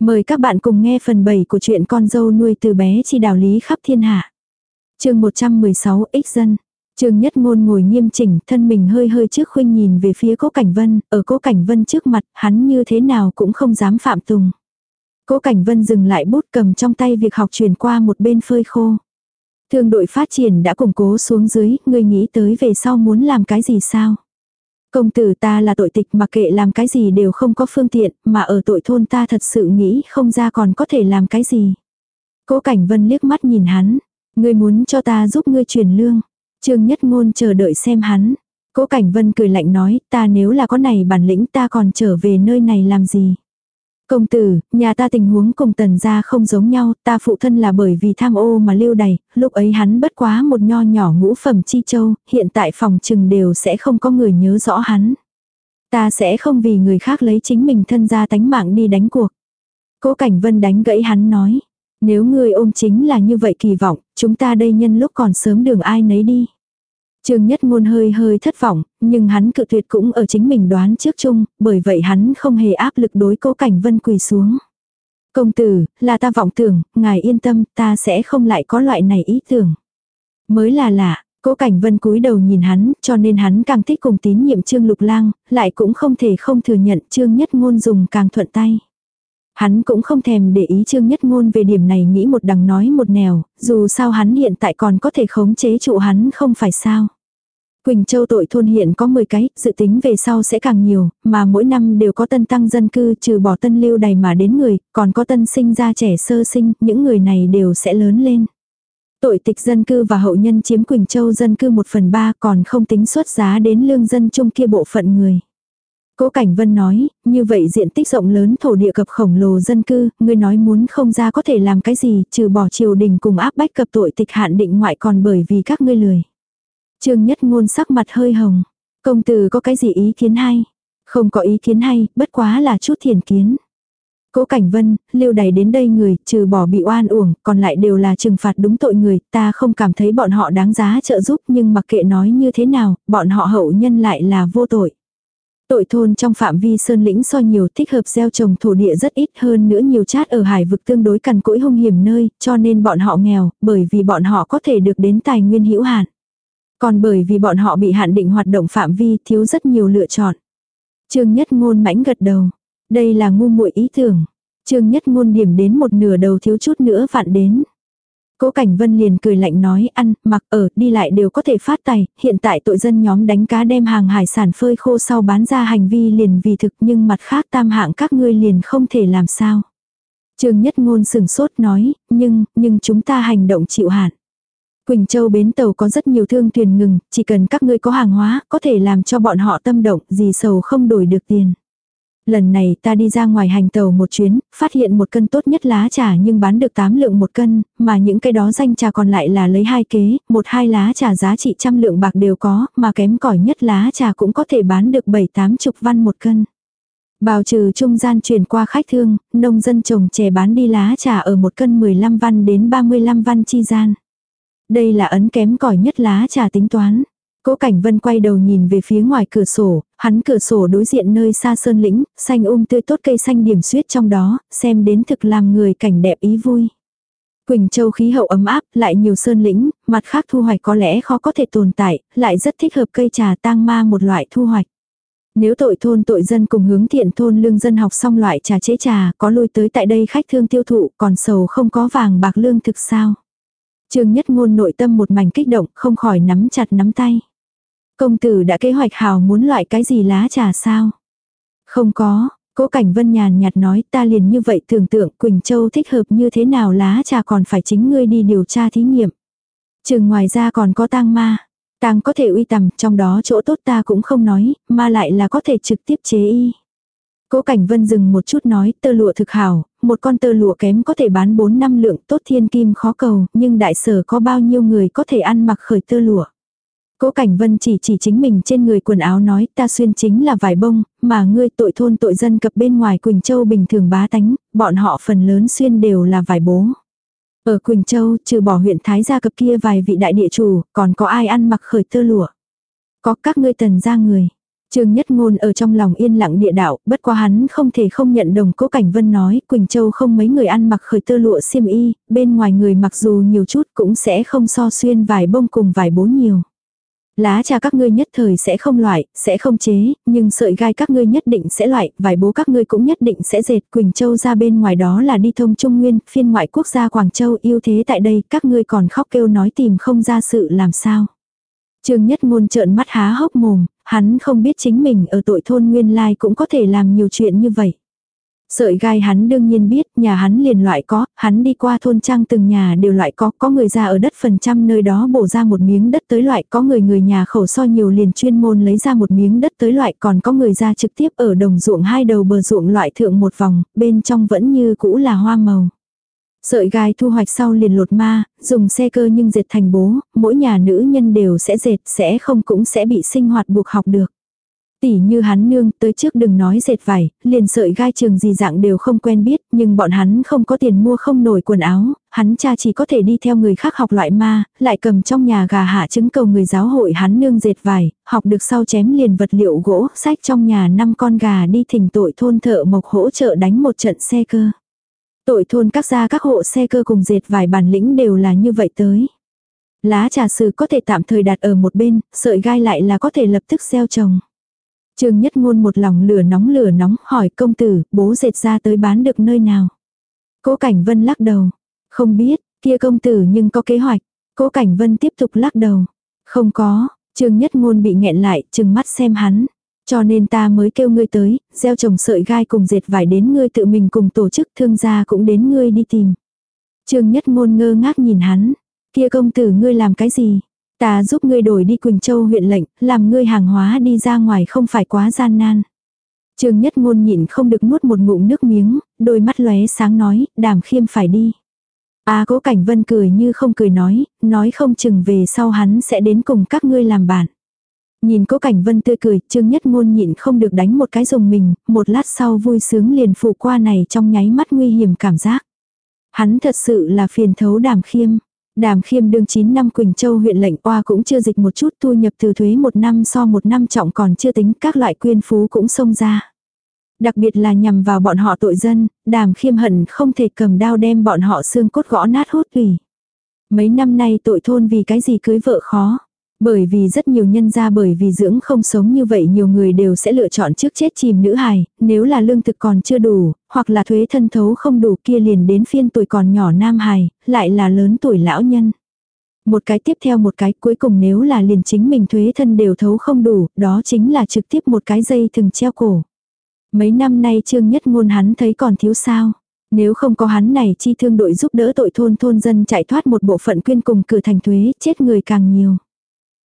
Mời các bạn cùng nghe phần 7 của truyện con dâu nuôi từ bé chi đạo lý khắp thiên hạ. chương 116 ích dân. Trương Nhất Ngôn ngồi nghiêm chỉnh, thân mình hơi hơi trước khuynh nhìn về phía Cố Cảnh Vân, ở Cố Cảnh Vân trước mặt, hắn như thế nào cũng không dám phạm tùng. Cố Cảnh Vân dừng lại bút cầm trong tay việc học truyền qua một bên phơi khô. Thương đội phát triển đã củng cố xuống dưới, người nghĩ tới về sau muốn làm cái gì sao? Công tử ta là tội tịch mà kệ làm cái gì đều không có phương tiện, mà ở tội thôn ta thật sự nghĩ không ra còn có thể làm cái gì. Cố Cảnh Vân liếc mắt nhìn hắn, ngươi muốn cho ta giúp ngươi truyền lương. Trương Nhất Ngôn chờ đợi xem hắn. Cố Cảnh Vân cười lạnh nói, ta nếu là có này bản lĩnh ta còn trở về nơi này làm gì. Công tử, nhà ta tình huống cùng tần gia không giống nhau, ta phụ thân là bởi vì tham ô mà lưu đày, lúc ấy hắn bất quá một nho nhỏ ngũ phẩm chi châu, hiện tại phòng trừng đều sẽ không có người nhớ rõ hắn. Ta sẽ không vì người khác lấy chính mình thân gia tánh mạng đi đánh cuộc. Cố Cảnh Vân đánh gãy hắn nói, nếu người ôm chính là như vậy kỳ vọng, chúng ta đây nhân lúc còn sớm đường ai nấy đi. Trương Nhất Ngôn hơi hơi thất vọng, nhưng hắn cự tuyệt cũng ở chính mình đoán trước chung, bởi vậy hắn không hề áp lực đối cố cảnh vân quỳ xuống. Công tử, là ta vọng tưởng, ngài yên tâm, ta sẽ không lại có loại này ý tưởng. Mới là lạ, cố cảnh vân cúi đầu nhìn hắn, cho nên hắn càng thích cùng tín nhiệm Trương Lục Lang, lại cũng không thể không thừa nhận Trương Nhất Ngôn dùng càng thuận tay. Hắn cũng không thèm để ý Trương Nhất Ngôn về điểm này nghĩ một đằng nói một nẻo, dù sao hắn hiện tại còn có thể khống chế trụ hắn không phải sao. Quỳnh Châu tội thôn hiện có 10 cái, dự tính về sau sẽ càng nhiều, mà mỗi năm đều có tân tăng dân cư trừ bỏ tân lưu đầy mà đến người, còn có tân sinh ra trẻ sơ sinh, những người này đều sẽ lớn lên. Tội tịch dân cư và hậu nhân chiếm Quỳnh Châu dân cư 1 phần 3 còn không tính xuất giá đến lương dân chung kia bộ phận người. Cố Cảnh Vân nói, như vậy diện tích rộng lớn thổ địa cập khổng lồ dân cư, ngươi nói muốn không ra có thể làm cái gì, trừ bỏ triều đình cùng áp bách cập tội tịch hạn định ngoại còn bởi vì các ngươi lười. Trương Nhất Ngôn sắc mặt hơi hồng. Công tử có cái gì ý kiến hay? Không có ý kiến hay, bất quá là chút thiền kiến. Cố Cảnh Vân, lưu đày đến đây người, trừ bỏ bị oan uổng, còn lại đều là trừng phạt đúng tội người, ta không cảm thấy bọn họ đáng giá trợ giúp nhưng mặc kệ nói như thế nào, bọn họ hậu nhân lại là vô tội. Tội thôn trong phạm vi sơn lĩnh so nhiều thích hợp gieo trồng thổ địa rất ít hơn nữa nhiều chát ở hải vực tương đối cằn cỗi hung hiểm nơi, cho nên bọn họ nghèo, bởi vì bọn họ có thể được đến tài nguyên hữu hạn. Còn bởi vì bọn họ bị hạn định hoạt động phạm vi thiếu rất nhiều lựa chọn. Trương Nhất Ngôn mãnh gật đầu. Đây là ngu muội ý tưởng. Trương Nhất Ngôn điểm đến một nửa đầu thiếu chút nữa vạn đến. Cố Cảnh Vân liền cười lạnh nói ăn, mặc ở, đi lại đều có thể phát tài, hiện tại tội dân nhóm đánh cá đem hàng hải sản phơi khô sau bán ra hành vi liền vì thực nhưng mặt khác tam hạng các ngươi liền không thể làm sao. Trương Nhất Ngôn sừng sốt nói, nhưng, nhưng chúng ta hành động chịu hạn. Quỳnh Châu bến tàu có rất nhiều thương thuyền ngừng, chỉ cần các ngươi có hàng hóa, có thể làm cho bọn họ tâm động, gì sầu không đổi được tiền. Lần này ta đi ra ngoài hành tàu một chuyến, phát hiện một cân tốt nhất lá trà nhưng bán được 8 lượng một cân, mà những cái đó danh trà còn lại là lấy hai kế, một hai lá trà giá trị trăm lượng bạc đều có, mà kém cỏi nhất lá trà cũng có thể bán được 7-8 chục văn một cân. Bào trừ trung gian chuyển qua khách thương, nông dân trồng chè bán đi lá trà ở một cân 15 văn đến 35 văn chi gian. Đây là ấn kém cỏi nhất lá trà tính toán. Cố Cảnh Vân quay đầu nhìn về phía ngoài cửa sổ, hắn cửa sổ đối diện nơi xa sơn lĩnh, xanh um tươi tốt cây xanh điểm xuyết trong đó, xem đến thực làm người cảnh đẹp ý vui. Quỳnh Châu khí hậu ấm áp, lại nhiều sơn lĩnh, mặt khác thu hoạch có lẽ khó có thể tồn tại, lại rất thích hợp cây trà tang ma một loại thu hoạch. Nếu tội thôn tội dân cùng hướng thiện thôn lương dân học xong loại trà chế trà, có lui tới tại đây khách thương tiêu thụ, còn sầu không có vàng bạc lương thực sao. Trương Nhất Ngôn nội tâm một mảnh kích động, không khỏi nắm chặt nắm tay. Công tử đã kế hoạch hào muốn loại cái gì lá trà sao? Không có, cố cảnh vân nhàn nhạt nói ta liền như vậy tưởng tượng Quỳnh Châu thích hợp như thế nào lá trà còn phải chính ngươi đi điều tra thí nghiệm. Chừng ngoài ra còn có tang ma. Tang có thể uy tầm, trong đó chỗ tốt ta cũng không nói, mà lại là có thể trực tiếp chế y. Cố Cảnh Vân dừng một chút nói, tơ lụa thực hảo, một con tơ lụa kém có thể bán 4 năm lượng tốt thiên kim khó cầu, nhưng đại sở có bao nhiêu người có thể ăn mặc khởi tơ lụa. Cố Cảnh Vân chỉ chỉ chính mình trên người quần áo nói ta xuyên chính là vải bông, mà ngươi tội thôn tội dân cập bên ngoài Quỳnh Châu bình thường bá tánh, bọn họ phần lớn xuyên đều là vải bố. Ở Quỳnh Châu, trừ bỏ huyện Thái gia cập kia vài vị đại địa chủ, còn có ai ăn mặc khởi tơ lụa. Có các ngươi tần gia người. Trương Nhất Ngôn ở trong lòng yên lặng địa đạo, bất quá hắn không thể không nhận đồng Cố Cảnh Vân nói, Quỳnh Châu không mấy người ăn mặc khởi tơ lụa xiêm y, bên ngoài người mặc dù nhiều chút cũng sẽ không so xuyên vải bông cùng vải bố nhiều. Lá trà các ngươi nhất thời sẽ không loại, sẽ không chế, nhưng sợi gai các ngươi nhất định sẽ loại, vải bố các ngươi cũng nhất định sẽ dệt. Quỳnh Châu ra bên ngoài đó là đi thông Trung Nguyên, phiên ngoại quốc gia Quảng Châu yêu thế tại đây, các ngươi còn khóc kêu nói tìm không ra sự làm sao. Trương Nhất Ngôn trợn mắt há hốc mồm, hắn không biết chính mình ở tội thôn nguyên lai cũng có thể làm nhiều chuyện như vậy. Sợi gai hắn đương nhiên biết, nhà hắn liền loại có, hắn đi qua thôn trang từng nhà đều loại có, có người ra ở đất phần trăm nơi đó bổ ra một miếng đất tới loại, có người người nhà khẩu so nhiều liền chuyên môn lấy ra một miếng đất tới loại, còn có người ra trực tiếp ở đồng ruộng hai đầu bờ ruộng loại thượng một vòng, bên trong vẫn như cũ là hoa màu. Sợi gai thu hoạch sau liền lột ma, dùng xe cơ nhưng dệt thành bố, mỗi nhà nữ nhân đều sẽ dệt, sẽ không cũng sẽ bị sinh hoạt buộc học được. Tỷ như hắn nương, tới trước đừng nói dệt vải, liền sợi gai trường gì dạng đều không quen biết, nhưng bọn hắn không có tiền mua không nổi quần áo, hắn cha chỉ có thể đi theo người khác học loại ma, lại cầm trong nhà gà hạ trứng cầu người giáo hội hắn nương dệt vải, học được sau chém liền vật liệu gỗ, sách trong nhà năm con gà đi thỉnh tội thôn thợ mộc hỗ trợ đánh một trận xe cơ. Tội thôn các gia các hộ xe cơ cùng dệt vải bản lĩnh đều là như vậy tới. Lá trà sư có thể tạm thời đặt ở một bên, sợi gai lại là có thể lập tức gieo trồng. Trương Nhất Ngôn một lòng lửa nóng lửa nóng hỏi công tử, bố dệt ra tới bán được nơi nào. Cố Cảnh Vân lắc đầu. Không biết, kia công tử nhưng có kế hoạch. Cố Cảnh Vân tiếp tục lắc đầu. Không có, Trương Nhất Ngôn bị nghẹn lại, chừng mắt xem hắn. Cho nên ta mới kêu ngươi tới, gieo trồng sợi gai cùng dệt vải đến ngươi tự mình cùng tổ chức thương gia cũng đến ngươi đi tìm. Trương Nhất Ngôn ngơ ngác nhìn hắn. Kia công tử ngươi làm cái gì? Ta giúp ngươi đổi đi Quỳnh Châu huyện lệnh, làm ngươi hàng hóa đi ra ngoài không phải quá gian nan. Trương Nhất Ngôn nhịn không được nuốt một ngụm nước miếng, đôi mắt lóe sáng nói, đàm khiêm phải đi. À cố cảnh vân cười như không cười nói, nói không chừng về sau hắn sẽ đến cùng các ngươi làm bạn. Nhìn cố cảnh vân tươi cười, Trương Nhất Ngôn nhịn không được đánh một cái dùng mình, một lát sau vui sướng liền phụ qua này trong nháy mắt nguy hiểm cảm giác. Hắn thật sự là phiền thấu đàm khiêm. Đàm khiêm đương 9 năm Quỳnh Châu huyện lệnh oa cũng chưa dịch một chút thu nhập từ thuế một năm so một năm trọng còn chưa tính các loại quyên phú cũng xông ra. Đặc biệt là nhằm vào bọn họ tội dân, đàm khiêm hận không thể cầm đao đem bọn họ xương cốt gõ nát hốt tùy. Mấy năm nay tội thôn vì cái gì cưới vợ khó. Bởi vì rất nhiều nhân gia bởi vì dưỡng không sống như vậy nhiều người đều sẽ lựa chọn trước chết chìm nữ hài, nếu là lương thực còn chưa đủ, hoặc là thuế thân thấu không đủ kia liền đến phiên tuổi còn nhỏ nam hài, lại là lớn tuổi lão nhân. Một cái tiếp theo một cái cuối cùng nếu là liền chính mình thuế thân đều thấu không đủ, đó chính là trực tiếp một cái dây thừng treo cổ. Mấy năm nay trương nhất ngôn hắn thấy còn thiếu sao. Nếu không có hắn này chi thương đội giúp đỡ tội thôn thôn dân chạy thoát một bộ phận quyên cùng cử thành thuế, chết người càng nhiều.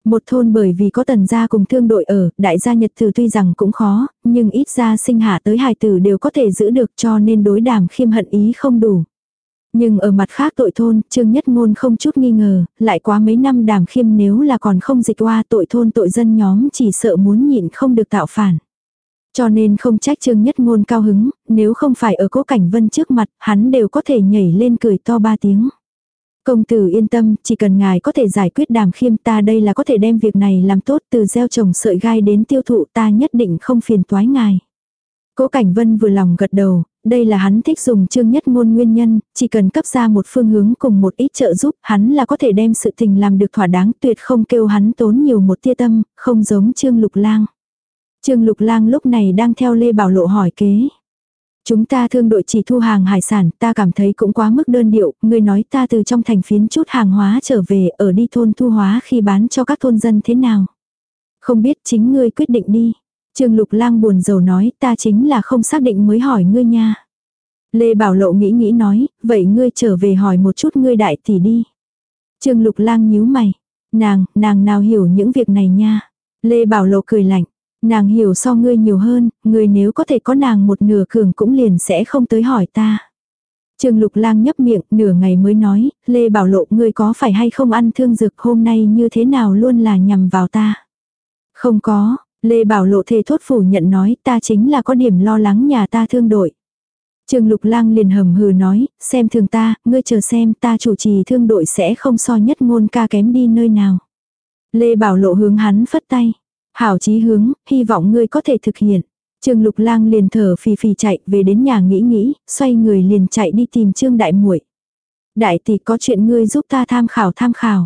Một thôn bởi vì có tần gia cùng thương đội ở, đại gia nhật tử tuy rằng cũng khó, nhưng ít ra sinh hạ tới hài tử đều có thể giữ được cho nên đối đàm khiêm hận ý không đủ. Nhưng ở mặt khác tội thôn, Trương Nhất Ngôn không chút nghi ngờ, lại quá mấy năm đàm khiêm nếu là còn không dịch qua tội thôn tội dân nhóm chỉ sợ muốn nhịn không được tạo phản. Cho nên không trách Trương Nhất Ngôn cao hứng, nếu không phải ở cố cảnh vân trước mặt, hắn đều có thể nhảy lên cười to ba tiếng. Công tử yên tâm, chỉ cần ngài có thể giải quyết đàm khiêm ta đây là có thể đem việc này làm tốt từ gieo trồng sợi gai đến tiêu thụ ta nhất định không phiền toái ngài. Cố Cảnh Vân vừa lòng gật đầu, đây là hắn thích dùng chương nhất ngôn nguyên nhân, chỉ cần cấp ra một phương hướng cùng một ít trợ giúp, hắn là có thể đem sự tình làm được thỏa đáng tuyệt không kêu hắn tốn nhiều một tia tâm, không giống Trương Lục Lang. Trương Lục Lang lúc này đang theo Lê Bảo Lộ hỏi kế. Chúng ta thương đội chỉ thu hàng hải sản, ta cảm thấy cũng quá mức đơn điệu, người nói ta từ trong thành phiến chút hàng hóa trở về ở đi thôn thu hóa khi bán cho các thôn dân thế nào. Không biết chính ngươi quyết định đi. Trương Lục Lang buồn rầu nói ta chính là không xác định mới hỏi ngươi nha. Lê Bảo Lộ nghĩ nghĩ nói, vậy ngươi trở về hỏi một chút ngươi đại tỷ đi. Trương Lục Lang nhíu mày. Nàng, nàng nào hiểu những việc này nha. Lê Bảo Lộ cười lạnh. Nàng hiểu so ngươi nhiều hơn, ngươi nếu có thể có nàng một nửa cường cũng liền sẽ không tới hỏi ta. Trương Lục Lang nhấp miệng, nửa ngày mới nói, Lê Bảo Lộ ngươi có phải hay không ăn thương dược hôm nay như thế nào luôn là nhằm vào ta. Không có, Lê Bảo Lộ thề thốt phủ nhận nói ta chính là có điểm lo lắng nhà ta thương đội. Trương Lục Lang liền hầm hừ nói, xem thường ta, ngươi chờ xem ta chủ trì thương đội sẽ không so nhất ngôn ca kém đi nơi nào. Lê Bảo Lộ hướng hắn phất tay. Hảo chí hướng, hy vọng ngươi có thể thực hiện. Trương Lục Lang liền thở phì phì chạy về đến nhà nghĩ nghĩ, xoay người liền chạy đi tìm Trương Đại Muội. Đại tỷ có chuyện ngươi giúp ta tham khảo tham khảo.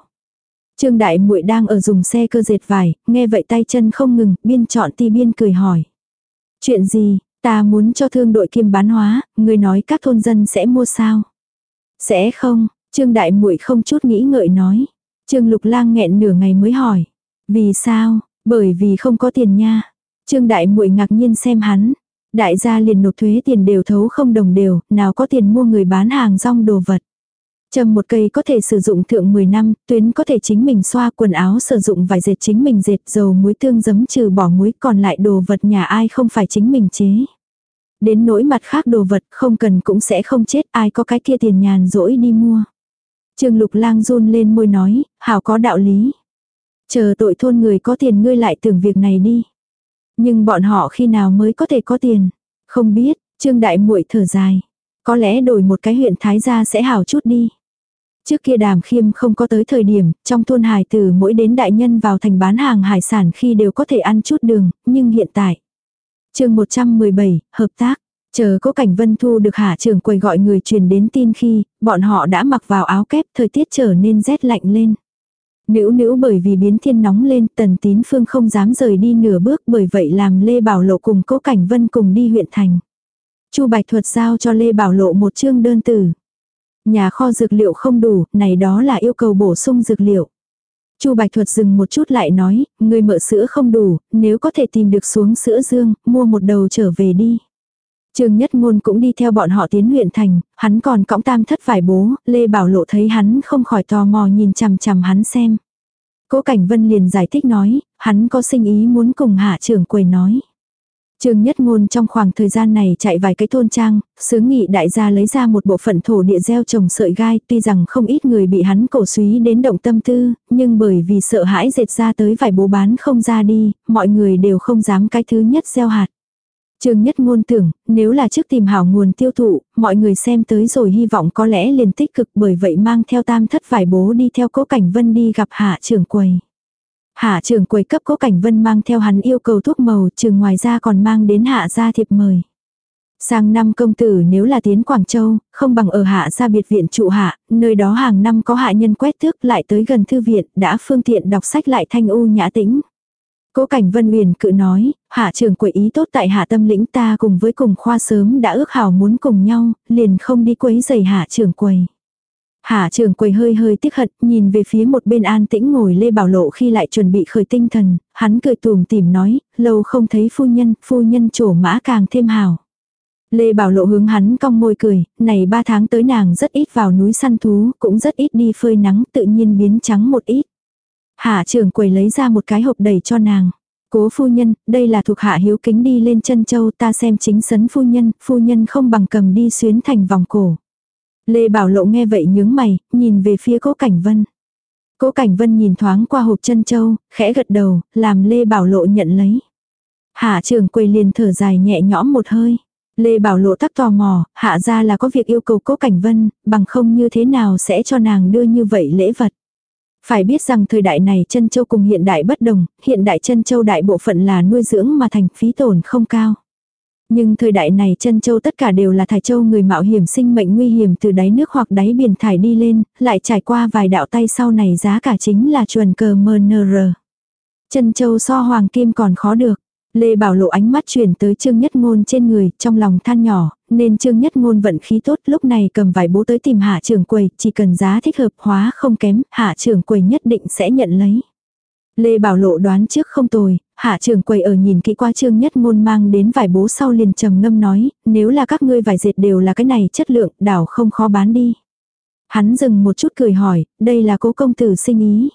Trương Đại Muội đang ở dùng xe cơ dệt vải, nghe vậy tay chân không ngừng, biên chọn ti biên cười hỏi. Chuyện gì, ta muốn cho thương đội kim bán hóa, ngươi nói các thôn dân sẽ mua sao? Sẽ không, Trương Đại Muội không chút nghĩ ngợi nói. Trương Lục Lang nghẹn nửa ngày mới hỏi. Vì sao? Bởi vì không có tiền nha. Trương Đại Muội ngạc nhiên xem hắn. Đại gia liền nộp thuế tiền đều thấu không đồng đều, nào có tiền mua người bán hàng rong đồ vật. Châm một cây có thể sử dụng thượng 10 năm, tuyến có thể chính mình xoa quần áo sử dụng vải dệt chính mình dệt dầu muối tương giấm trừ bỏ muối còn lại đồ vật nhà ai không phải chính mình chế. Đến nỗi mặt khác đồ vật không cần cũng sẽ không chết ai có cái kia tiền nhàn rỗi đi mua. Trương Lục Lang run lên môi nói, hảo có đạo lý. Chờ tội thôn người có tiền ngươi lại tưởng việc này đi. Nhưng bọn họ khi nào mới có thể có tiền? Không biết, Trương Đại muội thở dài. Có lẽ đổi một cái huyện Thái gia sẽ hảo chút đi. Trước kia đàm khiêm không có tới thời điểm, trong thôn hài tử mỗi đến đại nhân vào thành bán hàng hải sản khi đều có thể ăn chút đường, nhưng hiện tại. chương 117, hợp tác. Chờ có cảnh vân thu được hạ trưởng quầy gọi người truyền đến tin khi, bọn họ đã mặc vào áo kép thời tiết trở nên rét lạnh lên. Nữ nữ bởi vì biến thiên nóng lên tần tín phương không dám rời đi nửa bước bởi vậy làm Lê Bảo Lộ cùng cố cảnh vân cùng đi huyện thành. Chu Bạch Thuật giao cho Lê Bảo Lộ một chương đơn tử. Nhà kho dược liệu không đủ, này đó là yêu cầu bổ sung dược liệu. Chu Bạch Thuật dừng một chút lại nói, người mợ sữa không đủ, nếu có thể tìm được xuống sữa dương, mua một đầu trở về đi. Trương Nhất Ngôn cũng đi theo bọn họ tiến huyện thành, hắn còn cõng tam thất vải bố, Lê Bảo Lộ thấy hắn không khỏi tò mò nhìn chằm chằm hắn xem. Cố Cảnh Vân liền giải thích nói, hắn có sinh ý muốn cùng hạ trưởng quầy nói. Trương Nhất Ngôn trong khoảng thời gian này chạy vài cái thôn trang, sướng nghị đại gia lấy ra một bộ phận thổ địa gieo trồng sợi gai, tuy rằng không ít người bị hắn cổ suý đến động tâm tư, nhưng bởi vì sợ hãi dệt ra tới vài bố bán không ra đi, mọi người đều không dám cái thứ nhất gieo hạt. Trương Nhất Ngôn tưởng, nếu là trước tìm hảo nguồn tiêu thụ, mọi người xem tới rồi hy vọng có lẽ liền tích cực bởi vậy mang theo tam thất vải bố đi theo cố cảnh vân đi gặp hạ trưởng quầy. Hạ trưởng quầy cấp cố cảnh vân mang theo hắn yêu cầu thuốc màu trường ngoài ra còn mang đến hạ gia thiệp mời. Sang năm công tử nếu là tiến Quảng Châu, không bằng ở hạ gia biệt viện trụ hạ, nơi đó hàng năm có hạ nhân quét thước lại tới gần thư viện, đã phương tiện đọc sách lại thanh u nhã tĩnh. Cố Cảnh Vân uyển cự nói, hạ trưởng quầy ý tốt tại hạ tâm lĩnh ta cùng với cùng khoa sớm đã ước hảo muốn cùng nhau, liền không đi quấy giày hạ trưởng quầy. Hạ trưởng quầy hơi hơi tiếc hận, nhìn về phía một bên an tĩnh ngồi Lê Bảo Lộ khi lại chuẩn bị khởi tinh thần, hắn cười tùm tìm nói, lâu không thấy phu nhân, phu nhân trổ mã càng thêm hào. Lê Bảo Lộ hướng hắn cong môi cười, này ba tháng tới nàng rất ít vào núi săn thú, cũng rất ít đi phơi nắng tự nhiên biến trắng một ít. Hạ trưởng quầy lấy ra một cái hộp đầy cho nàng. Cố phu nhân, đây là thuộc hạ hiếu kính đi lên chân châu ta xem chính sấn phu nhân, phu nhân không bằng cầm đi xuyến thành vòng cổ. Lê Bảo Lộ nghe vậy nhướng mày, nhìn về phía cố Cảnh Vân. Cố Cảnh Vân nhìn thoáng qua hộp chân châu, khẽ gật đầu, làm Lê Bảo Lộ nhận lấy. Hạ trưởng quầy liền thở dài nhẹ nhõm một hơi. Lê Bảo Lộ tắc tò mò, hạ ra là có việc yêu cầu cố Cảnh Vân, bằng không như thế nào sẽ cho nàng đưa như vậy lễ vật. Phải biết rằng thời đại này chân châu cùng hiện đại bất đồng, hiện đại chân châu đại bộ phận là nuôi dưỡng mà thành phí tổn không cao. Nhưng thời đại này chân châu tất cả đều là thải châu người mạo hiểm sinh mệnh nguy hiểm từ đáy nước hoặc đáy biển thải đi lên, lại trải qua vài đạo tay sau này giá cả chính là chuẩn cờ MNR. Chân châu so hoàng kim còn khó được. Lê Bảo Lộ ánh mắt chuyển tới Trương Nhất Ngôn trên người, trong lòng than nhỏ, nên Trương Nhất Ngôn vận khí tốt, lúc này cầm vài bố tới tìm hạ trưởng quầy, chỉ cần giá thích hợp hóa không kém, hạ trưởng quầy nhất định sẽ nhận lấy. Lê Bảo Lộ đoán trước không tồi, hạ trưởng quầy ở nhìn kỹ qua Trương Nhất Ngôn mang đến vài bố sau liền trầm ngâm nói, nếu là các ngươi vải dệt đều là cái này chất lượng, đảo không khó bán đi. Hắn dừng một chút cười hỏi, đây là cố công tử sinh ý.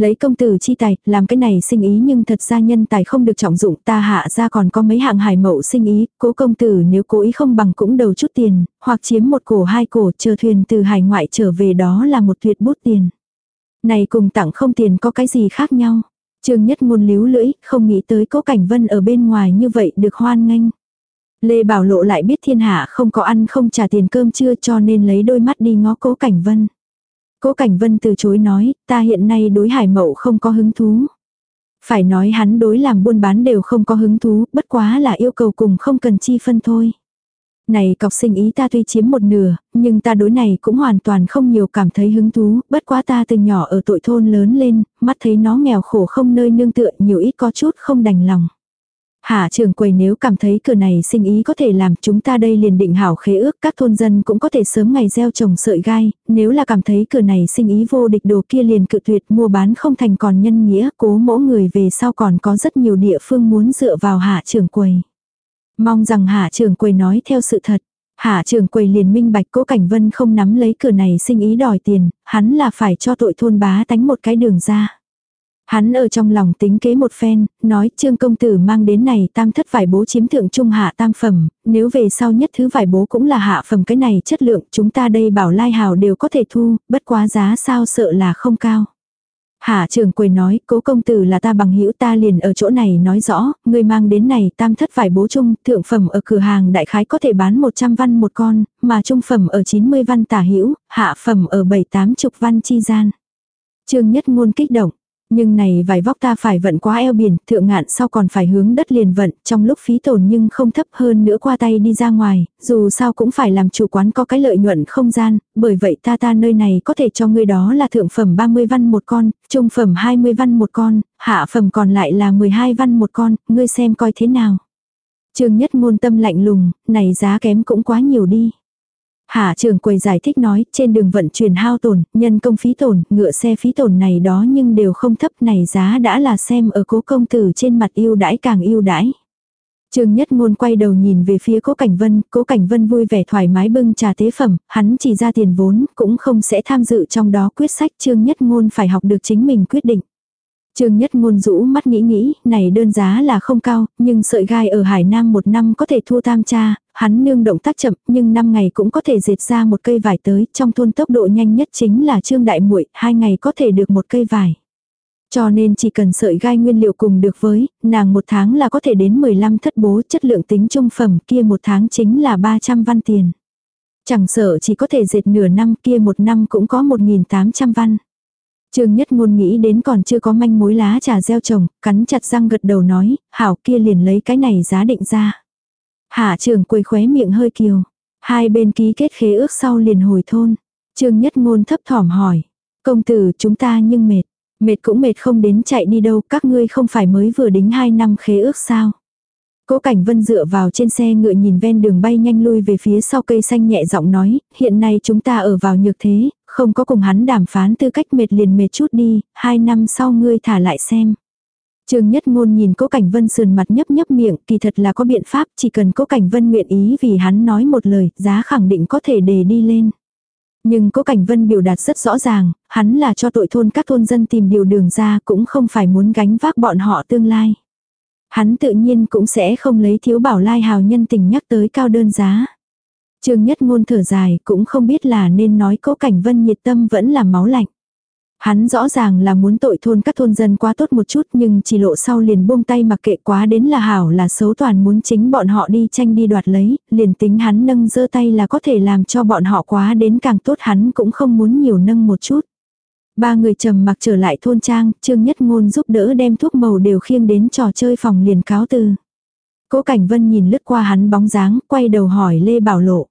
Lấy công tử chi tài, làm cái này sinh ý nhưng thật ra nhân tài không được trọng dụng ta hạ ra còn có mấy hạng hải mậu sinh ý, cố công tử nếu cố ý không bằng cũng đầu chút tiền, hoặc chiếm một cổ hai cổ chờ thuyền từ hải ngoại trở về đó là một tuyệt bút tiền. Này cùng tặng không tiền có cái gì khác nhau. Trương nhất ngôn líu lưỡi, không nghĩ tới cố cảnh vân ở bên ngoài như vậy được hoan nghênh. Lê Bảo Lộ lại biết thiên hạ không có ăn không trả tiền cơm chưa cho nên lấy đôi mắt đi ngó cố cảnh vân. Cố Cảnh Vân từ chối nói, ta hiện nay đối hải mậu không có hứng thú. Phải nói hắn đối làm buôn bán đều không có hứng thú, bất quá là yêu cầu cùng không cần chi phân thôi. Này cọc sinh ý ta tuy chiếm một nửa, nhưng ta đối này cũng hoàn toàn không nhiều cảm thấy hứng thú, bất quá ta từ nhỏ ở tội thôn lớn lên, mắt thấy nó nghèo khổ không nơi nương tựa nhiều ít có chút không đành lòng. Hạ trường quầy nếu cảm thấy cửa này sinh ý có thể làm chúng ta đây liền định hảo khế ước các thôn dân cũng có thể sớm ngày gieo trồng sợi gai, nếu là cảm thấy cửa này sinh ý vô địch đồ kia liền cự tuyệt mua bán không thành còn nhân nghĩa cố mỗi người về sau còn có rất nhiều địa phương muốn dựa vào hạ trường quầy. Mong rằng hạ trường quầy nói theo sự thật. Hạ trường quầy liền minh bạch cố cảnh vân không nắm lấy cửa này sinh ý đòi tiền, hắn là phải cho tội thôn bá tánh một cái đường ra. Hắn ở trong lòng tính kế một phen, nói trương công tử mang đến này tam thất vải bố chiếm thượng trung hạ tam phẩm, nếu về sau nhất thứ vải bố cũng là hạ phẩm cái này chất lượng chúng ta đây bảo lai hào đều có thể thu, bất quá giá sao sợ là không cao. Hạ trưởng quầy nói, cố công tử là ta bằng hữu ta liền ở chỗ này nói rõ, người mang đến này tam thất vải bố chung, thượng phẩm ở cửa hàng đại khái có thể bán 100 văn một con, mà trung phẩm ở 90 văn tả hữu hạ phẩm ở 7-8 chục văn chi gian. Trương nhất ngôn kích động, nhưng này vài vóc ta phải vận quá eo biển, thượng ngạn sau còn phải hướng đất liền vận, trong lúc phí tổn nhưng không thấp hơn nữa qua tay đi ra ngoài, dù sao cũng phải làm chủ quán có cái lợi nhuận không gian, bởi vậy ta ta nơi này có thể cho ngươi đó là thượng phẩm 30 văn một con, trung phẩm 20 văn một con, hạ phẩm còn lại là 12 văn một con, ngươi xem coi thế nào. Trương nhất ngôn tâm lạnh lùng, này giá kém cũng quá nhiều đi. Hạ trưởng quầy giải thích nói, trên đường vận chuyển hao tổn, nhân công phí tổn, ngựa xe phí tổn này đó nhưng đều không thấp này giá đã là xem ở cố công tử trên mặt yêu đãi càng yêu đãi. Trương Nhất Ngôn quay đầu nhìn về phía Cố Cảnh Vân, Cố Cảnh Vân vui vẻ thoải mái bưng trà tế phẩm, hắn chỉ ra tiền vốn, cũng không sẽ tham dự trong đó quyết sách Trương Nhất Ngôn phải học được chính mình quyết định. Trương Nhất Ngôn rũ mắt nghĩ nghĩ, này đơn giá là không cao, nhưng sợi gai ở Hải Nam một năm có thể thua tam cha, hắn nương động tác chậm, nhưng năm ngày cũng có thể dệt ra một cây vải tới, trong thôn tốc độ nhanh nhất chính là Trương Đại Muội, hai ngày có thể được một cây vải. Cho nên chỉ cần sợi gai nguyên liệu cùng được với, nàng một tháng là có thể đến 15 thất bố chất lượng tính trung phẩm kia một tháng chính là 300 văn tiền. Chẳng sợ chỉ có thể dệt nửa năm kia một năm cũng có 1.800 văn. Trương Nhất Ngôn nghĩ đến còn chưa có manh mối lá trà gieo trồng, cắn chặt răng gật đầu nói, hảo kia liền lấy cái này giá định ra. Hạ trưởng quầy khóe miệng hơi kiều. Hai bên ký kết khế ước sau liền hồi thôn. Trương Nhất Ngôn thấp thỏm hỏi. Công tử chúng ta nhưng mệt. Mệt cũng mệt không đến chạy đi đâu, các ngươi không phải mới vừa đính hai năm khế ước sao. Cố Cảnh Vân dựa vào trên xe ngựa nhìn ven đường bay nhanh lui về phía sau cây xanh nhẹ giọng nói, hiện nay chúng ta ở vào nhược thế, không có cùng hắn đàm phán tư cách mệt liền mệt chút đi, hai năm sau ngươi thả lại xem. Trương Nhất Ngôn nhìn Cố Cảnh Vân sườn mặt nhấp nhấp miệng, kỳ thật là có biện pháp, chỉ cần Cố Cảnh Vân nguyện ý vì hắn nói một lời, giá khẳng định có thể đề đi lên. Nhưng Cố Cảnh Vân biểu đạt rất rõ ràng, hắn là cho tội thôn các thôn dân tìm điều đường ra cũng không phải muốn gánh vác bọn họ tương lai. Hắn tự nhiên cũng sẽ không lấy thiếu bảo lai hào nhân tình nhắc tới cao đơn giá. Trương Nhất Ngôn thở dài cũng không biết là nên nói Cố Cảnh Vân nhiệt tâm vẫn là máu lạnh. Hắn rõ ràng là muốn tội thôn các thôn dân quá tốt một chút nhưng chỉ lộ sau liền buông tay mặc kệ quá đến là hảo là xấu toàn muốn chính bọn họ đi tranh đi đoạt lấy, liền tính hắn nâng giơ tay là có thể làm cho bọn họ quá đến càng tốt hắn cũng không muốn nhiều nâng một chút. Ba người trầm mặc trở lại thôn trang, Trương Nhất Ngôn giúp đỡ đem thuốc màu đều khiêng đến trò chơi phòng liền cáo từ. Cố Cảnh Vân nhìn lướt qua hắn bóng dáng, quay đầu hỏi Lê Bảo Lộ.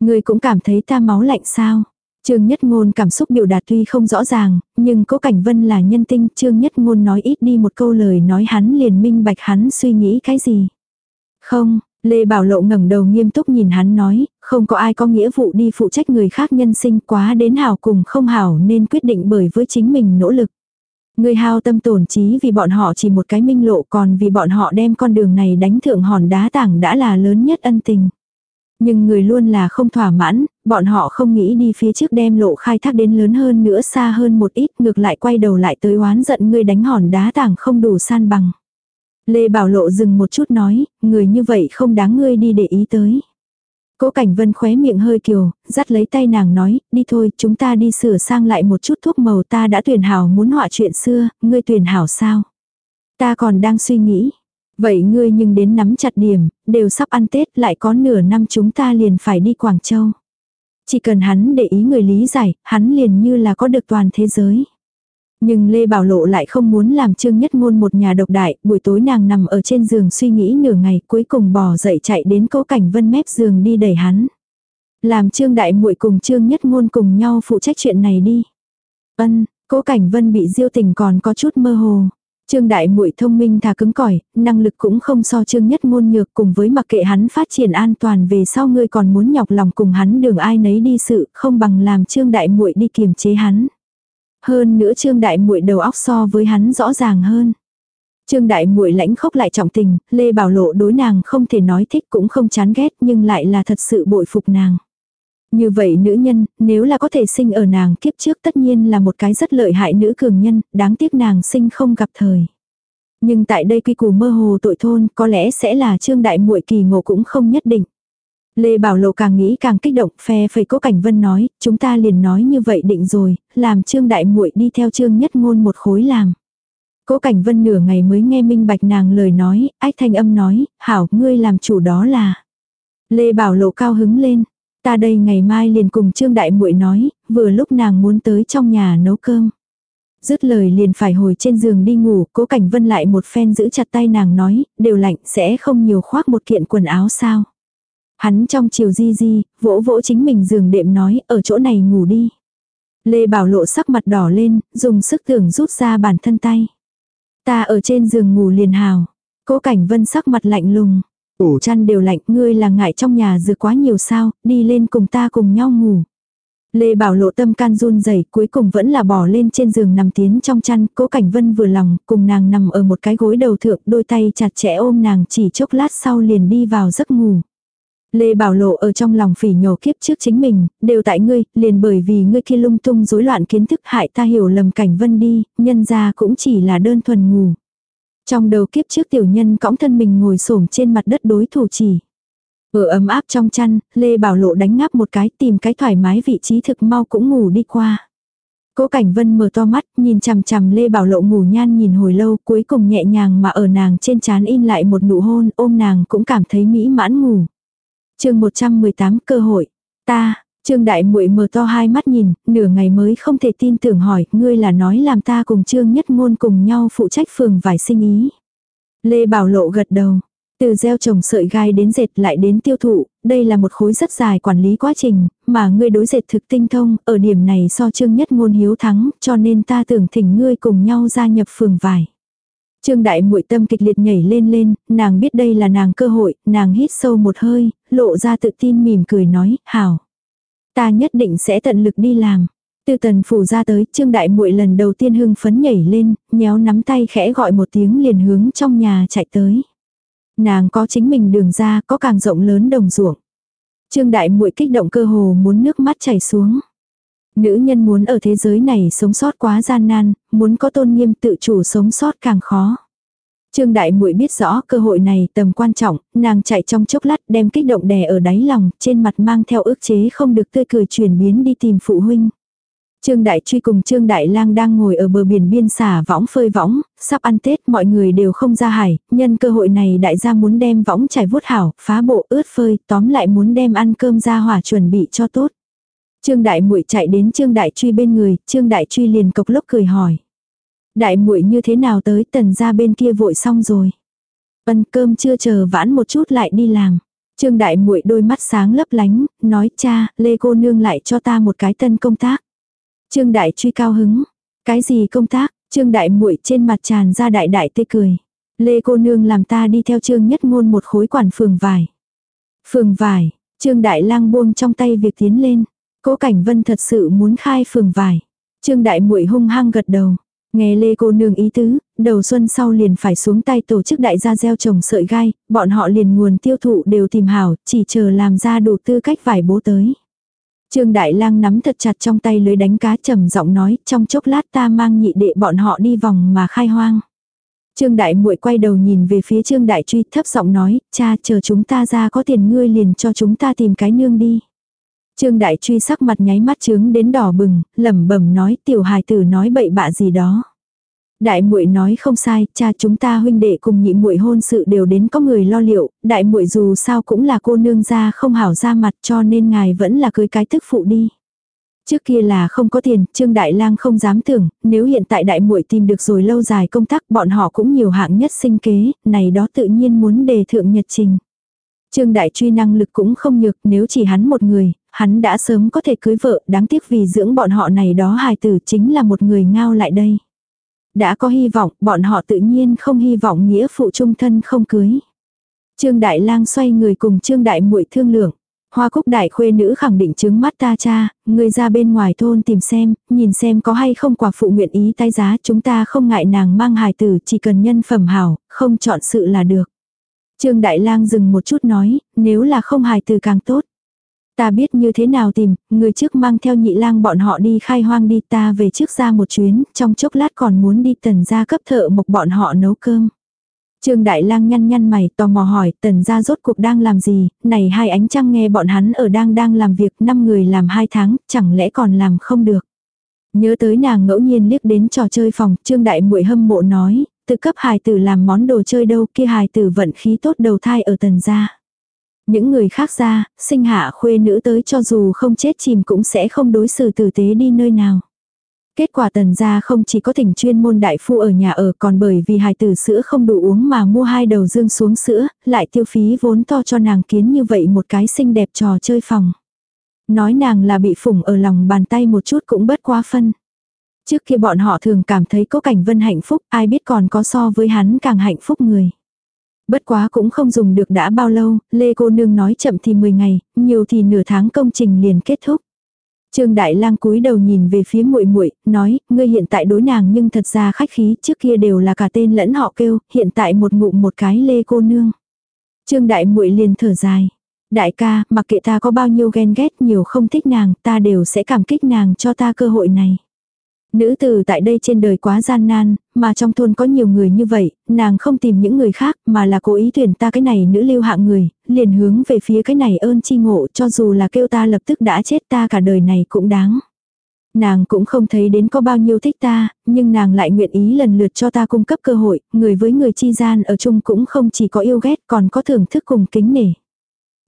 Người cũng cảm thấy ta máu lạnh sao? Trương Nhất Ngôn cảm xúc biểu đạt tuy không rõ ràng, nhưng Cố Cảnh Vân là nhân tinh, Trương Nhất Ngôn nói ít đi một câu lời nói hắn liền minh bạch hắn suy nghĩ cái gì. Không, Lê Bảo Lộ ngẩng đầu nghiêm túc nhìn hắn nói, không có ai có nghĩa vụ đi phụ trách người khác nhân sinh quá đến hảo cùng không hảo nên quyết định bởi với chính mình nỗ lực. Người hao tâm tổn trí vì bọn họ chỉ một cái minh lộ còn vì bọn họ đem con đường này đánh thượng hòn đá tảng đã là lớn nhất ân tình. Nhưng người luôn là không thỏa mãn, bọn họ không nghĩ đi phía trước đem lộ khai thác đến lớn hơn nữa xa hơn một ít ngược lại quay đầu lại tới oán giận ngươi đánh hòn đá tảng không đủ san bằng. Lê Bảo Lộ dừng một chút nói, người như vậy không đáng ngươi đi để ý tới. Cố Cảnh Vân khóe miệng hơi kiều, dắt lấy tay nàng nói, đi thôi, chúng ta đi sửa sang lại một chút thuốc màu ta đã tuyển hảo muốn họa chuyện xưa, ngươi tuyển hảo sao? Ta còn đang suy nghĩ. Vậy ngươi nhưng đến nắm chặt điểm, đều sắp ăn Tết lại có nửa năm chúng ta liền phải đi Quảng Châu. Chỉ cần hắn để ý người lý giải, hắn liền như là có được toàn thế giới. Nhưng Lê Bảo Lộ lại không muốn làm Trương Nhất Ngôn một nhà độc đại, buổi tối nàng nằm ở trên giường suy nghĩ nửa ngày, cuối cùng bò dậy chạy đến Cố Cảnh Vân mép giường đi đẩy hắn. Làm Trương Đại Muội cùng Trương Nhất Ngôn cùng nhau phụ trách chuyện này đi. Ân, Cố Cảnh Vân bị Diêu Tình còn có chút mơ hồ. Trương Đại Muội thông minh thà cứng cỏi, năng lực cũng không so Trương Nhất Ngôn nhược cùng với mặc kệ hắn phát triển an toàn về sau ngươi còn muốn nhọc lòng cùng hắn đường ai nấy đi sự, không bằng làm Trương Đại Muội đi kiềm chế hắn. Hơn nữa Trương Đại Muội đầu óc so với hắn rõ ràng hơn. Trương Đại Muội lãnh khốc lại trọng tình, Lê Bảo Lộ đối nàng không thể nói thích cũng không chán ghét nhưng lại là thật sự bội phục nàng. Như vậy nữ nhân, nếu là có thể sinh ở nàng kiếp trước tất nhiên là một cái rất lợi hại nữ cường nhân, đáng tiếc nàng sinh không gặp thời. Nhưng tại đây quy củ mơ hồ tội thôn có lẽ sẽ là trương đại muội kỳ ngộ cũng không nhất định. Lê Bảo Lộ càng nghĩ càng kích động, phe phẩy Cố Cảnh Vân nói, chúng ta liền nói như vậy định rồi, làm Trương Đại Muội đi theo Trương Nhất Ngôn một khối làm. Cố Cảnh Vân nửa ngày mới nghe minh bạch nàng lời nói, ách thanh âm nói, hảo, ngươi làm chủ đó là. Lê Bảo Lộ cao hứng lên, ta đây ngày mai liền cùng Trương Đại Muội nói, vừa lúc nàng muốn tới trong nhà nấu cơm. Dứt lời liền phải hồi trên giường đi ngủ, Cố Cảnh Vân lại một phen giữ chặt tay nàng nói, đều lạnh sẽ không nhiều khoác một kiện quần áo sao. Hắn trong chiều di di, vỗ vỗ chính mình giường đệm nói, ở chỗ này ngủ đi. Lê Bảo Lộ sắc mặt đỏ lên, dùng sức tưởng rút ra bản thân tay. Ta ở trên giường ngủ liền hào. Cố Cảnh Vân sắc mặt lạnh lùng. Ủ chăn đều lạnh, ngươi là ngại trong nhà dư quá nhiều sao, đi lên cùng ta cùng nhau ngủ. Lê Bảo lộ tâm can run rẩy cuối cùng vẫn là bỏ lên trên giường nằm tiến trong chăn, cố cảnh vân vừa lòng, cùng nàng nằm ở một cái gối đầu thượng, đôi tay chặt chẽ ôm nàng chỉ chốc lát sau liền đi vào giấc ngủ. Lê Bảo Lộ ở trong lòng phỉ nhổ kiếp trước chính mình, đều tại ngươi, liền bởi vì ngươi kia lung tung rối loạn kiến thức hại ta hiểu lầm cảnh vân đi, nhân ra cũng chỉ là đơn thuần ngủ. Trong đầu kiếp trước tiểu nhân cõng thân mình ngồi xổm trên mặt đất đối thủ chỉ. Ở ấm áp trong chăn, Lê Bảo Lộ đánh ngáp một cái tìm cái thoải mái vị trí thực mau cũng ngủ đi qua. Cố Cảnh Vân mở to mắt, nhìn chằm chằm Lê Bảo Lộ ngủ nhan nhìn hồi lâu, cuối cùng nhẹ nhàng mà ở nàng trên trán in lại một nụ hôn, ôm nàng cũng cảm thấy mỹ mãn ngủ. Chương 118 cơ hội. Ta, Trương Đại Muội mở to hai mắt nhìn, nửa ngày mới không thể tin tưởng hỏi, ngươi là nói làm ta cùng Trương Nhất Ngôn cùng nhau phụ trách phường vải sinh ý. Lê Bảo Lộ gật đầu. Từ gieo trồng sợi gai đến dệt lại đến tiêu thụ, đây là một khối rất dài quản lý quá trình, mà ngươi đối dệt thực tinh thông, ở điểm này so Trương Nhất Ngôn hiếu thắng, cho nên ta tưởng thỉnh ngươi cùng nhau gia nhập phường vải. Trương Đại Muội tâm kịch liệt nhảy lên lên, nàng biết đây là nàng cơ hội, nàng hít sâu một hơi, lộ ra tự tin mỉm cười nói, hảo. Ta nhất định sẽ tận lực đi làm. Từ tần phủ ra tới, Trương Đại Muội lần đầu tiên hưng phấn nhảy lên, nhéo nắm tay khẽ gọi một tiếng liền hướng trong nhà chạy tới. Nàng có chính mình đường ra, có càng rộng lớn đồng ruộng. Trương Đại Muội kích động cơ hồ muốn nước mắt chảy xuống. Nữ nhân muốn ở thế giới này sống sót quá gian nan, muốn có tôn nghiêm tự chủ sống sót càng khó. Trương Đại Muội biết rõ cơ hội này tầm quan trọng, nàng chạy trong chốc lát đem kích động đè ở đáy lòng, trên mặt mang theo ước chế không được tươi cười chuyển biến đi tìm phụ huynh. Trương Đại Truy cùng Trương Đại Lang đang ngồi ở bờ biển biên xả võng phơi võng, sắp ăn Tết mọi người đều không ra hải, nhân cơ hội này đại gia muốn đem võng trải vuốt hảo, phá bộ ướt phơi, tóm lại muốn đem ăn cơm ra hỏa chuẩn bị cho tốt. Trương Đại Muội chạy đến Trương Đại Truy bên người, Trương Đại Truy liền cộc lốc cười hỏi. Đại Muội như thế nào tới tần ra bên kia vội xong rồi. Ân cơm chưa chờ vãn một chút lại đi làm. Trương Đại Muội đôi mắt sáng lấp lánh, nói cha, Lê cô nương lại cho ta một cái tân công tác. Trương Đại Truy cao hứng. Cái gì công tác? Trương Đại Muội trên mặt tràn ra đại đại tê cười. Lê cô nương làm ta đi theo Trương Nhất Ngôn một khối quản phường vải. Phường vải, Trương Đại Lang buông trong tay việc tiến lên. Cố Cảnh Vân thật sự muốn khai phường vải. Trương Đại Muội hung hăng gật đầu. Nghe Lê cô nương ý tứ, đầu xuân sau liền phải xuống tay tổ chức đại gia gieo trồng sợi gai, bọn họ liền nguồn tiêu thụ đều tìm hảo, chỉ chờ làm ra đủ tư cách vải bố tới. Trương Đại Lang nắm thật chặt trong tay lưới đánh cá trầm giọng nói, trong chốc lát ta mang nhị đệ bọn họ đi vòng mà khai hoang. Trương Đại Muội quay đầu nhìn về phía Trương Đại Truy thấp giọng nói, cha chờ chúng ta ra có tiền ngươi liền cho chúng ta tìm cái nương đi. Trương Đại Truy sắc mặt nháy mắt trướng đến đỏ bừng, lẩm bẩm nói tiểu hài tử nói bậy bạ gì đó. Đại muội nói không sai, cha chúng ta huynh đệ cùng nhị muội hôn sự đều đến có người lo liệu, đại muội dù sao cũng là cô nương gia không hảo ra mặt cho nên ngài vẫn là cưới cái tức phụ đi. Trước kia là không có tiền, Trương Đại Lang không dám tưởng, nếu hiện tại đại muội tìm được rồi lâu dài công tác, bọn họ cũng nhiều hạng nhất sinh kế, này đó tự nhiên muốn đề thượng nhật trình. Trương Đại Truy năng lực cũng không nhược, nếu chỉ hắn một người, hắn đã sớm có thể cưới vợ, đáng tiếc vì dưỡng bọn họ này đó hài tử chính là một người ngao lại đây. Đã có hy vọng, bọn họ tự nhiên không hy vọng nghĩa phụ trung thân không cưới. Trương Đại Lang xoay người cùng Trương Đại muội thương lượng. Hoa cúc đại khuê nữ khẳng định chứng mắt ta cha, người ra bên ngoài thôn tìm xem, nhìn xem có hay không quả phụ nguyện ý tái giá chúng ta không ngại nàng mang hài tử chỉ cần nhân phẩm hảo, không chọn sự là được. Trương Đại Lang dừng một chút nói, nếu là không hài tử càng tốt. Ta biết như thế nào tìm, người trước mang theo nhị lang bọn họ đi khai hoang đi ta về trước ra một chuyến, trong chốc lát còn muốn đi tần gia cấp thợ mộc bọn họ nấu cơm. Trương Đại Lang nhăn nhăn mày tò mò hỏi tần gia rốt cuộc đang làm gì, này hai ánh trăng nghe bọn hắn ở đang đang làm việc năm người làm hai tháng, chẳng lẽ còn làm không được. Nhớ tới nàng ngẫu nhiên liếc đến trò chơi phòng, Trương Đại muội hâm mộ nói, tự cấp hài tử làm món đồ chơi đâu kia hài tử vận khí tốt đầu thai ở tần gia. Những người khác ra, sinh hạ khuê nữ tới cho dù không chết chìm cũng sẽ không đối xử tử tế đi nơi nào. Kết quả tần gia không chỉ có thỉnh chuyên môn đại phu ở nhà ở còn bởi vì hài tử sữa không đủ uống mà mua hai đầu dương xuống sữa, lại tiêu phí vốn to cho nàng kiến như vậy một cái xinh đẹp trò chơi phòng. Nói nàng là bị phủng ở lòng bàn tay một chút cũng bất quá phân. Trước kia bọn họ thường cảm thấy có cảnh vân hạnh phúc, ai biết còn có so với hắn càng hạnh phúc người. Bất quá cũng không dùng được đã bao lâu, Lê cô nương nói chậm thì 10 ngày, nhiều thì nửa tháng công trình liền kết thúc. Trương Đại Lang cúi đầu nhìn về phía muội muội, nói, ngươi hiện tại đối nàng nhưng thật ra khách khí, trước kia đều là cả tên lẫn họ kêu, hiện tại một ngụm một cái Lê cô nương. Trương Đại muội liền thở dài. Đại ca, mặc kệ ta có bao nhiêu ghen ghét nhiều không thích nàng, ta đều sẽ cảm kích nàng cho ta cơ hội này. Nữ tử tại đây trên đời quá gian nan, mà trong thôn có nhiều người như vậy, nàng không tìm những người khác mà là cố ý tuyển ta cái này nữ lưu hạng người, liền hướng về phía cái này ơn chi ngộ cho dù là kêu ta lập tức đã chết ta cả đời này cũng đáng. Nàng cũng không thấy đến có bao nhiêu thích ta, nhưng nàng lại nguyện ý lần lượt cho ta cung cấp cơ hội, người với người chi gian ở chung cũng không chỉ có yêu ghét còn có thưởng thức cùng kính nể.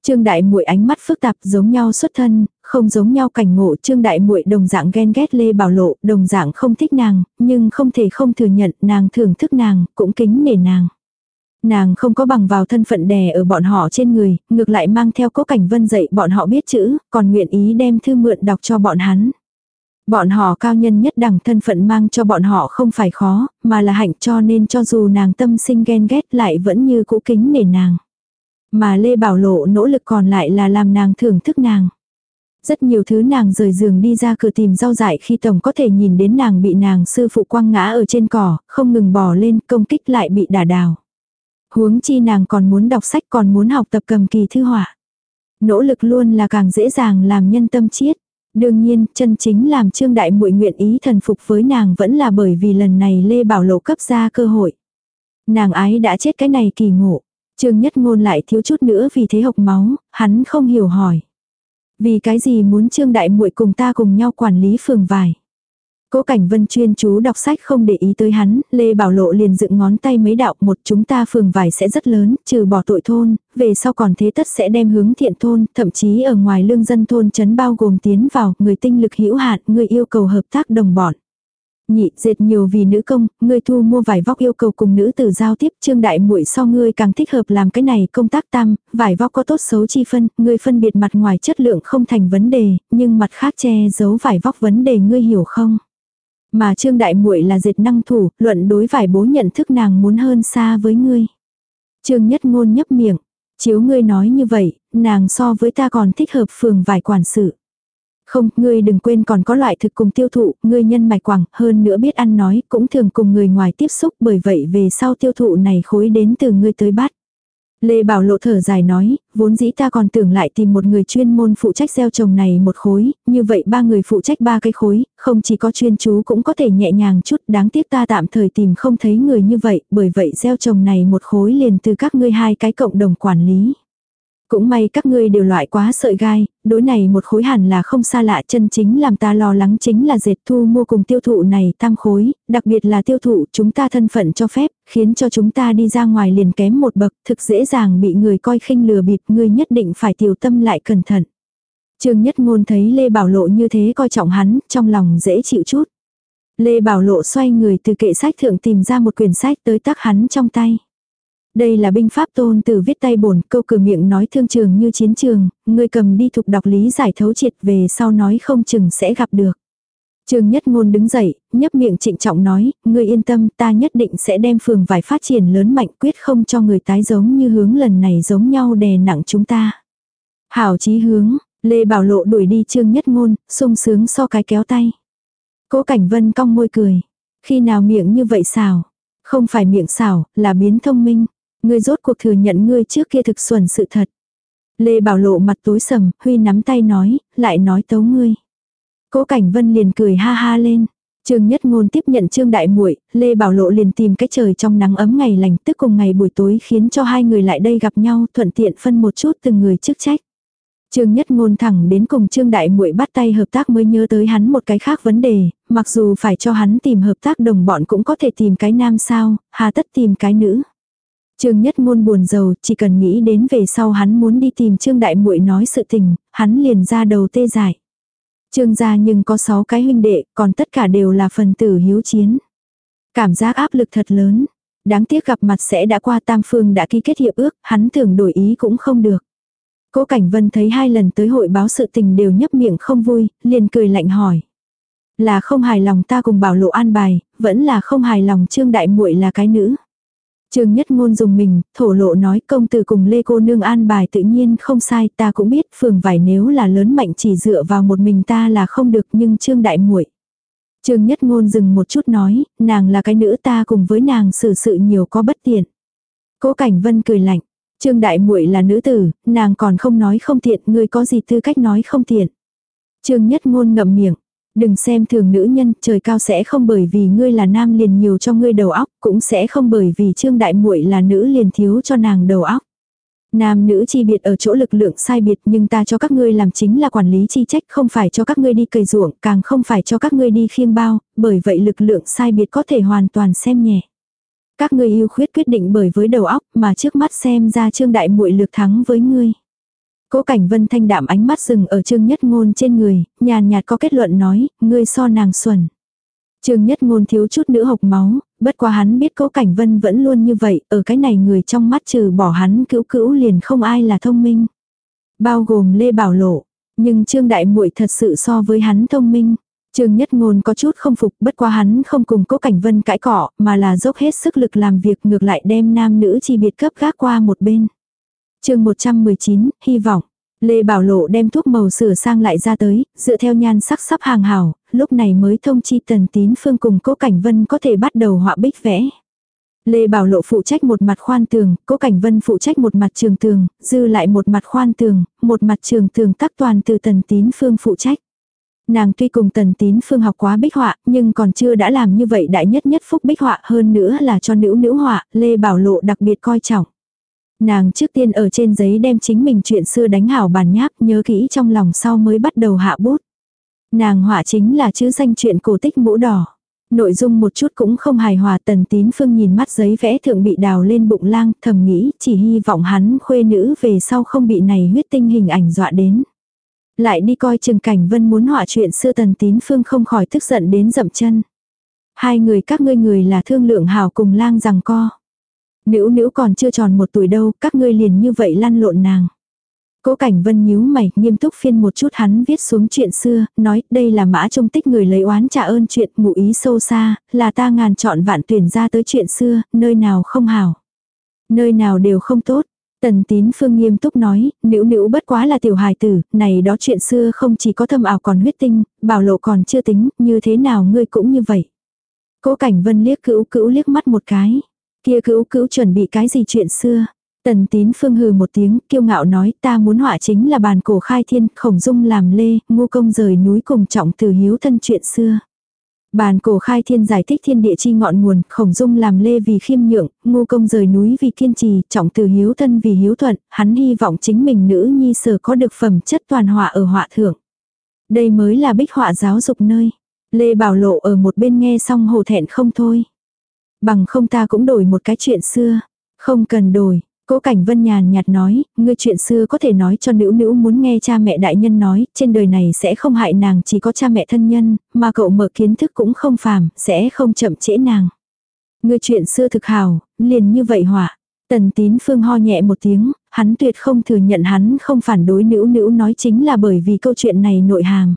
Trương Đại Muội ánh mắt phức tạp giống nhau xuất thân, không giống nhau cảnh ngộ Trương Đại Muội đồng dạng ghen ghét Lê Bảo Lộ, đồng dạng không thích nàng, nhưng không thể không thừa nhận nàng thưởng thức nàng, cũng kính nể nàng. Nàng không có bằng vào thân phận đè ở bọn họ trên người, ngược lại mang theo cố cảnh vân dạy bọn họ biết chữ, còn nguyện ý đem thư mượn đọc cho bọn hắn. Bọn họ cao nhân nhất đẳng thân phận mang cho bọn họ không phải khó, mà là hạnh cho nên cho dù nàng tâm sinh ghen ghét lại vẫn như cũ kính nể nàng. Mà Lê Bảo Lộ nỗ lực còn lại là làm nàng thưởng thức nàng. Rất nhiều thứ nàng rời giường đi ra cửa tìm rau dại khi tổng có thể nhìn đến nàng bị nàng sư phụ quăng ngã ở trên cỏ, không ngừng bò lên công kích lại bị đả đào. Huống chi nàng còn muốn đọc sách còn muốn học tập cầm kỳ thư họa. Nỗ lực luôn là càng dễ dàng làm nhân tâm chiết. Đương nhiên, chân chính làm Trương Đại Muội nguyện ý thần phục với nàng vẫn là bởi vì lần này Lê Bảo Lộ cấp ra cơ hội. Nàng ái đã chết cái này kỳ ngộ. Trương Nhất Ngôn lại thiếu chút nữa vì thế hộc máu, hắn không hiểu hỏi. Vì cái gì muốn Trương Đại muội cùng ta cùng nhau quản lý phường vải. Cố Cảnh Vân chuyên chú đọc sách không để ý tới hắn, Lê Bảo Lộ liền dựng ngón tay mấy đạo, một chúng ta phường vải sẽ rất lớn, trừ bỏ tội thôn, về sau còn thế tất sẽ đem hướng thiện thôn, thậm chí ở ngoài lương dân thôn chấn bao gồm tiến vào, người tinh lực hữu hạn, người yêu cầu hợp tác đồng bọn. Nhị, dệt nhiều vì nữ công, ngươi thu mua vải vóc yêu cầu cùng nữ tử giao tiếp, trương đại muội so ngươi càng thích hợp làm cái này công tác tam, vải vóc có tốt xấu chi phân, ngươi phân biệt mặt ngoài chất lượng không thành vấn đề, nhưng mặt khác che giấu vải vóc vấn đề ngươi hiểu không? Mà trương đại muội là dệt năng thủ, luận đối vải bố nhận thức nàng muốn hơn xa với ngươi. Trương nhất ngôn nhấp miệng, chiếu ngươi nói như vậy, nàng so với ta còn thích hợp phường vải quản sự. Không, ngươi đừng quên còn có loại thực cùng tiêu thụ, ngươi nhân mạch quảng, hơn nữa biết ăn nói, cũng thường cùng người ngoài tiếp xúc, bởi vậy về sau tiêu thụ này khối đến từ ngươi tới bắt. Lê Bảo Lộ thở dài nói, vốn dĩ ta còn tưởng lại tìm một người chuyên môn phụ trách gieo trồng này một khối, như vậy ba người phụ trách ba cái khối, không chỉ có chuyên chú cũng có thể nhẹ nhàng chút, đáng tiếc ta tạm thời tìm không thấy người như vậy, bởi vậy gieo trồng này một khối liền từ các ngươi hai cái cộng đồng quản lý. Cũng may các ngươi đều loại quá sợi gai, đối này một khối hẳn là không xa lạ chân chính làm ta lo lắng chính là dệt thu mua cùng tiêu thụ này tam khối, đặc biệt là tiêu thụ chúng ta thân phận cho phép, khiến cho chúng ta đi ra ngoài liền kém một bậc, thực dễ dàng bị người coi khinh lừa bịp, ngươi nhất định phải tiểu tâm lại cẩn thận. Trương Nhất Ngôn thấy Lê Bảo Lộ như thế coi trọng hắn, trong lòng dễ chịu chút. Lê Bảo Lộ xoay người từ kệ sách thượng tìm ra một quyển sách tới tác hắn trong tay. Đây là binh pháp tôn từ viết tay bổn, câu cử miệng nói thương trường như chiến trường, người cầm đi thục đọc lý giải thấu triệt về sau nói không chừng sẽ gặp được. Trương Nhất Ngôn đứng dậy, nhấp miệng trịnh trọng nói, người yên tâm ta nhất định sẽ đem phường vải phát triển lớn mạnh quyết không cho người tái giống như hướng lần này giống nhau đè nặng chúng ta. Hảo chí hướng, Lê Bảo Lộ đuổi đi Trương Nhất Ngôn, sung sướng so cái kéo tay. Cố Cảnh Vân cong môi cười. Khi nào miệng như vậy xào Không phải miệng xào là biến thông minh. Ngươi rốt cuộc thừa nhận ngươi trước kia thực xuẩn sự thật. Lê Bảo Lộ mặt tối sầm, Huy nắm tay nói, lại nói tấu ngươi. Cố Cảnh Vân liền cười ha ha lên. Trương Nhất Ngôn tiếp nhận Trương Đại Muội, Lê Bảo Lộ liền tìm cái trời trong nắng ấm ngày lành, tức cùng ngày buổi tối khiến cho hai người lại đây gặp nhau, thuận tiện phân một chút từng người chức trách. Trương Nhất Ngôn thẳng đến cùng Trương Đại Muội bắt tay hợp tác mới nhớ tới hắn một cái khác vấn đề, mặc dù phải cho hắn tìm hợp tác đồng bọn cũng có thể tìm cái nam sao, hà tất tìm cái nữ. Trương Nhất Ngôn buồn rầu, chỉ cần nghĩ đến về sau hắn muốn đi tìm Trương Đại Muội nói sự tình, hắn liền ra đầu tê dại. Trương gia nhưng có 6 cái huynh đệ, còn tất cả đều là phần tử hiếu chiến. Cảm giác áp lực thật lớn. Đáng tiếc gặp mặt sẽ đã qua Tam Phương đã ký kết hiệp ước, hắn tưởng đổi ý cũng không được. Cố Cảnh Vân thấy hai lần tới hội báo sự tình đều nhấp miệng không vui, liền cười lạnh hỏi. Là không hài lòng ta cùng bảo lộ an bài, vẫn là không hài lòng Trương Đại muội là cái nữ. Trương Nhất Ngôn dùng mình, thổ lộ nói công tử cùng Lê cô nương an bài tự nhiên không sai, ta cũng biết phường vải nếu là lớn mạnh chỉ dựa vào một mình ta là không được nhưng Trương Đại muội Trương Nhất Ngôn dừng một chút nói, nàng là cái nữ ta cùng với nàng xử sự nhiều có bất tiện. Cố Cảnh Vân cười lạnh, Trương Đại muội là nữ tử, nàng còn không nói không tiện, ngươi có gì tư cách nói không tiện. Trương Nhất Ngôn ngậm miệng, Đừng xem thường nữ nhân, trời cao sẽ không bởi vì ngươi là nam liền nhiều cho ngươi đầu óc, cũng sẽ không bởi vì trương đại muội là nữ liền thiếu cho nàng đầu óc. Nam nữ chi biệt ở chỗ lực lượng sai biệt nhưng ta cho các ngươi làm chính là quản lý chi trách không phải cho các ngươi đi cày ruộng càng không phải cho các ngươi đi khiêng bao, bởi vậy lực lượng sai biệt có thể hoàn toàn xem nhẹ. Các ngươi yêu khuyết quyết định bởi với đầu óc mà trước mắt xem ra trương đại muội lực thắng với ngươi. Cố cảnh vân thanh đạm ánh mắt dừng ở trương nhất ngôn trên người, nhàn nhạt có kết luận nói, ngươi so nàng xuẩn. Trương nhất ngôn thiếu chút nữa hộc máu, bất quá hắn biết cố cảnh vân vẫn luôn như vậy, ở cái này người trong mắt trừ bỏ hắn cữu cữu liền không ai là thông minh. Bao gồm Lê Bảo Lộ, nhưng Trương Đại muội thật sự so với hắn thông minh. Trương Nhất Ngôn có chút không phục, bất quá hắn không cùng Cố Cảnh Vân cãi cọ, mà là dốc hết sức lực làm việc ngược lại đem nam nữ chi biệt cấp gác qua một bên chương 119, hy vọng. Lê Bảo Lộ đem thuốc màu sửa sang lại ra tới, dựa theo nhan sắc sắp hàng hảo, lúc này mới thông chi tần tín phương cùng cố cảnh vân có thể bắt đầu họa bích vẽ. Lê Bảo Lộ phụ trách một mặt khoan tường, cố cảnh vân phụ trách một mặt trường tường, dư lại một mặt khoan tường, một mặt trường tường tắc toàn từ tần tín phương phụ trách. Nàng tuy cùng tần tín phương học quá bích họa, nhưng còn chưa đã làm như vậy đại nhất nhất phúc bích họa hơn nữa là cho nữ nữ họa, Lê Bảo Lộ đặc biệt coi trọng. Nàng trước tiên ở trên giấy đem chính mình chuyện xưa đánh hảo bàn nháp, nhớ kỹ trong lòng sau mới bắt đầu hạ bút. Nàng họa chính là chữ danh chuyện cổ tích mũ đỏ. Nội dung một chút cũng không hài hòa, tần tín phương nhìn mắt giấy vẽ thượng bị đào lên bụng lang, thầm nghĩ, chỉ hy vọng hắn khuê nữ về sau không bị này huyết tinh hình ảnh dọa đến. Lại đi coi trường Cảnh Vân muốn họa chuyện xưa, tần tín phương không khỏi tức giận đến dậm chân. Hai người các ngươi người là thương lượng hảo cùng lang rằng co. Nữ nữ còn chưa tròn một tuổi đâu, các ngươi liền như vậy lăn lộn nàng. Cố Cảnh Vân nhíu mày, nghiêm túc phiên một chút hắn viết xuống chuyện xưa, nói đây là mã trung tích người lấy oán trả ơn chuyện ngụ ý sâu xa, là ta ngàn chọn vạn tuyển ra tới chuyện xưa, nơi nào không hảo. Nơi nào đều không tốt. Tần tín phương nghiêm túc nói, nữ nữ bất quá là tiểu hài tử, này đó chuyện xưa không chỉ có thâm ảo còn huyết tinh, bảo lộ còn chưa tính, như thế nào ngươi cũng như vậy. Cố Cảnh Vân liếc cữu cữu liếc mắt một cái. Kia cữu cữu chuẩn bị cái gì chuyện xưa. Tần tín phương hừ một tiếng, kiêu ngạo nói ta muốn họa chính là bàn cổ khai thiên, khổng dung làm lê, ngô công rời núi cùng trọng từ hiếu thân chuyện xưa. Bàn cổ khai thiên giải thích thiên địa chi ngọn nguồn, khổng dung làm lê vì khiêm nhượng, ngô công rời núi vì kiên trì, trọng từ hiếu thân vì hiếu thuận, hắn hy vọng chính mình nữ nhi sở có được phẩm chất toàn họa ở họa thượng. Đây mới là bích họa giáo dục nơi. Lê Bảo Lộ ở một bên nghe xong hồ thẹn không thôi. Bằng không ta cũng đổi một cái chuyện xưa. Không cần đổi. Cố Cảnh Vân nhàn nhạt nói, ngươi chuyện xưa có thể nói cho nữ nữ muốn nghe cha mẹ đại nhân nói, trên đời này sẽ không hại nàng chỉ có cha mẹ thân nhân, mà cậu mở kiến thức cũng không phàm, sẽ không chậm trễ nàng. Ngươi chuyện xưa thực hào, liền như vậy hỏa. Tần tín phương ho nhẹ một tiếng, hắn tuyệt không thừa nhận hắn không phản đối nữ nữ nói chính là bởi vì câu chuyện này nội hàm.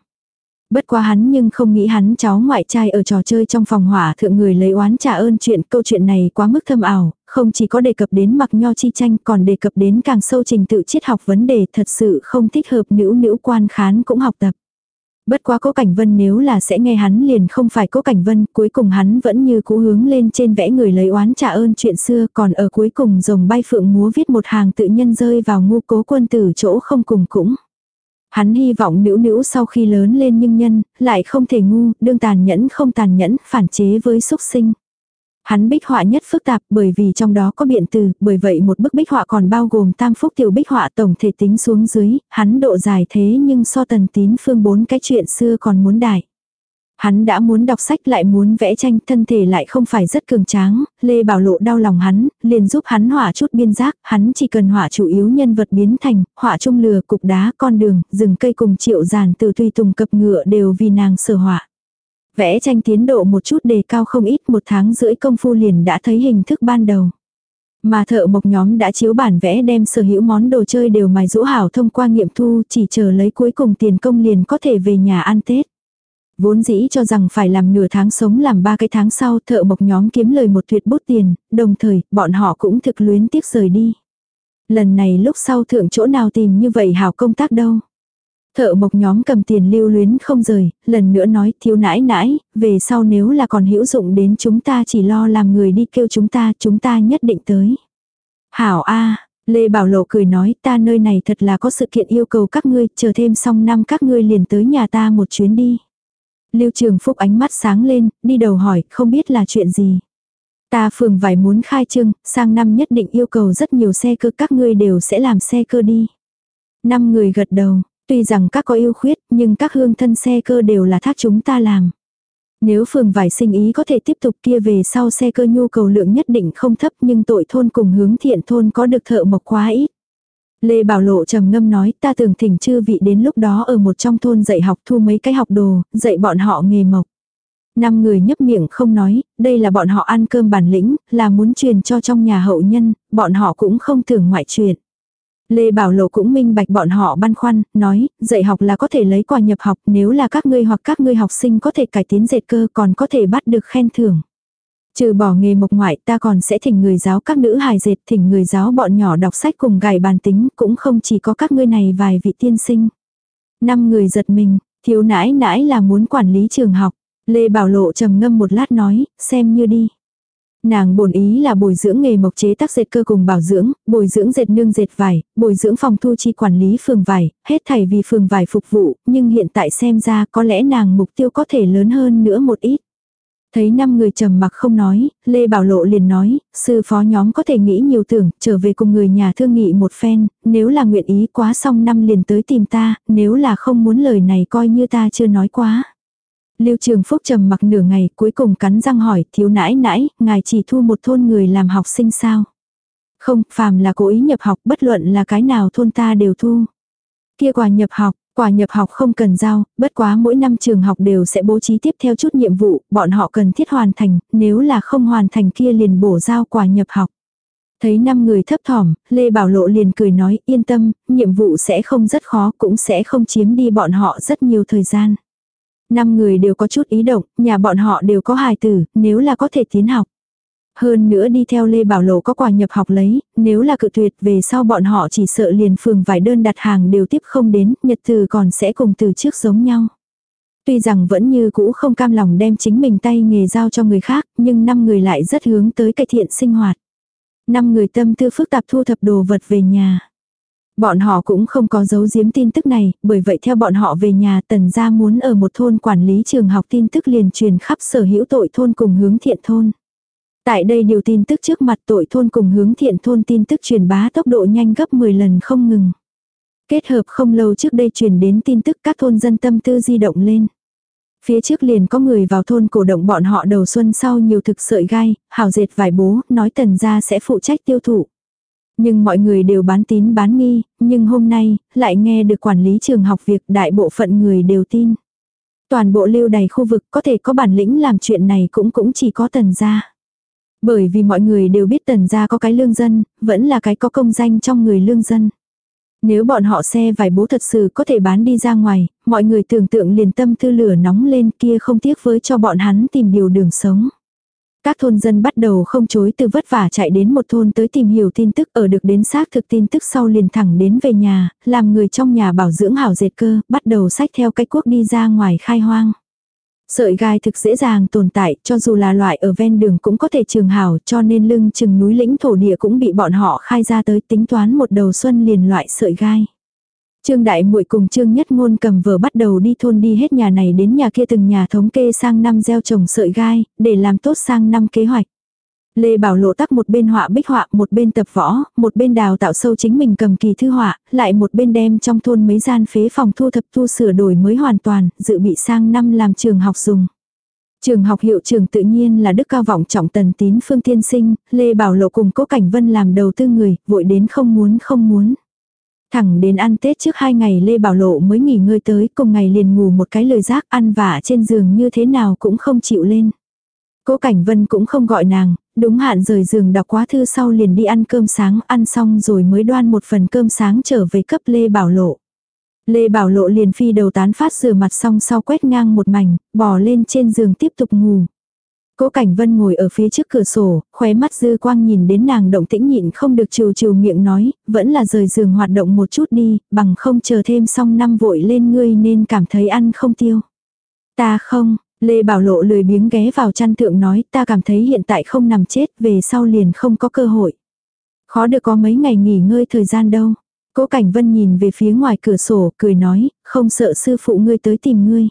Bất quá hắn nhưng không nghĩ hắn cháu ngoại trai ở trò chơi trong phòng hỏa thượng người lấy oán trả ơn chuyện câu chuyện này quá mức thâm ảo, không chỉ có đề cập đến mặc nho chi tranh còn đề cập đến càng sâu trình tự triết học vấn đề thật sự không thích hợp nữ nữ quan khán cũng học tập. Bất quá cố cảnh vân nếu là sẽ nghe hắn liền không phải cố cảnh vân, cuối cùng hắn vẫn như cũ hướng lên trên vẽ người lấy oán trả ơn chuyện xưa, còn ở cuối cùng rồng bay phượng múa viết một hàng tự nhân rơi vào ngu cố quân tử chỗ không cùng cũng. Hắn hy vọng nữ nữ sau khi lớn lên nhưng nhân, lại không thể ngu, đương tàn nhẫn không tàn nhẫn, phản chế với xúc sinh. Hắn bích họa nhất phức tạp bởi vì trong đó có biện từ, bởi vậy một bức bích họa còn bao gồm tam phúc tiểu bích họa tổng thể tính xuống dưới, hắn độ dài thế nhưng so tần tín phương bốn cái chuyện xưa còn muốn đại. Hắn đã muốn đọc sách lại muốn vẽ tranh, thân thể lại không phải rất cường tráng, Lê Bảo Lộ đau lòng hắn, liền giúp hắn hỏa chút biên giác, hắn chỉ cần hỏa chủ yếu nhân vật biến thành, hỏa trung lừa, cục đá, con đường, rừng cây cùng triệu giàn từ tùy tùng cập ngựa đều vì nàng sở hỏa Vẽ tranh tiến độ một chút đề cao không ít một tháng rưỡi công phu liền đã thấy hình thức ban đầu. Mà thợ mộc nhóm đã chiếu bản vẽ đem sở hữu món đồ chơi đều mài rũ hảo thông qua nghiệm thu chỉ chờ lấy cuối cùng tiền công liền có thể về nhà ăn Tết. Vốn dĩ cho rằng phải làm nửa tháng sống làm ba cái tháng sau thợ mộc nhóm kiếm lời một tuyệt bút tiền, đồng thời bọn họ cũng thực luyến tiếc rời đi. Lần này lúc sau thượng chỗ nào tìm như vậy hảo công tác đâu. Thợ mộc nhóm cầm tiền lưu luyến không rời, lần nữa nói thiếu nãi nãi, về sau nếu là còn hữu dụng đến chúng ta chỉ lo làm người đi kêu chúng ta, chúng ta nhất định tới. Hảo A, Lê Bảo Lộ cười nói ta nơi này thật là có sự kiện yêu cầu các ngươi, chờ thêm xong năm các ngươi liền tới nhà ta một chuyến đi. Lưu Trường Phúc ánh mắt sáng lên, đi đầu hỏi, không biết là chuyện gì. Ta phường vải muốn khai trương, sang năm nhất định yêu cầu rất nhiều xe cơ các ngươi đều sẽ làm xe cơ đi. Năm người gật đầu, tuy rằng các có yêu khuyết nhưng các hương thân xe cơ đều là thác chúng ta làm. Nếu phường vải sinh ý có thể tiếp tục kia về sau xe cơ nhu cầu lượng nhất định không thấp nhưng tội thôn cùng hướng thiện thôn có được thợ mộc quá ít. Lê Bảo Lộ trầm ngâm nói ta tưởng thỉnh chư vị đến lúc đó ở một trong thôn dạy học thu mấy cái học đồ, dạy bọn họ nghề mộc. Năm người nhấp miệng không nói, đây là bọn họ ăn cơm bản lĩnh, là muốn truyền cho trong nhà hậu nhân, bọn họ cũng không tưởng ngoại truyền. Lê Bảo Lộ cũng minh bạch bọn họ băn khoăn, nói, dạy học là có thể lấy quà nhập học nếu là các ngươi hoặc các ngươi học sinh có thể cải tiến dệt cơ còn có thể bắt được khen thưởng. Trừ bỏ nghề mộc ngoại ta còn sẽ thỉnh người giáo các nữ hài dệt thỉnh người giáo bọn nhỏ đọc sách cùng gài bàn tính cũng không chỉ có các ngươi này vài vị tiên sinh. Năm người giật mình, thiếu nãi nãi là muốn quản lý trường học. Lê Bảo Lộ trầm ngâm một lát nói, xem như đi. Nàng bổn ý là bồi dưỡng nghề mộc chế tác dệt cơ cùng bảo dưỡng, bồi dưỡng dệt nương dệt vải, bồi dưỡng phòng thu chi quản lý phường vải, hết thảy vì phường vải phục vụ, nhưng hiện tại xem ra có lẽ nàng mục tiêu có thể lớn hơn nữa một ít. Thấy năm người trầm mặc không nói, Lê Bảo Lộ liền nói, sư phó nhóm có thể nghĩ nhiều tưởng, trở về cùng người nhà thương nghị một phen, nếu là nguyện ý quá xong năm liền tới tìm ta, nếu là không muốn lời này coi như ta chưa nói quá. Lưu Trường Phúc trầm mặc nửa ngày cuối cùng cắn răng hỏi thiếu nãi nãi, ngài chỉ thu một thôn người làm học sinh sao? Không, phàm là cố ý nhập học bất luận là cái nào thôn ta đều thu. Kia quà nhập học, Quả nhập học không cần giao, bất quá mỗi năm trường học đều sẽ bố trí tiếp theo chút nhiệm vụ, bọn họ cần thiết hoàn thành, nếu là không hoàn thành kia liền bổ giao quả nhập học. Thấy năm người thấp thỏm, Lê Bảo Lộ liền cười nói yên tâm, nhiệm vụ sẽ không rất khó cũng sẽ không chiếm đi bọn họ rất nhiều thời gian. Năm người đều có chút ý động, nhà bọn họ đều có hài tử, nếu là có thể tiến học. Hơn nữa đi theo Lê Bảo Lộ có quà nhập học lấy, nếu là cự tuyệt về sau bọn họ chỉ sợ liền phường vài đơn đặt hàng đều tiếp không đến, nhật từ còn sẽ cùng từ trước giống nhau. Tuy rằng vẫn như cũ không cam lòng đem chính mình tay nghề giao cho người khác, nhưng năm người lại rất hướng tới cải thiện sinh hoạt. Năm người tâm tư phức tạp thu thập đồ vật về nhà. Bọn họ cũng không có giấu giếm tin tức này, bởi vậy theo bọn họ về nhà tần gia muốn ở một thôn quản lý trường học tin tức liền truyền khắp sở hữu tội thôn cùng hướng thiện thôn. Tại đây điều tin tức trước mặt tội thôn cùng hướng thiện thôn tin tức truyền bá tốc độ nhanh gấp 10 lần không ngừng. Kết hợp không lâu trước đây truyền đến tin tức các thôn dân tâm tư di động lên. Phía trước liền có người vào thôn cổ động bọn họ đầu xuân sau nhiều thực sợi gai, hào dệt vải bố, nói tần gia sẽ phụ trách tiêu thụ. Nhưng mọi người đều bán tín bán nghi, nhưng hôm nay, lại nghe được quản lý trường học việc đại bộ phận người đều tin. Toàn bộ lưu đầy khu vực có thể có bản lĩnh làm chuyện này cũng cũng chỉ có tần gia. Bởi vì mọi người đều biết tần gia có cái lương dân, vẫn là cái có công danh trong người lương dân. Nếu bọn họ xe vải bố thật sự có thể bán đi ra ngoài, mọi người tưởng tượng liền tâm tư lửa nóng lên kia không tiếc với cho bọn hắn tìm điều đường sống. Các thôn dân bắt đầu không chối từ vất vả chạy đến một thôn tới tìm hiểu tin tức ở được đến xác thực tin tức sau liền thẳng đến về nhà, làm người trong nhà bảo dưỡng hảo dệt cơ, bắt đầu sách theo cái cuốc đi ra ngoài khai hoang. Sợi gai thực dễ dàng tồn tại, cho dù là loại ở ven đường cũng có thể trường hảo, cho nên lưng chừng núi lĩnh thổ địa cũng bị bọn họ khai ra tới tính toán một đầu xuân liền loại sợi gai. Trương Đại Muội cùng Trương Nhất Ngôn cầm vở bắt đầu đi thôn đi hết nhà này đến nhà kia từng nhà thống kê sang năm gieo trồng sợi gai, để làm tốt sang năm kế hoạch. Lê Bảo Lộ tắc một bên họa bích họa, một bên tập võ, một bên đào tạo sâu chính mình cầm kỳ thư họa, lại một bên đem trong thôn mấy gian phế phòng thu thập thu sửa đổi mới hoàn toàn, dự bị sang năm làm trường học dùng. Trường học hiệu trường tự nhiên là đức cao vọng trọng tần tín phương tiên sinh, Lê Bảo Lộ cùng Cố Cảnh Vân làm đầu tư người, vội đến không muốn không muốn. Thẳng đến ăn Tết trước hai ngày Lê Bảo Lộ mới nghỉ ngơi tới, cùng ngày liền ngủ một cái lời rác ăn vả trên giường như thế nào cũng không chịu lên. Cố Cảnh Vân cũng không gọi nàng, đúng hạn rời giường đọc quá thư sau liền đi ăn cơm sáng, ăn xong rồi mới đoan một phần cơm sáng trở về cấp Lê Bảo Lộ. Lê Bảo Lộ liền phi đầu tán phát rửa mặt xong sau quét ngang một mảnh, bò lên trên giường tiếp tục ngủ. Cố Cảnh Vân ngồi ở phía trước cửa sổ, khóe mắt dư quang nhìn đến nàng động tĩnh nhịn không được trừ trừ miệng nói, vẫn là rời giường hoạt động một chút đi, bằng không chờ thêm xong năm vội lên ngươi nên cảm thấy ăn không tiêu. Ta không, Lê Bảo Lộ lười biếng ghé vào chăn thượng nói, ta cảm thấy hiện tại không nằm chết, về sau liền không có cơ hội. Khó được có mấy ngày nghỉ ngơi thời gian đâu. Cố Cảnh Vân nhìn về phía ngoài cửa sổ, cười nói, không sợ sư phụ ngươi tới tìm ngươi.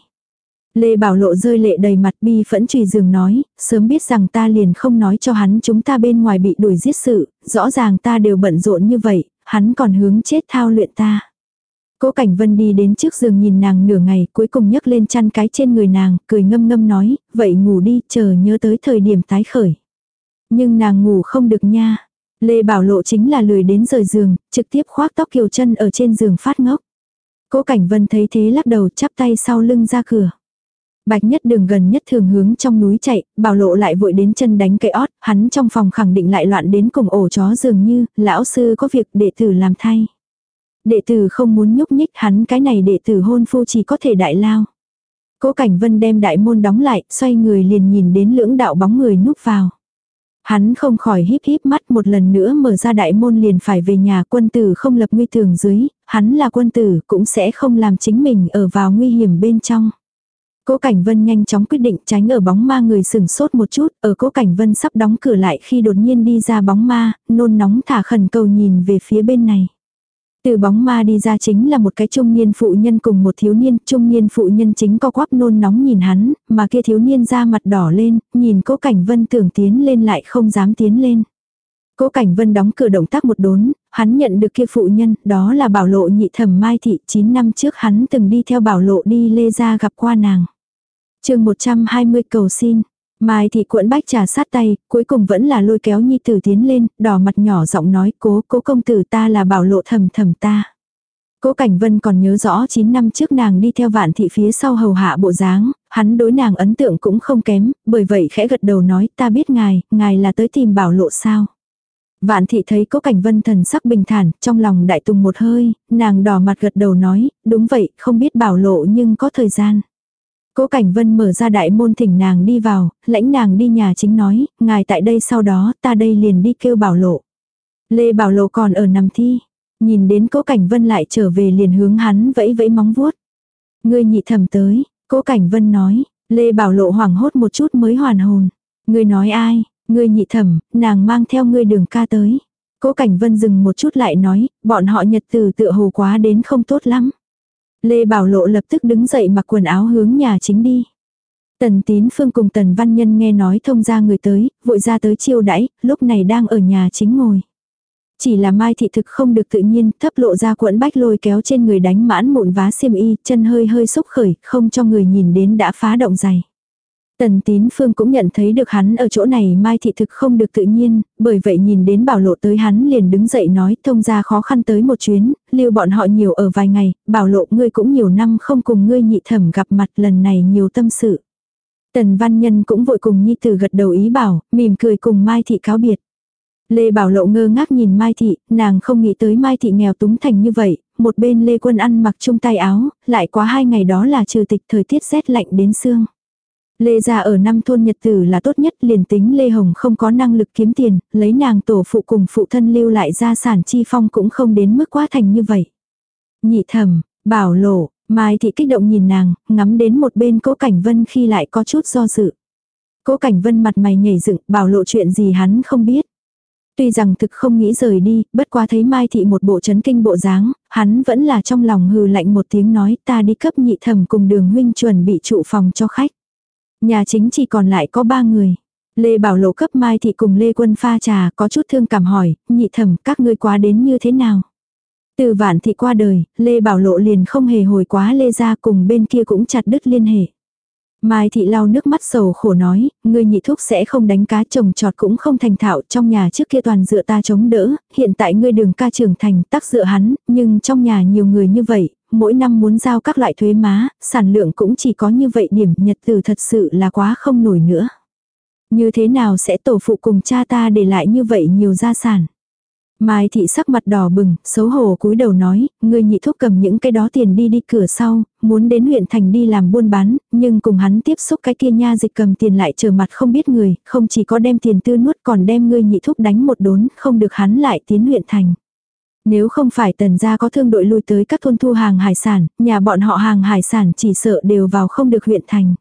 Lê Bảo Lộ rơi lệ đầy mặt bi phẫn trùy giường nói, sớm biết rằng ta liền không nói cho hắn chúng ta bên ngoài bị đuổi giết sự, rõ ràng ta đều bận rộn như vậy, hắn còn hướng chết thao luyện ta. Cố Cảnh Vân đi đến trước giường nhìn nàng nửa ngày, cuối cùng nhấc lên chăn cái trên người nàng, cười ngâm ngâm nói, vậy ngủ đi, chờ nhớ tới thời điểm tái khởi. Nhưng nàng ngủ không được nha. Lê Bảo Lộ chính là lười đến rời giường, trực tiếp khoác tóc kiều chân ở trên giường phát ngốc. Cố Cảnh Vân thấy thế lắc đầu chắp tay sau lưng ra cửa. Bạch nhất đường gần nhất thường hướng trong núi chạy, bảo lộ lại vội đến chân đánh cây ót, hắn trong phòng khẳng định lại loạn đến cùng ổ chó dường như, lão sư có việc đệ tử làm thay. Đệ tử không muốn nhúc nhích hắn cái này đệ tử hôn phu chỉ có thể đại lao. Cố Cảnh Vân đem đại môn đóng lại, xoay người liền nhìn đến lưỡng đạo bóng người núp vào. Hắn không khỏi híp híp mắt một lần nữa mở ra đại môn liền phải về nhà quân tử không lập nguy tường dưới, hắn là quân tử cũng sẽ không làm chính mình ở vào nguy hiểm bên trong. Cố Cảnh Vân nhanh chóng quyết định tránh ở bóng ma người sừng sốt một chút, ở Cố Cảnh Vân sắp đóng cửa lại khi đột nhiên đi ra bóng ma, nôn nóng thả khẩn cầu nhìn về phía bên này. Từ bóng ma đi ra chính là một cái trung niên phụ nhân cùng một thiếu niên, trung niên phụ nhân chính co quắp nôn nóng nhìn hắn, mà kia thiếu niên ra mặt đỏ lên, nhìn Cố Cảnh Vân tưởng tiến lên lại không dám tiến lên. Cố Cảnh Vân đóng cửa động tác một đốn, hắn nhận được kia phụ nhân, đó là bảo lộ nhị thẩm Mai Thị, 9 năm trước hắn từng đi theo bảo lộ đi lê ra gặp qua nàng. chương 120 cầu xin, Mai Thị cuộn bách trà sát tay, cuối cùng vẫn là lôi kéo nhi tử tiến lên, đỏ mặt nhỏ giọng nói cố, cố công tử ta là bảo lộ thầm thầm ta. Cố Cảnh Vân còn nhớ rõ 9 năm trước nàng đi theo vạn thị phía sau hầu hạ bộ dáng, hắn đối nàng ấn tượng cũng không kém, bởi vậy khẽ gật đầu nói ta biết ngài, ngài là tới tìm bảo lộ sao. Vạn thị thấy cố cảnh vân thần sắc bình thản, trong lòng đại tùng một hơi, nàng đỏ mặt gật đầu nói, đúng vậy, không biết bảo lộ nhưng có thời gian. Cố Cảnh Vân mở ra đại môn thỉnh nàng đi vào, lãnh nàng đi nhà chính nói, ngài tại đây sau đó ta đây liền đi kêu bảo lộ. Lê Bảo Lộ còn ở nằm thi, nhìn đến Cố Cảnh Vân lại trở về liền hướng hắn vẫy vẫy móng vuốt. Ngươi nhị thầm tới, Cố Cảnh Vân nói, Lê Bảo Lộ hoảng hốt một chút mới hoàn hồn. Ngươi nói ai, Ngươi nhị thẩm, nàng mang theo ngươi đường ca tới. Cố Cảnh Vân dừng một chút lại nói, bọn họ nhật từ tựa hồ quá đến không tốt lắm. Lê Bảo Lộ lập tức đứng dậy mặc quần áo hướng nhà chính đi. Tần Tín Phương cùng Tần Văn Nhân nghe nói thông ra người tới, vội ra tới chiêu đãi, lúc này đang ở nhà chính ngồi. Chỉ là Mai Thị thực không được tự nhiên, thấp lộ ra cuộn bách lôi kéo trên người đánh mãn mụn vá xiêm y, chân hơi hơi xúc khởi, không cho người nhìn đến đã phá động dày. Tần tín phương cũng nhận thấy được hắn ở chỗ này mai thị thực không được tự nhiên, bởi vậy nhìn đến bảo lộ tới hắn liền đứng dậy nói thông ra khó khăn tới một chuyến, lưu bọn họ nhiều ở vài ngày, bảo lộ ngươi cũng nhiều năm không cùng ngươi nhị thẩm gặp mặt lần này nhiều tâm sự. Tần văn nhân cũng vội cùng nhi tử gật đầu ý bảo, mỉm cười cùng mai thị cáo biệt. Lê Bảo Lộ ngơ ngác nhìn Mai Thị, nàng không nghĩ tới Mai Thị nghèo túng thành như vậy, một bên Lê Quân ăn mặc chung tay áo, lại quá hai ngày đó là trừ tịch thời tiết rét lạnh đến xương. Lê gia ở năm thôn nhật tử là tốt nhất liền tính Lê Hồng không có năng lực kiếm tiền, lấy nàng tổ phụ cùng phụ thân lưu lại gia sản chi phong cũng không đến mức quá thành như vậy. Nhị thẩm, bảo lộ, Mai thị kích động nhìn nàng, ngắm đến một bên cố cảnh vân khi lại có chút do dự. Cố cảnh vân mặt mày nhảy dựng, bảo lộ chuyện gì hắn không biết. Tuy rằng thực không nghĩ rời đi, bất quá thấy Mai Thị một bộ chấn kinh bộ dáng, hắn vẫn là trong lòng hừ lạnh một tiếng nói ta đi cấp nhị thẩm cùng đường huynh chuẩn bị trụ phòng cho khách. Nhà chính chỉ còn lại có ba người. Lê Bảo Lộ cấp Mai Thị cùng Lê Quân pha trà có chút thương cảm hỏi, nhị thẩm các ngươi quá đến như thế nào. Từ vạn thị qua đời, Lê Bảo Lộ liền không hề hồi quá Lê ra cùng bên kia cũng chặt đứt liên hệ. Mai thị lau nước mắt sầu khổ nói, ngươi nhị thúc sẽ không đánh cá trồng trọt cũng không thành thạo trong nhà trước kia toàn dựa ta chống đỡ, hiện tại ngươi đường ca trưởng thành tắc dựa hắn, nhưng trong nhà nhiều người như vậy, mỗi năm muốn giao các loại thuế má, sản lượng cũng chỉ có như vậy điểm nhật từ thật sự là quá không nổi nữa. Như thế nào sẽ tổ phụ cùng cha ta để lại như vậy nhiều gia sản. Mai thị sắc mặt đỏ bừng, xấu hổ cúi đầu nói, người nhị thúc cầm những cái đó tiền đi đi cửa sau, muốn đến huyện thành đi làm buôn bán, nhưng cùng hắn tiếp xúc cái kia nha dịch cầm tiền lại trở mặt không biết người, không chỉ có đem tiền tư nuốt còn đem người nhị thúc đánh một đốn, không được hắn lại tiến huyện thành. Nếu không phải tần gia có thương đội lui tới các thôn thu hàng hải sản, nhà bọn họ hàng hải sản chỉ sợ đều vào không được huyện thành.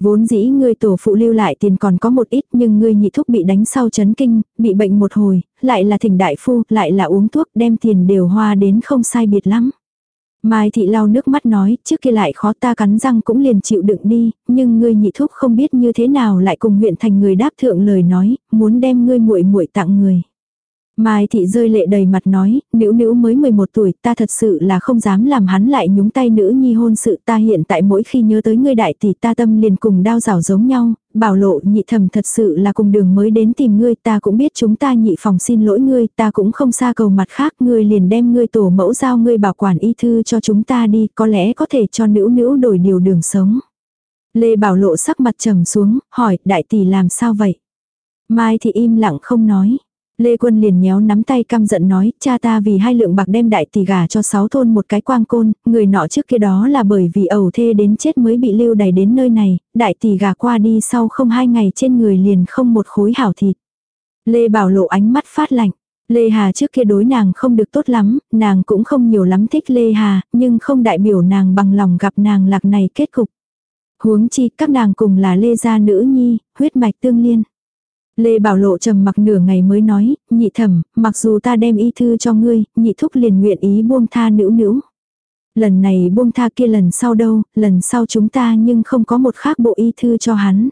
Vốn dĩ ngươi tổ phụ lưu lại tiền còn có một ít nhưng ngươi nhị thúc bị đánh sau chấn kinh, bị bệnh một hồi, lại là thỉnh đại phu, lại là uống thuốc, đem tiền đều hoa đến không sai biệt lắm. Mai thị lau nước mắt nói, trước kia lại khó ta cắn răng cũng liền chịu đựng đi, nhưng ngươi nhị thúc không biết như thế nào lại cùng huyện thành người đáp thượng lời nói, muốn đem ngươi muội muội tặng người. Mai thị rơi lệ đầy mặt nói, nữ nữ mới 11 tuổi, ta thật sự là không dám làm hắn lại nhúng tay nữ nhi hôn sự ta hiện tại mỗi khi nhớ tới ngươi đại tỷ ta tâm liền cùng đau rào giống nhau, bảo lộ nhị thầm thật sự là cùng đường mới đến tìm ngươi ta cũng biết chúng ta nhị phòng xin lỗi ngươi ta cũng không xa cầu mặt khác ngươi liền đem ngươi tổ mẫu giao ngươi bảo quản y thư cho chúng ta đi có lẽ có thể cho nữ nữ đổi điều đường sống. Lê bảo lộ sắc mặt trầm xuống, hỏi đại tỷ làm sao vậy? Mai thì im lặng không nói. Lê Quân liền nhéo nắm tay căm giận nói, cha ta vì hai lượng bạc đem đại tỷ gà cho sáu thôn một cái quang côn, người nọ trước kia đó là bởi vì ẩu thê đến chết mới bị lưu đày đến nơi này, đại tỷ gà qua đi sau không hai ngày trên người liền không một khối hảo thịt. Lê Bảo lộ ánh mắt phát lạnh. Lê Hà trước kia đối nàng không được tốt lắm, nàng cũng không nhiều lắm thích Lê Hà, nhưng không đại biểu nàng bằng lòng gặp nàng lạc này kết cục. Huống chi các nàng cùng là Lê gia nữ nhi, huyết mạch tương liên. Lê Bảo Lộ trầm mặc nửa ngày mới nói, nhị thẩm, mặc dù ta đem y thư cho ngươi, nhị thúc liền nguyện ý buông tha nữ nữ. Lần này buông tha kia lần sau đâu, lần sau chúng ta nhưng không có một khác bộ y thư cho hắn.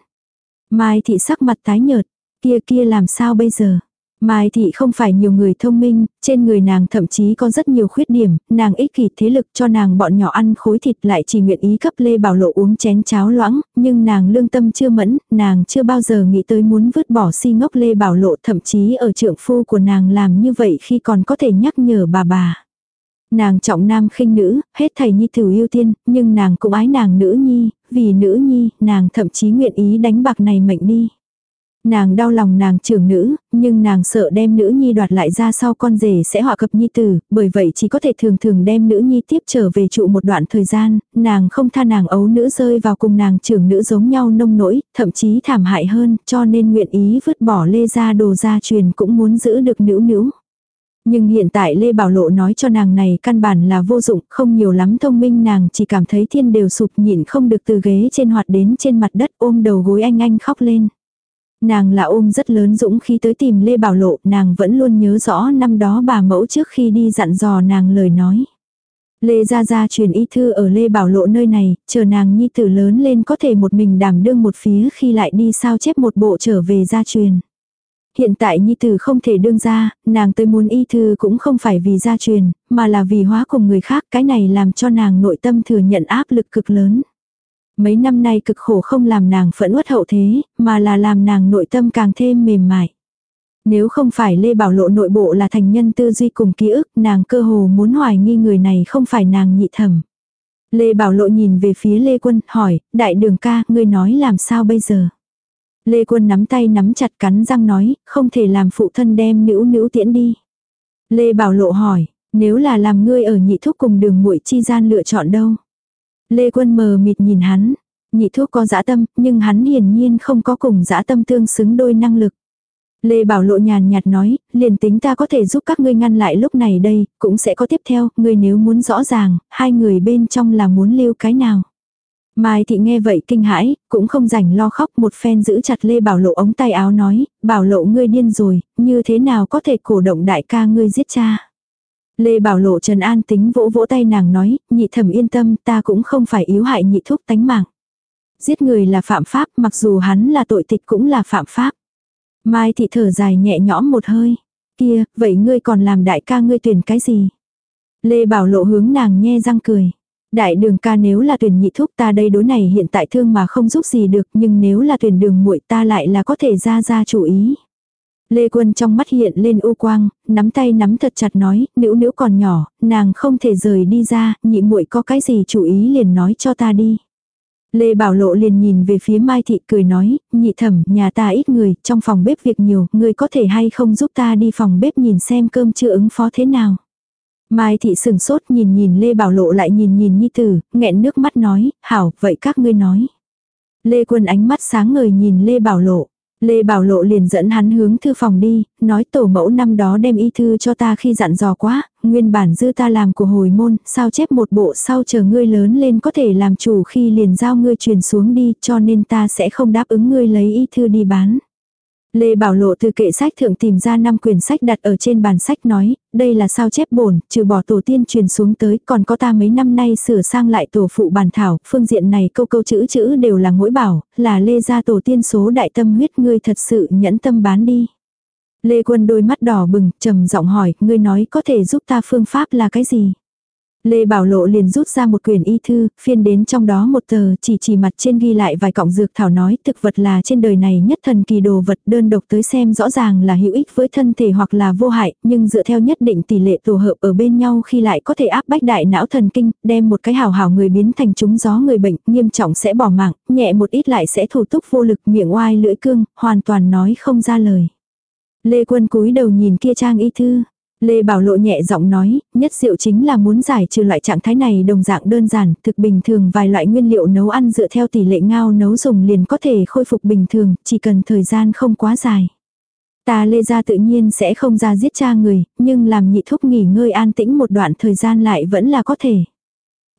Mai thị sắc mặt tái nhợt, kia kia làm sao bây giờ? Mai thị không phải nhiều người thông minh, trên người nàng thậm chí có rất nhiều khuyết điểm, nàng ích kỷ thế lực cho nàng bọn nhỏ ăn khối thịt lại chỉ nguyện ý cấp Lê Bảo Lộ uống chén cháo loãng, nhưng nàng lương tâm chưa mẫn, nàng chưa bao giờ nghĩ tới muốn vứt bỏ si ngốc Lê Bảo Lộ thậm chí ở trượng phu của nàng làm như vậy khi còn có thể nhắc nhở bà bà. Nàng trọng nam khinh nữ, hết thầy nhi tử yêu tiên, nhưng nàng cũng ái nàng nữ nhi, vì nữ nhi, nàng thậm chí nguyện ý đánh bạc này mệnh đi. Nàng đau lòng nàng trưởng nữ, nhưng nàng sợ đem nữ nhi đoạt lại ra sau con rể sẽ họa cập nhi tử, bởi vậy chỉ có thể thường thường đem nữ nhi tiếp trở về trụ một đoạn thời gian, nàng không tha nàng ấu nữ rơi vào cùng nàng trưởng nữ giống nhau nông nỗi, thậm chí thảm hại hơn, cho nên nguyện ý vứt bỏ lê ra đồ gia truyền cũng muốn giữ được nữ nữ. Nhưng hiện tại Lê Bảo Lộ nói cho nàng này căn bản là vô dụng, không nhiều lắm thông minh nàng chỉ cảm thấy thiên đều sụp nhịn không được từ ghế trên hoạt đến trên mặt đất ôm đầu gối anh anh khóc lên. Nàng là ôm rất lớn dũng khi tới tìm Lê Bảo Lộ, nàng vẫn luôn nhớ rõ năm đó bà mẫu trước khi đi dặn dò nàng lời nói. Lê Gia Gia truyền y thư ở Lê Bảo Lộ nơi này, chờ nàng nhi tử lớn lên có thể một mình đảm đương một phía khi lại đi sao chép một bộ trở về gia truyền. Hiện tại nhi tử không thể đương ra, nàng tới muốn y thư cũng không phải vì gia truyền, mà là vì hóa cùng người khác cái này làm cho nàng nội tâm thừa nhận áp lực cực lớn. Mấy năm nay cực khổ không làm nàng phẫn uất hậu thế, mà là làm nàng nội tâm càng thêm mềm mại. Nếu không phải Lê Bảo Lộ nội bộ là thành nhân tư duy cùng ký ức, nàng cơ hồ muốn hoài nghi người này không phải nàng nhị thẩm. Lê Bảo Lộ nhìn về phía Lê Quân, hỏi, đại đường ca, ngươi nói làm sao bây giờ? Lê Quân nắm tay nắm chặt cắn răng nói, không thể làm phụ thân đem nữ nữ tiễn đi. Lê Bảo Lộ hỏi, nếu là làm ngươi ở nhị thúc cùng đường muội chi gian lựa chọn đâu? Lê Quân mờ mịt nhìn hắn, nhị thuốc có dã tâm, nhưng hắn hiển nhiên không có cùng dã tâm tương xứng đôi năng lực. Lê Bảo Lộ nhàn nhạt nói, liền tính ta có thể giúp các ngươi ngăn lại lúc này đây, cũng sẽ có tiếp theo, ngươi nếu muốn rõ ràng, hai người bên trong là muốn lưu cái nào. Mai thị nghe vậy kinh hãi, cũng không rảnh lo khóc một phen giữ chặt Lê Bảo Lộ ống tay áo nói, Bảo Lộ ngươi điên rồi, như thế nào có thể cổ động đại ca ngươi giết cha. Lê Bảo Lộ trần an tính vỗ vỗ tay nàng nói, nhị thẩm yên tâm ta cũng không phải yếu hại nhị thúc tánh mạng. Giết người là phạm pháp mặc dù hắn là tội tịch cũng là phạm pháp. Mai thị thở dài nhẹ nhõm một hơi. Kia, vậy ngươi còn làm đại ca ngươi tuyển cái gì? Lê Bảo Lộ hướng nàng nhe răng cười. Đại đường ca nếu là tuyển nhị thúc ta đây đối này hiện tại thương mà không giúp gì được nhưng nếu là tuyển đường muội ta lại là có thể ra ra chủ ý. Lê Quân trong mắt hiện lên u quang, nắm tay nắm thật chặt nói, nữ nữ còn nhỏ, nàng không thể rời đi ra, nhị muội có cái gì chủ ý liền nói cho ta đi. Lê Bảo Lộ liền nhìn về phía Mai Thị cười nói, nhị thẩm, nhà ta ít người, trong phòng bếp việc nhiều, người có thể hay không giúp ta đi phòng bếp nhìn xem cơm chưa ứng phó thế nào. Mai Thị sừng sốt nhìn nhìn Lê Bảo Lộ lại nhìn nhìn Nhi Tử, nghẹn nước mắt nói, hảo, vậy các ngươi nói. Lê Quân ánh mắt sáng ngời nhìn Lê Bảo Lộ. Lê Bảo Lộ liền dẫn hắn hướng thư phòng đi, nói tổ mẫu năm đó đem y thư cho ta khi dặn dò quá, nguyên bản dư ta làm của hồi môn, sao chép một bộ sau chờ ngươi lớn lên có thể làm chủ khi liền giao ngươi truyền xuống đi cho nên ta sẽ không đáp ứng ngươi lấy y thư đi bán. Lê Bảo Lộ từ kệ sách thượng tìm ra năm quyển sách đặt ở trên bàn sách nói, đây là sao chép bổn, trừ bỏ tổ tiên truyền xuống tới, còn có ta mấy năm nay sửa sang lại tổ phụ bản thảo, phương diện này câu câu chữ chữ đều là ngỗi bảo, là Lê gia tổ tiên số đại tâm huyết ngươi thật sự nhẫn tâm bán đi. Lê Quân đôi mắt đỏ bừng, trầm giọng hỏi, ngươi nói có thể giúp ta phương pháp là cái gì? Lê Bảo Lộ liền rút ra một quyển y thư, phiên đến trong đó một tờ chỉ chỉ mặt trên ghi lại vài cọng dược thảo nói thực vật là trên đời này nhất thần kỳ đồ vật đơn độc tới xem rõ ràng là hữu ích với thân thể hoặc là vô hại, nhưng dựa theo nhất định tỷ lệ tổ hợp ở bên nhau khi lại có thể áp bách đại não thần kinh, đem một cái hào hào người biến thành trúng gió người bệnh, nghiêm trọng sẽ bỏ mạng, nhẹ một ít lại sẽ thủ túc vô lực miệng oai lưỡi cương, hoàn toàn nói không ra lời. Lê Quân cúi đầu nhìn kia trang y thư. Lê Bảo Lộ nhẹ giọng nói, nhất diệu chính là muốn giải trừ loại trạng thái này đồng dạng đơn giản, thực bình thường vài loại nguyên liệu nấu ăn dựa theo tỷ lệ ngao nấu dùng liền có thể khôi phục bình thường, chỉ cần thời gian không quá dài. Ta Lê ra tự nhiên sẽ không ra giết cha người, nhưng làm nhị thúc nghỉ ngơi an tĩnh một đoạn thời gian lại vẫn là có thể.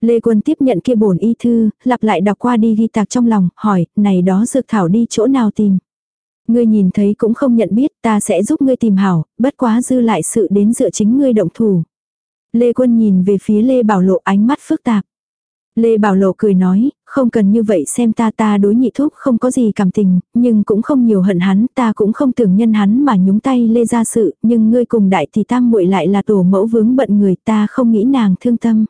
Lê Quân tiếp nhận kia bổn y thư, lặp lại đọc qua đi ghi tạc trong lòng, hỏi, này đó dược thảo đi chỗ nào tìm. Ngươi nhìn thấy cũng không nhận biết ta sẽ giúp ngươi tìm hảo, bất quá dư lại sự đến dựa chính ngươi động thủ. Lê Quân nhìn về phía Lê Bảo Lộ ánh mắt phức tạp. Lê Bảo Lộ cười nói, không cần như vậy xem ta ta đối nhị thúc không có gì cảm tình, nhưng cũng không nhiều hận hắn, ta cũng không tưởng nhân hắn mà nhúng tay Lê ra sự, nhưng ngươi cùng đại thì tam muội lại là tổ mẫu vướng bận người ta không nghĩ nàng thương tâm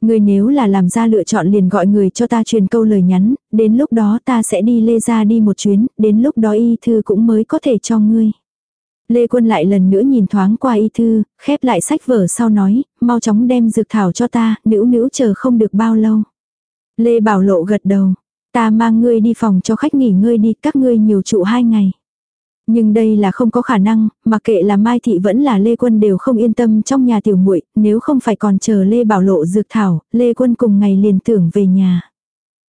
người nếu là làm ra lựa chọn liền gọi người cho ta truyền câu lời nhắn, đến lúc đó ta sẽ đi lê ra đi một chuyến, đến lúc đó y thư cũng mới có thể cho ngươi. Lê Quân lại lần nữa nhìn thoáng qua y thư, khép lại sách vở sau nói, mau chóng đem dược thảo cho ta, nữ nữ chờ không được bao lâu. Lê Bảo Lộ gật đầu, ta mang ngươi đi phòng cho khách nghỉ ngơi đi, các ngươi nhiều trụ hai ngày. Nhưng đây là không có khả năng, mà kệ là Mai Thị vẫn là Lê Quân đều không yên tâm trong nhà tiểu muội nếu không phải còn chờ Lê Bảo Lộ dược thảo, Lê Quân cùng ngày liền tưởng về nhà.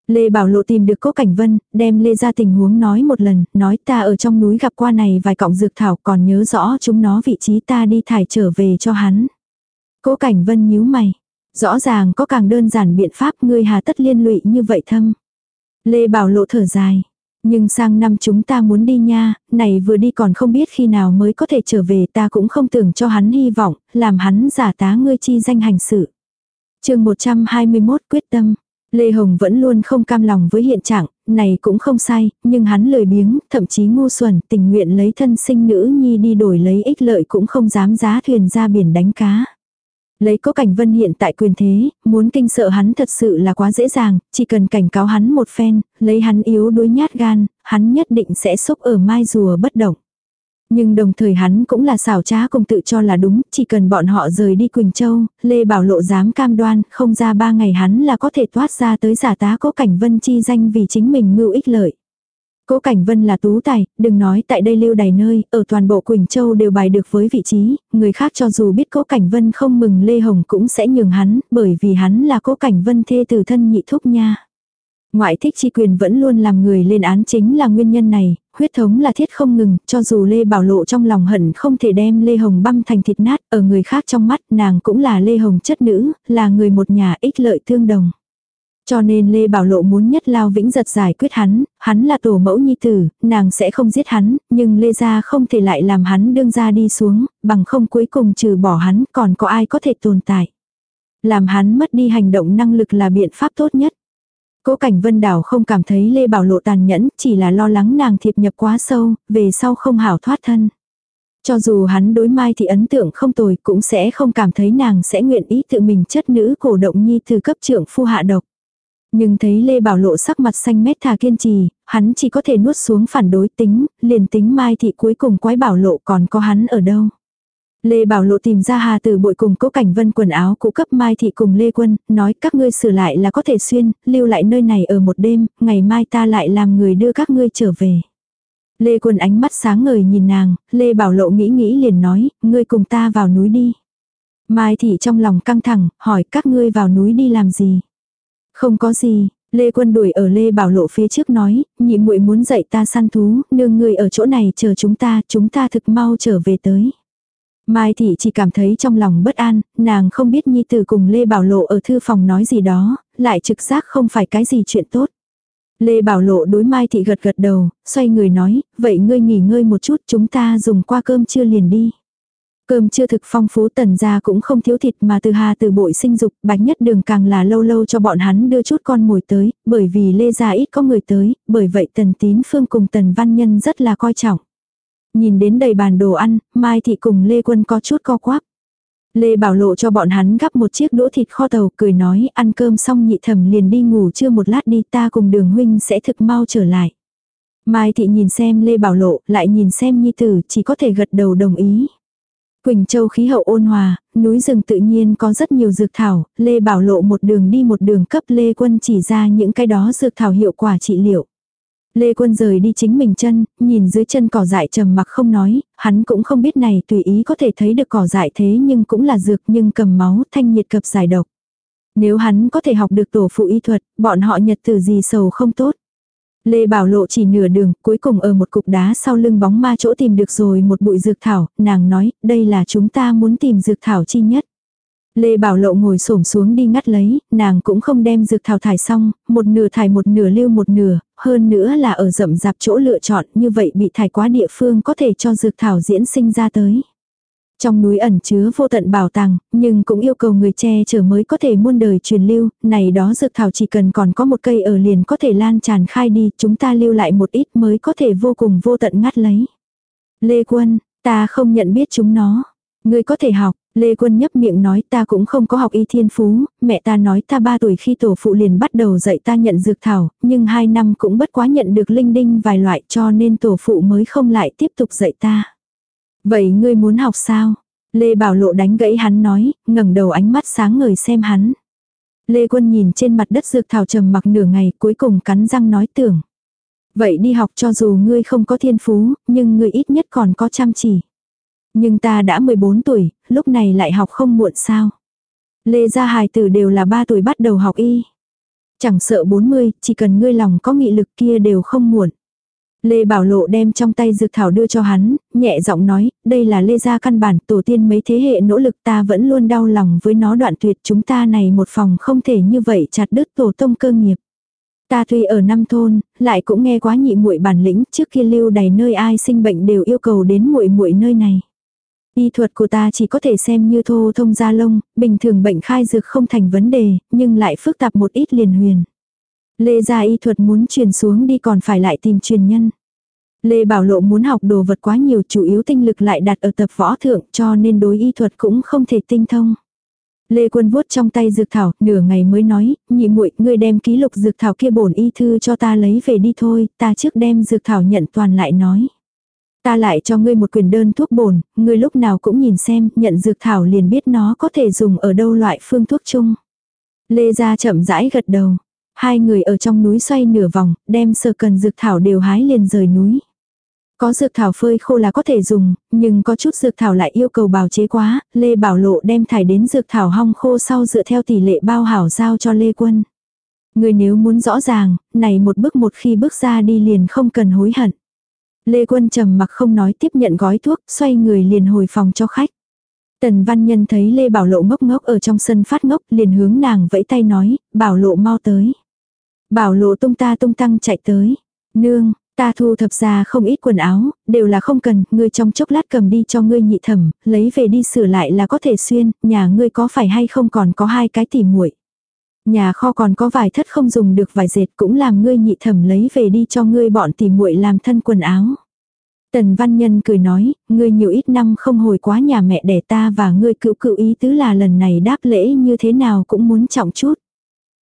Lê Bảo Lộ tìm được Cố Cảnh Vân, đem Lê ra tình huống nói một lần, nói ta ở trong núi gặp qua này vài cọng dược thảo còn nhớ rõ chúng nó vị trí ta đi thải trở về cho hắn. Cố Cảnh Vân nhíu mày. Rõ ràng có càng đơn giản biện pháp ngươi hà tất liên lụy như vậy thâm. Lê Bảo Lộ thở dài. Nhưng sang năm chúng ta muốn đi nha, này vừa đi còn không biết khi nào mới có thể trở về ta cũng không tưởng cho hắn hy vọng, làm hắn giả tá ngươi chi danh hành sự. chương 121 quyết tâm. Lê Hồng vẫn luôn không cam lòng với hiện trạng, này cũng không sai, nhưng hắn lười biếng, thậm chí ngu xuẩn, tình nguyện lấy thân sinh nữ nhi đi đổi lấy ích lợi cũng không dám giá thuyền ra biển đánh cá. Lấy cố cảnh vân hiện tại quyền thế, muốn kinh sợ hắn thật sự là quá dễ dàng, chỉ cần cảnh cáo hắn một phen, lấy hắn yếu đuối nhát gan, hắn nhất định sẽ xúc ở mai rùa bất động. Nhưng đồng thời hắn cũng là xảo trá cùng tự cho là đúng, chỉ cần bọn họ rời đi Quỳnh Châu, Lê Bảo Lộ dám cam đoan, không ra ba ngày hắn là có thể thoát ra tới giả tá cố cảnh vân chi danh vì chính mình mưu ích lợi. Cố Cảnh Vân là tú tài, đừng nói tại đây lưu đầy nơi, ở toàn bộ Quỳnh Châu đều bài được với vị trí, người khác cho dù biết Cố Cảnh Vân không mừng Lê Hồng cũng sẽ nhường hắn, bởi vì hắn là Cố Cảnh Vân thê từ thân nhị thúc nha. Ngoại thích chi quyền vẫn luôn làm người lên án chính là nguyên nhân này, huyết thống là thiết không ngừng, cho dù Lê Bảo Lộ trong lòng hận không thể đem Lê Hồng băm thành thịt nát, ở người khác trong mắt nàng cũng là Lê Hồng chất nữ, là người một nhà ích lợi tương đồng. Cho nên Lê Bảo Lộ muốn nhất lao vĩnh giật giải quyết hắn, hắn là tổ mẫu nhi tử, nàng sẽ không giết hắn, nhưng Lê Gia không thể lại làm hắn đương ra đi xuống, bằng không cuối cùng trừ bỏ hắn còn có ai có thể tồn tại. Làm hắn mất đi hành động năng lực là biện pháp tốt nhất. Cố cảnh vân đảo không cảm thấy Lê Bảo Lộ tàn nhẫn, chỉ là lo lắng nàng thiệp nhập quá sâu, về sau không hảo thoát thân. Cho dù hắn đối mai thì ấn tượng không tồi cũng sẽ không cảm thấy nàng sẽ nguyện ý tự mình chất nữ cổ động nhi từ cấp trưởng phu hạ độc. Nhưng thấy Lê Bảo Lộ sắc mặt xanh mét thà kiên trì, hắn chỉ có thể nuốt xuống phản đối tính, liền tính Mai Thị cuối cùng quái Bảo Lộ còn có hắn ở đâu. Lê Bảo Lộ tìm ra Hà Tử bội cùng cố cảnh vân quần áo cũ cấp Mai Thị cùng Lê Quân, nói các ngươi sửa lại là có thể xuyên, lưu lại nơi này ở một đêm, ngày mai ta lại làm người đưa các ngươi trở về. Lê Quân ánh mắt sáng ngời nhìn nàng, Lê Bảo Lộ nghĩ nghĩ liền nói, ngươi cùng ta vào núi đi. Mai Thị trong lòng căng thẳng, hỏi các ngươi vào núi đi làm gì. Không có gì, Lê Quân đuổi ở Lê Bảo Lộ phía trước nói, nhị muội muốn dạy ta săn thú, nương người ở chỗ này chờ chúng ta, chúng ta thực mau trở về tới. Mai Thị chỉ cảm thấy trong lòng bất an, nàng không biết Nhi Tử cùng Lê Bảo Lộ ở thư phòng nói gì đó, lại trực giác không phải cái gì chuyện tốt. Lê Bảo Lộ đối Mai Thị gật gật đầu, xoay người nói, vậy ngươi nghỉ ngơi một chút chúng ta dùng qua cơm chưa liền đi. Cơm chưa thực phong phú tần gia cũng không thiếu thịt mà từ hà từ bội sinh dục, bạch nhất đường càng là lâu lâu cho bọn hắn đưa chút con mồi tới, bởi vì lê gia ít có người tới, bởi vậy tần tín phương cùng tần văn nhân rất là coi trọng. Nhìn đến đầy bàn đồ ăn, Mai Thị cùng Lê Quân có chút co quắp. Lê Bảo Lộ cho bọn hắn gắp một chiếc đũa thịt kho tàu cười nói ăn cơm xong nhị thẩm liền đi ngủ chưa một lát đi ta cùng đường huynh sẽ thực mau trở lại. Mai Thị nhìn xem Lê Bảo Lộ lại nhìn xem Nhi Tử chỉ có thể gật đầu đồng ý. Quỳnh Châu khí hậu ôn hòa, núi rừng tự nhiên có rất nhiều dược thảo, Lê Bảo Lộ một đường đi một đường cấp Lê Quân chỉ ra những cái đó dược thảo hiệu quả trị liệu. Lê Quân rời đi chính mình chân, nhìn dưới chân cỏ dại trầm mặc không nói, hắn cũng không biết này tùy ý có thể thấy được cỏ dại thế nhưng cũng là dược nhưng cầm máu thanh nhiệt cập giải độc. Nếu hắn có thể học được tổ phụ y thuật, bọn họ nhật từ gì sầu không tốt. Lê Bảo Lộ chỉ nửa đường, cuối cùng ở một cục đá sau lưng bóng ma chỗ tìm được rồi một bụi dược thảo, nàng nói, đây là chúng ta muốn tìm dược thảo chi nhất. Lê Bảo Lộ ngồi xổm xuống đi ngắt lấy, nàng cũng không đem dược thảo thải xong, một nửa thải một nửa lưu một nửa, hơn nữa là ở rậm rạp chỗ lựa chọn, như vậy bị thải quá địa phương có thể cho dược thảo diễn sinh ra tới. Trong núi ẩn chứa vô tận bảo tàng, nhưng cũng yêu cầu người che chở mới có thể muôn đời truyền lưu, này đó dược thảo chỉ cần còn có một cây ở liền có thể lan tràn khai đi, chúng ta lưu lại một ít mới có thể vô cùng vô tận ngắt lấy. Lê Quân, ta không nhận biết chúng nó. Ngươi có thể học, Lê Quân nhấp miệng nói ta cũng không có học y thiên phú, mẹ ta nói ta ba tuổi khi tổ phụ liền bắt đầu dạy ta nhận dược thảo, nhưng hai năm cũng bất quá nhận được linh đinh vài loại cho nên tổ phụ mới không lại tiếp tục dạy ta. Vậy ngươi muốn học sao? Lê Bảo Lộ đánh gãy hắn nói, ngẩng đầu ánh mắt sáng ngời xem hắn. Lê Quân nhìn trên mặt đất dược thảo trầm mặc nửa ngày cuối cùng cắn răng nói tưởng. Vậy đi học cho dù ngươi không có thiên phú, nhưng ngươi ít nhất còn có chăm chỉ. Nhưng ta đã 14 tuổi, lúc này lại học không muộn sao. Lê gia hài tử đều là 3 tuổi bắt đầu học y. Chẳng sợ 40, chỉ cần ngươi lòng có nghị lực kia đều không muộn. Lê Bảo Lộ đem trong tay dược thảo đưa cho hắn, nhẹ giọng nói, đây là Lê gia căn bản, tổ tiên mấy thế hệ nỗ lực ta vẫn luôn đau lòng với nó đoạn tuyệt chúng ta này một phòng không thể như vậy chặt đứt tổ tông cơ nghiệp. Ta tuy ở năm thôn, lại cũng nghe quá nhị muội bản lĩnh, trước kia lưu đầy nơi ai sinh bệnh đều yêu cầu đến muội muội nơi này. Y thuật của ta chỉ có thể xem như thô thông da lông, bình thường bệnh khai dược không thành vấn đề, nhưng lại phức tạp một ít liền huyền. Lê gia y thuật muốn truyền xuống đi còn phải lại tìm truyền nhân. Lê Bảo Lộ muốn học đồ vật quá nhiều chủ yếu tinh lực lại đặt ở tập võ thượng cho nên đối y thuật cũng không thể tinh thông. Lê Quân vuốt trong tay dược thảo, nửa ngày mới nói, nhị muội, ngươi đem ký lục dược thảo kia bổn y thư cho ta lấy về đi thôi, ta trước đem dược thảo nhận toàn lại nói. Ta lại cho ngươi một quyền đơn thuốc bổn, ngươi lúc nào cũng nhìn xem, nhận dược thảo liền biết nó có thể dùng ở đâu loại phương thuốc chung. Lê gia chậm rãi gật đầu. Hai người ở trong núi xoay nửa vòng, đem sở cần dược thảo đều hái liền rời núi. Có dược thảo phơi khô là có thể dùng, nhưng có chút dược thảo lại yêu cầu bào chế quá, Lê Bảo Lộ đem thải đến dược thảo hong khô sau dựa theo tỷ lệ bao hảo giao cho Lê Quân. Người nếu muốn rõ ràng, này một bước một khi bước ra đi liền không cần hối hận. Lê Quân trầm mặc không nói tiếp nhận gói thuốc, xoay người liền hồi phòng cho khách. Tần Văn Nhân thấy Lê Bảo Lộ ngốc ngốc ở trong sân phát ngốc liền hướng nàng vẫy tay nói, Bảo Lộ mau tới. Bảo Lộ tung ta tung tăng chạy tới. Nương, ta thu thập ra không ít quần áo, đều là không cần, ngươi trong chốc lát cầm đi cho ngươi nhị thẩm, lấy về đi sửa lại là có thể xuyên, nhà ngươi có phải hay không còn có hai cái tỉ muội. Nhà kho còn có vài thất không dùng được vài dệt cũng làm ngươi nhị thẩm lấy về đi cho ngươi bọn tỉ muội làm thân quần áo. Tần Văn Nhân cười nói, ngươi nhiều ít năm không hồi quá nhà mẹ đẻ ta và ngươi cựu cựu ý tứ là lần này đáp lễ như thế nào cũng muốn trọng chút.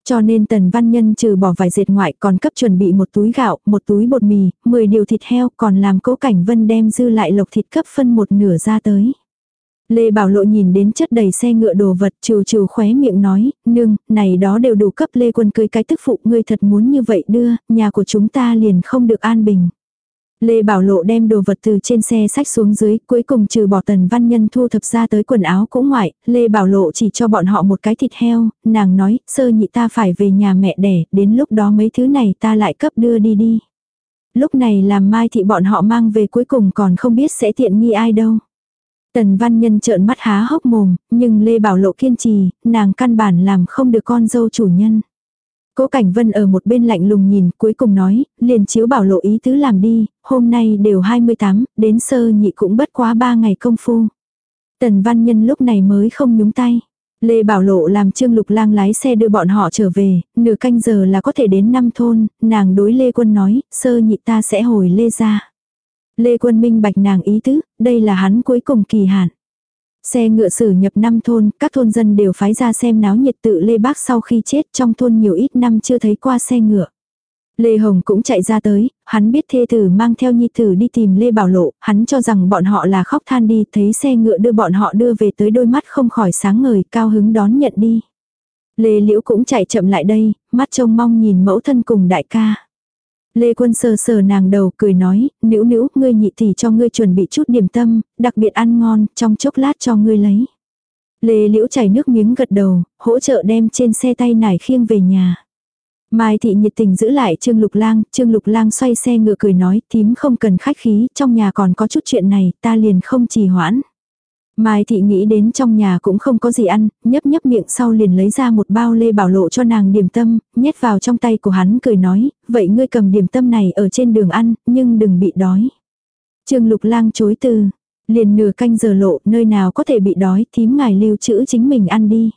Cho nên Tần Văn Nhân trừ bỏ vài dệt ngoại còn cấp chuẩn bị một túi gạo, một túi bột mì, 10 điều thịt heo còn làm cố cảnh vân đem dư lại lộc thịt cấp phân một nửa ra tới. Lê Bảo Lộ nhìn đến chất đầy xe ngựa đồ vật trừ trừ khóe miệng nói, nương, này đó đều đủ cấp Lê Quân cưới cái tức phụ ngươi thật muốn như vậy đưa, nhà của chúng ta liền không được an bình. Lê Bảo Lộ đem đồ vật từ trên xe sách xuống dưới, cuối cùng trừ bỏ tần văn nhân thu thập ra tới quần áo cũng ngoại, Lê Bảo Lộ chỉ cho bọn họ một cái thịt heo, nàng nói, sơ nhị ta phải về nhà mẹ đẻ, đến lúc đó mấy thứ này ta lại cấp đưa đi đi. Lúc này làm mai thị bọn họ mang về cuối cùng còn không biết sẽ tiện nghi ai đâu. Tần văn nhân trợn mắt há hốc mồm, nhưng Lê Bảo Lộ kiên trì, nàng căn bản làm không được con dâu chủ nhân. Cố Cảnh Vân ở một bên lạnh lùng nhìn, cuối cùng nói, liền chiếu bảo lộ ý tứ làm đi, hôm nay đều 28, đến sơ nhị cũng bất quá 3 ngày công phu. Tần Văn Nhân lúc này mới không nhúng tay. Lê Bảo Lộ làm Trương Lục Lang lái xe đưa bọn họ trở về, nửa canh giờ là có thể đến năm thôn, nàng đối Lê Quân nói, sơ nhị ta sẽ hồi Lê ra. Lê Quân minh bạch nàng ý tứ, đây là hắn cuối cùng kỳ hạn. Xe ngựa sử nhập năm thôn, các thôn dân đều phái ra xem náo nhiệt tự Lê Bác sau khi chết trong thôn nhiều ít năm chưa thấy qua xe ngựa. Lê Hồng cũng chạy ra tới, hắn biết thê tử mang theo nhi tử đi tìm Lê Bảo Lộ, hắn cho rằng bọn họ là khóc than đi, thấy xe ngựa đưa bọn họ đưa về tới đôi mắt không khỏi sáng ngời, cao hứng đón nhận đi. Lê Liễu cũng chạy chậm lại đây, mắt trông mong nhìn mẫu thân cùng đại ca. Lê Quân sờ sờ nàng đầu cười nói, nữ nữ, ngươi nhị tỷ cho ngươi chuẩn bị chút điểm tâm, đặc biệt ăn ngon, trong chốc lát cho ngươi lấy. Lê Liễu chảy nước miếng gật đầu, hỗ trợ đem trên xe tay nải khiêng về nhà. Mai thị nhiệt tình giữ lại Trương Lục Lang, Trương Lục Lang xoay xe ngựa cười nói, thím không cần khách khí, trong nhà còn có chút chuyện này, ta liền không trì hoãn. Mai thị nghĩ đến trong nhà cũng không có gì ăn, nhấp nhấp miệng sau liền lấy ra một bao lê bảo lộ cho nàng điểm tâm, nhét vào trong tay của hắn cười nói, vậy ngươi cầm điểm tâm này ở trên đường ăn, nhưng đừng bị đói. Trương lục lang chối từ, liền nửa canh giờ lộ, nơi nào có thể bị đói, thím ngài lưu trữ chính mình ăn đi.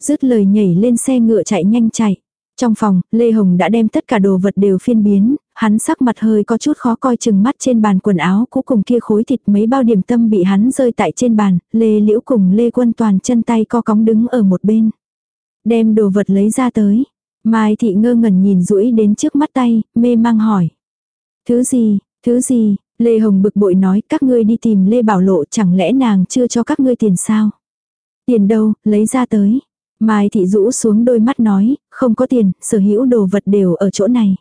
Dứt lời nhảy lên xe ngựa chạy nhanh chạy. Trong phòng, Lê Hồng đã đem tất cả đồ vật đều phiên biến, hắn sắc mặt hơi có chút khó coi chừng mắt trên bàn quần áo cũ cùng kia khối thịt mấy bao điểm tâm bị hắn rơi tại trên bàn, Lê Liễu cùng Lê Quân toàn chân tay co cóng đứng ở một bên. Đem đồ vật lấy ra tới. Mai thị ngơ ngẩn nhìn rũi đến trước mắt tay, mê mang hỏi. Thứ gì, thứ gì, Lê Hồng bực bội nói các ngươi đi tìm Lê Bảo Lộ chẳng lẽ nàng chưa cho các ngươi tiền sao? Tiền đâu, lấy ra tới. Mai thị rũ xuống đôi mắt nói, không có tiền, sở hữu đồ vật đều ở chỗ này.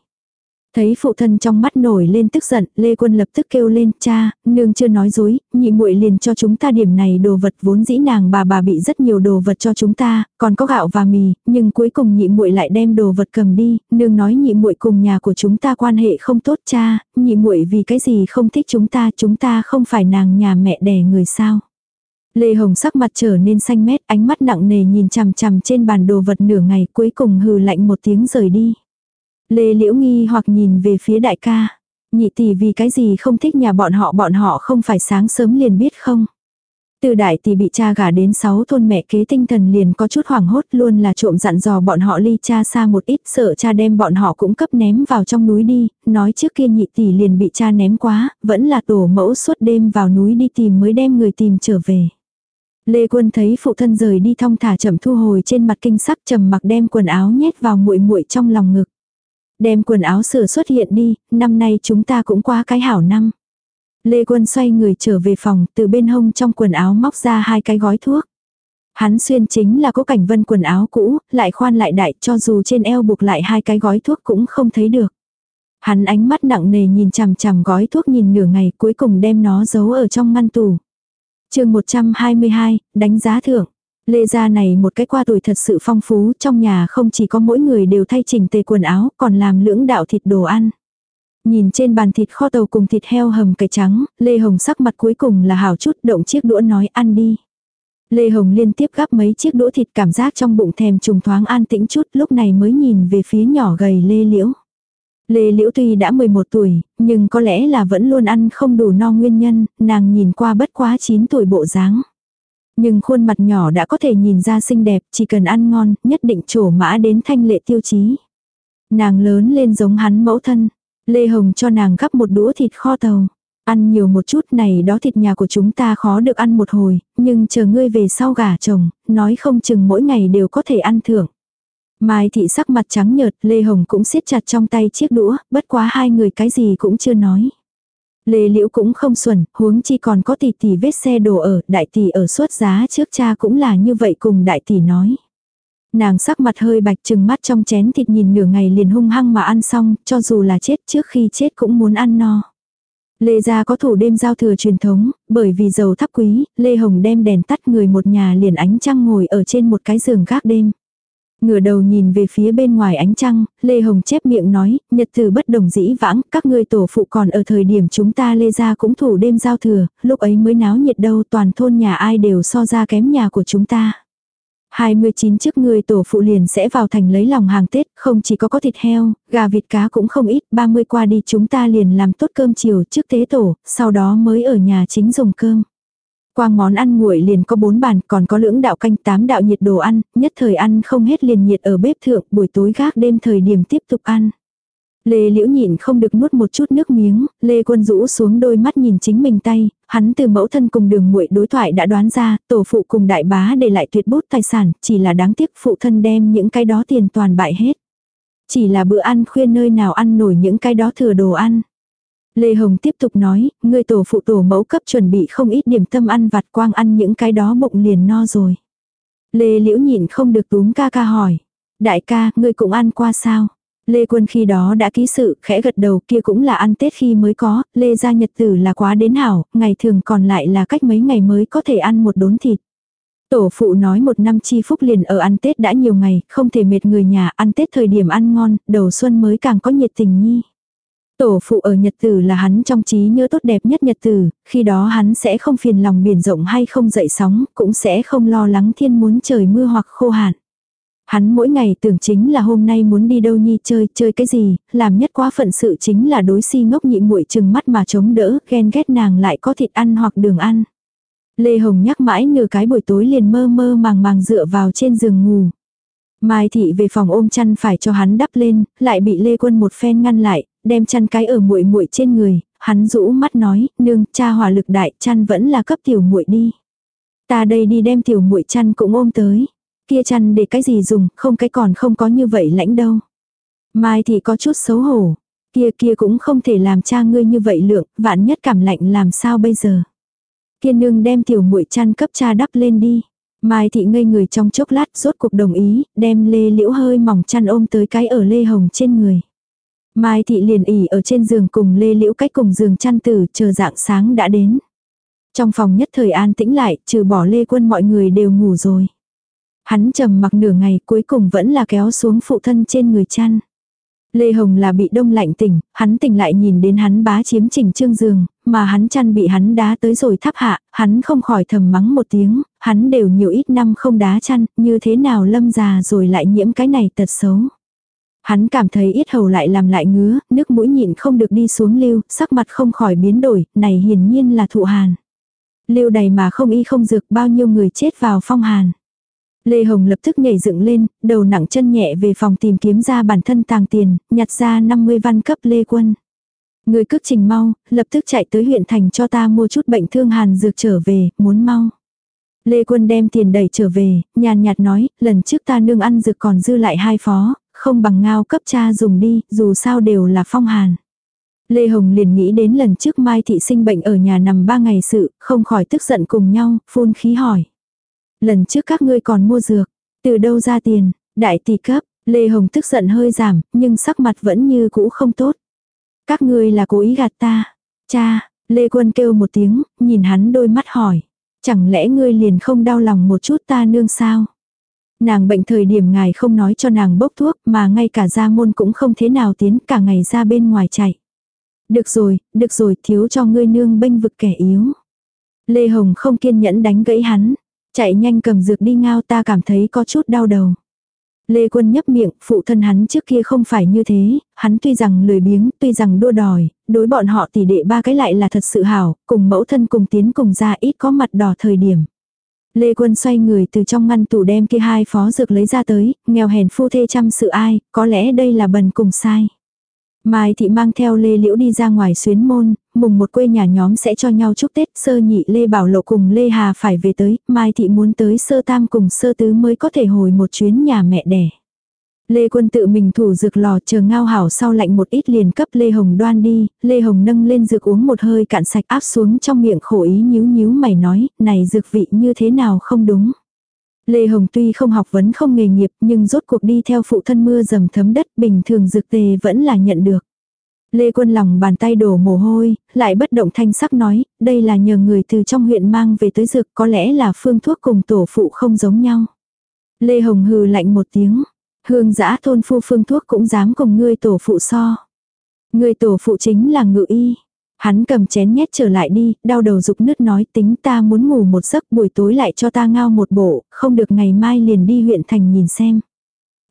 Thấy phụ thân trong mắt nổi lên tức giận, Lê Quân lập tức kêu lên, cha, nương chưa nói dối, nhị muội liền cho chúng ta điểm này đồ vật vốn dĩ nàng bà bà bị rất nhiều đồ vật cho chúng ta, còn có gạo và mì, nhưng cuối cùng nhị muội lại đem đồ vật cầm đi, nương nói nhị muội cùng nhà của chúng ta quan hệ không tốt cha, nhị muội vì cái gì không thích chúng ta, chúng ta không phải nàng nhà mẹ đẻ người sao. Lê Hồng sắc mặt trở nên xanh mét, ánh mắt nặng nề nhìn chằm chằm trên bàn đồ vật nửa ngày cuối cùng hừ lạnh một tiếng rời đi. Lê Liễu nghi hoặc nhìn về phía đại ca. Nhị tỷ vì cái gì không thích nhà bọn họ bọn họ không phải sáng sớm liền biết không. Từ đại tỷ bị cha gả đến sáu thôn mẹ kế tinh thần liền có chút hoảng hốt luôn là trộm dặn dò bọn họ ly cha xa một ít sợ cha đem bọn họ cũng cấp ném vào trong núi đi, nói trước kia nhị tỷ liền bị cha ném quá, vẫn là tổ mẫu suốt đêm vào núi đi tìm mới đem người tìm trở về. Lê Quân thấy phụ thân rời đi thong thả chậm thu hồi trên mặt kinh sắc trầm mặc đem quần áo nhét vào muội muội trong lòng ngực. Đem quần áo sửa xuất hiện đi, năm nay chúng ta cũng qua cái hảo năm. Lê Quân xoay người trở về phòng, từ bên hông trong quần áo móc ra hai cái gói thuốc. Hắn xuyên chính là cố cảnh vân quần áo cũ, lại khoan lại đại cho dù trên eo buộc lại hai cái gói thuốc cũng không thấy được. Hắn ánh mắt nặng nề nhìn chằm chằm gói thuốc nhìn nửa ngày cuối cùng đem nó giấu ở trong ngăn tủ. chương 122, đánh giá thưởng. Lê gia này một cái qua tuổi thật sự phong phú, trong nhà không chỉ có mỗi người đều thay chỉnh tề quần áo, còn làm lưỡng đạo thịt đồ ăn. Nhìn trên bàn thịt kho tàu cùng thịt heo hầm cải trắng, Lê Hồng sắc mặt cuối cùng là hào chút động chiếc đũa nói ăn đi. Lê Hồng liên tiếp gắp mấy chiếc đũa thịt cảm giác trong bụng thèm trùng thoáng an tĩnh chút lúc này mới nhìn về phía nhỏ gầy Lê Liễu. Lê Liễu tuy đã 11 tuổi, nhưng có lẽ là vẫn luôn ăn không đủ no nguyên nhân, nàng nhìn qua bất quá 9 tuổi bộ dáng. Nhưng khuôn mặt nhỏ đã có thể nhìn ra xinh đẹp, chỉ cần ăn ngon, nhất định trổ mã đến thanh lệ tiêu chí. Nàng lớn lên giống hắn mẫu thân. Lê Hồng cho nàng gắp một đũa thịt kho tàu. Ăn nhiều một chút này đó thịt nhà của chúng ta khó được ăn một hồi, nhưng chờ ngươi về sau gả chồng, nói không chừng mỗi ngày đều có thể ăn thưởng. Mai thị sắc mặt trắng nhợt, Lê Hồng cũng siết chặt trong tay chiếc đũa, bất quá hai người cái gì cũng chưa nói. Lê Liễu cũng không xuẩn, huống chi còn có tỷ tỷ vết xe đổ ở, đại tỷ ở suốt giá trước cha cũng là như vậy cùng đại tỷ nói. Nàng sắc mặt hơi bạch trừng mắt trong chén thịt nhìn nửa ngày liền hung hăng mà ăn xong, cho dù là chết trước khi chết cũng muốn ăn no. Lê gia có thủ đêm giao thừa truyền thống, bởi vì dầu thắp quý, Lê Hồng đem đèn tắt người một nhà liền ánh trăng ngồi ở trên một cái giường gác đêm. Ngửa đầu nhìn về phía bên ngoài ánh trăng, Lê Hồng chép miệng nói, nhật từ bất đồng dĩ vãng, các ngươi tổ phụ còn ở thời điểm chúng ta Lê gia cũng thủ đêm giao thừa, lúc ấy mới náo nhiệt đâu toàn thôn nhà ai đều so ra kém nhà của chúng ta. 29 trước người tổ phụ liền sẽ vào thành lấy lòng hàng Tết, không chỉ có có thịt heo, gà vịt cá cũng không ít, 30 qua đi chúng ta liền làm tốt cơm chiều trước tế tổ, sau đó mới ở nhà chính dùng cơm qua món ăn nguội liền có bốn bàn, còn có lưỡng đạo canh tám đạo nhiệt đồ ăn, nhất thời ăn không hết liền nhiệt ở bếp thượng, buổi tối gác đêm thời điểm tiếp tục ăn. Lê Liễu nhịn không được nuốt một chút nước miếng, Lê Quân rũ xuống đôi mắt nhìn chính mình tay, hắn từ mẫu thân cùng đường muội đối thoại đã đoán ra, tổ phụ cùng đại bá để lại tuyệt bút tài sản, chỉ là đáng tiếc phụ thân đem những cái đó tiền toàn bại hết. Chỉ là bữa ăn khuya nơi nào ăn nổi những cái đó thừa đồ ăn. Lê Hồng tiếp tục nói, người tổ phụ tổ mẫu cấp chuẩn bị không ít điểm tâm ăn vặt quang ăn những cái đó bụng liền no rồi. Lê Liễu nhịn không được túm ca ca hỏi. Đại ca, ngươi cũng ăn qua sao? Lê Quân khi đó đã ký sự, khẽ gật đầu kia cũng là ăn Tết khi mới có, Lê gia nhật tử là quá đến hảo, ngày thường còn lại là cách mấy ngày mới có thể ăn một đốn thịt. Tổ phụ nói một năm chi phúc liền ở ăn Tết đã nhiều ngày, không thể mệt người nhà ăn Tết thời điểm ăn ngon, đầu xuân mới càng có nhiệt tình nhi. Tổ phụ ở nhật tử là hắn trong trí nhớ tốt đẹp nhất nhật tử, khi đó hắn sẽ không phiền lòng biển rộng hay không dậy sóng, cũng sẽ không lo lắng thiên muốn trời mưa hoặc khô hạn. Hắn mỗi ngày tưởng chính là hôm nay muốn đi đâu nhi chơi, chơi cái gì, làm nhất quá phận sự chính là đối si ngốc nhị muội chừng mắt mà chống đỡ, ghen ghét nàng lại có thịt ăn hoặc đường ăn. Lê Hồng nhắc mãi nửa cái buổi tối liền mơ mơ màng màng dựa vào trên giường ngủ. Mai thị về phòng ôm chăn phải cho hắn đắp lên, lại bị Lê Quân một phen ngăn lại, đem chăn cái ở muội muội trên người, hắn rũ mắt nói, nương, cha hỏa lực đại, chăn vẫn là cấp tiểu muội đi. Ta đây đi đem tiểu muội chăn cũng ôm tới. Kia chăn để cái gì dùng, không cái còn không có như vậy lãnh đâu. Mai thì có chút xấu hổ. Kia kia cũng không thể làm cha ngươi như vậy lượng, vạn nhất cảm lạnh làm sao bây giờ. Kia nương đem tiểu muội chăn cấp cha đắp lên đi. Mai thị ngây người trong chốc lát rốt cuộc đồng ý, đem lê liễu hơi mỏng chăn ôm tới cái ở lê hồng trên người. Mai thị liền ỉ ở trên giường cùng lê liễu cách cùng giường chăn tử chờ dạng sáng đã đến. Trong phòng nhất thời an tĩnh lại, trừ bỏ lê quân mọi người đều ngủ rồi. Hắn trầm mặc nửa ngày cuối cùng vẫn là kéo xuống phụ thân trên người chăn. Lê Hồng là bị đông lạnh tỉnh, hắn tỉnh lại nhìn đến hắn bá chiếm chỉnh trương giường, mà hắn chăn bị hắn đá tới rồi thắp hạ, hắn không khỏi thầm mắng một tiếng, hắn đều nhiều ít năm không đá chăn, như thế nào lâm già rồi lại nhiễm cái này tật xấu. Hắn cảm thấy ít hầu lại làm lại ngứa, nước mũi nhịn không được đi xuống lưu, sắc mặt không khỏi biến đổi, này hiển nhiên là thụ hàn. Lưu đầy mà không y không dược bao nhiêu người chết vào phong hàn. Lê Hồng lập tức nhảy dựng lên, đầu nặng chân nhẹ về phòng tìm kiếm ra bản thân tàng tiền, nhặt ra 50 văn cấp Lê Quân. Người cước trình mau, lập tức chạy tới huyện thành cho ta mua chút bệnh thương hàn dược trở về, muốn mau. Lê Quân đem tiền đẩy trở về, nhàn nhạt nói, lần trước ta nương ăn dược còn dư lại hai phó, không bằng ngao cấp cha dùng đi, dù sao đều là phong hàn. Lê Hồng liền nghĩ đến lần trước Mai Thị sinh bệnh ở nhà nằm ba ngày sự, không khỏi tức giận cùng nhau, phun khí hỏi. Lần trước các ngươi còn mua dược, từ đâu ra tiền, đại tỷ cấp, Lê Hồng tức giận hơi giảm, nhưng sắc mặt vẫn như cũ không tốt. Các ngươi là cố ý gạt ta. Cha, Lê Quân kêu một tiếng, nhìn hắn đôi mắt hỏi. Chẳng lẽ ngươi liền không đau lòng một chút ta nương sao? Nàng bệnh thời điểm ngài không nói cho nàng bốc thuốc mà ngay cả gia môn cũng không thế nào tiến cả ngày ra bên ngoài chạy. Được rồi, được rồi thiếu cho ngươi nương bênh vực kẻ yếu. Lê Hồng không kiên nhẫn đánh gãy hắn. Chạy nhanh cầm dược đi ngao ta cảm thấy có chút đau đầu. Lê Quân nhấp miệng, phụ thân hắn trước kia không phải như thế, hắn tuy rằng lười biếng, tuy rằng đua đòi, đối bọn họ tỷ đệ ba cái lại là thật sự hảo, cùng mẫu thân cùng tiến cùng ra ít có mặt đỏ thời điểm. Lê Quân xoay người từ trong ngăn tủ đem kia hai phó dược lấy ra tới, nghèo hèn phu thê chăm sự ai, có lẽ đây là bần cùng sai. Mai thị mang theo Lê Liễu đi ra ngoài xuyến môn, mùng một quê nhà nhóm sẽ cho nhau chúc Tết, sơ nhị Lê Bảo Lộ cùng Lê Hà phải về tới, Mai thị muốn tới sơ tam cùng sơ tứ mới có thể hồi một chuyến nhà mẹ đẻ. Lê Quân tự mình thủ dược lò chờ ngao hảo sau lạnh một ít liền cấp Lê Hồng đoan đi, Lê Hồng nâng lên dược uống một hơi cạn sạch áp xuống trong miệng khổ ý nhíu nhíu mày nói, này dược vị như thế nào không đúng. Lê Hồng tuy không học vấn không nghề nghiệp nhưng rốt cuộc đi theo phụ thân mưa dầm thấm đất bình thường dược tề vẫn là nhận được. Lê Quân lòng bàn tay đổ mồ hôi, lại bất động thanh sắc nói, đây là nhờ người từ trong huyện mang về tới dược có lẽ là phương thuốc cùng tổ phụ không giống nhau. Lê Hồng hừ lạnh một tiếng, hương giã thôn phu phương thuốc cũng dám cùng ngươi tổ phụ so. Ngươi tổ phụ chính là ngự y. Hắn cầm chén nhét trở lại đi, đau đầu dục nứt nói tính ta muốn ngủ một giấc buổi tối lại cho ta ngao một bộ, không được ngày mai liền đi huyện thành nhìn xem.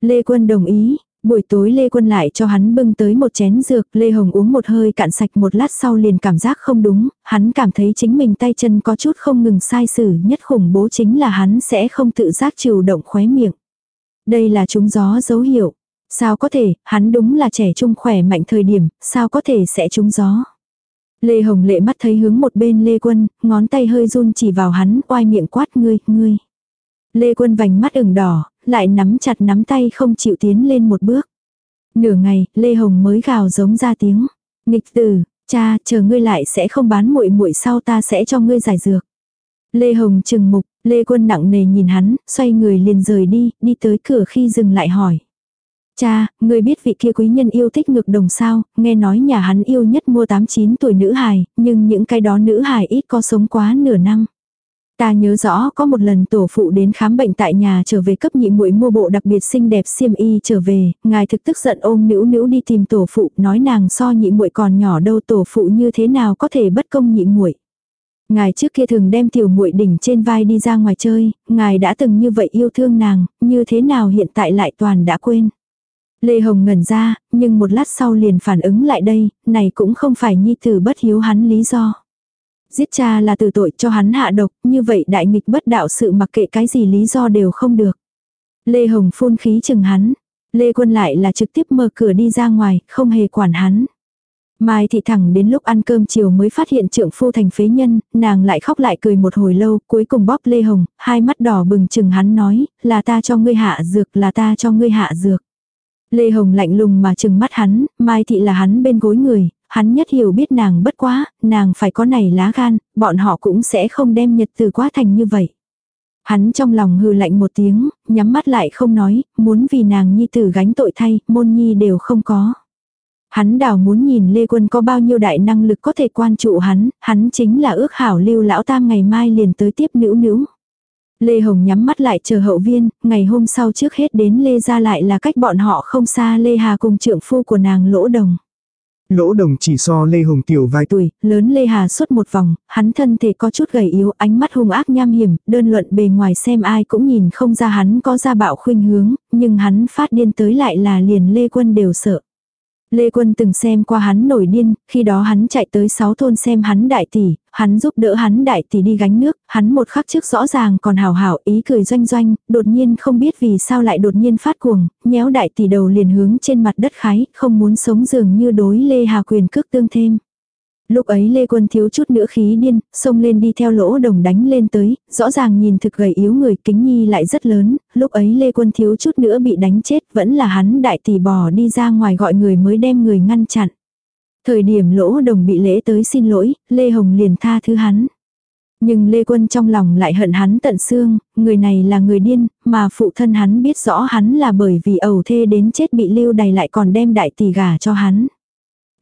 Lê Quân đồng ý, buổi tối Lê Quân lại cho hắn bưng tới một chén dược, Lê Hồng uống một hơi cạn sạch một lát sau liền cảm giác không đúng, hắn cảm thấy chính mình tay chân có chút không ngừng sai sử, nhất khủng bố chính là hắn sẽ không tự giác chịu động khóe miệng. Đây là trúng gió dấu hiệu. Sao có thể, hắn đúng là trẻ trung khỏe mạnh thời điểm, sao có thể sẽ trúng gió. Lê Hồng lệ mắt thấy hướng một bên Lê Quân, ngón tay hơi run chỉ vào hắn, oai miệng quát ngươi, ngươi. Lê Quân vành mắt ửng đỏ, lại nắm chặt nắm tay không chịu tiến lên một bước. Nửa ngày, Lê Hồng mới gào giống ra tiếng. Nghịch tử, cha, chờ ngươi lại sẽ không bán muội muội sau ta sẽ cho ngươi giải dược. Lê Hồng trừng mục, Lê Quân nặng nề nhìn hắn, xoay người liền rời đi, đi tới cửa khi dừng lại hỏi. Cha, người biết vị kia quý nhân yêu thích ngực đồng sao, nghe nói nhà hắn yêu nhất mua 8-9 tuổi nữ hài, nhưng những cái đó nữ hài ít có sống quá nửa năm. Ta nhớ rõ có một lần tổ phụ đến khám bệnh tại nhà trở về cấp nhị muội mua bộ đặc biệt xinh đẹp xiêm y trở về, ngài thực tức giận ôm nữ nữ đi tìm tổ phụ, nói nàng so nhị muội còn nhỏ đâu tổ phụ như thế nào có thể bất công nhị muội. Ngài trước kia thường đem tiểu muội đỉnh trên vai đi ra ngoài chơi, ngài đã từng như vậy yêu thương nàng, như thế nào hiện tại lại toàn đã quên. Lê Hồng ngẩn ra, nhưng một lát sau liền phản ứng lại đây, này cũng không phải nhi tử bất hiếu hắn lý do. Giết cha là từ tội cho hắn hạ độc, như vậy đại nghịch bất đạo sự mặc kệ cái gì lý do đều không được. Lê Hồng phun khí chừng hắn. Lê Quân lại là trực tiếp mở cửa đi ra ngoài, không hề quản hắn. Mai thị thẳng đến lúc ăn cơm chiều mới phát hiện trượng phu thành phế nhân, nàng lại khóc lại cười một hồi lâu, cuối cùng bóp Lê Hồng, hai mắt đỏ bừng chừng hắn nói, là ta cho ngươi hạ dược, là ta cho ngươi hạ dược. Lê Hồng lạnh lùng mà chừng mắt hắn, Mai thị là hắn bên gối người, hắn nhất hiểu biết nàng bất quá, nàng phải có này lá gan, bọn họ cũng sẽ không đem nhật từ quá thành như vậy. Hắn trong lòng hừ lạnh một tiếng, nhắm mắt lại không nói, muốn vì nàng nhi tử gánh tội thay, môn nhi đều không có. Hắn đảo muốn nhìn Lê Quân có bao nhiêu đại năng lực có thể quan trụ hắn, hắn chính là ước hảo lưu lão tam ngày mai liền tới tiếp nữ nữ. Lê Hồng nhắm mắt lại chờ hậu viên, ngày hôm sau trước hết đến Lê ra lại là cách bọn họ không xa Lê Hà cùng trượng phu của nàng lỗ đồng. Lỗ đồng chỉ so Lê Hồng tiểu vài tuổi, lớn Lê Hà suốt một vòng, hắn thân thể có chút gầy yếu, ánh mắt hung ác nham hiểm, đơn luận bề ngoài xem ai cũng nhìn không ra hắn có ra bạo khuynh hướng, nhưng hắn phát điên tới lại là liền Lê Quân đều sợ. Lê Quân từng xem qua hắn nổi điên, khi đó hắn chạy tới sáu thôn xem hắn đại tỷ, hắn giúp đỡ hắn đại tỷ đi gánh nước, hắn một khắc trước rõ ràng còn hào hảo ý cười doanh doanh, đột nhiên không biết vì sao lại đột nhiên phát cuồng, nhéo đại tỷ đầu liền hướng trên mặt đất khái, không muốn sống dường như đối Lê Hà quyền cước tương thêm. Lúc ấy Lê Quân thiếu chút nữa khí điên, xông lên đi theo lỗ đồng đánh lên tới, rõ ràng nhìn thực gầy yếu người kính nhi lại rất lớn, lúc ấy Lê Quân thiếu chút nữa bị đánh chết vẫn là hắn đại tỷ bò đi ra ngoài gọi người mới đem người ngăn chặn. Thời điểm lỗ đồng bị lễ tới xin lỗi, Lê Hồng liền tha thứ hắn. Nhưng Lê Quân trong lòng lại hận hắn tận xương, người này là người điên, mà phụ thân hắn biết rõ hắn là bởi vì ẩu thê đến chết bị lưu đày lại còn đem đại tỷ gà cho hắn.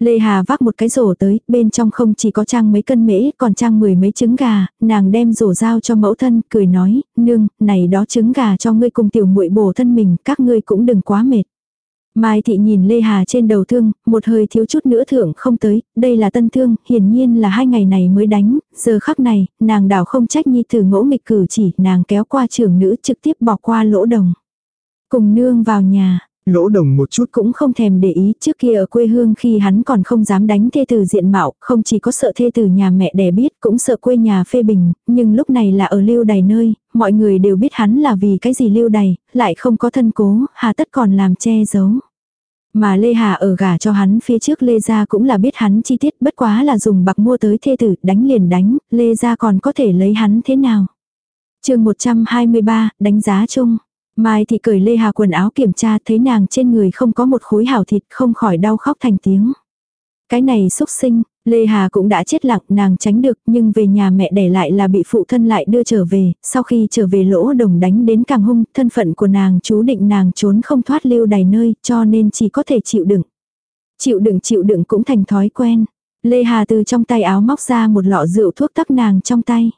Lê Hà vác một cái rổ tới, bên trong không chỉ có trang mấy cân mễ, còn trang mười mấy trứng gà, nàng đem rổ giao cho mẫu thân, cười nói, nương, này đó trứng gà cho ngươi cùng tiểu muội bổ thân mình, các ngươi cũng đừng quá mệt. Mai thị nhìn Lê Hà trên đầu thương, một hơi thiếu chút nữa thưởng không tới, đây là tân thương, hiển nhiên là hai ngày này mới đánh, giờ khắc này, nàng đảo không trách nhi thử ngỗ nghịch cử chỉ, nàng kéo qua trưởng nữ trực tiếp bỏ qua lỗ đồng. Cùng nương vào nhà, Lỗ đồng một chút cũng không thèm để ý trước kia ở quê hương khi hắn còn không dám đánh thê tử diện mạo, không chỉ có sợ thê tử nhà mẹ đẻ biết cũng sợ quê nhà phê bình, nhưng lúc này là ở lưu đày nơi, mọi người đều biết hắn là vì cái gì lưu đày, lại không có thân cố, hà tất còn làm che giấu. Mà Lê Hà ở gả cho hắn phía trước Lê Gia cũng là biết hắn chi tiết bất quá là dùng bạc mua tới thê tử đánh liền đánh, Lê Gia còn có thể lấy hắn thế nào. chương 123, đánh giá chung. Mai thì cởi Lê Hà quần áo kiểm tra thấy nàng trên người không có một khối hảo thịt không khỏi đau khóc thành tiếng. Cái này xúc sinh, Lê Hà cũng đã chết lặng nàng tránh được nhưng về nhà mẹ đẻ lại là bị phụ thân lại đưa trở về, sau khi trở về lỗ đồng đánh đến càng hung, thân phận của nàng chú định nàng trốn không thoát lưu đầy nơi cho nên chỉ có thể chịu đựng. Chịu đựng chịu đựng cũng thành thói quen. Lê Hà từ trong tay áo móc ra một lọ rượu thuốc tắc nàng trong tay.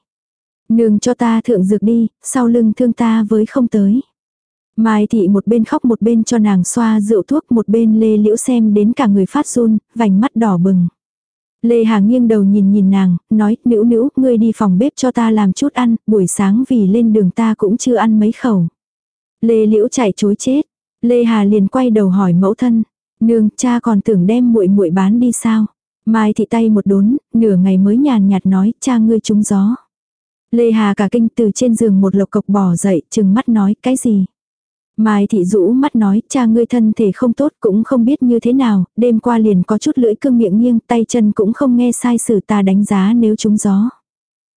Nương cho ta thượng dược đi, sau lưng thương ta với không tới. Mai thị một bên khóc một bên cho nàng xoa rượu thuốc một bên lê liễu xem đến cả người phát run, vành mắt đỏ bừng. Lê Hà nghiêng đầu nhìn nhìn nàng, nói, nữ nữ, ngươi đi phòng bếp cho ta làm chút ăn, buổi sáng vì lên đường ta cũng chưa ăn mấy khẩu. Lê Liễu chạy chối chết. Lê Hà liền quay đầu hỏi mẫu thân, nương, cha còn tưởng đem muội muội bán đi sao? Mai thị tay một đốn, nửa ngày mới nhàn nhạt nói, cha ngươi trúng gió. Lê Hà cả kinh từ trên giường một lộc cộc bò dậy, chừng mắt nói, cái gì? Mai thị rũ mắt nói, cha ngươi thân thể không tốt cũng không biết như thế nào, đêm qua liền có chút lưỡi cương miệng nghiêng, tay chân cũng không nghe sai sử ta đánh giá nếu trúng gió.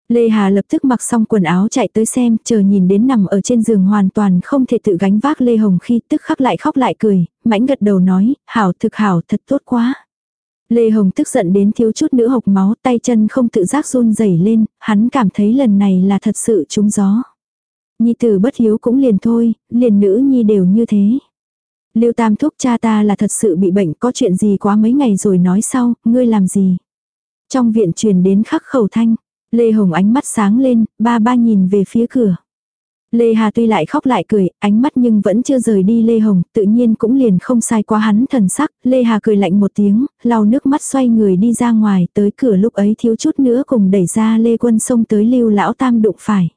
Lê Hà lập tức mặc xong quần áo chạy tới xem, chờ nhìn đến nằm ở trên giường hoàn toàn không thể tự gánh vác Lê Hồng khi tức khắc lại khóc lại cười, mãnh gật đầu nói, hảo thực hảo thật tốt quá. Lê Hồng tức giận đến thiếu chút nữa hộc máu, tay chân không tự giác run rẩy lên, hắn cảm thấy lần này là thật sự trúng gió. Nhi tử bất hiếu cũng liền thôi, liền nữ nhi đều như thế. Lưu Tam thúc cha ta là thật sự bị bệnh, có chuyện gì quá mấy ngày rồi nói sau, ngươi làm gì? Trong viện truyền đến khắc khẩu thanh, Lê Hồng ánh mắt sáng lên, ba ba nhìn về phía cửa. Lê Hà tuy lại khóc lại cười, ánh mắt nhưng vẫn chưa rời đi Lê Hồng, tự nhiên cũng liền không sai quá hắn thần sắc, Lê Hà cười lạnh một tiếng, lau nước mắt xoay người đi ra ngoài, tới cửa lúc ấy thiếu chút nữa cùng đẩy ra Lê Quân xông tới lưu lão tam đụng phải.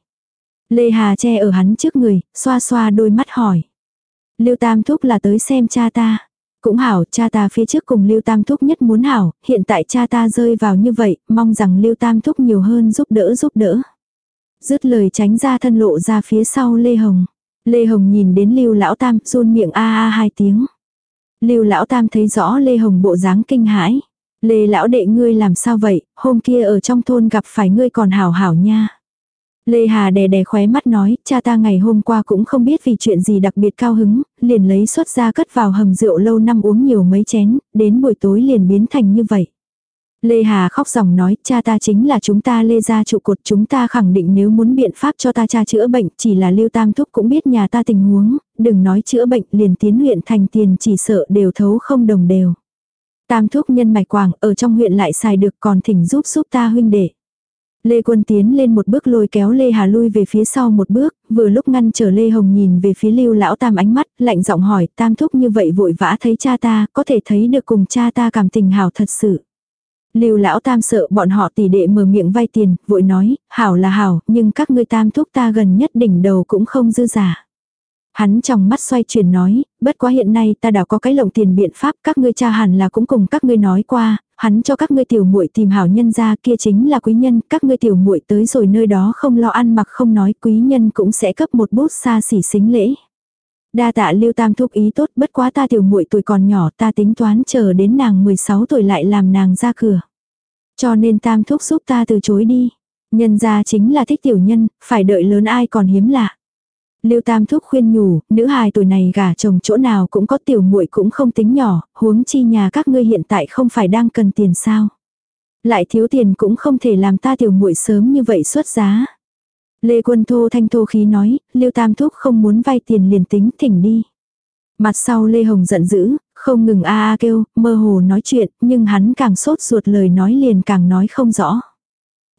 Lê Hà che ở hắn trước người, xoa xoa đôi mắt hỏi. Lưu Tam Thúc là tới xem cha ta. Cũng hảo, cha ta phía trước cùng Lưu Tam Thúc nhất muốn hảo, hiện tại cha ta rơi vào như vậy, mong rằng Lưu Tam Thúc nhiều hơn giúp đỡ giúp đỡ. Dứt lời tránh ra thân lộ ra phía sau Lê Hồng. Lê Hồng nhìn đến Lưu Lão Tam, run miệng a a hai tiếng. Lưu Lão Tam thấy rõ Lê Hồng bộ dáng kinh hãi. Lê Lão đệ ngươi làm sao vậy, hôm kia ở trong thôn gặp phải ngươi còn hảo hảo nha. Lê Hà đè đè khóe mắt nói, cha ta ngày hôm qua cũng không biết vì chuyện gì đặc biệt cao hứng, liền lấy xuất ra cất vào hầm rượu lâu năm uống nhiều mấy chén, đến buổi tối liền biến thành như vậy. Lê Hà khóc ròng nói, cha ta chính là chúng ta lê gia trụ cột chúng ta khẳng định nếu muốn biện pháp cho ta cha chữa bệnh, chỉ là lưu tam thúc cũng biết nhà ta tình huống, đừng nói chữa bệnh liền tiến huyện thành tiền chỉ sợ đều thấu không đồng đều. Tam thúc nhân mạch quảng ở trong huyện lại xài được còn thỉnh giúp giúp ta huynh đệ. Lê Quân tiến lên một bước lôi kéo Lê Hà lui về phía sau một bước, vừa lúc ngăn trở Lê Hồng nhìn về phía lưu lão tam ánh mắt, lạnh giọng hỏi, tam thúc như vậy vội vã thấy cha ta, có thể thấy được cùng cha ta cảm tình hảo thật sự. Lưu lão tam sợ bọn họ tỷ đệ mở miệng vay tiền, vội nói, hảo là hảo, nhưng các ngươi tam thúc ta gần nhất đỉnh đầu cũng không dư giả. Hắn trong mắt xoay chuyển nói, bất quá hiện nay ta đã có cái lộng tiền biện pháp các ngươi cha hẳn là cũng cùng các ngươi nói qua, hắn cho các ngươi tiểu muội tìm hảo nhân ra kia chính là quý nhân, các ngươi tiểu muội tới rồi nơi đó không lo ăn mặc không nói quý nhân cũng sẽ cấp một bút xa xỉ xính lễ. Đa tạ lưu tam thúc ý tốt bất quá ta tiểu muội tuổi còn nhỏ ta tính toán chờ đến nàng 16 tuổi lại làm nàng ra cửa. Cho nên tam thúc giúp ta từ chối đi. Nhân gia chính là thích tiểu nhân, phải đợi lớn ai còn hiếm lạ. Lưu Tam thúc khuyên nhủ, nữ hài tuổi này gả chồng chỗ nào cũng có tiểu muội cũng không tính nhỏ, huống chi nhà các ngươi hiện tại không phải đang cần tiền sao? Lại thiếu tiền cũng không thể làm ta tiểu muội sớm như vậy xuất giá. Lê Quân Thô thanh thô khí nói, Lưu Tam thúc không muốn vay tiền liền tính, thỉnh đi. Mặt sau Lê Hồng giận dữ, không ngừng a a kêu, mơ hồ nói chuyện, nhưng hắn càng sốt ruột lời nói liền càng nói không rõ.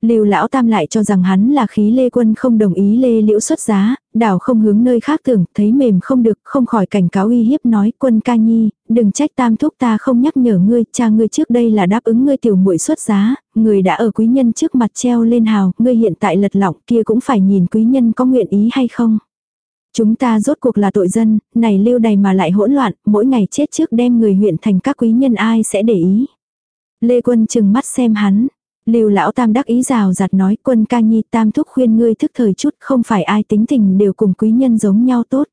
Lưu lão tam lại cho rằng hắn là khí Lê Quân không đồng ý Lê Liễu xuất giá, đảo không hướng nơi khác tưởng, thấy mềm không được, không khỏi cảnh cáo uy hiếp nói, "Quân ca nhi, đừng trách tam thúc ta không nhắc nhở ngươi, cha ngươi trước đây là đáp ứng ngươi tiểu muội xuất giá, người đã ở quý nhân trước mặt treo lên hào, ngươi hiện tại lật lọng, kia cũng phải nhìn quý nhân có nguyện ý hay không." Chúng ta rốt cuộc là tội dân, này lưu đầy mà lại hỗn loạn, mỗi ngày chết trước đem người huyện thành các quý nhân ai sẽ để ý. Lê Quân chừng mắt xem hắn, Lưu lão tam đắc ý rào giặt nói, quân ca nhi, tam thúc khuyên ngươi thức thời chút, không phải ai tính tình đều cùng quý nhân giống nhau tốt.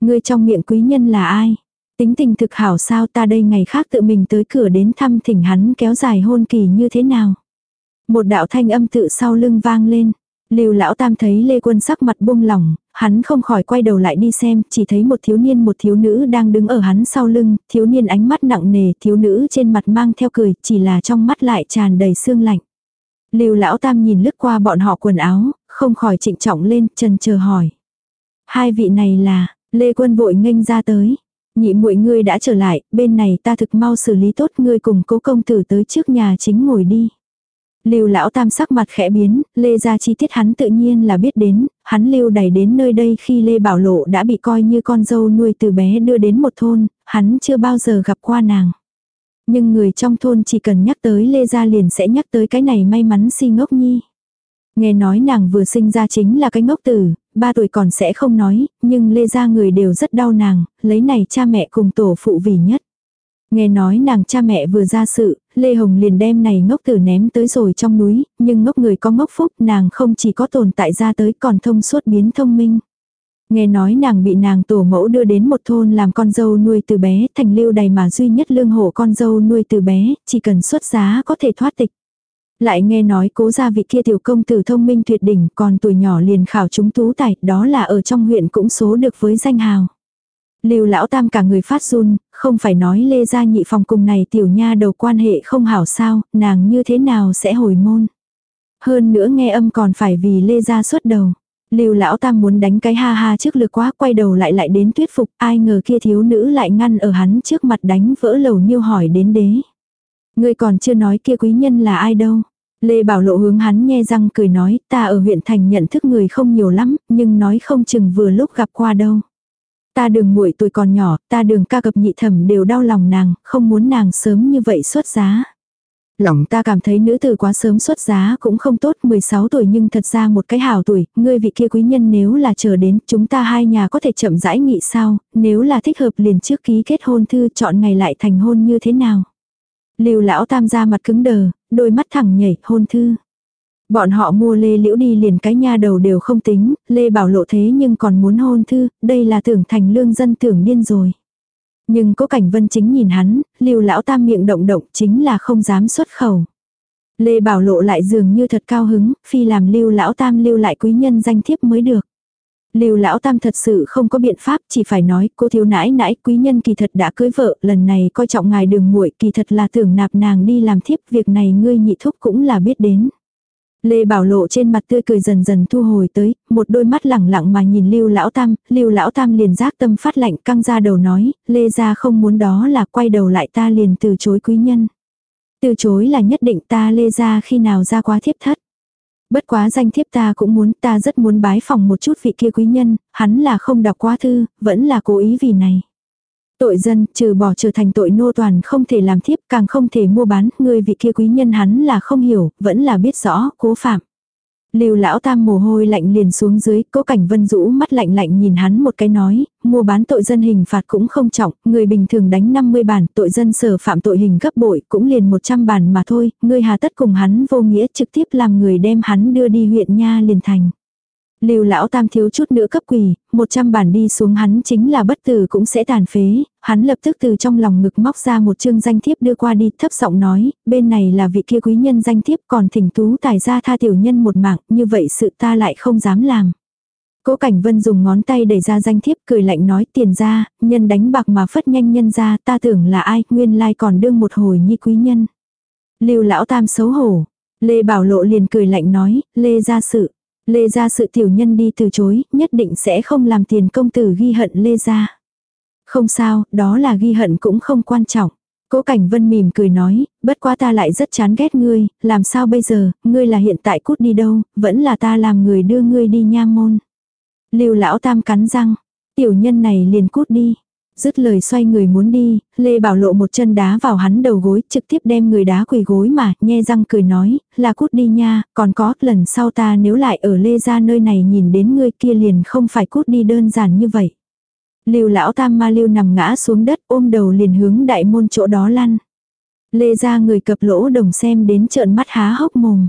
Ngươi trong miệng quý nhân là ai? Tính tình thực hảo sao ta đây ngày khác tự mình tới cửa đến thăm thỉnh hắn kéo dài hôn kỳ như thế nào? Một đạo thanh âm tự sau lưng vang lên. Lưu lão tam thấy Lê Quân sắc mặt buông lỏng, hắn không khỏi quay đầu lại đi xem, chỉ thấy một thiếu niên một thiếu nữ đang đứng ở hắn sau lưng, thiếu niên ánh mắt nặng nề, thiếu nữ trên mặt mang theo cười, chỉ là trong mắt lại tràn đầy sương lạnh. Lưu lão tam nhìn lướt qua bọn họ quần áo, không khỏi trịnh trọng lên, trần chờ hỏi. Hai vị này là, Lê Quân vội nghênh ra tới. Nhị muội ngươi đã trở lại, bên này ta thực mau xử lý tốt ngươi cùng cố công tử tới trước nhà chính ngồi đi. Lưu lão tam sắc mặt khẽ biến, Lê ra chi tiết hắn tự nhiên là biết đến, hắn lưu đẩy đến nơi đây khi Lê Bảo Lộ đã bị coi như con dâu nuôi từ bé đưa đến một thôn, hắn chưa bao giờ gặp qua nàng. Nhưng người trong thôn chỉ cần nhắc tới Lê Gia liền sẽ nhắc tới cái này may mắn si ngốc nhi. Nghe nói nàng vừa sinh ra chính là cái ngốc tử, ba tuổi còn sẽ không nói, nhưng Lê Gia người đều rất đau nàng, lấy này cha mẹ cùng tổ phụ vì nhất. Nghe nói nàng cha mẹ vừa ra sự, Lê Hồng liền đem này ngốc tử ném tới rồi trong núi, nhưng ngốc người có ngốc phúc nàng không chỉ có tồn tại ra tới còn thông suốt biến thông minh. Nghe nói nàng bị nàng tổ mẫu đưa đến một thôn làm con dâu nuôi từ bé, thành lưu đầy mà duy nhất lương hổ con dâu nuôi từ bé, chỉ cần xuất giá có thể thoát tịch. Lại nghe nói cố gia vị kia tiểu công tử thông minh tuyệt đỉnh, còn tuổi nhỏ liền khảo chúng tú tài, đó là ở trong huyện cũng số được với danh hào. Lưu lão tam cả người phát run, không phải nói lê gia nhị phòng cùng này tiểu nha đầu quan hệ không hảo sao, nàng như thế nào sẽ hồi môn. Hơn nữa nghe âm còn phải vì lê gia xuất đầu. Lưu lão tam muốn đánh cái ha ha trước lực quá quay đầu lại lại đến thuyết phục ai ngờ kia thiếu nữ lại ngăn ở hắn trước mặt đánh vỡ lầu niêu hỏi đến đế. Ngươi còn chưa nói kia quý nhân là ai đâu. Lê Bảo Lộ hướng hắn nhe răng cười nói ta ở huyện thành nhận thức người không nhiều lắm nhưng nói không chừng vừa lúc gặp qua đâu. Ta đường muội tuổi còn nhỏ, ta đường ca cập nhị thẩm đều đau lòng nàng, không muốn nàng sớm như vậy xuất giá. Lòng ta cảm thấy nữ tử quá sớm xuất giá cũng không tốt 16 tuổi nhưng thật ra một cái hào tuổi, ngươi vị kia quý nhân nếu là chờ đến chúng ta hai nhà có thể chậm rãi nghị sao, nếu là thích hợp liền trước ký kết hôn thư chọn ngày lại thành hôn như thế nào. Lưu lão tam gia mặt cứng đờ, đôi mắt thẳng nhảy, hôn thư. Bọn họ mua lê liễu đi liền cái nha đầu đều không tính, lê bảo lộ thế nhưng còn muốn hôn thư, đây là tưởng thành lương dân tưởng điên rồi. Nhưng cố cảnh vân chính nhìn hắn, lưu lão tam miệng động động chính là không dám xuất khẩu. Lê bảo lộ lại dường như thật cao hứng, phi làm lưu lão tam lưu lại quý nhân danh thiếp mới được. Lưu lão tam thật sự không có biện pháp, chỉ phải nói, cô thiếu nãi nãi, quý nhân kỳ thật đã cưới vợ, lần này coi trọng ngài đường muội, kỳ thật là tưởng nạp nàng đi làm thiếp, việc này ngươi nhị thúc cũng là biết đến. Lê Bảo Lộ trên mặt tươi cười dần dần thu hồi tới, một đôi mắt lẳng lặng mà nhìn Lưu Lão Tam, Lưu Lão Tam liền giác tâm phát lạnh căng ra đầu nói, Lê gia không muốn đó là quay đầu lại ta liền từ chối quý nhân. Từ chối là nhất định ta Lê gia khi nào ra quá thiếp thất. Bất quá danh thiếp ta cũng muốn ta rất muốn bái phòng một chút vị kia quý nhân, hắn là không đọc quá thư, vẫn là cố ý vì này. Tội dân, trừ bỏ trở thành tội nô toàn không thể làm thiếp, càng không thể mua bán, người vị kia quý nhân hắn là không hiểu, vẫn là biết rõ, cố phạm. Lưu lão tam mồ hôi lạnh liền xuống dưới, cố cảnh vân rũ mắt lạnh lạnh nhìn hắn một cái nói, mua bán tội dân hình phạt cũng không trọng, người bình thường đánh 50 bản, tội dân sở phạm tội hình gấp bội cũng liền 100 bản mà thôi, người hà tất cùng hắn vô nghĩa trực tiếp làm người đem hắn đưa đi huyện nha liền thành. Lưu lão tam thiếu chút nữa cấp quỳ, 100 bản đi xuống hắn chính là bất tử cũng sẽ tàn phế, hắn lập tức từ trong lòng ngực móc ra một chương danh thiếp đưa qua đi, thấp giọng nói, bên này là vị kia quý nhân danh thiếp còn thỉnh tú tài ra tha tiểu nhân một mạng, như vậy sự ta lại không dám làm. Cố Cảnh Vân dùng ngón tay đẩy ra danh thiếp cười lạnh nói tiền ra, nhân đánh bạc mà phất nhanh nhân ra ta tưởng là ai, nguyên lai còn đương một hồi nhi quý nhân. Lưu lão tam xấu hổ. Lê Bảo Lộ liền cười lạnh nói, Lê ra sự. Lê ra sự tiểu nhân đi từ chối, nhất định sẽ không làm tiền công tử ghi hận Lê ra. Không sao, đó là ghi hận cũng không quan trọng. Cố Cảnh Vân mỉm cười nói, bất quá ta lại rất chán ghét ngươi, làm sao bây giờ, ngươi là hiện tại cút đi đâu, vẫn là ta làm người đưa ngươi đi nha môn. Lưu lão tam cắn răng, tiểu nhân này liền cút đi. Dứt lời xoay người muốn đi, Lê Bảo Lộ một chân đá vào hắn đầu gối, trực tiếp đem người đá quỳ gối mà, nhe răng cười nói, là cút đi nha, còn có, lần sau ta nếu lại ở Lê ra nơi này nhìn đến ngươi kia liền không phải cút đi đơn giản như vậy. Lưu lão tam ma lưu nằm ngã xuống đất ôm đầu liền hướng đại môn chỗ đó lăn. Lê ra người cập lỗ đồng xem đến trợn mắt há hốc mồm.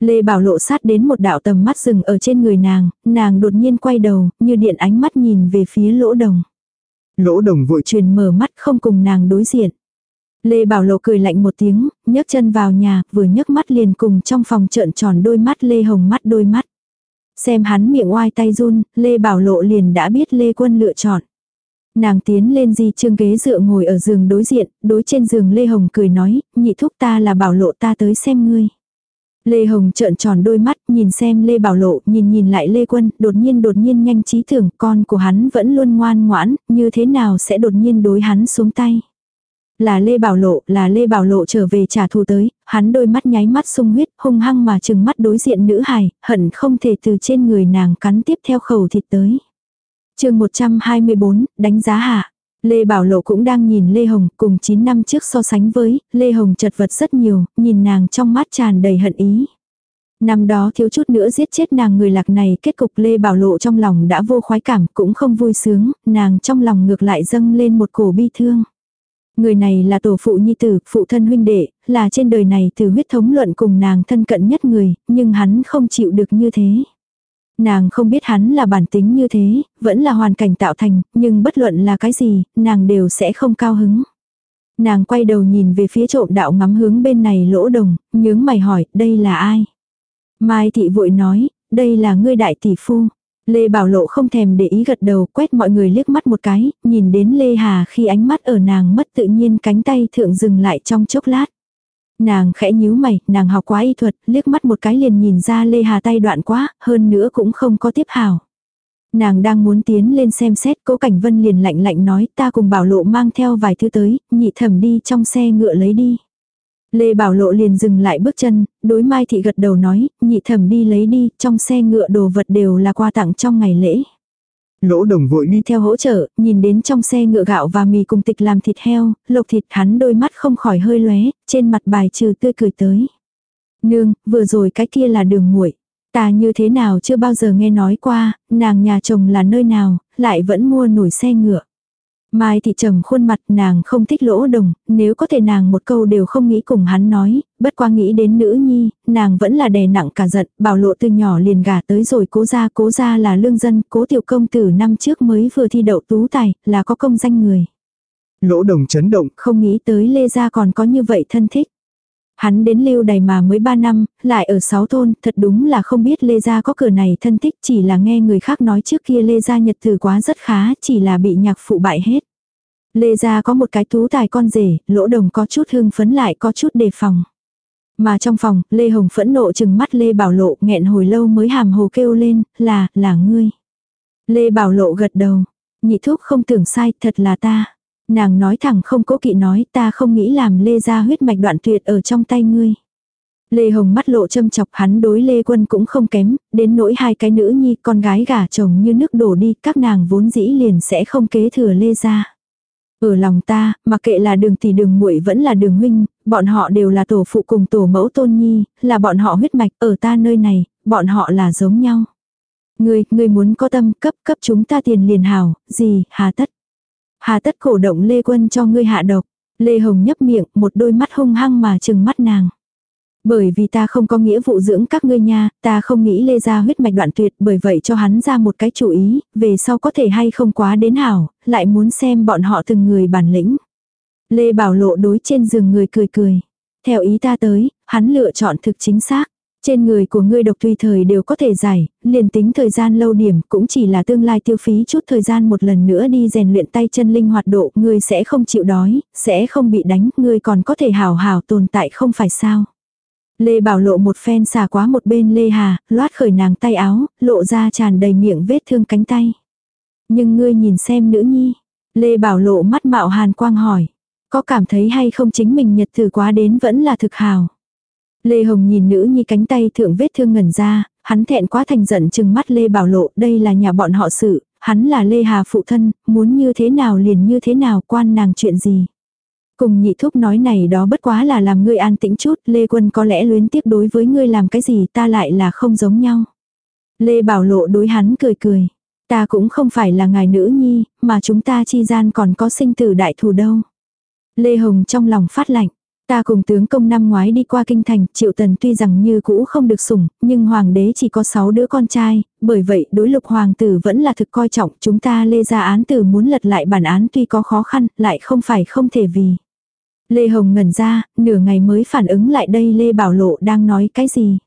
Lê Bảo Lộ sát đến một đạo tầm mắt rừng ở trên người nàng, nàng đột nhiên quay đầu, như điện ánh mắt nhìn về phía lỗ đồng. Lỗ đồng vội truyền mở mắt không cùng nàng đối diện. Lê Bảo Lộ cười lạnh một tiếng, nhấc chân vào nhà, vừa nhấc mắt liền cùng trong phòng trợn tròn đôi mắt Lê Hồng mắt đôi mắt. Xem hắn miệng oai tay run, Lê Bảo Lộ liền đã biết Lê Quân lựa chọn. Nàng tiến lên di trương ghế dựa ngồi ở giường đối diện, đối trên giường Lê Hồng cười nói, nhị thúc ta là Bảo Lộ ta tới xem ngươi. Lê Hồng trợn tròn đôi mắt, nhìn xem Lê Bảo Lộ, nhìn nhìn lại Lê Quân, đột nhiên đột nhiên nhanh trí tưởng, con của hắn vẫn luôn ngoan ngoãn, như thế nào sẽ đột nhiên đối hắn xuống tay. Là Lê Bảo Lộ, là Lê Bảo Lộ trở về trả thù tới, hắn đôi mắt nháy mắt sung huyết, hung hăng mà chừng mắt đối diện nữ hài, hận không thể từ trên người nàng cắn tiếp theo khẩu thịt tới. chương 124, đánh giá hạ. Lê Bảo Lộ cũng đang nhìn Lê Hồng, cùng 9 năm trước so sánh với, Lê Hồng chật vật rất nhiều, nhìn nàng trong mắt tràn đầy hận ý. Năm đó thiếu chút nữa giết chết nàng người lạc này, kết cục Lê Bảo Lộ trong lòng đã vô khoái cảm, cũng không vui sướng, nàng trong lòng ngược lại dâng lên một cổ bi thương. Người này là tổ phụ nhi tử, phụ thân huynh đệ, là trên đời này từ huyết thống luận cùng nàng thân cận nhất người, nhưng hắn không chịu được như thế. Nàng không biết hắn là bản tính như thế, vẫn là hoàn cảnh tạo thành, nhưng bất luận là cái gì, nàng đều sẽ không cao hứng. Nàng quay đầu nhìn về phía trộm đạo ngắm hướng bên này lỗ đồng, nhướng mày hỏi, đây là ai? Mai thị vội nói, đây là ngươi đại tỷ phu. Lê Bảo Lộ không thèm để ý gật đầu, quét mọi người liếc mắt một cái, nhìn đến Lê Hà khi ánh mắt ở nàng mất tự nhiên cánh tay thượng dừng lại trong chốc lát. Nàng khẽ nhíu mày, nàng học quá y thuật, liếc mắt một cái liền nhìn ra Lê Hà tay đoạn quá, hơn nữa cũng không có tiếp hảo. Nàng đang muốn tiến lên xem xét, cố cảnh vân liền lạnh lạnh nói ta cùng bảo lộ mang theo vài thứ tới, nhị thẩm đi trong xe ngựa lấy đi. Lê Bảo Lộ liền dừng lại bước chân, đối Mai Thị gật đầu nói, nhị thẩm đi lấy đi, trong xe ngựa đồ vật đều là quà tặng trong ngày lễ. Lỗ đồng vội đi theo hỗ trợ, nhìn đến trong xe ngựa gạo và mì cùng tịch làm thịt heo, lộc thịt hắn đôi mắt không khỏi hơi lóe, trên mặt bài trừ tươi cười tới. Nương, vừa rồi cái kia là đường muội Ta như thế nào chưa bao giờ nghe nói qua, nàng nhà chồng là nơi nào, lại vẫn mua nổi xe ngựa. Mai thị trầm khuôn mặt nàng không thích lỗ đồng, nếu có thể nàng một câu đều không nghĩ cùng hắn nói, bất qua nghĩ đến nữ nhi, nàng vẫn là đè nặng cả giận, bảo lộ từ nhỏ liền gả tới rồi cố ra cố ra là lương dân, cố tiểu công tử năm trước mới vừa thi đậu tú tài, là có công danh người. Lỗ đồng chấn động, không nghĩ tới Lê Gia còn có như vậy thân thích. Hắn đến lưu đày mà mới 3 năm, lại ở 6 thôn, thật đúng là không biết Lê Gia có cửa này thân thích chỉ là nghe người khác nói trước kia Lê Gia nhật từ quá rất khá, chỉ là bị nhạc phụ bại hết. Lê Gia có một cái tú tài con rể, lỗ đồng có chút hưng phấn lại có chút đề phòng. Mà trong phòng, Lê Hồng phẫn nộ chừng mắt Lê Bảo Lộ nghẹn hồi lâu mới hàm hồ kêu lên, là, là ngươi. Lê Bảo Lộ gật đầu, nhị thúc không tưởng sai, thật là ta. Nàng nói thẳng không cố kỵ nói ta không nghĩ làm Lê ra huyết mạch đoạn tuyệt ở trong tay ngươi. Lê Hồng mắt lộ châm chọc hắn đối Lê Quân cũng không kém, đến nỗi hai cái nữ nhi con gái gả chồng như nước đổ đi, các nàng vốn dĩ liền sẽ không kế thừa Lê ra. Ở lòng ta, mặc kệ là đường tỷ đường muội vẫn là đường huynh, bọn họ đều là tổ phụ cùng tổ mẫu tôn nhi, là bọn họ huyết mạch, ở ta nơi này, bọn họ là giống nhau. Ngươi, ngươi muốn có tâm cấp cấp chúng ta tiền liền hảo, gì, hà tất. Hà tất cổ động Lê Quân cho ngươi hạ độc. Lê Hồng nhấp miệng, một đôi mắt hung hăng mà chừng mắt nàng. Bởi vì ta không có nghĩa vụ dưỡng các ngươi nha, ta không nghĩ lê ra huyết mạch đoạn tuyệt, bởi vậy cho hắn ra một cái chủ ý, về sau có thể hay không quá đến hảo, lại muốn xem bọn họ từng người bản lĩnh. Lê Bảo Lộ đối trên giường người cười cười. Theo ý ta tới, hắn lựa chọn thực chính xác. Trên người của ngươi độc tùy thời đều có thể giải, liền tính thời gian lâu điểm cũng chỉ là tương lai tiêu phí chút thời gian một lần nữa đi rèn luyện tay chân linh hoạt độ, ngươi sẽ không chịu đói, sẽ không bị đánh, ngươi còn có thể hào hào tồn tại không phải sao. Lê Bảo lộ một phen xà quá một bên Lê Hà, loát khởi nàng tay áo, lộ ra tràn đầy miệng vết thương cánh tay. Nhưng ngươi nhìn xem nữ nhi. Lê Bảo lộ mắt mạo hàn quang hỏi. Có cảm thấy hay không chính mình nhật thử quá đến vẫn là thực hào. Lê Hồng nhìn nữ nhi cánh tay thượng vết thương ngẩn ra, hắn thẹn quá thành giận chừng mắt Lê Bảo Lộ, đây là nhà bọn họ sự, hắn là Lê Hà phụ thân, muốn như thế nào liền như thế nào quan nàng chuyện gì. Cùng nhị thúc nói này đó bất quá là làm ngươi an tĩnh chút, Lê Quân có lẽ luyến tiếc đối với ngươi làm cái gì ta lại là không giống nhau. Lê Bảo Lộ đối hắn cười cười. Ta cũng không phải là ngài nữ nhi, mà chúng ta chi gian còn có sinh tử đại thù đâu. Lê Hồng trong lòng phát lạnh. Ta cùng tướng công năm ngoái đi qua kinh thành, triệu tần tuy rằng như cũ không được sủng, nhưng hoàng đế chỉ có 6 đứa con trai, bởi vậy đối lục hoàng tử vẫn là thực coi trọng, chúng ta lê ra án tử muốn lật lại bản án tuy có khó khăn, lại không phải không thể vì. Lê Hồng ngẩn ra, nửa ngày mới phản ứng lại đây Lê Bảo Lộ đang nói cái gì.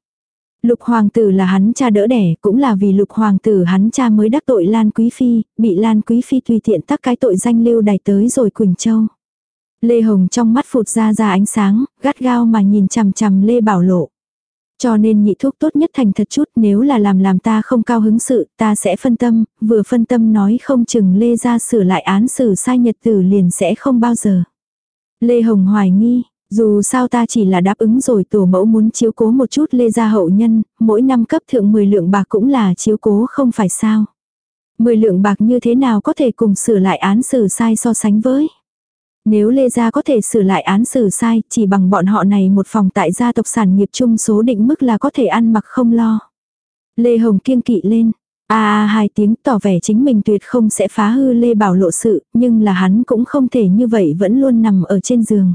Lục hoàng tử là hắn cha đỡ đẻ, cũng là vì lục hoàng tử hắn cha mới đắc tội Lan Quý Phi, bị Lan Quý Phi tùy tiện tắc cái tội danh lưu đày tới rồi Quỳnh Châu. Lê Hồng trong mắt phụt ra ra ánh sáng, gắt gao mà nhìn chằm chằm Lê Bảo Lộ. Cho nên nhị thuốc tốt nhất thành thật chút nếu là làm làm ta không cao hứng sự, ta sẽ phân tâm, vừa phân tâm nói không chừng Lê ra sửa lại án xử sai nhật tử liền sẽ không bao giờ. Lê Hồng hoài nghi, dù sao ta chỉ là đáp ứng rồi tổ mẫu muốn chiếu cố một chút Lê gia hậu nhân, mỗi năm cấp thượng 10 lượng bạc cũng là chiếu cố không phải sao. 10 lượng bạc như thế nào có thể cùng sửa lại án xử sai so sánh với. Nếu Lê Gia có thể sửa lại án xử sai, chỉ bằng bọn họ này một phòng tại gia tộc sản nghiệp chung số định mức là có thể ăn mặc không lo. Lê Hồng kiêng kỵ lên. a à, hai tiếng tỏ vẻ chính mình tuyệt không sẽ phá hư Lê Bảo lộ sự, nhưng là hắn cũng không thể như vậy vẫn luôn nằm ở trên giường.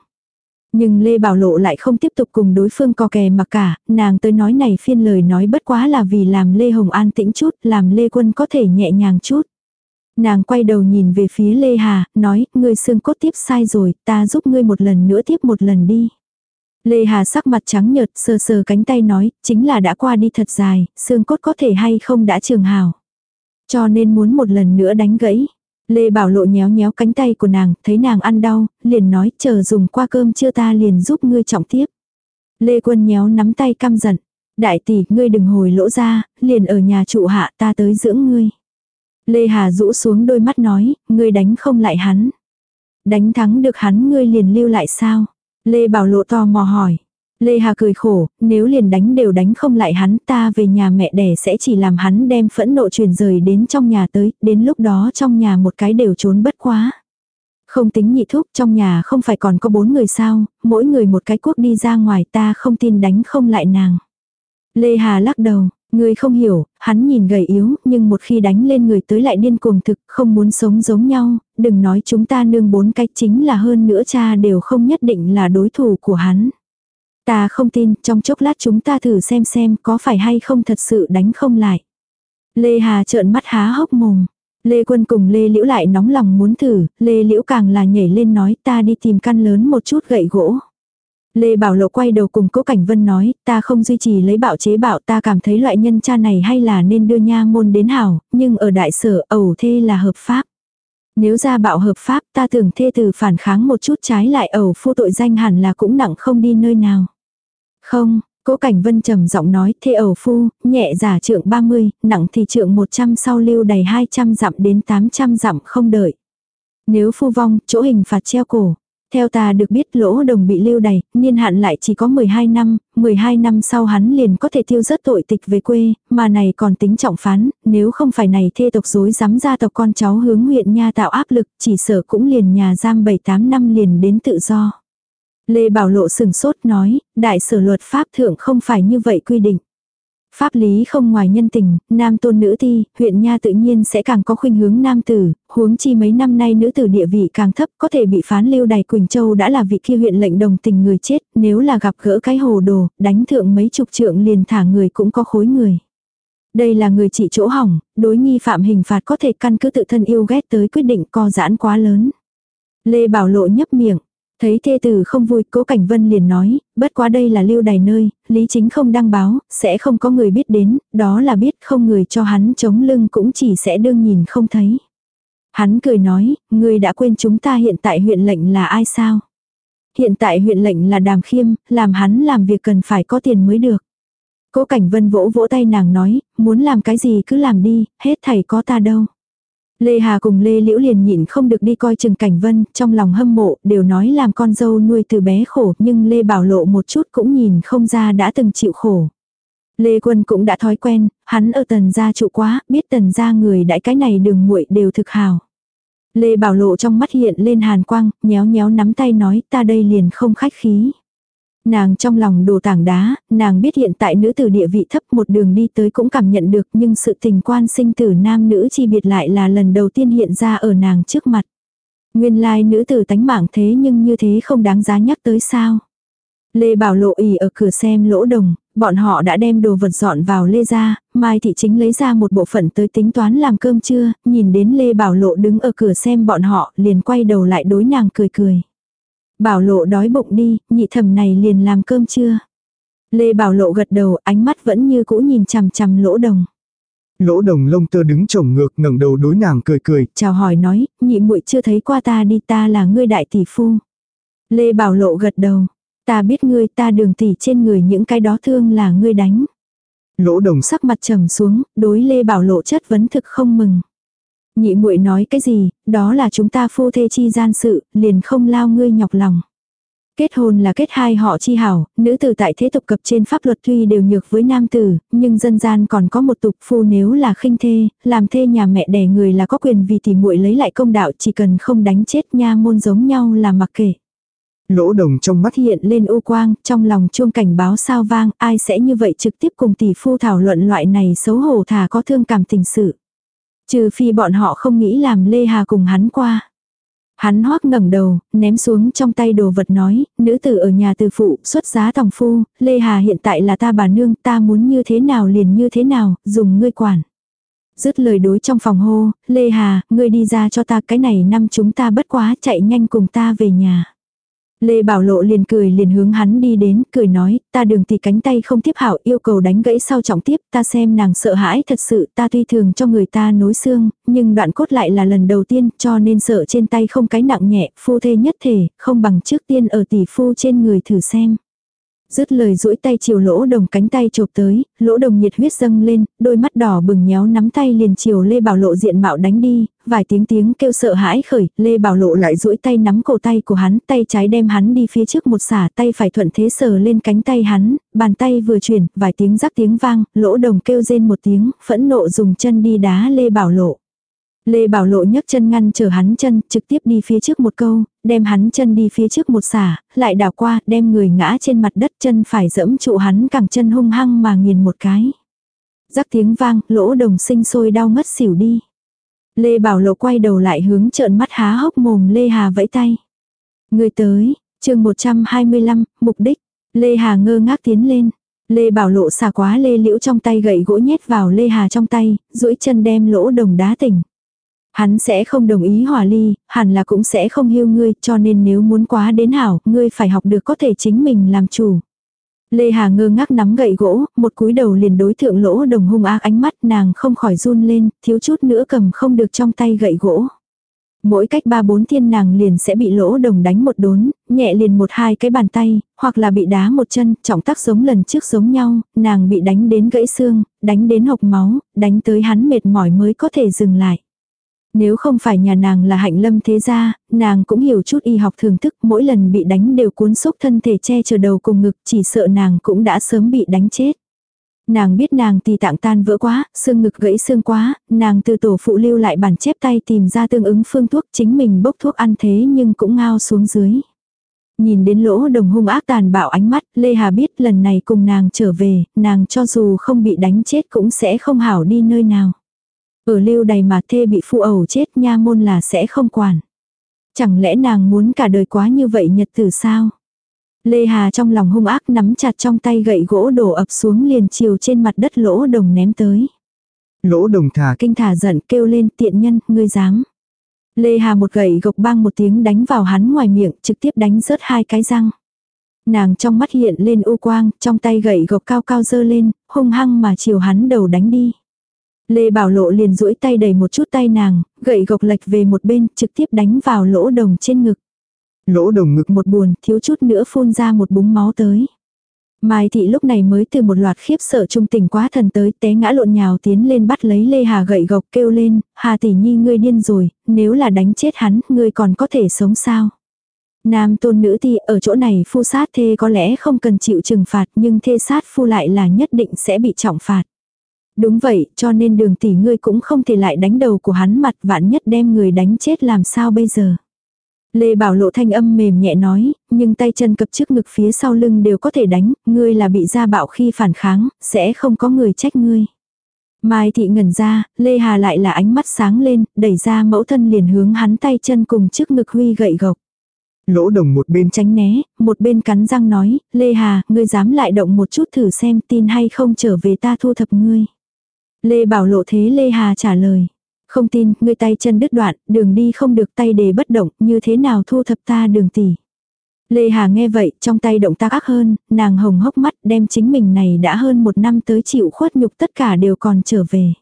Nhưng Lê Bảo Lộ lại không tiếp tục cùng đối phương co kè mà cả, nàng tới nói này phiên lời nói bất quá là vì làm Lê Hồng an tĩnh chút, làm Lê Quân có thể nhẹ nhàng chút. Nàng quay đầu nhìn về phía Lê Hà, nói, ngươi xương cốt tiếp sai rồi, ta giúp ngươi một lần nữa tiếp một lần đi. Lê Hà sắc mặt trắng nhợt, sờ sờ cánh tay nói, chính là đã qua đi thật dài, xương cốt có thể hay không đã trường hào. Cho nên muốn một lần nữa đánh gãy. Lê Bảo Lộ nhéo nhéo cánh tay của nàng, thấy nàng ăn đau, liền nói, chờ dùng qua cơm chưa ta liền giúp ngươi trọng tiếp. Lê Quân nhéo nắm tay căm giận. Đại tỷ, ngươi đừng hồi lỗ ra, liền ở nhà trụ hạ ta tới dưỡng ngươi. Lê Hà rũ xuống đôi mắt nói, ngươi đánh không lại hắn. Đánh thắng được hắn ngươi liền lưu lại sao? Lê Bảo Lộ to mò hỏi. Lê Hà cười khổ, nếu liền đánh đều đánh không lại hắn ta về nhà mẹ đẻ sẽ chỉ làm hắn đem phẫn nộ truyền rời đến trong nhà tới, đến lúc đó trong nhà một cái đều trốn bất quá. Không tính nhị thúc trong nhà không phải còn có bốn người sao, mỗi người một cái cuốc đi ra ngoài ta không tin đánh không lại nàng. Lê Hà lắc đầu, Người không hiểu, hắn nhìn gầy yếu, nhưng một khi đánh lên người tới lại điên cuồng thực, không muốn sống giống nhau, đừng nói chúng ta nương bốn cách chính là hơn nữa cha đều không nhất định là đối thủ của hắn. Ta không tin, trong chốc lát chúng ta thử xem xem có phải hay không thật sự đánh không lại. Lê Hà trợn mắt há hốc mồm. Lê Quân cùng Lê Liễu lại nóng lòng muốn thử, Lê Liễu càng là nhảy lên nói ta đi tìm căn lớn một chút gậy gỗ. Lê Bảo Lộ quay đầu cùng Cố Cảnh Vân nói, ta không duy trì lấy bạo chế bạo ta cảm thấy loại nhân cha này hay là nên đưa nha môn đến hảo, nhưng ở đại sở ẩu thê là hợp pháp. Nếu ra bạo hợp pháp ta tưởng thê từ phản kháng một chút trái lại ẩu phu tội danh hẳn là cũng nặng không đi nơi nào. Không, Cố Cảnh Vân trầm giọng nói, thê ẩu phu, nhẹ giả trượng 30, nặng thì trượng 100 sau lưu đầy 200 dặm đến 800 dặm không đợi. Nếu phu vong, chỗ hình phạt treo cổ, theo ta được biết lỗ đồng bị lưu đày, niên hạn lại chỉ có 12 năm, 12 năm sau hắn liền có thể tiêu rất tội tịch về quê, mà này còn tính trọng phán, nếu không phải này thê tộc dối dám gia tộc con cháu hướng huyện nha tạo áp lực, chỉ sợ cũng liền nhà giam 7-8 năm liền đến tự do. Lê Bảo Lộ sừng sốt nói, đại sở luật pháp thượng không phải như vậy quy định. Pháp lý không ngoài nhân tình, nam tôn nữ ti, huyện nha tự nhiên sẽ càng có khuynh hướng nam tử, huống chi mấy năm nay nữ tử địa vị càng thấp có thể bị phán lưu đài Quỳnh Châu đã là vị kia huyện lệnh đồng tình người chết, nếu là gặp gỡ cái hồ đồ, đánh thượng mấy chục trượng liền thả người cũng có khối người. Đây là người trị chỗ hỏng, đối nghi phạm hình phạt có thể căn cứ tự thân yêu ghét tới quyết định co giãn quá lớn. Lê Bảo Lộ nhấp miệng, Thấy thê tử không vui, cố Cảnh Vân liền nói, bất quá đây là lưu đài nơi, lý chính không đăng báo, sẽ không có người biết đến, đó là biết không người cho hắn chống lưng cũng chỉ sẽ đương nhìn không thấy. Hắn cười nói, người đã quên chúng ta hiện tại huyện lệnh là ai sao? Hiện tại huyện lệnh là đàm khiêm, làm hắn làm việc cần phải có tiền mới được. Cố Cảnh Vân vỗ vỗ tay nàng nói, muốn làm cái gì cứ làm đi, hết thầy có ta đâu. Lê Hà cùng Lê Liễu liền nhịn không được đi coi chừng cảnh vân, trong lòng hâm mộ, đều nói làm con dâu nuôi từ bé khổ, nhưng Lê Bảo Lộ một chút cũng nhìn không ra đã từng chịu khổ. Lê Quân cũng đã thói quen, hắn ở tần gia trụ quá, biết tần gia người đãi cái này đường muội đều thực hào. Lê Bảo Lộ trong mắt hiện lên hàn quang, nhéo nhéo nắm tay nói ta đây liền không khách khí. Nàng trong lòng đồ tảng đá, nàng biết hiện tại nữ tử địa vị thấp một đường đi tới cũng cảm nhận được nhưng sự tình quan sinh tử nam nữ chi biệt lại là lần đầu tiên hiện ra ở nàng trước mặt. Nguyên lai nữ tử tánh mạng thế nhưng như thế không đáng giá nhắc tới sao. Lê Bảo Lộ ỉ ở cửa xem lỗ đồng, bọn họ đã đem đồ vật dọn vào Lê ra, Mai Thị Chính lấy ra một bộ phận tới tính toán làm cơm trưa, nhìn đến Lê Bảo Lộ đứng ở cửa xem bọn họ, liền quay đầu lại đối nàng cười cười. Bảo lộ đói bụng đi, nhị thẩm này liền làm cơm chưa? Lê Bảo lộ gật đầu, ánh mắt vẫn như cũ nhìn chằm chằm lỗ đồng. Lỗ đồng lông tơ đứng trồng ngược ngẩng đầu đối nàng cười cười. Chào hỏi nói, nhị muội chưa thấy qua ta đi ta là ngươi đại tỷ phu. Lê Bảo lộ gật đầu. Ta biết ngươi ta đường tỷ trên người những cái đó thương là ngươi đánh. Lỗ đồng sắc mặt trầm xuống, đối Lê Bảo lộ chất vấn thực không mừng. Nhị muội nói cái gì, đó là chúng ta phu thê chi gian sự, liền không lao ngươi nhọc lòng. Kết hôn là kết hai họ chi hảo, nữ tử tại thế tục cập trên pháp luật tuy đều nhược với nam tử, nhưng dân gian còn có một tục phu nếu là khinh thê, làm thê nhà mẹ đẻ người là có quyền vì tỷ muội lấy lại công đạo chỉ cần không đánh chết nha môn giống nhau là mặc kệ. Lỗ đồng trong mắt hiện lên u quang, trong lòng chuông cảnh báo sao vang, ai sẽ như vậy trực tiếp cùng tỷ phu thảo luận loại này xấu hổ thà có thương cảm tình sự. Trừ phi bọn họ không nghĩ làm Lê Hà cùng hắn qua. Hắn hoác ngẩng đầu, ném xuống trong tay đồ vật nói, nữ tử ở nhà từ phụ, xuất giá tòng phu, Lê Hà hiện tại là ta bà nương, ta muốn như thế nào liền như thế nào, dùng ngươi quản. Dứt lời đối trong phòng hô, Lê Hà, ngươi đi ra cho ta cái này năm chúng ta bất quá chạy nhanh cùng ta về nhà. Lê Bảo Lộ liền cười liền hướng hắn đi đến, cười nói, ta đường tỷ cánh tay không tiếp hảo yêu cầu đánh gãy sau trọng tiếp, ta xem nàng sợ hãi thật sự, ta tuy thường cho người ta nối xương, nhưng đoạn cốt lại là lần đầu tiên, cho nên sợ trên tay không cái nặng nhẹ, phu thê nhất thể, không bằng trước tiên ở tỷ phu trên người thử xem. Dứt lời duỗi tay chiều lỗ đồng cánh tay chộp tới, lỗ đồng nhiệt huyết dâng lên, đôi mắt đỏ bừng nhéo nắm tay liền chiều Lê Bảo Lộ diện mạo đánh đi, vài tiếng tiếng kêu sợ hãi khởi, Lê Bảo Lộ lại duỗi tay nắm cổ tay của hắn, tay trái đem hắn đi phía trước một xả, tay phải thuận thế sờ lên cánh tay hắn, bàn tay vừa chuyển, vài tiếng rắc tiếng vang, lỗ đồng kêu rên một tiếng, phẫn nộ dùng chân đi đá Lê Bảo Lộ. Lê Bảo Lộ nhấc chân ngăn chờ hắn chân, trực tiếp đi phía trước một câu, đem hắn chân đi phía trước một xả, lại đảo qua, đem người ngã trên mặt đất chân phải dẫm trụ hắn cẳng chân hung hăng mà nghiền một cái. Rắc tiếng vang, lỗ đồng sinh sôi đau ngất xỉu đi. Lê Bảo Lộ quay đầu lại hướng trợn mắt há hốc mồm Lê Hà vẫy tay. Người tới, chương 125, mục đích. Lê Hà ngơ ngác tiến lên. Lê Bảo Lộ xả quá Lê Liễu trong tay gậy gỗ nhét vào Lê Hà trong tay, duỗi chân đem lỗ đồng đá tỉnh. Hắn sẽ không đồng ý hòa ly, hẳn là cũng sẽ không hiêu ngươi, cho nên nếu muốn quá đến hảo, ngươi phải học được có thể chính mình làm chủ. Lê Hà ngơ ngác nắm gậy gỗ, một cúi đầu liền đối thượng lỗ đồng hung ác ánh mắt nàng không khỏi run lên, thiếu chút nữa cầm không được trong tay gậy gỗ. Mỗi cách ba bốn thiên nàng liền sẽ bị lỗ đồng đánh một đốn, nhẹ liền một hai cái bàn tay, hoặc là bị đá một chân, trọng tác giống lần trước giống nhau, nàng bị đánh đến gãy xương, đánh đến hộc máu, đánh tới hắn mệt mỏi mới có thể dừng lại. Nếu không phải nhà nàng là hạnh lâm thế gia, nàng cũng hiểu chút y học thường thức, mỗi lần bị đánh đều cuốn xúc thân thể che chở đầu cùng ngực, chỉ sợ nàng cũng đã sớm bị đánh chết. Nàng biết nàng tì tạng tan vỡ quá, xương ngực gãy xương quá, nàng từ tổ phụ lưu lại bản chép tay tìm ra tương ứng phương thuốc chính mình bốc thuốc ăn thế nhưng cũng ngao xuống dưới. Nhìn đến lỗ đồng hung ác tàn bạo ánh mắt, Lê Hà biết lần này cùng nàng trở về, nàng cho dù không bị đánh chết cũng sẽ không hảo đi nơi nào. Ở lưu đầy mà thê bị phu ẩu chết nha môn là sẽ không quản. Chẳng lẽ nàng muốn cả đời quá như vậy nhật tử sao? Lê Hà trong lòng hung ác nắm chặt trong tay gậy gỗ đổ ập xuống liền chiều trên mặt đất lỗ đồng ném tới. Lỗ đồng thả Kinh thả giận kêu lên tiện nhân, ngươi dám. Lê Hà một gậy gộc bang một tiếng đánh vào hắn ngoài miệng, trực tiếp đánh rớt hai cái răng. Nàng trong mắt hiện lên u quang, trong tay gậy gộc cao cao dơ lên, hung hăng mà chiều hắn đầu đánh đi. Lê Bảo Lộ liền duỗi tay đầy một chút tay nàng, gậy gộc lệch về một bên, trực tiếp đánh vào lỗ đồng trên ngực. lỗ đồng ngực Một buồn, thiếu chút nữa phun ra một búng máu tới. Mai thị lúc này mới từ một loạt khiếp sợ trung tình quá thần tới té ngã lộn nhào tiến lên bắt lấy Lê Hà gậy gộc kêu lên, Hà tỷ nhi ngươi điên rồi, nếu là đánh chết hắn, ngươi còn có thể sống sao? Nam tôn nữ thì ở chỗ này phu sát thê có lẽ không cần chịu trừng phạt nhưng thê sát phu lại là nhất định sẽ bị trọng phạt. Đúng vậy, cho nên đường tỷ ngươi cũng không thể lại đánh đầu của hắn mặt vạn nhất đem người đánh chết làm sao bây giờ. Lê Bảo Lộ thanh âm mềm nhẹ nói, nhưng tay chân cập trước ngực phía sau lưng đều có thể đánh, ngươi là bị gia bạo khi phản kháng, sẽ không có người trách ngươi. Mai thị ngẩn ra, Lê Hà lại là ánh mắt sáng lên, đẩy ra mẫu thân liền hướng hắn tay chân cùng trước ngực huy gậy gộc. Lỗ đồng một bên tránh né, một bên cắn răng nói, Lê Hà, ngươi dám lại động một chút thử xem tin hay không trở về ta thu thập ngươi. Lê Bảo Lộ thế Lê Hà trả lời. Không tin, ngươi tay chân đứt đoạn, đường đi không được tay để bất động, như thế nào thu thập ta đường tỷ. Lê Hà nghe vậy, trong tay động tác ác hơn, nàng hồng hốc mắt đem chính mình này đã hơn một năm tới chịu khuất nhục tất cả đều còn trở về.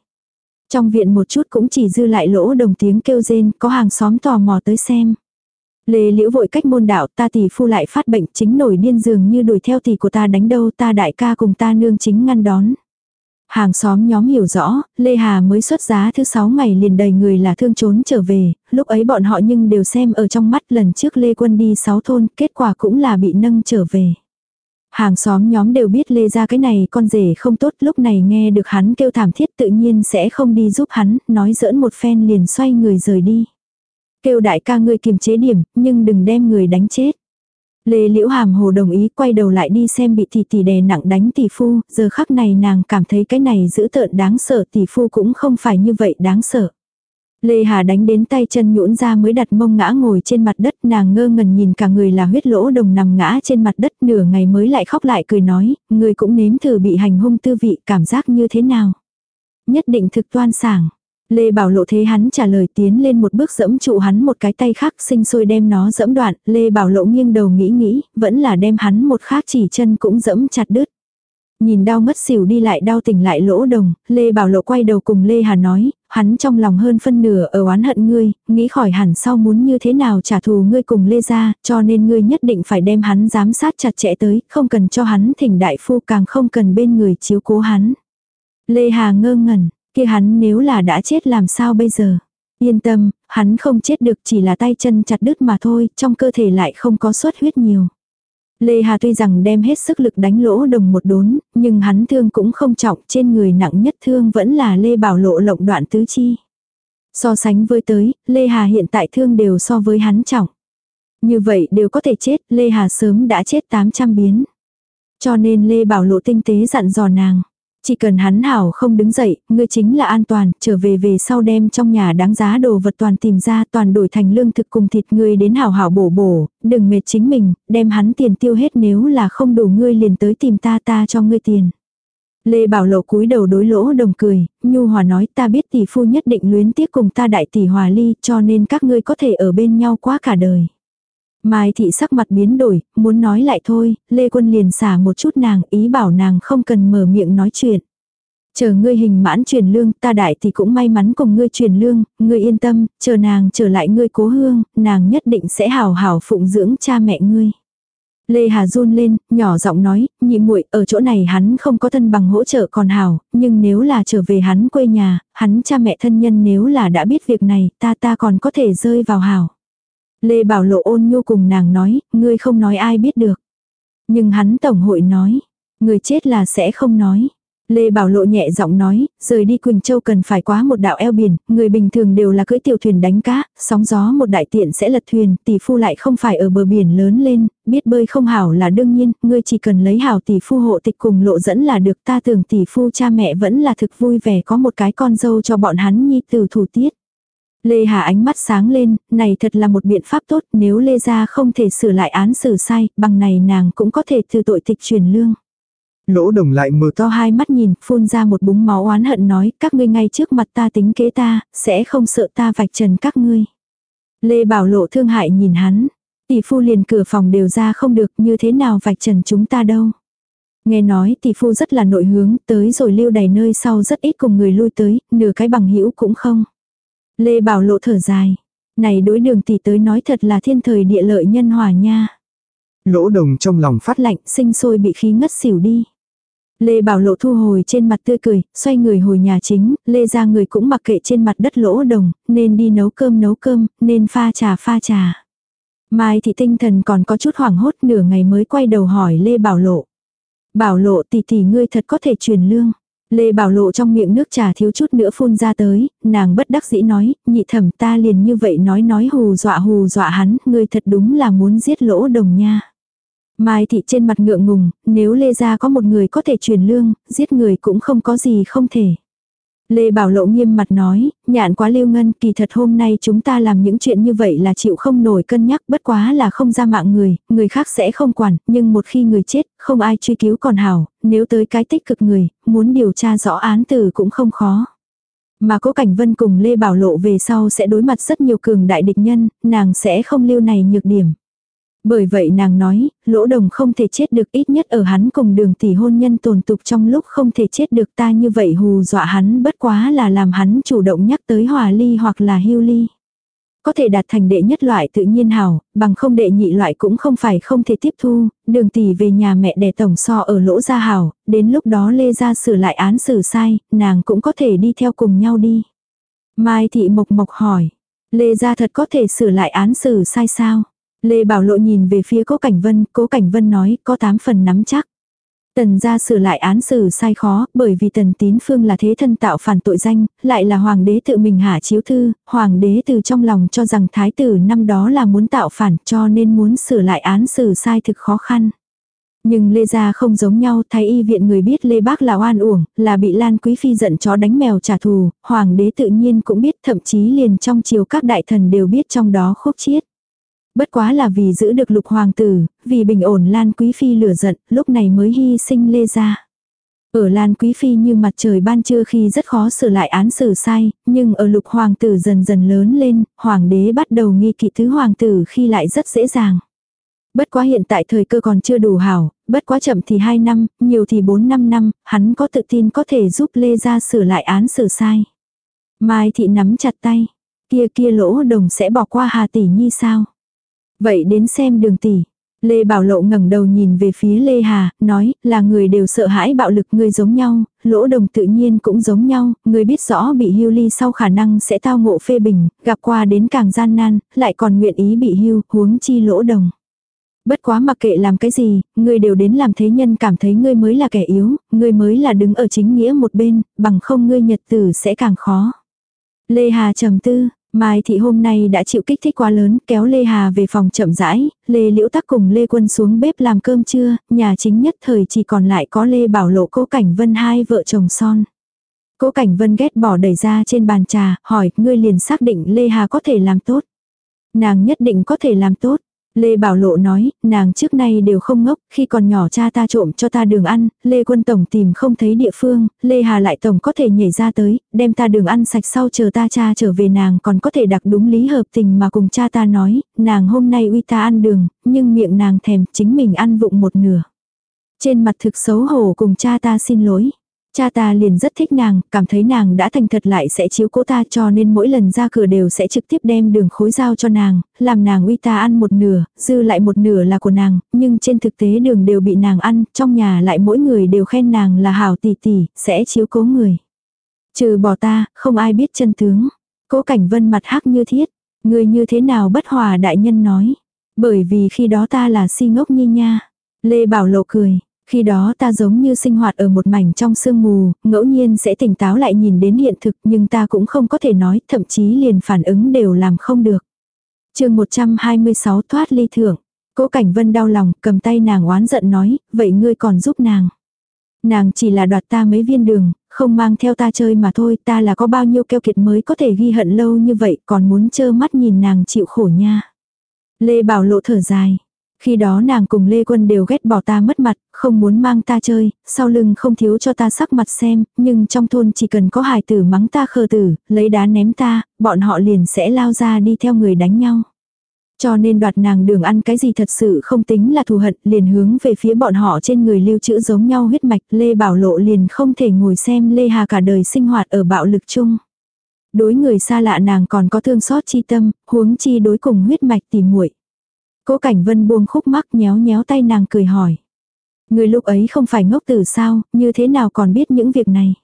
Trong viện một chút cũng chỉ dư lại lỗ đồng tiếng kêu rên, có hàng xóm tò mò tới xem. Lê Liễu vội cách môn đạo ta tỷ phu lại phát bệnh chính nổi điên dường như đuổi theo tỷ của ta đánh đâu ta đại ca cùng ta nương chính ngăn đón. Hàng xóm nhóm hiểu rõ, Lê Hà mới xuất giá thứ sáu ngày liền đầy người là thương trốn trở về, lúc ấy bọn họ nhưng đều xem ở trong mắt lần trước Lê Quân đi sáu thôn, kết quả cũng là bị nâng trở về. Hàng xóm nhóm đều biết Lê ra cái này con rể không tốt lúc này nghe được hắn kêu thảm thiết tự nhiên sẽ không đi giúp hắn, nói giỡn một phen liền xoay người rời đi. Kêu đại ca ngươi kiềm chế điểm, nhưng đừng đem người đánh chết. Lê Liễu Hàm Hồ đồng ý quay đầu lại đi xem bị tỷ tỷ đè nặng đánh tỷ phu, giờ khắc này nàng cảm thấy cái này dữ tợn đáng sợ tỷ phu cũng không phải như vậy đáng sợ. Lê Hà đánh đến tay chân nhũn ra mới đặt mông ngã ngồi trên mặt đất nàng ngơ ngẩn nhìn cả người là huyết lỗ đồng nằm ngã trên mặt đất nửa ngày mới lại khóc lại cười nói, người cũng nếm thử bị hành hung tư vị cảm giác như thế nào. Nhất định thực toan sảng, Lê Bảo Lộ thế hắn trả lời tiến lên một bước dẫm trụ hắn một cái tay khác sinh sôi đem nó dẫm đoạn, Lê Bảo Lộ nghiêng đầu nghĩ nghĩ, vẫn là đem hắn một khác chỉ chân cũng dẫm chặt đứt. Nhìn đau mất xỉu đi lại đau tỉnh lại lỗ đồng, Lê Bảo Lộ quay đầu cùng Lê Hà nói, hắn trong lòng hơn phân nửa ở oán hận ngươi, nghĩ khỏi hẳn sau muốn như thế nào trả thù ngươi cùng Lê ra, cho nên ngươi nhất định phải đem hắn giám sát chặt chẽ tới, không cần cho hắn thỉnh đại phu càng không cần bên người chiếu cố hắn. Lê Hà ngơ ngẩn, kia hắn nếu là đã chết làm sao bây giờ? Yên tâm, hắn không chết được chỉ là tay chân chặt đứt mà thôi, trong cơ thể lại không có suất huyết nhiều. Lê Hà tuy rằng đem hết sức lực đánh lỗ đồng một đốn, nhưng hắn thương cũng không trọng, trên người nặng nhất thương vẫn là Lê Bảo Lộ lộng đoạn tứ chi. So sánh với tới, Lê Hà hiện tại thương đều so với hắn trọng. Như vậy đều có thể chết, Lê Hà sớm đã chết 800 biến. Cho nên Lê Bảo Lộ tinh tế dặn dò nàng. Chỉ cần hắn hảo không đứng dậy, ngươi chính là an toàn, trở về về sau đem trong nhà đáng giá đồ vật toàn tìm ra toàn đổi thành lương thực cùng thịt ngươi đến hảo hảo bổ bổ, đừng mệt chính mình, đem hắn tiền tiêu hết nếu là không đủ ngươi liền tới tìm ta ta cho ngươi tiền. Lê Bảo Lộ cúi đầu đối lỗ đồng cười, Nhu Hòa nói ta biết tỷ phu nhất định luyến tiếc cùng ta đại tỷ hòa ly cho nên các ngươi có thể ở bên nhau quá cả đời. Mai thị sắc mặt biến đổi, muốn nói lại thôi, Lê Quân liền xả một chút nàng, ý bảo nàng không cần mở miệng nói chuyện. Chờ ngươi hình mãn truyền lương, ta đại thì cũng may mắn cùng ngươi truyền lương, ngươi yên tâm, chờ nàng trở lại ngươi cố hương, nàng nhất định sẽ hào hào phụng dưỡng cha mẹ ngươi. Lê Hà run lên, nhỏ giọng nói, nhị muội ở chỗ này hắn không có thân bằng hỗ trợ còn hào, nhưng nếu là trở về hắn quê nhà, hắn cha mẹ thân nhân nếu là đã biết việc này, ta ta còn có thể rơi vào hào. Lê Bảo Lộ ôn nhu cùng nàng nói, ngươi không nói ai biết được. Nhưng hắn tổng hội nói, người chết là sẽ không nói. Lê Bảo Lộ nhẹ giọng nói, rời đi Quỳnh Châu cần phải quá một đạo eo biển, người bình thường đều là cưỡi tiểu thuyền đánh cá, sóng gió một đại tiện sẽ lật thuyền, tỷ phu lại không phải ở bờ biển lớn lên, biết bơi không hảo là đương nhiên, ngươi chỉ cần lấy hảo tỷ phu hộ tịch cùng lộ dẫn là được ta tưởng tỷ phu cha mẹ vẫn là thực vui vẻ có một cái con dâu cho bọn hắn nhi từ thủ tiết. Lê Hà ánh mắt sáng lên, này thật là một biện pháp tốt nếu Lê Gia không thể sửa lại án xử sai, bằng này nàng cũng có thể từ tội tịch truyền lương. Lỗ đồng lại mở to hai mắt nhìn, phun ra một búng máu oán hận nói, các ngươi ngay trước mặt ta tính kế ta, sẽ không sợ ta vạch trần các ngươi. Lê Bảo Lộ thương hại nhìn hắn, tỷ phu liền cửa phòng đều ra không được như thế nào vạch trần chúng ta đâu. Nghe nói tỷ phu rất là nội hướng, tới rồi lưu đầy nơi sau rất ít cùng người lui tới, nửa cái bằng hữu cũng không. Lê Bảo Lộ thở dài, này đối đường tỷ tới nói thật là thiên thời địa lợi nhân hòa nha. Lỗ đồng trong lòng phát lạnh, sinh sôi bị khí ngất xỉu đi. Lê Bảo Lộ thu hồi trên mặt tươi cười, xoay người hồi nhà chính, Lê ra người cũng mặc kệ trên mặt đất lỗ đồng, nên đi nấu cơm nấu cơm, nên pha trà pha trà. Mai thị tinh thần còn có chút hoảng hốt nửa ngày mới quay đầu hỏi Lê Bảo Lộ. Bảo Lộ tỷ tỷ ngươi thật có thể truyền lương. Lê Bảo Lộ trong miệng nước trà thiếu chút nữa phun ra tới, nàng bất đắc dĩ nói, nhị thẩm ta liền như vậy nói nói hù dọa hù dọa hắn, ngươi thật đúng là muốn giết lỗ đồng nha. Mai thị trên mặt ngượng ngùng, nếu Lê gia có một người có thể truyền lương, giết người cũng không có gì không thể. Lê Bảo Lộ nghiêm mặt nói, nhạn quá lưu ngân, kỳ thật hôm nay chúng ta làm những chuyện như vậy là chịu không nổi cân nhắc, bất quá là không ra mạng người, người khác sẽ không quản, nhưng một khi người chết, không ai truy cứu còn hảo, nếu tới cái tích cực người, muốn điều tra rõ án tử cũng không khó. Mà cố Cảnh Vân cùng Lê Bảo Lộ về sau sẽ đối mặt rất nhiều cường đại địch nhân, nàng sẽ không lưu này nhược điểm. Bởi vậy nàng nói, lỗ đồng không thể chết được ít nhất ở hắn cùng đường tỷ hôn nhân tồn tục trong lúc không thể chết được ta như vậy hù dọa hắn bất quá là làm hắn chủ động nhắc tới hòa ly hoặc là hưu ly. Có thể đạt thành đệ nhất loại tự nhiên hảo, bằng không đệ nhị loại cũng không phải không thể tiếp thu, đường tỷ về nhà mẹ đẻ tổng so ở lỗ gia hảo, đến lúc đó lê ra sửa lại án xử sai, nàng cũng có thể đi theo cùng nhau đi. Mai thị mộc mộc hỏi, lê gia thật có thể sửa lại án xử sai sao? Lê Bảo Lộ nhìn về phía Cố Cảnh Vân, Cố Cảnh Vân nói có 8 phần nắm chắc. Tần gia sửa lại án xử sai khó, bởi vì tần tín phương là thế thân tạo phản tội danh, lại là hoàng đế tự mình hạ chiếu thư, hoàng đế từ trong lòng cho rằng thái tử năm đó là muốn tạo phản cho nên muốn sửa lại án xử sai thực khó khăn. Nhưng Lê Gia không giống nhau, thái y viện người biết Lê Bác là oan uổng, là bị Lan Quý Phi giận chó đánh mèo trả thù, hoàng đế tự nhiên cũng biết thậm chí liền trong chiều các đại thần đều biết trong đó khúc chiết. Bất quá là vì giữ được lục hoàng tử, vì bình ổn Lan Quý Phi lửa giận, lúc này mới hy sinh Lê Gia. Ở Lan Quý Phi như mặt trời ban trưa khi rất khó sửa lại án xử sai, nhưng ở lục hoàng tử dần dần lớn lên, hoàng đế bắt đầu nghi kỵ thứ hoàng tử khi lại rất dễ dàng. Bất quá hiện tại thời cơ còn chưa đủ hảo, bất quá chậm thì 2 năm, nhiều thì 4 năm năm, hắn có tự tin có thể giúp Lê Gia sửa lại án xử sai. Mai thị nắm chặt tay, kia kia lỗ đồng sẽ bỏ qua Hà Tỷ Nhi sao? Vậy đến xem đường tỷ. Lê Bảo Lộ ngẩng đầu nhìn về phía Lê Hà, nói, là người đều sợ hãi bạo lực người giống nhau, lỗ đồng tự nhiên cũng giống nhau, người biết rõ bị hưu ly sau khả năng sẽ tao ngộ phê bình, gặp qua đến càng gian nan, lại còn nguyện ý bị hưu, huống chi lỗ đồng. Bất quá mặc kệ làm cái gì, người đều đến làm thế nhân cảm thấy ngươi mới là kẻ yếu, ngươi mới là đứng ở chính nghĩa một bên, bằng không ngươi nhật tử sẽ càng khó. Lê Hà trầm tư, Mai thị hôm nay đã chịu kích thích quá lớn, kéo Lê Hà về phòng chậm rãi, Lê Liễu Tắc cùng Lê Quân xuống bếp làm cơm trưa, nhà chính nhất thời chỉ còn lại có Lê Bảo Lộ Cố Cảnh Vân hai vợ chồng son. Cố Cảnh Vân ghét bỏ đẩy ra trên bàn trà, hỏi, ngươi liền xác định Lê Hà có thể làm tốt. Nàng nhất định có thể làm tốt. Lê Bảo Lộ nói, nàng trước nay đều không ngốc, khi còn nhỏ cha ta trộm cho ta đường ăn, Lê Quân Tổng tìm không thấy địa phương, Lê Hà lại Tổng có thể nhảy ra tới, đem ta đường ăn sạch sau chờ ta cha trở về nàng còn có thể đặc đúng lý hợp tình mà cùng cha ta nói, nàng hôm nay uy ta ăn đường, nhưng miệng nàng thèm chính mình ăn vụng một nửa. Trên mặt thực xấu hổ cùng cha ta xin lỗi. Cha ta liền rất thích nàng, cảm thấy nàng đã thành thật lại sẽ chiếu cố ta cho nên mỗi lần ra cửa đều sẽ trực tiếp đem đường khối giao cho nàng, làm nàng uy ta ăn một nửa, dư lại một nửa là của nàng, nhưng trên thực tế đường đều bị nàng ăn, trong nhà lại mỗi người đều khen nàng là hảo tỷ tỷ, sẽ chiếu cố người. Trừ bỏ ta, không ai biết chân tướng. Cố cảnh vân mặt hắc như thiết, người như thế nào bất hòa đại nhân nói. Bởi vì khi đó ta là si ngốc nhi nha. Lê Bảo Lộ cười, khi đó ta giống như sinh hoạt ở một mảnh trong sương mù, ngẫu nhiên sẽ tỉnh táo lại nhìn đến hiện thực nhưng ta cũng không có thể nói, thậm chí liền phản ứng đều làm không được. chương 126 thoát ly thưởng. Cố Cảnh Vân đau lòng, cầm tay nàng oán giận nói, vậy ngươi còn giúp nàng. Nàng chỉ là đoạt ta mấy viên đường, không mang theo ta chơi mà thôi, ta là có bao nhiêu keo kiệt mới có thể ghi hận lâu như vậy, còn muốn trơ mắt nhìn nàng chịu khổ nha. Lê Bảo Lộ thở dài. Khi đó nàng cùng Lê Quân đều ghét bỏ ta mất mặt, không muốn mang ta chơi, sau lưng không thiếu cho ta sắc mặt xem, nhưng trong thôn chỉ cần có hài tử mắng ta khờ tử, lấy đá ném ta, bọn họ liền sẽ lao ra đi theo người đánh nhau. Cho nên đoạt nàng đường ăn cái gì thật sự không tính là thù hận, liền hướng về phía bọn họ trên người lưu trữ giống nhau huyết mạch, Lê Bảo Lộ liền không thể ngồi xem Lê Hà cả đời sinh hoạt ở bạo lực chung. Đối người xa lạ nàng còn có thương xót chi tâm, huống chi đối cùng huyết mạch tìm muội. Cố Cảnh Vân buông khúc mắc nhéo nhéo tay nàng cười hỏi. Người lúc ấy không phải ngốc tử sao, như thế nào còn biết những việc này.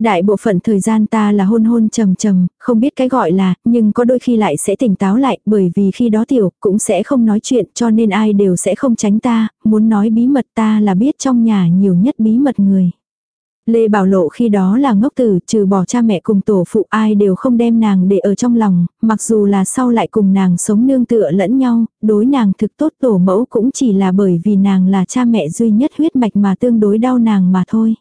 Đại bộ phận thời gian ta là hôn hôn trầm trầm, không biết cái gọi là, nhưng có đôi khi lại sẽ tỉnh táo lại, bởi vì khi đó tiểu, cũng sẽ không nói chuyện, cho nên ai đều sẽ không tránh ta, muốn nói bí mật ta là biết trong nhà nhiều nhất bí mật người. Lê Bảo Lộ khi đó là ngốc tử, trừ bỏ cha mẹ cùng tổ phụ ai đều không đem nàng để ở trong lòng, mặc dù là sau lại cùng nàng sống nương tựa lẫn nhau, đối nàng thực tốt tổ mẫu cũng chỉ là bởi vì nàng là cha mẹ duy nhất huyết mạch mà tương đối đau nàng mà thôi.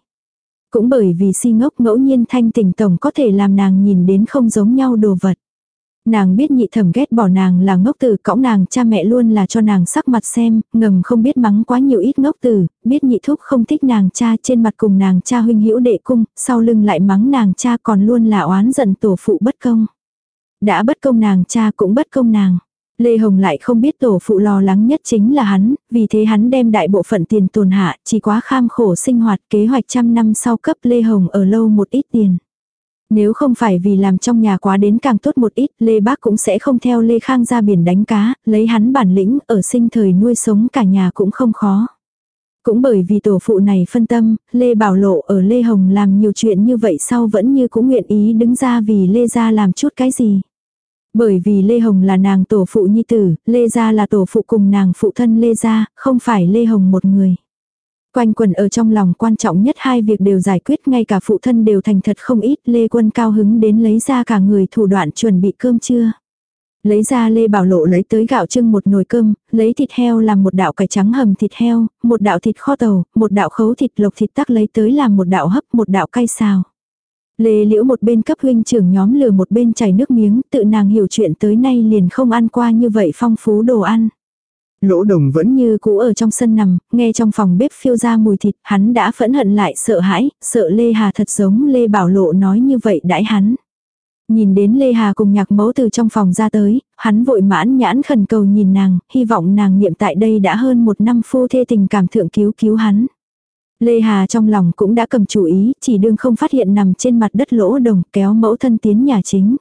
Cũng bởi vì si ngốc ngẫu nhiên thanh tỉnh tổng có thể làm nàng nhìn đến không giống nhau đồ vật. Nàng biết nhị thẩm ghét bỏ nàng là ngốc tử, cõng nàng cha mẹ luôn là cho nàng sắc mặt xem, ngầm không biết mắng quá nhiều ít ngốc tử, biết nhị thúc không thích nàng cha trên mặt cùng nàng cha huynh hữu đệ cung, sau lưng lại mắng nàng cha còn luôn là oán giận tổ phụ bất công. Đã bất công nàng cha cũng bất công nàng. Lê Hồng lại không biết tổ phụ lo lắng nhất chính là hắn, vì thế hắn đem đại bộ phận tiền tồn hạ, chỉ quá kham khổ sinh hoạt kế hoạch trăm năm sau cấp Lê Hồng ở lâu một ít tiền. Nếu không phải vì làm trong nhà quá đến càng tốt một ít, Lê Bác cũng sẽ không theo Lê Khang ra biển đánh cá, lấy hắn bản lĩnh ở sinh thời nuôi sống cả nhà cũng không khó. Cũng bởi vì tổ phụ này phân tâm, Lê Bảo Lộ ở Lê Hồng làm nhiều chuyện như vậy sau vẫn như cũng nguyện ý đứng ra vì Lê ra làm chút cái gì. Bởi vì Lê Hồng là nàng tổ phụ nhi tử, Lê gia là tổ phụ cùng nàng phụ thân Lê gia, không phải Lê Hồng một người. Quanh quần ở trong lòng quan trọng nhất hai việc đều giải quyết ngay cả phụ thân đều thành thật không ít Lê Quân cao hứng đến lấy ra cả người thủ đoạn chuẩn bị cơm trưa. Lấy ra Lê Bảo Lộ lấy tới gạo trưng một nồi cơm, lấy thịt heo làm một đạo cải trắng hầm thịt heo, một đạo thịt kho tàu, một đạo khấu thịt lộc thịt tắc lấy tới làm một đạo hấp một đạo cay xào. Lê Liễu một bên cấp huynh trưởng nhóm lừa một bên chảy nước miếng, tự nàng hiểu chuyện tới nay liền không ăn qua như vậy phong phú đồ ăn. Lỗ đồng vẫn như cũ ở trong sân nằm, nghe trong phòng bếp phiêu ra mùi thịt, hắn đã phẫn hận lại sợ hãi, sợ Lê Hà thật giống Lê Bảo Lộ nói như vậy đãi hắn. Nhìn đến Lê Hà cùng nhạc mẫu từ trong phòng ra tới, hắn vội mãn nhãn khẩn cầu nhìn nàng, hy vọng nàng niệm tại đây đã hơn một năm phu thê tình cảm thượng cứu cứu hắn. Lê Hà trong lòng cũng đã cầm chủ ý, chỉ đương không phát hiện nằm trên mặt đất lỗ đồng kéo mẫu thân tiến nhà chính.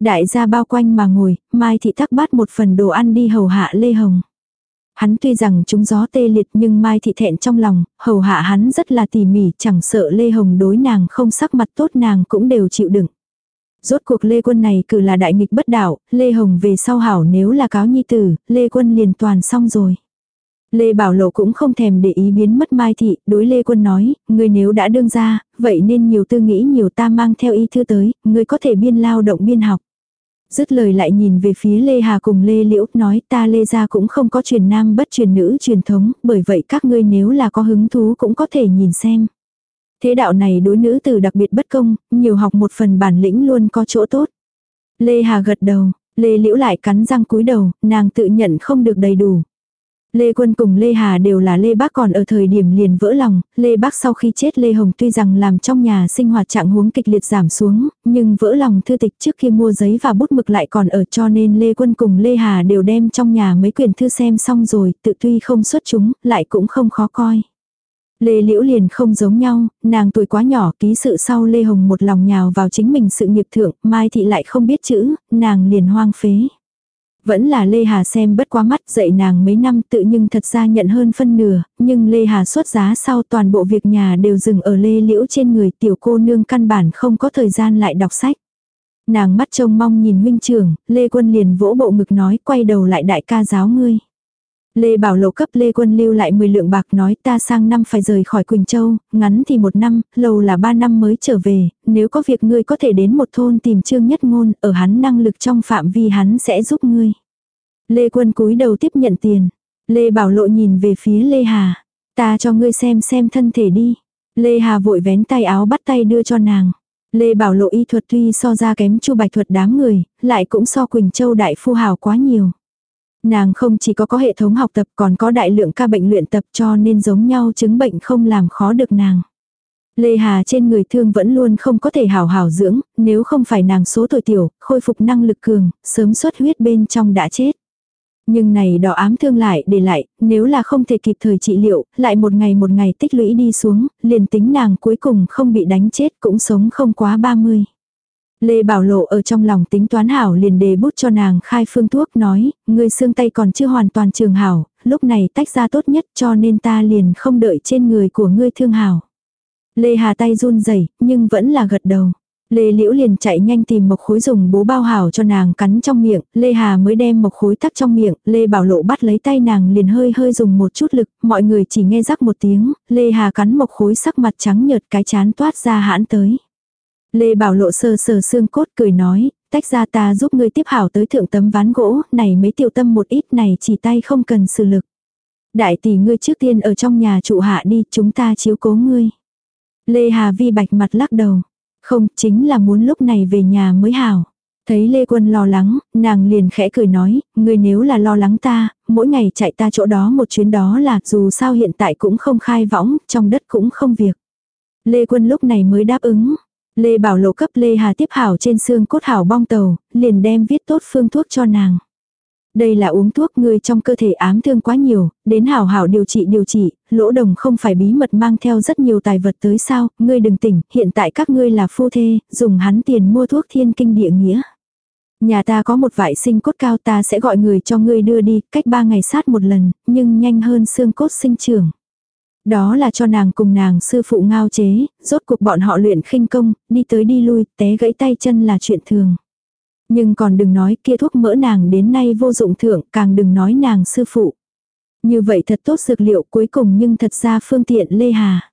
Đại gia bao quanh mà ngồi, Mai Thị tắc bát một phần đồ ăn đi hầu hạ Lê Hồng. Hắn tuy rằng chúng gió tê liệt nhưng Mai Thị thẹn trong lòng, hầu hạ hắn rất là tỉ mỉ, chẳng sợ Lê Hồng đối nàng không sắc mặt tốt nàng cũng đều chịu đựng. Rốt cuộc Lê Quân này cử là đại nghịch bất đạo, Lê Hồng về sau hảo nếu là cáo nhi tử, Lê Quân liền toàn xong rồi. Lê Bảo Lộ cũng không thèm để ý biến mất Mai Thị, đối Lê Quân nói, người nếu đã đương ra, vậy nên nhiều tư nghĩ nhiều ta mang theo y thư tới, người có thể biên lao động biên học. Dứt lời lại nhìn về phía Lê Hà cùng Lê Liễu, nói ta Lê gia cũng không có truyền nam bất truyền nữ truyền thống, bởi vậy các ngươi nếu là có hứng thú cũng có thể nhìn xem. Thế đạo này đối nữ từ đặc biệt bất công, nhiều học một phần bản lĩnh luôn có chỗ tốt. Lê Hà gật đầu, Lê Liễu lại cắn răng cúi đầu, nàng tự nhận không được đầy đủ. Lê Quân cùng Lê Hà đều là Lê Bác còn ở thời điểm liền vỡ lòng, Lê Bác sau khi chết Lê Hồng tuy rằng làm trong nhà sinh hoạt trạng huống kịch liệt giảm xuống, nhưng vỡ lòng thư tịch trước khi mua giấy và bút mực lại còn ở cho nên Lê Quân cùng Lê Hà đều đem trong nhà mấy quyển thư xem xong rồi, tự tuy không xuất chúng, lại cũng không khó coi. Lê Liễu liền không giống nhau, nàng tuổi quá nhỏ ký sự sau Lê Hồng một lòng nhào vào chính mình sự nghiệp thượng, Mai Thị lại không biết chữ, nàng liền hoang phế. Vẫn là Lê Hà xem bất quá mắt dạy nàng mấy năm tự nhưng thật ra nhận hơn phân nửa, nhưng Lê Hà xuất giá sau toàn bộ việc nhà đều dừng ở Lê Liễu trên người tiểu cô nương căn bản không có thời gian lại đọc sách. Nàng mắt trông mong nhìn huynh trưởng, Lê Quân liền vỗ bộ ngực nói quay đầu lại đại ca giáo ngươi. Lê Bảo Lộ cấp Lê Quân lưu lại 10 lượng bạc nói ta sang năm phải rời khỏi Quỳnh Châu, ngắn thì một năm, lâu là ba năm mới trở về, nếu có việc ngươi có thể đến một thôn tìm Trương Nhất Ngôn, ở hắn năng lực trong phạm vi hắn sẽ giúp ngươi. Lê Quân cúi đầu tiếp nhận tiền. Lê Bảo Lộ nhìn về phía Lê Hà. Ta cho ngươi xem xem thân thể đi. Lê Hà vội vén tay áo bắt tay đưa cho nàng. Lê Bảo Lộ y thuật tuy so ra kém Chu Bạch thuật đám người, lại cũng so Quỳnh Châu đại phu hào quá nhiều. Nàng không chỉ có có hệ thống học tập còn có đại lượng ca bệnh luyện tập cho nên giống nhau chứng bệnh không làm khó được nàng. Lê Hà trên người thương vẫn luôn không có thể hảo hảo dưỡng, nếu không phải nàng số tuổi tiểu, khôi phục năng lực cường, sớm xuất huyết bên trong đã chết. Nhưng này đỏ ám thương lại để lại, nếu là không thể kịp thời trị liệu, lại một ngày một ngày tích lũy đi xuống, liền tính nàng cuối cùng không bị đánh chết cũng sống không quá 30. Lê Bảo Lộ ở trong lòng tính toán hảo liền đề bút cho nàng khai phương thuốc nói, người xương tay còn chưa hoàn toàn trường hảo, lúc này tách ra tốt nhất cho nên ta liền không đợi trên người của ngươi thương hảo. Lê Hà tay run rẩy nhưng vẫn là gật đầu. Lê Liễu liền chạy nhanh tìm mộc khối dùng bố bao hảo cho nàng cắn trong miệng, Lê Hà mới đem mộc khối tắc trong miệng, Lê Bảo Lộ bắt lấy tay nàng liền hơi hơi dùng một chút lực, mọi người chỉ nghe rắc một tiếng, Lê Hà cắn mộc khối sắc mặt trắng nhợt cái chán toát ra hãn tới. Lê Bảo Lộ sờ sờ xương cốt cười nói, tách ra ta giúp ngươi tiếp hảo tới thượng tấm ván gỗ, này mấy tiểu tâm một ít này chỉ tay không cần sự lực. Đại tỷ ngươi trước tiên ở trong nhà trụ hạ đi, chúng ta chiếu cố ngươi. Lê Hà Vi bạch mặt lắc đầu. Không, chính là muốn lúc này về nhà mới hảo. Thấy Lê Quân lo lắng, nàng liền khẽ cười nói, ngươi nếu là lo lắng ta, mỗi ngày chạy ta chỗ đó một chuyến đó là dù sao hiện tại cũng không khai võng, trong đất cũng không việc. Lê Quân lúc này mới đáp ứng. Lê Bảo Lộ cấp Lê Hà tiếp hảo trên xương cốt hảo bong tàu, liền đem viết tốt phương thuốc cho nàng. Đây là uống thuốc người trong cơ thể ám thương quá nhiều, đến hảo hảo điều trị điều trị, lỗ đồng không phải bí mật mang theo rất nhiều tài vật tới sao, ngươi đừng tỉnh, hiện tại các ngươi là phu thê, dùng hắn tiền mua thuốc thiên kinh địa nghĩa. Nhà ta có một vải sinh cốt cao ta sẽ gọi người cho ngươi đưa đi, cách ba ngày sát một lần, nhưng nhanh hơn xương cốt sinh trưởng. Đó là cho nàng cùng nàng sư phụ ngao chế, rốt cuộc bọn họ luyện khinh công, đi tới đi lui, té gãy tay chân là chuyện thường. Nhưng còn đừng nói kia thuốc mỡ nàng đến nay vô dụng thượng, càng đừng nói nàng sư phụ. Như vậy thật tốt dược liệu cuối cùng nhưng thật ra phương tiện Lê Hà.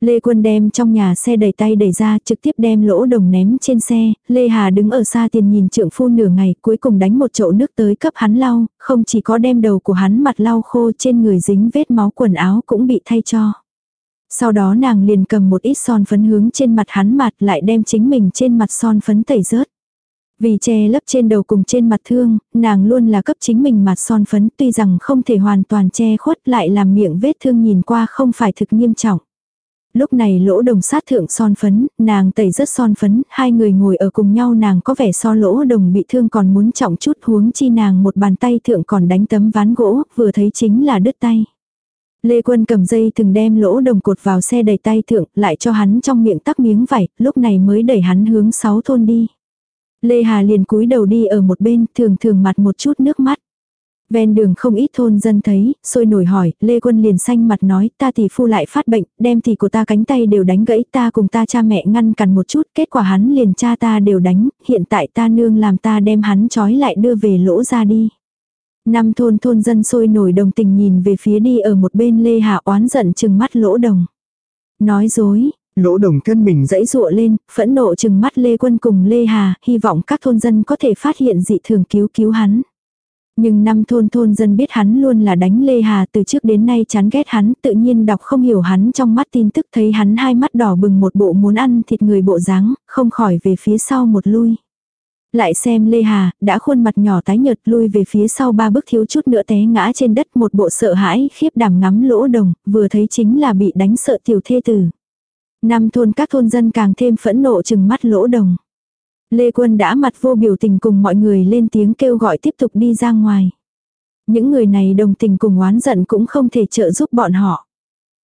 Lê Quân đem trong nhà xe đẩy tay đẩy ra trực tiếp đem lỗ đồng ném trên xe, Lê Hà đứng ở xa tiền nhìn trượng phu nửa ngày cuối cùng đánh một chậu nước tới cấp hắn lau, không chỉ có đem đầu của hắn mặt lau khô trên người dính vết máu quần áo cũng bị thay cho. Sau đó nàng liền cầm một ít son phấn hướng trên mặt hắn mặt lại đem chính mình trên mặt son phấn tẩy rớt. Vì che lấp trên đầu cùng trên mặt thương, nàng luôn là cấp chính mình mặt son phấn tuy rằng không thể hoàn toàn che khuất lại làm miệng vết thương nhìn qua không phải thực nghiêm trọng. Lúc này lỗ đồng sát thượng son phấn, nàng tẩy rất son phấn, hai người ngồi ở cùng nhau nàng có vẻ so lỗ đồng bị thương còn muốn trọng chút huống chi nàng một bàn tay thượng còn đánh tấm ván gỗ, vừa thấy chính là đứt tay. Lê Quân cầm dây từng đem lỗ đồng cột vào xe đầy tay thượng, lại cho hắn trong miệng tắc miếng vải, lúc này mới đẩy hắn hướng sáu thôn đi. Lê Hà liền cúi đầu đi ở một bên, thường thường mặt một chút nước mắt. Ven đường không ít thôn dân thấy, sôi nổi hỏi, Lê Quân liền xanh mặt nói, ta tỷ phu lại phát bệnh, đem tỷ của ta cánh tay đều đánh gãy ta cùng ta cha mẹ ngăn cản một chút, kết quả hắn liền cha ta đều đánh, hiện tại ta nương làm ta đem hắn trói lại đưa về lỗ ra đi. Năm thôn thôn dân sôi nổi đồng tình nhìn về phía đi ở một bên Lê Hà oán giận chừng mắt lỗ đồng. Nói dối, Lỗ đồng thân mình dãy dụa lên, phẫn nộ chừng mắt Lê Quân cùng Lê Hà, hy vọng các thôn dân có thể phát hiện dị thường cứu cứu hắn. Nhưng năm thôn thôn dân biết hắn luôn là đánh Lê Hà từ trước đến nay chán ghét hắn, tự nhiên đọc không hiểu hắn trong mắt tin tức thấy hắn hai mắt đỏ bừng một bộ muốn ăn thịt người bộ dáng, không khỏi về phía sau một lui. Lại xem Lê Hà, đã khuôn mặt nhỏ tái nhợt lui về phía sau ba bước thiếu chút nữa té ngã trên đất một bộ sợ hãi khiếp đảm ngắm lỗ đồng, vừa thấy chính là bị đánh sợ tiểu thê tử. Năm thôn các thôn dân càng thêm phẫn nộ chừng mắt lỗ đồng. Lê Quân đã mặt vô biểu tình cùng mọi người lên tiếng kêu gọi tiếp tục đi ra ngoài. Những người này đồng tình cùng oán giận cũng không thể trợ giúp bọn họ.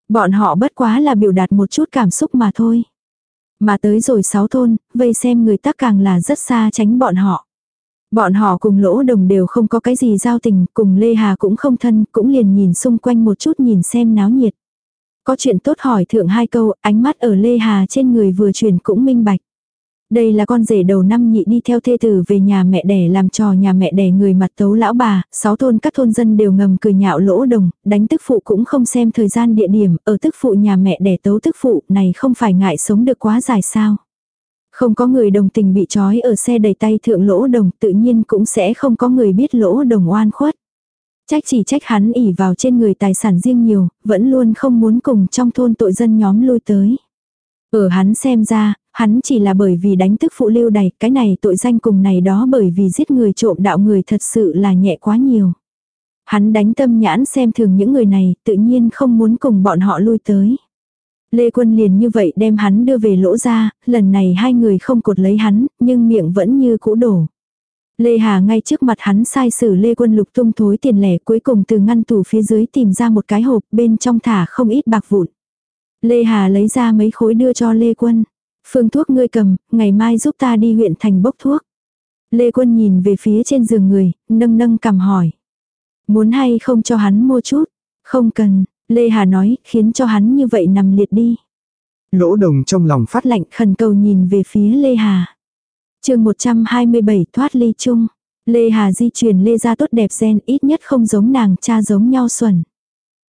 Bọn họ bất quá là biểu đạt một chút cảm xúc mà thôi. Mà tới rồi sáu thôn, vây xem người tác càng là rất xa tránh bọn họ. Bọn họ cùng lỗ đồng đều không có cái gì giao tình, cùng Lê Hà cũng không thân, cũng liền nhìn xung quanh một chút nhìn xem náo nhiệt. Có chuyện tốt hỏi thượng hai câu, ánh mắt ở Lê Hà trên người vừa chuyển cũng minh bạch. Đây là con rể đầu năm nhị đi theo thê tử về nhà mẹ đẻ làm trò nhà mẹ đẻ người mặt tấu lão bà, sáu thôn các thôn dân đều ngầm cười nhạo lỗ đồng, đánh tức phụ cũng không xem thời gian địa điểm, ở tức phụ nhà mẹ đẻ tấu tức phụ này không phải ngại sống được quá dài sao. Không có người đồng tình bị trói ở xe đầy tay thượng lỗ đồng tự nhiên cũng sẽ không có người biết lỗ đồng oan khuất. Trách chỉ trách hắn ỉ vào trên người tài sản riêng nhiều, vẫn luôn không muốn cùng trong thôn tội dân nhóm lui tới. Ở hắn xem ra, hắn chỉ là bởi vì đánh tức phụ lưu đày, cái này tội danh cùng này đó bởi vì giết người trộm đạo người thật sự là nhẹ quá nhiều. Hắn đánh tâm nhãn xem thường những người này, tự nhiên không muốn cùng bọn họ lui tới. Lê Quân liền như vậy đem hắn đưa về lỗ ra, lần này hai người không cột lấy hắn, nhưng miệng vẫn như cũ đổ. Lê Hà ngay trước mặt hắn sai xử Lê Quân lục tung thối tiền lẻ cuối cùng từ ngăn tủ phía dưới tìm ra một cái hộp bên trong thả không ít bạc vụn. Lê Hà lấy ra mấy khối đưa cho Lê Quân. Phương thuốc ngươi cầm, ngày mai giúp ta đi huyện thành bốc thuốc. Lê Quân nhìn về phía trên giường người, nâng nâng cầm hỏi. Muốn hay không cho hắn mua chút? Không cần, Lê Hà nói, khiến cho hắn như vậy nằm liệt đi. Lỗ đồng trong lòng phát lạnh khẩn cầu nhìn về phía Lê Hà. chương 127 thoát ly chung. Lê Hà di chuyển Lê ra tốt đẹp gen ít nhất không giống nàng cha giống nhau xuẩn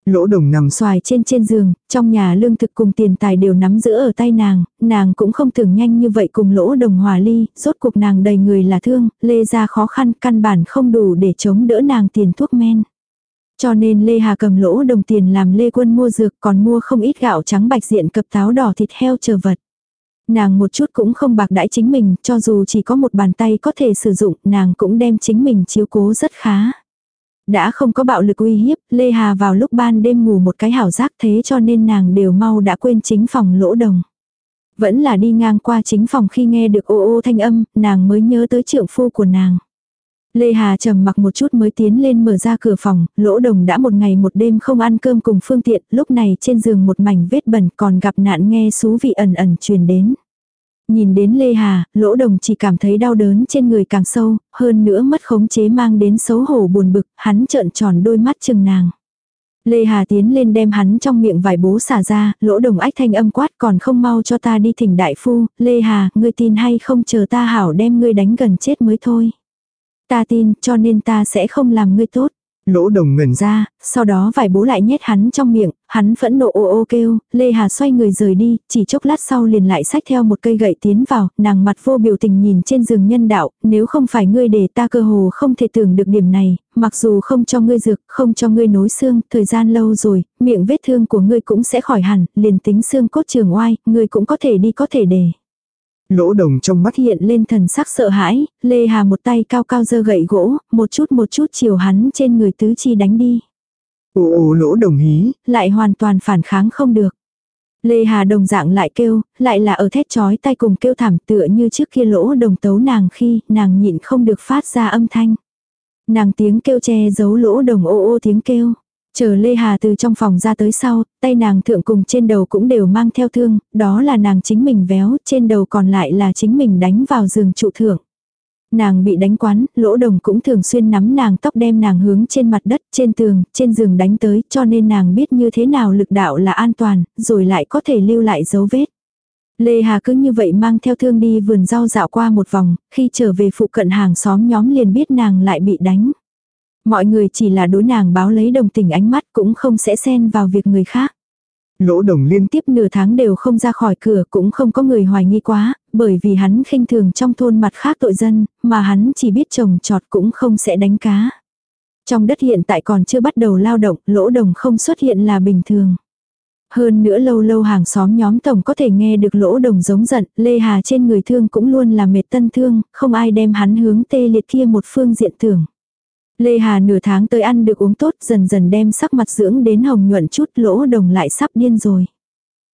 lỗ đồng nằm Xoài trên trên giường, trong nhà lương thực cùng tiền tài đều nắm giữ ở tay nàng, nàng cũng không thường nhanh như vậy cùng lỗ đồng hòa ly, rốt cuộc nàng đầy người là thương, Lê ra khó khăn căn bản không đủ để chống đỡ nàng tiền thuốc men. Cho nên Lê Hà cầm lỗ đồng tiền làm Lê Quân mua dược còn mua không ít gạo trắng bạch diện cập táo đỏ thịt heo chờ vật. Nàng một chút cũng không bạc đãi chính mình, cho dù chỉ có một bàn tay có thể sử dụng, nàng cũng đem chính mình chiếu cố rất khá. Đã không có bạo lực uy hiếp, Lê Hà vào lúc ban đêm ngủ một cái hảo giác thế cho nên nàng đều mau đã quên chính phòng lỗ đồng. Vẫn là đi ngang qua chính phòng khi nghe được ô ô thanh âm, nàng mới nhớ tới trượng phu của nàng. Lê Hà trầm mặc một chút mới tiến lên mở ra cửa phòng, lỗ đồng đã một ngày một đêm không ăn cơm cùng phương tiện, lúc này trên giường một mảnh vết bẩn còn gặp nạn nghe xú vị ẩn ẩn truyền đến. Nhìn đến Lê Hà, lỗ đồng chỉ cảm thấy đau đớn trên người càng sâu, hơn nữa mất khống chế mang đến xấu hổ buồn bực, hắn trợn tròn đôi mắt chừng nàng. Lê Hà tiến lên đem hắn trong miệng vải bố xả ra, lỗ đồng ách thanh âm quát còn không mau cho ta đi thỉnh đại phu, Lê Hà, ngươi tin hay không chờ ta hảo đem ngươi đánh gần chết mới thôi. Ta tin, cho nên ta sẽ không làm ngươi tốt lỗ đồng ngẩn ra, sau đó vài bố lại nhét hắn trong miệng, hắn phẫn nộ ô ô kêu, Lê Hà xoay người rời đi, chỉ chốc lát sau liền lại xách theo một cây gậy tiến vào, nàng mặt vô biểu tình nhìn trên giường nhân đạo, nếu không phải ngươi để ta cơ hồ không thể tưởng được điểm này, mặc dù không cho ngươi dược, không cho ngươi nối xương, thời gian lâu rồi, miệng vết thương của ngươi cũng sẽ khỏi hẳn, liền tính xương cốt trường oai, ngươi cũng có thể đi có thể để lỗ đồng trong mắt Hiện lên thần sắc sợ hãi, Lê Hà một tay cao cao giơ gậy gỗ, một chút một chút chiều hắn trên người tứ chi đánh đi. ồ ồ lỗ đồng hí, lại hoàn toàn phản kháng không được. Lê Hà đồng dạng lại kêu, lại là ở thét chói tay cùng kêu thảm tựa như trước kia lỗ đồng tấu nàng khi nàng nhịn không được phát ra âm thanh. Nàng tiếng kêu che giấu lỗ đồng ô ô tiếng kêu. Chờ Lê Hà từ trong phòng ra tới sau, tay nàng thượng cùng trên đầu cũng đều mang theo thương, đó là nàng chính mình véo, trên đầu còn lại là chính mình đánh vào giường trụ thượng. Nàng bị đánh quán, lỗ đồng cũng thường xuyên nắm nàng tóc đem nàng hướng trên mặt đất, trên tường, trên giường đánh tới, cho nên nàng biết như thế nào lực đạo là an toàn, rồi lại có thể lưu lại dấu vết. Lê Hà cứ như vậy mang theo thương đi vườn rau dạo qua một vòng, khi trở về phụ cận hàng xóm nhóm liền biết nàng lại bị đánh. Mọi người chỉ là đối nàng báo lấy đồng tình ánh mắt cũng không sẽ xen vào việc người khác. lỗ đồng liên Tiếp nửa tháng đều không ra khỏi cửa cũng không có người hoài nghi quá, bởi vì hắn khinh thường trong thôn mặt khác tội dân, mà hắn chỉ biết trồng trọt cũng không sẽ đánh cá. Trong đất hiện tại còn chưa bắt đầu lao động, lỗ đồng không xuất hiện là bình thường. Hơn nữa lâu lâu hàng xóm nhóm tổng có thể nghe được lỗ đồng giống giận, Lê Hà trên người thương cũng luôn là mệt tân thương, không ai đem hắn hướng tê liệt kia một phương diện tưởng. Lê Hà nửa tháng tới ăn được uống tốt dần dần đem sắc mặt dưỡng đến hồng nhuận chút lỗ đồng lại sắp điên rồi.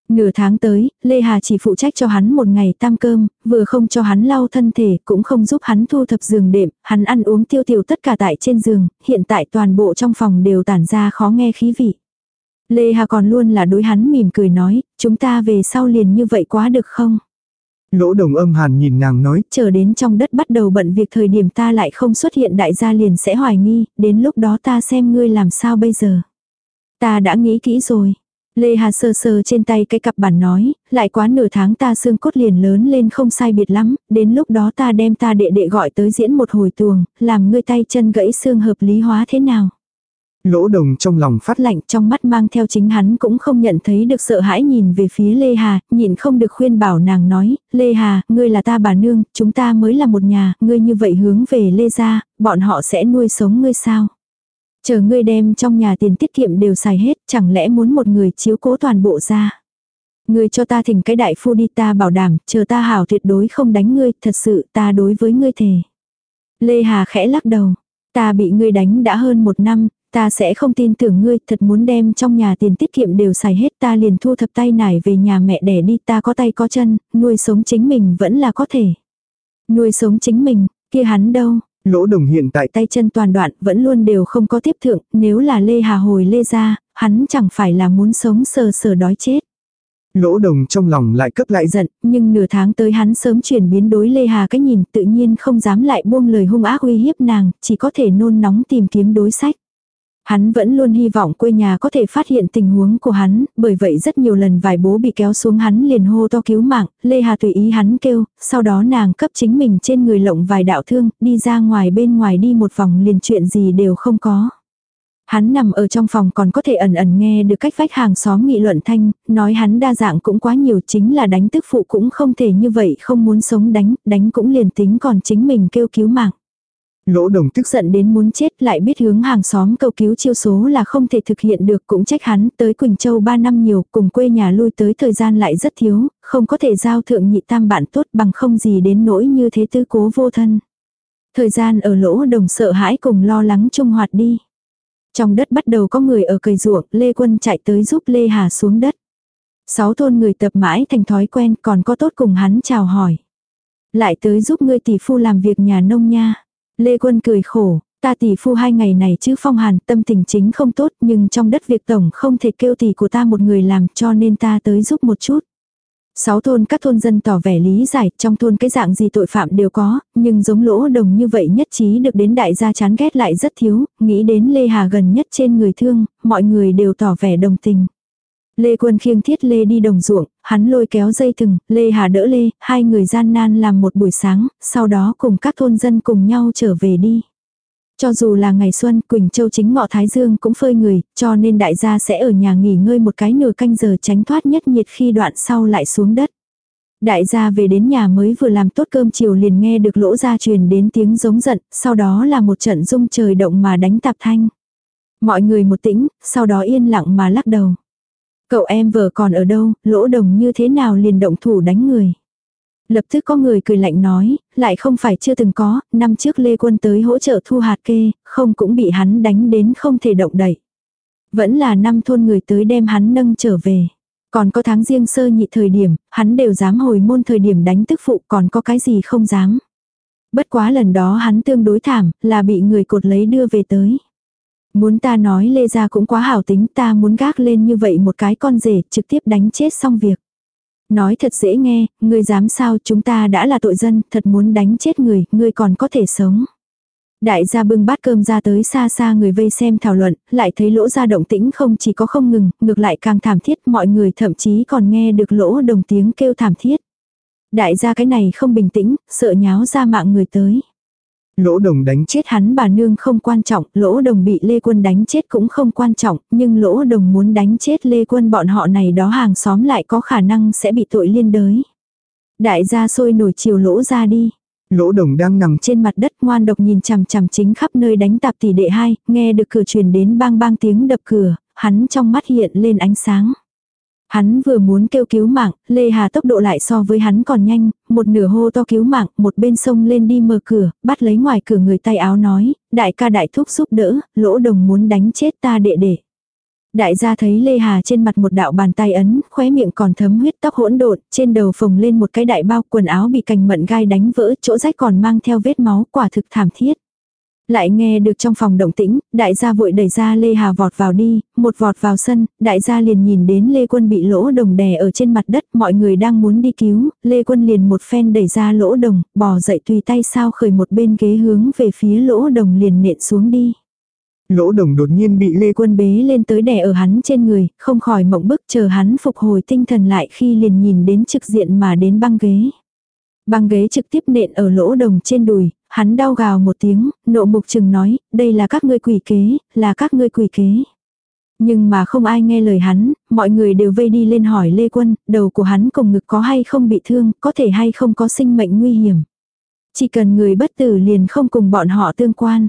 Nửa tháng tới, Lê Hà chỉ phụ trách cho hắn một ngày tam cơm, vừa không cho hắn lau thân thể, cũng không giúp hắn thu thập giường đệm, hắn ăn uống tiêu tiêu tất cả tại trên giường, hiện tại toàn bộ trong phòng đều tản ra khó nghe khí vị. Lê Hà còn luôn là đối hắn mỉm cười nói, chúng ta về sau liền như vậy quá được không? Lỗ đồng âm hàn nhìn nàng nói, Chờ đến trong đất bắt đầu bận việc thời điểm ta lại không xuất hiện đại gia liền sẽ hoài nghi, đến lúc đó ta xem ngươi làm sao bây giờ. Ta đã nghĩ kỹ rồi. Lê Hà sơ sơ trên tay cái cặp bản nói, lại quá nửa tháng ta xương cốt liền lớn lên không sai biệt lắm, đến lúc đó ta đem ta đệ đệ gọi tới diễn một hồi tuồng, làm ngươi tay chân gãy xương hợp lý hóa thế nào. Lỗ đồng trong lòng phát lạnh trong mắt mang theo chính hắn cũng không nhận thấy được sợ hãi nhìn về phía Lê Hà, nhịn không được khuyên bảo nàng nói, Lê Hà, ngươi là ta bà nương, chúng ta mới là một nhà, ngươi như vậy hướng về Lê gia, bọn họ sẽ nuôi sống ngươi sao? Chờ ngươi đem trong nhà tiền tiết kiệm đều xài hết, chẳng lẽ muốn một người chiếu cố toàn bộ ra? Ngươi cho ta thỉnh cái đại phu đi ta bảo đảm, chờ ta hảo tuyệt đối không đánh ngươi, thật sự ta đối với ngươi thề. Lê Hà khẽ lắc đầu, ta bị ngươi đánh đã hơn một năm, Ta sẽ không tin tưởng ngươi, thật muốn đem trong nhà tiền tiết kiệm đều xài hết ta liền thu thập tay nải về nhà mẹ đẻ đi ta có tay có chân, nuôi sống chính mình vẫn là có thể. Nuôi sống chính mình, kia hắn đâu? Lỗ đồng hiện tại tay chân toàn đoạn vẫn luôn đều không có tiếp thượng, nếu là Lê Hà hồi Lê ra, hắn chẳng phải là muốn sống sờ sờ đói chết. Lỗ đồng trong lòng lại cấp lại giận, nhưng nửa tháng tới hắn sớm chuyển biến đối Lê Hà cái nhìn tự nhiên không dám lại buông lời hung ác uy hiếp nàng, chỉ có thể nôn nóng tìm kiếm đối sách. Hắn vẫn luôn hy vọng quê nhà có thể phát hiện tình huống của hắn, bởi vậy rất nhiều lần vài bố bị kéo xuống hắn liền hô to cứu mạng, Lê Hà tùy ý hắn kêu, sau đó nàng cấp chính mình trên người lộng vài đạo thương, đi ra ngoài bên ngoài đi một vòng liền chuyện gì đều không có. Hắn nằm ở trong phòng còn có thể ẩn ẩn nghe được cách vách hàng xóm nghị luận thanh, nói hắn đa dạng cũng quá nhiều chính là đánh tức phụ cũng không thể như vậy không muốn sống đánh, đánh cũng liền tính còn chính mình kêu cứu mạng. Lỗ đồng tức giận đến muốn chết lại biết hướng hàng xóm cầu cứu chiêu số là không thể thực hiện được cũng trách hắn tới Quỳnh Châu 3 năm nhiều cùng quê nhà lui tới thời gian lại rất thiếu, không có thể giao thượng nhị tam bạn tốt bằng không gì đến nỗi như thế tư cố vô thân. Thời gian ở lỗ đồng sợ hãi cùng lo lắng trung hoạt đi. Trong đất bắt đầu có người ở cây ruộng, Lê Quân chạy tới giúp Lê Hà xuống đất. Sáu thôn người tập mãi thành thói quen còn có tốt cùng hắn chào hỏi. Lại tới giúp ngươi tỷ phu làm việc nhà nông nha. Lê Quân cười khổ, ta tỷ phu hai ngày này chứ phong hàn tâm tình chính không tốt nhưng trong đất việc tổng không thể kêu tỷ của ta một người làm cho nên ta tới giúp một chút. Sáu thôn các thôn dân tỏ vẻ lý giải, trong thôn cái dạng gì tội phạm đều có, nhưng giống lỗ đồng như vậy nhất trí được đến đại gia chán ghét lại rất thiếu, nghĩ đến Lê Hà gần nhất trên người thương, mọi người đều tỏ vẻ đồng tình. Lê Quân khiêng thiết Lê đi đồng ruộng, hắn lôi kéo dây thừng, Lê Hà đỡ Lê, hai người gian nan làm một buổi sáng, sau đó cùng các thôn dân cùng nhau trở về đi. Cho dù là ngày xuân, Quỳnh Châu chính ngọ Thái Dương cũng phơi người, cho nên đại gia sẽ ở nhà nghỉ ngơi một cái nửa canh giờ tránh thoát nhất nhiệt khi đoạn sau lại xuống đất. Đại gia về đến nhà mới vừa làm tốt cơm chiều liền nghe được lỗ gia truyền đến tiếng giống giận, sau đó là một trận rung trời động mà đánh tạp thanh. Mọi người một tĩnh, sau đó yên lặng mà lắc đầu. Cậu em vợ còn ở đâu, lỗ đồng như thế nào liền động thủ đánh người. Lập tức có người cười lạnh nói, lại không phải chưa từng có, năm trước Lê Quân tới hỗ trợ thu hạt kê, không cũng bị hắn đánh đến không thể động đậy. Vẫn là năm thôn người tới đem hắn nâng trở về. Còn có tháng riêng sơ nhị thời điểm, hắn đều dám hồi môn thời điểm đánh tức phụ còn có cái gì không dám. Bất quá lần đó hắn tương đối thảm, là bị người cột lấy đưa về tới. Muốn ta nói Lê Gia cũng quá hảo tính ta muốn gác lên như vậy một cái con rể trực tiếp đánh chết xong việc. Nói thật dễ nghe, ngươi dám sao chúng ta đã là tội dân, thật muốn đánh chết người, ngươi còn có thể sống. Đại gia bưng bát cơm ra tới xa xa người vây xem thảo luận, lại thấy lỗ ra động tĩnh không chỉ có không ngừng, ngược lại càng thảm thiết, mọi người thậm chí còn nghe được lỗ đồng tiếng kêu thảm thiết. Đại gia cái này không bình tĩnh, sợ nháo ra mạng người tới. Lỗ đồng đánh chết hắn bà nương không quan trọng, lỗ đồng bị Lê Quân đánh chết cũng không quan trọng, nhưng lỗ đồng muốn đánh chết Lê Quân bọn họ này đó hàng xóm lại có khả năng sẽ bị tội liên đới. Đại gia sôi nổi chiều lỗ ra đi. Lỗ đồng đang nằm trên mặt đất ngoan độc nhìn chằm chằm chính khắp nơi đánh tạp tỷ đệ hai, nghe được cửa truyền đến bang bang tiếng đập cửa, hắn trong mắt hiện lên ánh sáng. Hắn vừa muốn kêu cứu mạng, Lê Hà tốc độ lại so với hắn còn nhanh, một nửa hô to cứu mạng, một bên sông lên đi mở cửa, bắt lấy ngoài cửa người tay áo nói, đại ca đại thúc giúp đỡ, lỗ đồng muốn đánh chết ta đệ đệ. Đại gia thấy Lê Hà trên mặt một đạo bàn tay ấn, khóe miệng còn thấm huyết tóc hỗn độn, trên đầu phồng lên một cái đại bao quần áo bị cành mận gai đánh vỡ, chỗ rách còn mang theo vết máu, quả thực thảm thiết. Lại nghe được trong phòng động tĩnh, đại gia vội đẩy ra Lê Hà vọt vào đi, một vọt vào sân, đại gia liền nhìn đến Lê Quân bị lỗ đồng đè ở trên mặt đất, mọi người đang muốn đi cứu, Lê Quân liền một phen đẩy ra lỗ đồng, bò dậy tùy tay sao khởi một bên ghế hướng về phía lỗ đồng liền nện xuống đi. Lỗ đồng đột nhiên bị Lê Quân bế lên tới đè ở hắn trên người, không khỏi mộng bức chờ hắn phục hồi tinh thần lại khi liền nhìn đến trực diện mà đến băng ghế. Băng ghế trực tiếp nện ở lỗ đồng trên đùi, hắn đau gào một tiếng, nộ mục chừng nói, đây là các ngươi quỷ kế, là các ngươi quỷ kế. Nhưng mà không ai nghe lời hắn, mọi người đều vây đi lên hỏi Lê Quân, đầu của hắn cùng ngực có hay không bị thương, có thể hay không có sinh mệnh nguy hiểm. Chỉ cần người bất tử liền không cùng bọn họ tương quan.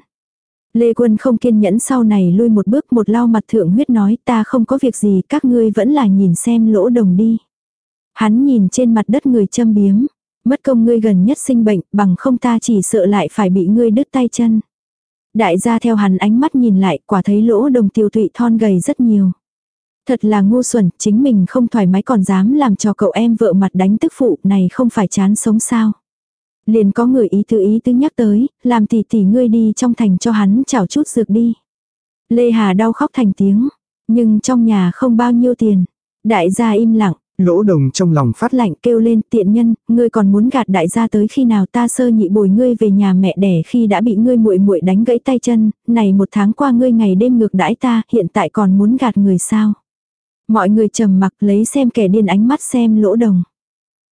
Lê Quân không kiên nhẫn sau này lui một bước một lau mặt thượng huyết nói ta không có việc gì các ngươi vẫn là nhìn xem lỗ đồng đi. Hắn nhìn trên mặt đất người châm biếm. Mất công ngươi gần nhất sinh bệnh bằng không ta chỉ sợ lại phải bị ngươi đứt tay chân. Đại gia theo hắn ánh mắt nhìn lại quả thấy lỗ đồng tiêu tụy thon gầy rất nhiều. Thật là ngu xuẩn, chính mình không thoải mái còn dám làm cho cậu em vợ mặt đánh tức phụ này không phải chán sống sao. Liền có người ý tư ý tư nhắc tới, làm tỷ tỷ ngươi đi trong thành cho hắn chảo chút dược đi. Lê Hà đau khóc thành tiếng, nhưng trong nhà không bao nhiêu tiền. Đại gia im lặng, Lỗ đồng trong lòng phát lạnh kêu lên tiện nhân, ngươi còn muốn gạt đại gia tới khi nào ta sơ nhị bồi ngươi về nhà mẹ đẻ khi đã bị ngươi muội muội đánh gãy tay chân, này một tháng qua ngươi ngày đêm ngược đãi ta, hiện tại còn muốn gạt người sao. Mọi người trầm mặc lấy xem kẻ điên ánh mắt xem lỗ đồng.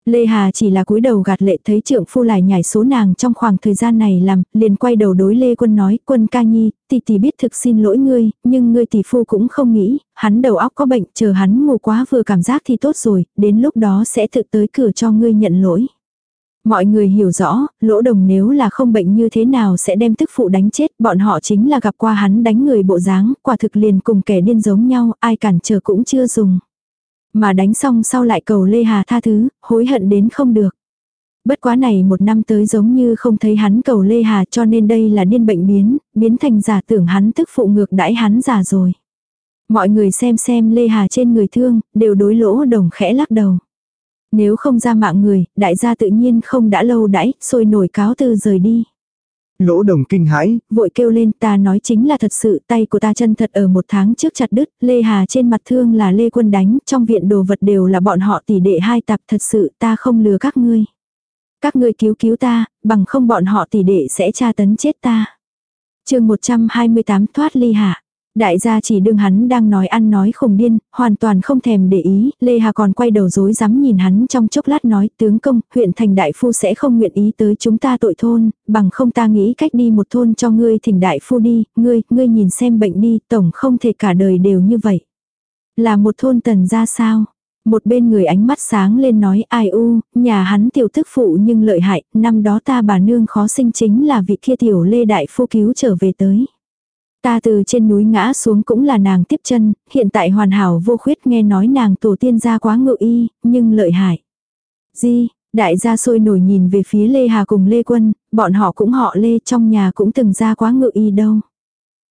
Lê Hà chỉ là cúi đầu gạt lệ thấy trượng phu lại nhảy số nàng trong khoảng thời gian này làm, liền quay đầu đối Lê Quân nói, quân ca nhi, tỷ tỷ biết thực xin lỗi ngươi, nhưng ngươi tỷ phu cũng không nghĩ, hắn đầu óc có bệnh, chờ hắn ngủ quá vừa cảm giác thì tốt rồi, đến lúc đó sẽ tự tới cửa cho ngươi nhận lỗi. Mọi người hiểu rõ, lỗ đồng nếu là không bệnh như thế nào sẽ đem tức phụ đánh chết, bọn họ chính là gặp qua hắn đánh người bộ dáng, quả thực liền cùng kẻ điên giống nhau, ai cản trở cũng chưa dùng. Mà đánh xong sau lại cầu Lê Hà tha thứ, hối hận đến không được. Bất quá này một năm tới giống như không thấy hắn cầu Lê Hà cho nên đây là điên bệnh biến, biến thành giả tưởng hắn tức phụ ngược đãi hắn giả rồi. Mọi người xem xem Lê Hà trên người thương, đều đối lỗ đồng khẽ lắc đầu. Nếu không ra mạng người, đại gia tự nhiên không đã lâu đãi, sôi nổi cáo từ rời đi. Lỗ đồng kinh hãi, vội kêu lên ta nói chính là thật sự tay của ta chân thật ở một tháng trước chặt đứt, Lê Hà trên mặt thương là Lê Quân đánh, trong viện đồ vật đều là bọn họ tỷ đệ hai tập thật sự ta không lừa các ngươi. Các ngươi cứu cứu ta, bằng không bọn họ tỷ đệ sẽ tra tấn chết ta. chương 128 thoát ly hạ. Đại gia chỉ đương hắn đang nói ăn nói khùng điên, hoàn toàn không thèm để ý, Lê Hà còn quay đầu dối dám nhìn hắn trong chốc lát nói tướng công, huyện thành đại phu sẽ không nguyện ý tới chúng ta tội thôn, bằng không ta nghĩ cách đi một thôn cho ngươi thỉnh đại phu đi, ngươi, ngươi nhìn xem bệnh đi, tổng không thể cả đời đều như vậy. Là một thôn tần ra sao? Một bên người ánh mắt sáng lên nói ai u, nhà hắn tiểu thức phụ nhưng lợi hại, năm đó ta bà nương khó sinh chính là vị kia tiểu lê đại phu cứu trở về tới. Ta từ trên núi ngã xuống cũng là nàng tiếp chân, hiện tại hoàn hảo vô khuyết nghe nói nàng tổ tiên ra quá ngự y, nhưng lợi hại. Di, đại gia sôi nổi nhìn về phía Lê Hà cùng Lê Quân, bọn họ cũng họ Lê trong nhà cũng từng ra quá ngự y đâu.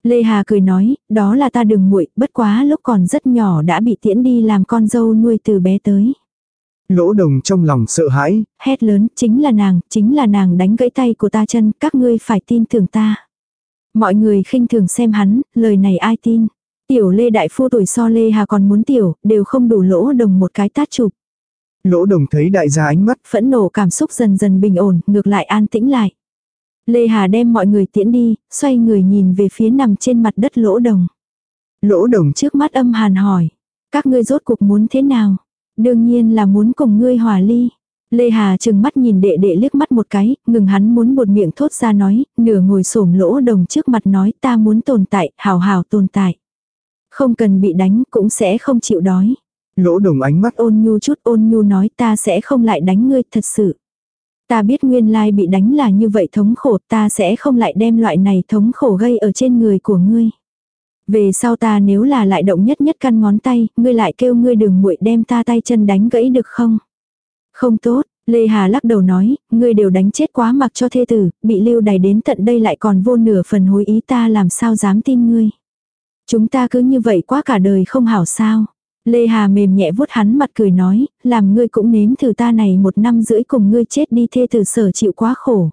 Lê Hà cười nói, đó là ta đừng muội, bất quá lúc còn rất nhỏ đã bị tiễn đi làm con dâu nuôi từ bé tới. Lỗ đồng trong lòng sợ hãi, hét lớn, chính là nàng, chính là nàng đánh gãy tay của ta chân, các ngươi phải tin tưởng ta. Mọi người khinh thường xem hắn, lời này ai tin. Tiểu Lê Đại Phu tuổi so Lê Hà còn muốn tiểu, đều không đủ lỗ đồng một cái tát chụp. Lỗ đồng thấy đại gia ánh mắt. Phẫn nộ cảm xúc dần dần bình ổn, ngược lại an tĩnh lại. Lê Hà đem mọi người tiễn đi, xoay người nhìn về phía nằm trên mặt đất lỗ đồng. Lỗ đồng trước mắt âm hàn hỏi. Các ngươi rốt cuộc muốn thế nào? Đương nhiên là muốn cùng ngươi hòa ly. Lê Hà chừng mắt nhìn đệ đệ liếc mắt một cái, ngừng hắn muốn một miệng thốt ra nói, nửa ngồi xổm lỗ đồng trước mặt nói ta muốn tồn tại, hào hào tồn tại. Không cần bị đánh cũng sẽ không chịu đói. Lỗ đồng ánh mắt ôn nhu chút ôn nhu nói ta sẽ không lại đánh ngươi thật sự. Ta biết nguyên lai bị đánh là như vậy thống khổ ta sẽ không lại đem loại này thống khổ gây ở trên người của ngươi. Về sau ta nếu là lại động nhất nhất căn ngón tay, ngươi lại kêu ngươi đừng muội đem ta tay chân đánh gãy được không? Không tốt, Lê Hà lắc đầu nói, ngươi đều đánh chết quá mặc cho thê tử, bị lưu đày đến tận đây lại còn vô nửa phần hối ý ta làm sao dám tin ngươi. Chúng ta cứ như vậy quá cả đời không hảo sao. Lê Hà mềm nhẹ vuốt hắn mặt cười nói, làm ngươi cũng nếm thử ta này một năm rưỡi cùng ngươi chết đi thê tử sở chịu quá khổ.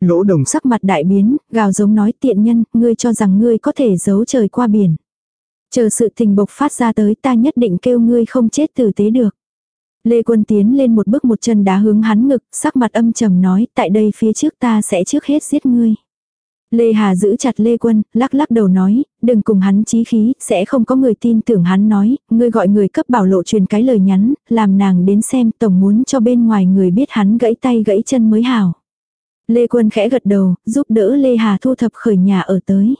Lỗ đồng sắc mặt đại biến, gào giống nói tiện nhân, ngươi cho rằng ngươi có thể giấu trời qua biển. Chờ sự tình bộc phát ra tới ta nhất định kêu ngươi không chết tử tế được. Lê Quân tiến lên một bước một chân đá hướng hắn ngực, sắc mặt âm trầm nói, tại đây phía trước ta sẽ trước hết giết ngươi. Lê Hà giữ chặt Lê Quân, lắc lắc đầu nói, đừng cùng hắn chí khí, sẽ không có người tin tưởng hắn nói, ngươi gọi người cấp bảo lộ truyền cái lời nhắn, làm nàng đến xem tổng muốn cho bên ngoài người biết hắn gãy tay gãy chân mới hảo. Lê Quân khẽ gật đầu, giúp đỡ Lê Hà thu thập khởi nhà ở tới.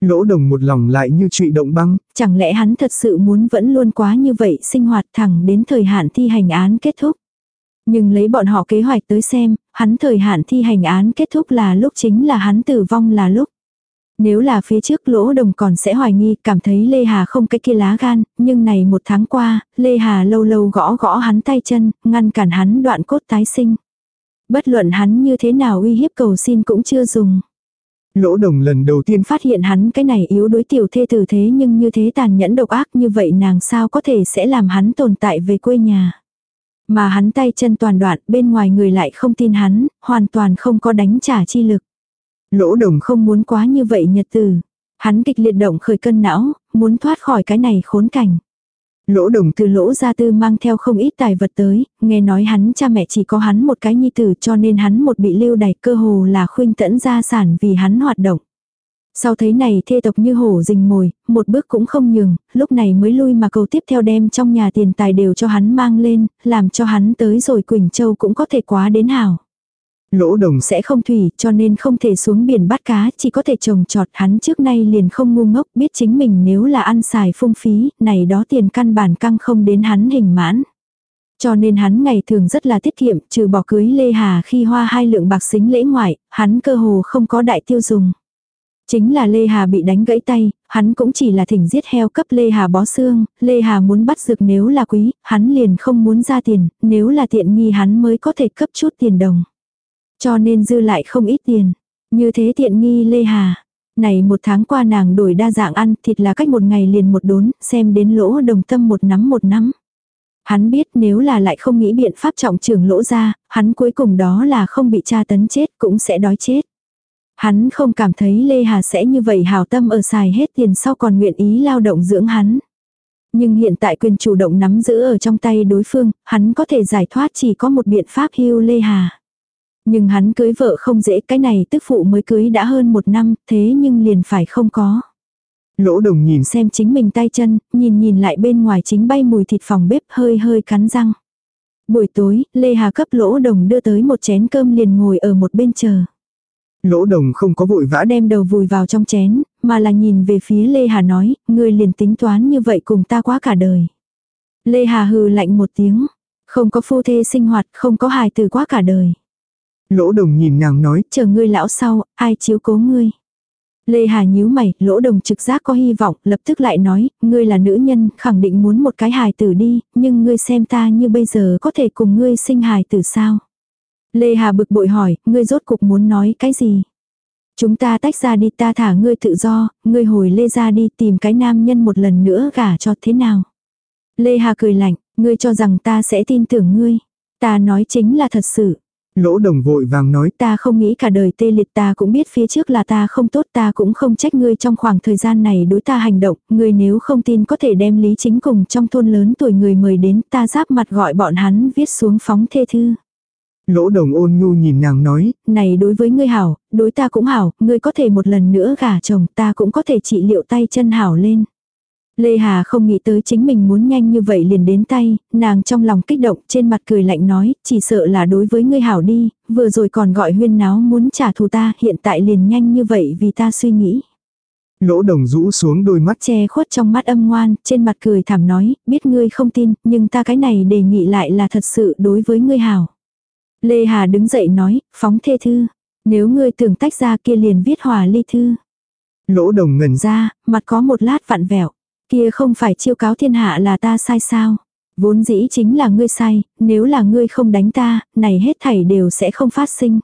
Lỗ đồng một lòng lại như trụy động băng. Chẳng lẽ hắn thật sự muốn vẫn luôn quá như vậy sinh hoạt thẳng đến thời hạn thi hành án kết thúc. Nhưng lấy bọn họ kế hoạch tới xem, hắn thời hạn thi hành án kết thúc là lúc chính là hắn tử vong là lúc. Nếu là phía trước lỗ đồng còn sẽ hoài nghi, cảm thấy Lê Hà không cái kia lá gan, nhưng này một tháng qua, Lê Hà lâu lâu gõ gõ hắn tay chân, ngăn cản hắn đoạn cốt tái sinh. Bất luận hắn như thế nào uy hiếp cầu xin cũng chưa dùng. Lỗ đồng lần đầu tiên phát hiện hắn cái này yếu đối tiểu thê tử thế nhưng như thế tàn nhẫn độc ác như vậy nàng sao có thể sẽ làm hắn tồn tại về quê nhà. Mà hắn tay chân toàn đoạn bên ngoài người lại không tin hắn, hoàn toàn không có đánh trả chi lực. Lỗ đồng không muốn quá như vậy nhật từ. Hắn kịch liệt động khởi cân não, muốn thoát khỏi cái này khốn cảnh. Lỗ đồng từ lỗ gia tư mang theo không ít tài vật tới, nghe nói hắn cha mẹ chỉ có hắn một cái nhi tử cho nên hắn một bị lưu đày cơ hồ là khuynh tẫn gia sản vì hắn hoạt động. Sau thấy này thê tộc như hổ rình mồi, một bước cũng không nhường, lúc này mới lui mà cầu tiếp theo đem trong nhà tiền tài đều cho hắn mang lên, làm cho hắn tới rồi Quỳnh Châu cũng có thể quá đến hảo. Lỗ đồng sẽ không thủy cho nên không thể xuống biển bắt cá, chỉ có thể trồng trọt hắn trước nay liền không ngu ngốc biết chính mình nếu là ăn xài phung phí, này đó tiền căn bản căng không đến hắn hình mãn. Cho nên hắn ngày thường rất là tiết kiệm, trừ bỏ cưới Lê Hà khi hoa hai lượng bạc xính lễ ngoại, hắn cơ hồ không có đại tiêu dùng. Chính là Lê Hà bị đánh gãy tay, hắn cũng chỉ là thỉnh giết heo cấp Lê Hà bó xương, Lê Hà muốn bắt dược nếu là quý, hắn liền không muốn ra tiền, nếu là tiện nghi hắn mới có thể cấp chút tiền đồng. Cho nên dư lại không ít tiền. Như thế tiện nghi Lê Hà. Này một tháng qua nàng đổi đa dạng ăn thịt là cách một ngày liền một đốn, xem đến lỗ đồng tâm một nắm một nắm. Hắn biết nếu là lại không nghĩ biện pháp trọng trưởng lỗ ra, hắn cuối cùng đó là không bị tra tấn chết cũng sẽ đói chết. Hắn không cảm thấy Lê Hà sẽ như vậy hào tâm ở xài hết tiền sau còn nguyện ý lao động dưỡng hắn. Nhưng hiện tại quyền chủ động nắm giữ ở trong tay đối phương, hắn có thể giải thoát chỉ có một biện pháp hưu Lê Hà. Nhưng hắn cưới vợ không dễ cái này tức phụ mới cưới đã hơn một năm, thế nhưng liền phải không có. Lỗ đồng nhìn xem chính mình tay chân, nhìn nhìn lại bên ngoài chính bay mùi thịt phòng bếp hơi hơi cắn răng. Buổi tối, Lê Hà cấp lỗ đồng đưa tới một chén cơm liền ngồi ở một bên chờ. Lỗ đồng không có vội vã đem đầu vùi vào trong chén, mà là nhìn về phía Lê Hà nói, người liền tính toán như vậy cùng ta quá cả đời. Lê Hà hừ lạnh một tiếng, không có phu thê sinh hoạt, không có hài từ quá cả đời. Lỗ đồng nhìn nàng nói, chờ ngươi lão sau, ai chiếu cố ngươi. Lê Hà nhíu mày, lỗ đồng trực giác có hy vọng, lập tức lại nói, ngươi là nữ nhân, khẳng định muốn một cái hài tử đi, nhưng ngươi xem ta như bây giờ có thể cùng ngươi sinh hài tử sao. Lê Hà bực bội hỏi, ngươi rốt cục muốn nói cái gì? Chúng ta tách ra đi ta thả ngươi tự do, ngươi hồi Lê ra đi tìm cái nam nhân một lần nữa gả cho thế nào? Lê Hà cười lạnh, ngươi cho rằng ta sẽ tin tưởng ngươi. Ta nói chính là thật sự. Lỗ đồng vội vàng nói ta không nghĩ cả đời tê liệt ta cũng biết phía trước là ta không tốt ta cũng không trách ngươi trong khoảng thời gian này đối ta hành động, ngươi nếu không tin có thể đem lý chính cùng trong thôn lớn tuổi người mời đến ta giáp mặt gọi bọn hắn viết xuống phóng thê thư. Lỗ đồng ôn nhu nhìn nàng nói, này đối với ngươi hảo, đối ta cũng hảo, ngươi có thể một lần nữa gả chồng ta cũng có thể trị liệu tay chân hảo lên. Lê Hà không nghĩ tới chính mình muốn nhanh như vậy liền đến tay, nàng trong lòng kích động trên mặt cười lạnh nói, chỉ sợ là đối với ngươi hảo đi, vừa rồi còn gọi huyên náo muốn trả thù ta, hiện tại liền nhanh như vậy vì ta suy nghĩ. Lỗ đồng rũ xuống đôi mắt che khuất trong mắt âm ngoan, trên mặt cười thảm nói, biết ngươi không tin, nhưng ta cái này đề nghị lại là thật sự đối với ngươi hảo. Lê Hà đứng dậy nói, phóng thê thư. Nếu ngươi tưởng tách ra kia liền viết hòa ly thư. Lỗ đồng ngẩn ra, mặt có một lát vặn vẹo. Kia không phải chiêu cáo thiên hạ là ta sai sao. Vốn dĩ chính là ngươi sai, nếu là ngươi không đánh ta, này hết thảy đều sẽ không phát sinh.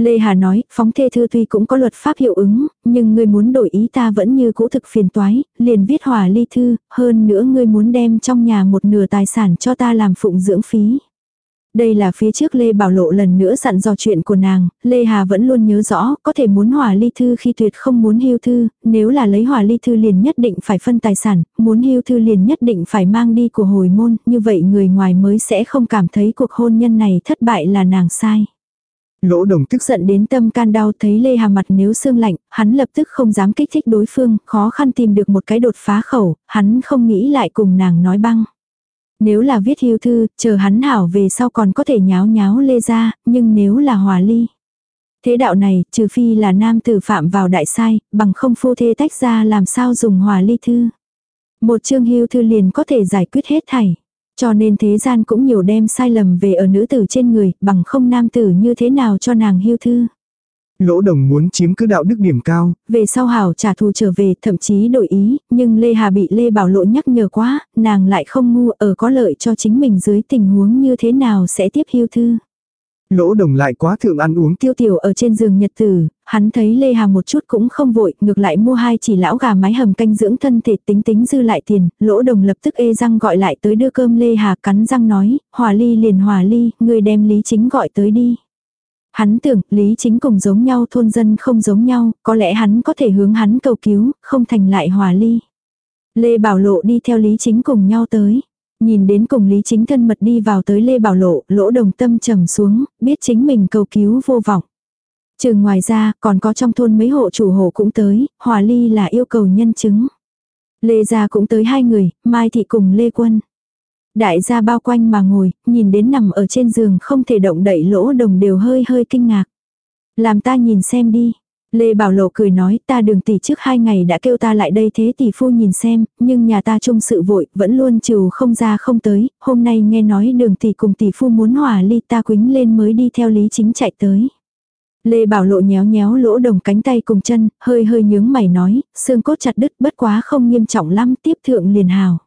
Lê Hà nói, phóng thê thư tuy cũng có luật pháp hiệu ứng, nhưng ngươi muốn đổi ý ta vẫn như cũ thực phiền toái, liền viết hòa ly thư, hơn nữa ngươi muốn đem trong nhà một nửa tài sản cho ta làm phụng dưỡng phí. Đây là phía trước Lê Bảo Lộ lần nữa dặn dò chuyện của nàng, Lê Hà vẫn luôn nhớ rõ, có thể muốn hòa ly thư khi tuyệt không muốn hưu thư, nếu là lấy hòa ly thư liền nhất định phải phân tài sản, muốn hưu thư liền nhất định phải mang đi của hồi môn, như vậy người ngoài mới sẽ không cảm thấy cuộc hôn nhân này thất bại là nàng sai. Lỗ đồng tức Tức giận đến tâm can đau thấy Lê Hà mặt nếu xương lạnh, hắn lập tức không dám kích thích đối phương, khó khăn tìm được một cái đột phá khẩu, hắn không nghĩ lại cùng nàng nói băng. Nếu là viết hiu thư, chờ hắn hảo về sau còn có thể nháo nháo Lê ra, nhưng nếu là hòa ly. Thế đạo này, trừ phi là nam tử phạm vào đại sai, bằng không phu thê tách ra làm sao dùng hòa ly thư. Một chương hiu thư liền có thể giải quyết hết thảy. Cho nên thế gian cũng nhiều đem sai lầm về ở nữ tử trên người, bằng không nam tử như thế nào cho nàng hiu thư. Lỗ đồng muốn chiếm cứ đạo đức điểm cao, Về sau hảo trả thù trở về, thậm chí đổi ý, nhưng Lê Hà bị Lê Bảo Lộ nhắc nhở quá, nàng lại không ngu ở có lợi cho chính mình dưới tình huống như thế nào sẽ tiếp hưu thư. lỗ đồng lại quá thượng ăn uống. Tiêu tiểu ở trên giường nhật tử, hắn thấy Lê Hà một chút cũng không vội, ngược lại mua hai chỉ lão gà mái hầm canh dưỡng thân thể tính tính dư lại tiền, lỗ đồng lập tức ê răng gọi lại tới đưa cơm Lê Hà cắn răng nói, hòa ly liền hòa ly, người đem Lý Chính gọi tới đi. Hắn tưởng Lý Chính cùng giống nhau thôn dân không giống nhau, có lẽ hắn có thể hướng hắn cầu cứu, không thành lại hòa ly. Lê Bảo Lộ đi theo Lý Chính cùng nhau tới. Nhìn đến cùng Lý Chính thân mật đi vào tới Lê Bảo Lộ, lỗ đồng tâm trầm xuống, biết chính mình cầu cứu vô vọng. Trừ ngoài ra, còn có trong thôn mấy hộ chủ hộ cũng tới, hòa ly là yêu cầu nhân chứng. Lê gia cũng tới hai người, Mai Thị cùng Lê Quân. Đại gia bao quanh mà ngồi, nhìn đến nằm ở trên giường không thể động đậy lỗ đồng đều hơi hơi kinh ngạc. Làm ta nhìn xem đi. Lê Bảo Lộ cười nói ta đường tỷ trước hai ngày đã kêu ta lại đây thế tỷ phu nhìn xem, nhưng nhà ta chung sự vội, vẫn luôn trừ không ra không tới, hôm nay nghe nói đường tỷ cùng tỷ phu muốn hòa ly ta quính lên mới đi theo lý chính chạy tới. Lê Bảo Lộ nhéo nhéo lỗ đồng cánh tay cùng chân, hơi hơi nhướng mày nói, xương cốt chặt đứt bất quá không nghiêm trọng lắm tiếp thượng liền hào.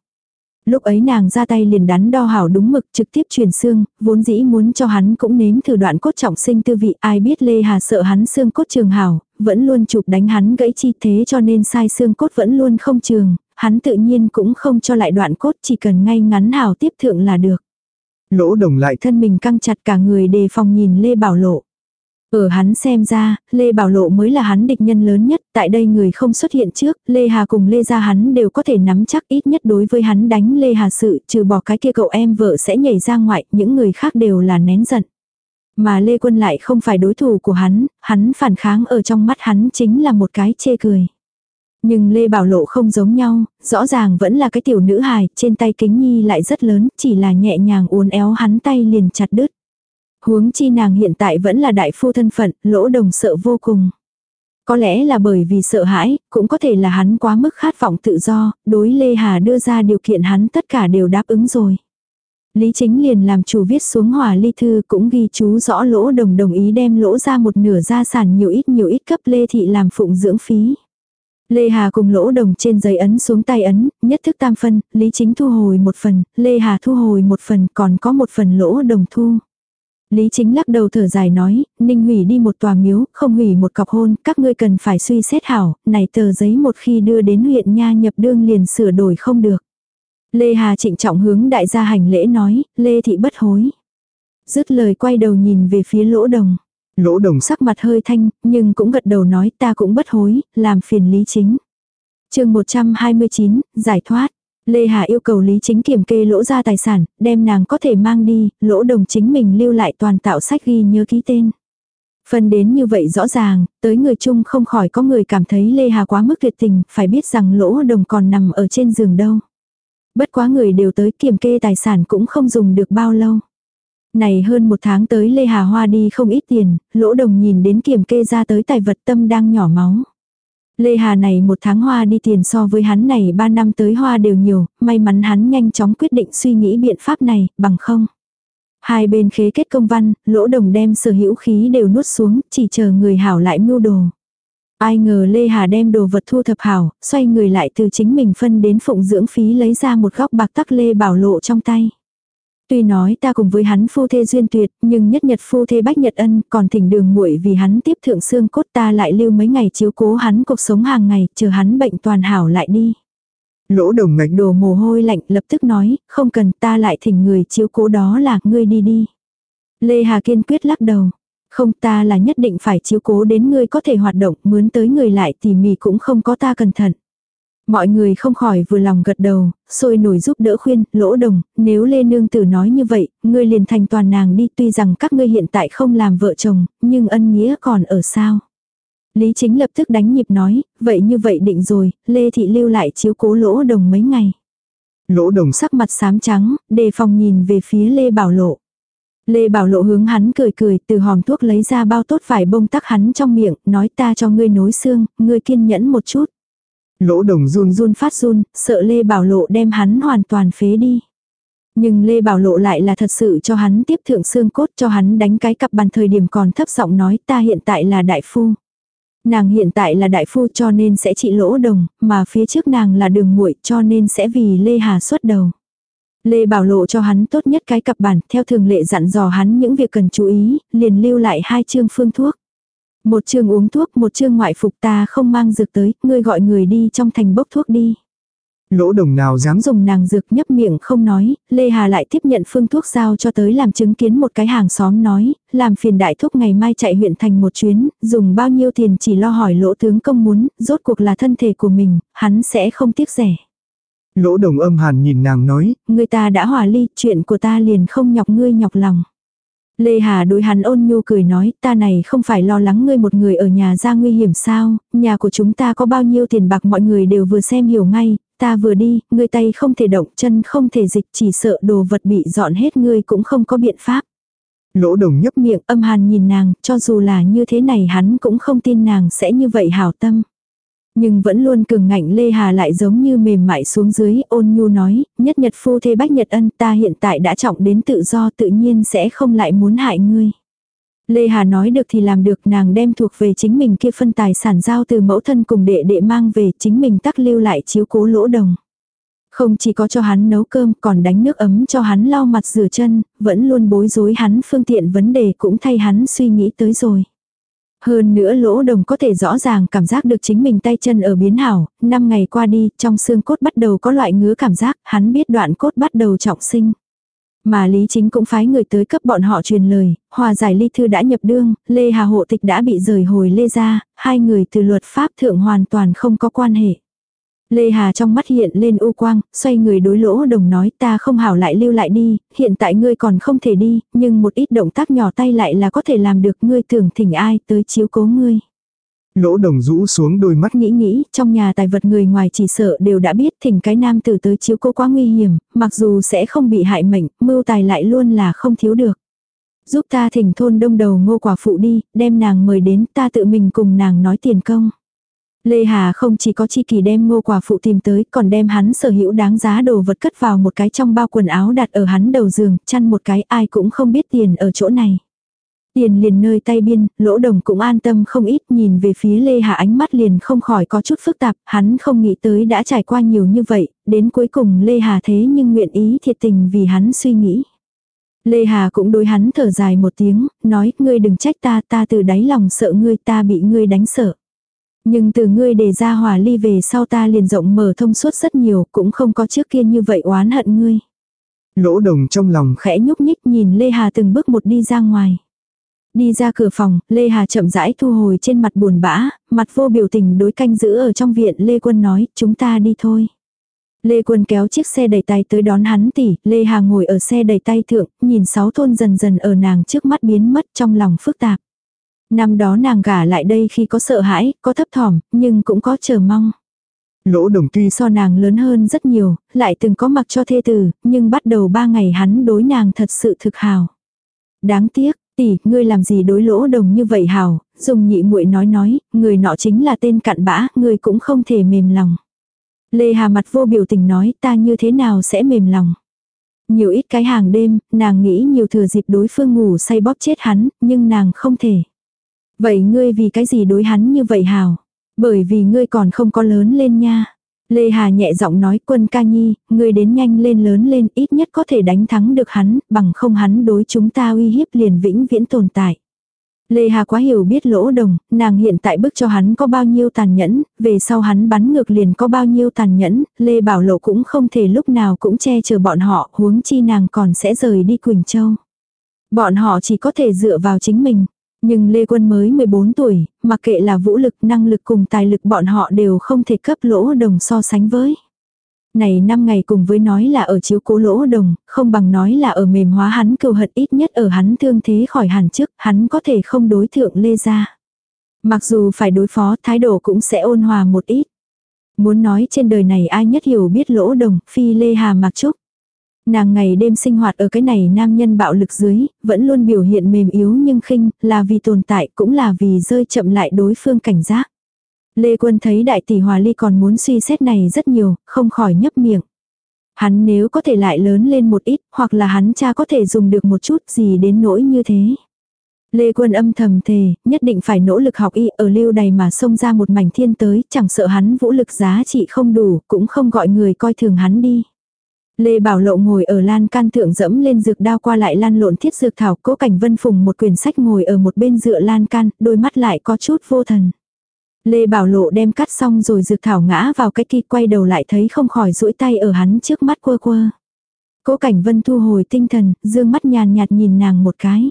Lúc ấy nàng ra tay liền đắn đo hảo đúng mực trực tiếp truyền xương, vốn dĩ muốn cho hắn cũng nếm thử đoạn cốt trọng sinh tư vị ai biết Lê Hà sợ hắn xương cốt trường hảo, vẫn luôn chụp đánh hắn gãy chi thế cho nên sai xương cốt vẫn luôn không trường, hắn tự nhiên cũng không cho lại đoạn cốt chỉ cần ngay ngắn hảo tiếp thượng là được. Lỗ đồng lại Thân mình căng chặt cả người đề phòng nhìn Lê Bảo Lộ. Ở hắn xem ra, Lê Bảo Lộ mới là hắn địch nhân lớn nhất, tại đây người không xuất hiện trước, Lê Hà cùng Lê Gia hắn đều có thể nắm chắc ít nhất đối với hắn đánh Lê Hà sự, trừ bỏ cái kia cậu em vợ sẽ nhảy ra ngoại, những người khác đều là nén giận. Mà Lê Quân lại không phải đối thủ của hắn, hắn phản kháng ở trong mắt hắn chính là một cái chê cười. Nhưng Lê Bảo Lộ không giống nhau, rõ ràng vẫn là cái tiểu nữ hài, trên tay kính nhi lại rất lớn, chỉ là nhẹ nhàng uốn éo hắn tay liền chặt đứt. Huống chi nàng hiện tại vẫn là đại phu thân phận, lỗ đồng sợ vô cùng. Có lẽ là bởi vì sợ hãi, cũng có thể là hắn quá mức khát vọng tự do, đối Lê Hà đưa ra điều kiện hắn tất cả đều đáp ứng rồi. Lý chính liền làm chủ viết xuống hòa ly thư cũng ghi chú rõ lỗ đồng đồng ý đem lỗ ra một nửa gia sản nhiều ít nhiều ít cấp Lê Thị làm phụng dưỡng phí. Lê Hà cùng lỗ đồng trên giấy ấn xuống tay ấn, nhất thức tam phân, Lý chính thu hồi một phần, Lê Hà thu hồi một phần còn có một phần lỗ đồng thu. Lý chính lắc đầu thở dài nói, ninh hủy đi một tòa miếu, không hủy một cọc hôn, các ngươi cần phải suy xét hảo, này tờ giấy một khi đưa đến huyện nha nhập đương liền sửa đổi không được. Lê Hà trịnh trọng hướng đại gia hành lễ nói, Lê thị bất hối. Dứt lời quay đầu nhìn về phía lỗ đồng. Lỗ đồng Sắc mặt hơi thanh, nhưng cũng gật đầu nói ta cũng bất hối, làm phiền lý chính. chương 129, giải thoát. Lê Hà yêu cầu Lý Chính kiểm kê lỗ ra tài sản, đem nàng có thể mang đi, lỗ đồng chính mình lưu lại toàn tạo sách ghi nhớ ký tên. Phần đến như vậy rõ ràng, tới người chung không khỏi có người cảm thấy Lê Hà quá mức tuyệt tình, phải biết rằng lỗ đồng còn nằm ở trên giường đâu. Bất quá người đều tới kiểm kê tài sản cũng không dùng được bao lâu. Này hơn một tháng tới Lê Hà Hoa đi không ít tiền, lỗ đồng nhìn đến kiểm kê ra tới tài vật tâm đang nhỏ máu. Lê Hà này một tháng hoa đi tiền so với hắn này ba năm tới hoa đều nhiều, may mắn hắn nhanh chóng quyết định suy nghĩ biện pháp này, bằng không. Hai bên khế kết công văn, lỗ đồng đem sở hữu khí đều nuốt xuống, chỉ chờ người hảo lại mưu đồ. Ai ngờ Lê Hà đem đồ vật thu thập hảo, xoay người lại từ chính mình phân đến phụng dưỡng phí lấy ra một góc bạc tắc Lê Bảo Lộ trong tay. Tuy nói ta cùng với hắn phu thê duyên tuyệt, nhưng nhất nhật phu thê bách nhật ân, còn thỉnh đường muội vì hắn tiếp thượng xương cốt ta lại lưu mấy ngày chiếu cố hắn cuộc sống hàng ngày, chờ hắn bệnh toàn hảo lại đi. Lỗ đồng ngạch Đồ mồ hôi lạnh lập tức nói, không cần ta lại thỉnh người chiếu cố đó là ngươi đi đi. Lê Hà kiên quyết lắc đầu. Không ta là nhất định phải chiếu cố đến ngươi có thể hoạt động, mướn tới người lại tỉ mỉ cũng không có ta cẩn thận. Mọi người không khỏi vừa lòng gật đầu, sôi nổi giúp đỡ khuyên, lỗ đồng, nếu Lê Nương Tử nói như vậy, ngươi liền thành toàn nàng đi tuy rằng các ngươi hiện tại không làm vợ chồng, nhưng ân nghĩa còn ở sao. Lý chính lập tức đánh nhịp nói, vậy như vậy định rồi, Lê Thị lưu lại chiếu cố lỗ đồng mấy ngày. Lỗ đồng sắc mặt xám trắng, đề phòng nhìn về phía Lê Bảo Lộ. Lê Bảo Lộ hướng hắn cười cười từ hòm thuốc lấy ra bao tốt vải bông tắc hắn trong miệng, nói ta cho ngươi nối xương, ngươi kiên nhẫn một chút. Lỗ đồng run run phát run, sợ Lê Bảo Lộ đem hắn hoàn toàn phế đi. Nhưng Lê Bảo Lộ lại là thật sự cho hắn tiếp thượng xương cốt cho hắn đánh cái cặp bàn thời điểm còn thấp giọng nói ta hiện tại là đại phu. Nàng hiện tại là đại phu cho nên sẽ trị lỗ đồng, mà phía trước nàng là đường muội cho nên sẽ vì Lê Hà xuất đầu. Lê Bảo Lộ cho hắn tốt nhất cái cặp bản, theo thường lệ dặn dò hắn những việc cần chú ý, liền lưu lại hai chương phương thuốc. Một chương uống thuốc, một chương ngoại phục ta không mang dược tới, ngươi gọi người đi trong thành bốc thuốc đi. Lỗ đồng nào dám dùng nàng dược nhấp miệng không nói, Lê Hà lại tiếp nhận phương thuốc giao cho tới làm chứng kiến một cái hàng xóm nói, làm phiền đại thúc ngày mai chạy huyện thành một chuyến, dùng bao nhiêu tiền chỉ lo hỏi lỗ tướng công muốn, rốt cuộc là thân thể của mình, hắn sẽ không tiếc rẻ. Lỗ đồng âm hàn nhìn nàng nói, người ta đã hòa ly, chuyện của ta liền không nhọc ngươi nhọc lòng. Lê Hà đối hắn ôn nhu cười nói, ta này không phải lo lắng ngươi một người ở nhà ra nguy hiểm sao, nhà của chúng ta có bao nhiêu tiền bạc mọi người đều vừa xem hiểu ngay, ta vừa đi, ngươi tay không thể động, chân không thể dịch, chỉ sợ đồ vật bị dọn hết ngươi cũng không có biện pháp. Lỗ đồng nhấp miệng âm hàn nhìn nàng, cho dù là như thế này hắn cũng không tin nàng sẽ như vậy hảo tâm. Nhưng vẫn luôn cường ngạnh Lê Hà lại giống như mềm mại xuống dưới ôn nhu nói, nhất nhật phu thê bách nhật ân ta hiện tại đã trọng đến tự do tự nhiên sẽ không lại muốn hại ngươi. Lê Hà nói được thì làm được nàng đem thuộc về chính mình kia phân tài sản giao từ mẫu thân cùng đệ đệ mang về chính mình tắc lưu lại chiếu cố lỗ đồng. Không chỉ có cho hắn nấu cơm còn đánh nước ấm cho hắn lau mặt rửa chân, vẫn luôn bối rối hắn phương tiện vấn đề cũng thay hắn suy nghĩ tới rồi. Hơn nữa lỗ đồng có thể rõ ràng cảm giác được chính mình tay chân ở biến hảo, năm ngày qua đi, trong xương cốt bắt đầu có loại ngứa cảm giác, hắn biết đoạn cốt bắt đầu trọng sinh. Mà Lý Chính cũng phái người tới cấp bọn họ truyền lời, hòa giải ly thư đã nhập đương, Lê Hà hộ tịch đã bị rời hồi Lê ra, hai người từ luật pháp thượng hoàn toàn không có quan hệ. Lê Hà trong mắt hiện lên u quang, xoay người đối lỗ đồng nói ta không hảo lại lưu lại đi, hiện tại ngươi còn không thể đi, nhưng một ít động tác nhỏ tay lại là có thể làm được ngươi tưởng thỉnh ai tới chiếu cố ngươi. Lỗ đồng rũ xuống đôi mắt nghĩ nghĩ, trong nhà tài vật người ngoài chỉ sợ đều đã biết thỉnh cái nam tử tới chiếu cố quá nguy hiểm, mặc dù sẽ không bị hại mệnh, mưu tài lại luôn là không thiếu được. Giúp ta thỉnh thôn đông đầu ngô quả phụ đi, đem nàng mời đến ta tự mình cùng nàng nói tiền công. Lê Hà không chỉ có chi kỳ đem ngô quả phụ tìm tới, còn đem hắn sở hữu đáng giá đồ vật cất vào một cái trong bao quần áo đặt ở hắn đầu giường, chăn một cái ai cũng không biết tiền ở chỗ này. Tiền liền nơi tay biên, lỗ đồng cũng an tâm không ít nhìn về phía Lê Hà ánh mắt liền không khỏi có chút phức tạp, hắn không nghĩ tới đã trải qua nhiều như vậy, đến cuối cùng Lê Hà thế nhưng nguyện ý thiệt tình vì hắn suy nghĩ. Lê Hà cũng đối hắn thở dài một tiếng, nói, ngươi đừng trách ta, ta từ đáy lòng sợ ngươi, ta bị ngươi đánh sợ. Nhưng từ ngươi đề ra hòa ly về sau ta liền rộng mở thông suốt rất nhiều, cũng không có trước kia như vậy oán hận ngươi. Lỗ đồng trong lòng khẽ nhúc nhích nhìn Lê Hà từng bước một đi ra ngoài. Đi ra cửa phòng, Lê Hà chậm rãi thu hồi trên mặt buồn bã, mặt vô biểu tình đối canh giữ ở trong viện Lê Quân nói, chúng ta đi thôi. Lê Quân kéo chiếc xe đầy tay tới đón hắn tỉ, Lê Hà ngồi ở xe đầy tay thượng, nhìn sáu thôn dần dần ở nàng trước mắt biến mất trong lòng phức tạp. Năm đó nàng gả lại đây khi có sợ hãi, có thấp thỏm, nhưng cũng có chờ mong. Lỗ đồng tuy so nàng lớn hơn rất nhiều, lại từng có mặc cho thê tử, nhưng bắt đầu ba ngày hắn đối nàng thật sự thực hào. Đáng tiếc, tỷ, ngươi làm gì đối lỗ đồng như vậy hào, dùng nhị muội nói nói, người nọ chính là tên cặn bã, ngươi cũng không thể mềm lòng. Lê Hà mặt vô biểu tình nói ta như thế nào sẽ mềm lòng. Nhiều ít cái hàng đêm, nàng nghĩ nhiều thừa dịp đối phương ngủ say bóp chết hắn, nhưng nàng không thể. Vậy ngươi vì cái gì đối hắn như vậy hào? Bởi vì ngươi còn không có lớn lên nha. Lê Hà nhẹ giọng nói quân ca nhi, ngươi đến nhanh lên lớn lên ít nhất có thể đánh thắng được hắn, bằng không hắn đối chúng ta uy hiếp liền vĩnh viễn tồn tại. Lê Hà quá hiểu biết lỗ đồng, nàng hiện tại bức cho hắn có bao nhiêu tàn nhẫn, về sau hắn bắn ngược liền có bao nhiêu tàn nhẫn, Lê Bảo Lộ cũng không thể lúc nào cũng che chở bọn họ, huống chi nàng còn sẽ rời đi Quỳnh Châu. Bọn họ chỉ có thể dựa vào chính mình. Nhưng Lê Quân mới 14 tuổi, mặc kệ là vũ lực, năng lực cùng tài lực bọn họ đều không thể cấp lỗ đồng so sánh với. Này năm ngày cùng với nói là ở chiếu cố lỗ đồng, không bằng nói là ở mềm hóa hắn cầu hận ít nhất ở hắn thương thế khỏi hẳn trước, hắn có thể không đối thượng Lê ra. Mặc dù phải đối phó, thái độ cũng sẽ ôn hòa một ít. Muốn nói trên đời này ai nhất hiểu biết lỗ đồng, phi Lê Hà Mạc Trúc. Nàng ngày đêm sinh hoạt ở cái này nam nhân bạo lực dưới, vẫn luôn biểu hiện mềm yếu nhưng khinh, là vì tồn tại cũng là vì rơi chậm lại đối phương cảnh giác. Lê Quân thấy đại tỷ Hòa Ly còn muốn suy xét này rất nhiều, không khỏi nhấp miệng. Hắn nếu có thể lại lớn lên một ít, hoặc là hắn cha có thể dùng được một chút gì đến nỗi như thế. Lê Quân âm thầm thề, nhất định phải nỗ lực học y ở lưu đầy mà xông ra một mảnh thiên tới, chẳng sợ hắn vũ lực giá trị không đủ, cũng không gọi người coi thường hắn đi. Lê Bảo Lộ ngồi ở lan can thượng dẫm lên dược đao qua lại lan lộn thiết dược thảo, cố cảnh vân phùng một quyển sách ngồi ở một bên dựa lan can, đôi mắt lại có chút vô thần. Lê Bảo Lộ đem cắt xong rồi dược thảo ngã vào cái kia quay đầu lại thấy không khỏi duỗi tay ở hắn trước mắt quơ quơ. Cố Cảnh Vân thu hồi tinh thần, dương mắt nhàn nhạt nhìn nàng một cái.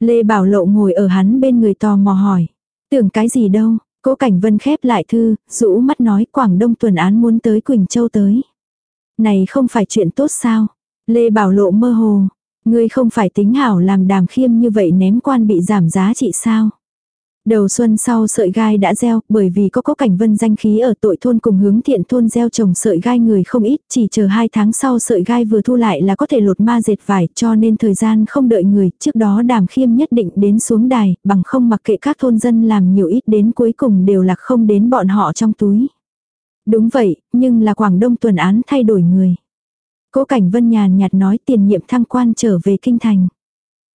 Lê Bảo Lộ ngồi ở hắn bên người tò mò hỏi. Tưởng cái gì đâu, Cố Cảnh Vân khép lại thư, rũ mắt nói Quảng Đông tuần án muốn tới Quỳnh Châu tới. Này không phải chuyện tốt sao? Lê Bảo Lộ mơ hồ. Ngươi không phải tính hảo làm đàm khiêm như vậy ném quan bị giảm giá trị sao? Đầu xuân sau sợi gai đã gieo, bởi vì có có cảnh vân danh khí ở tội thôn cùng hướng thiện thôn gieo trồng sợi gai người không ít, chỉ chờ hai tháng sau sợi gai vừa thu lại là có thể lột ma dệt vải, cho nên thời gian không đợi người, trước đó đàm khiêm nhất định đến xuống đài, bằng không mặc kệ các thôn dân làm nhiều ít đến cuối cùng đều là không đến bọn họ trong túi. Đúng vậy, nhưng là Quảng Đông tuần án thay đổi người. Cố Cảnh Vân nhàn nhạt nói tiền nhiệm thăng quan trở về kinh thành.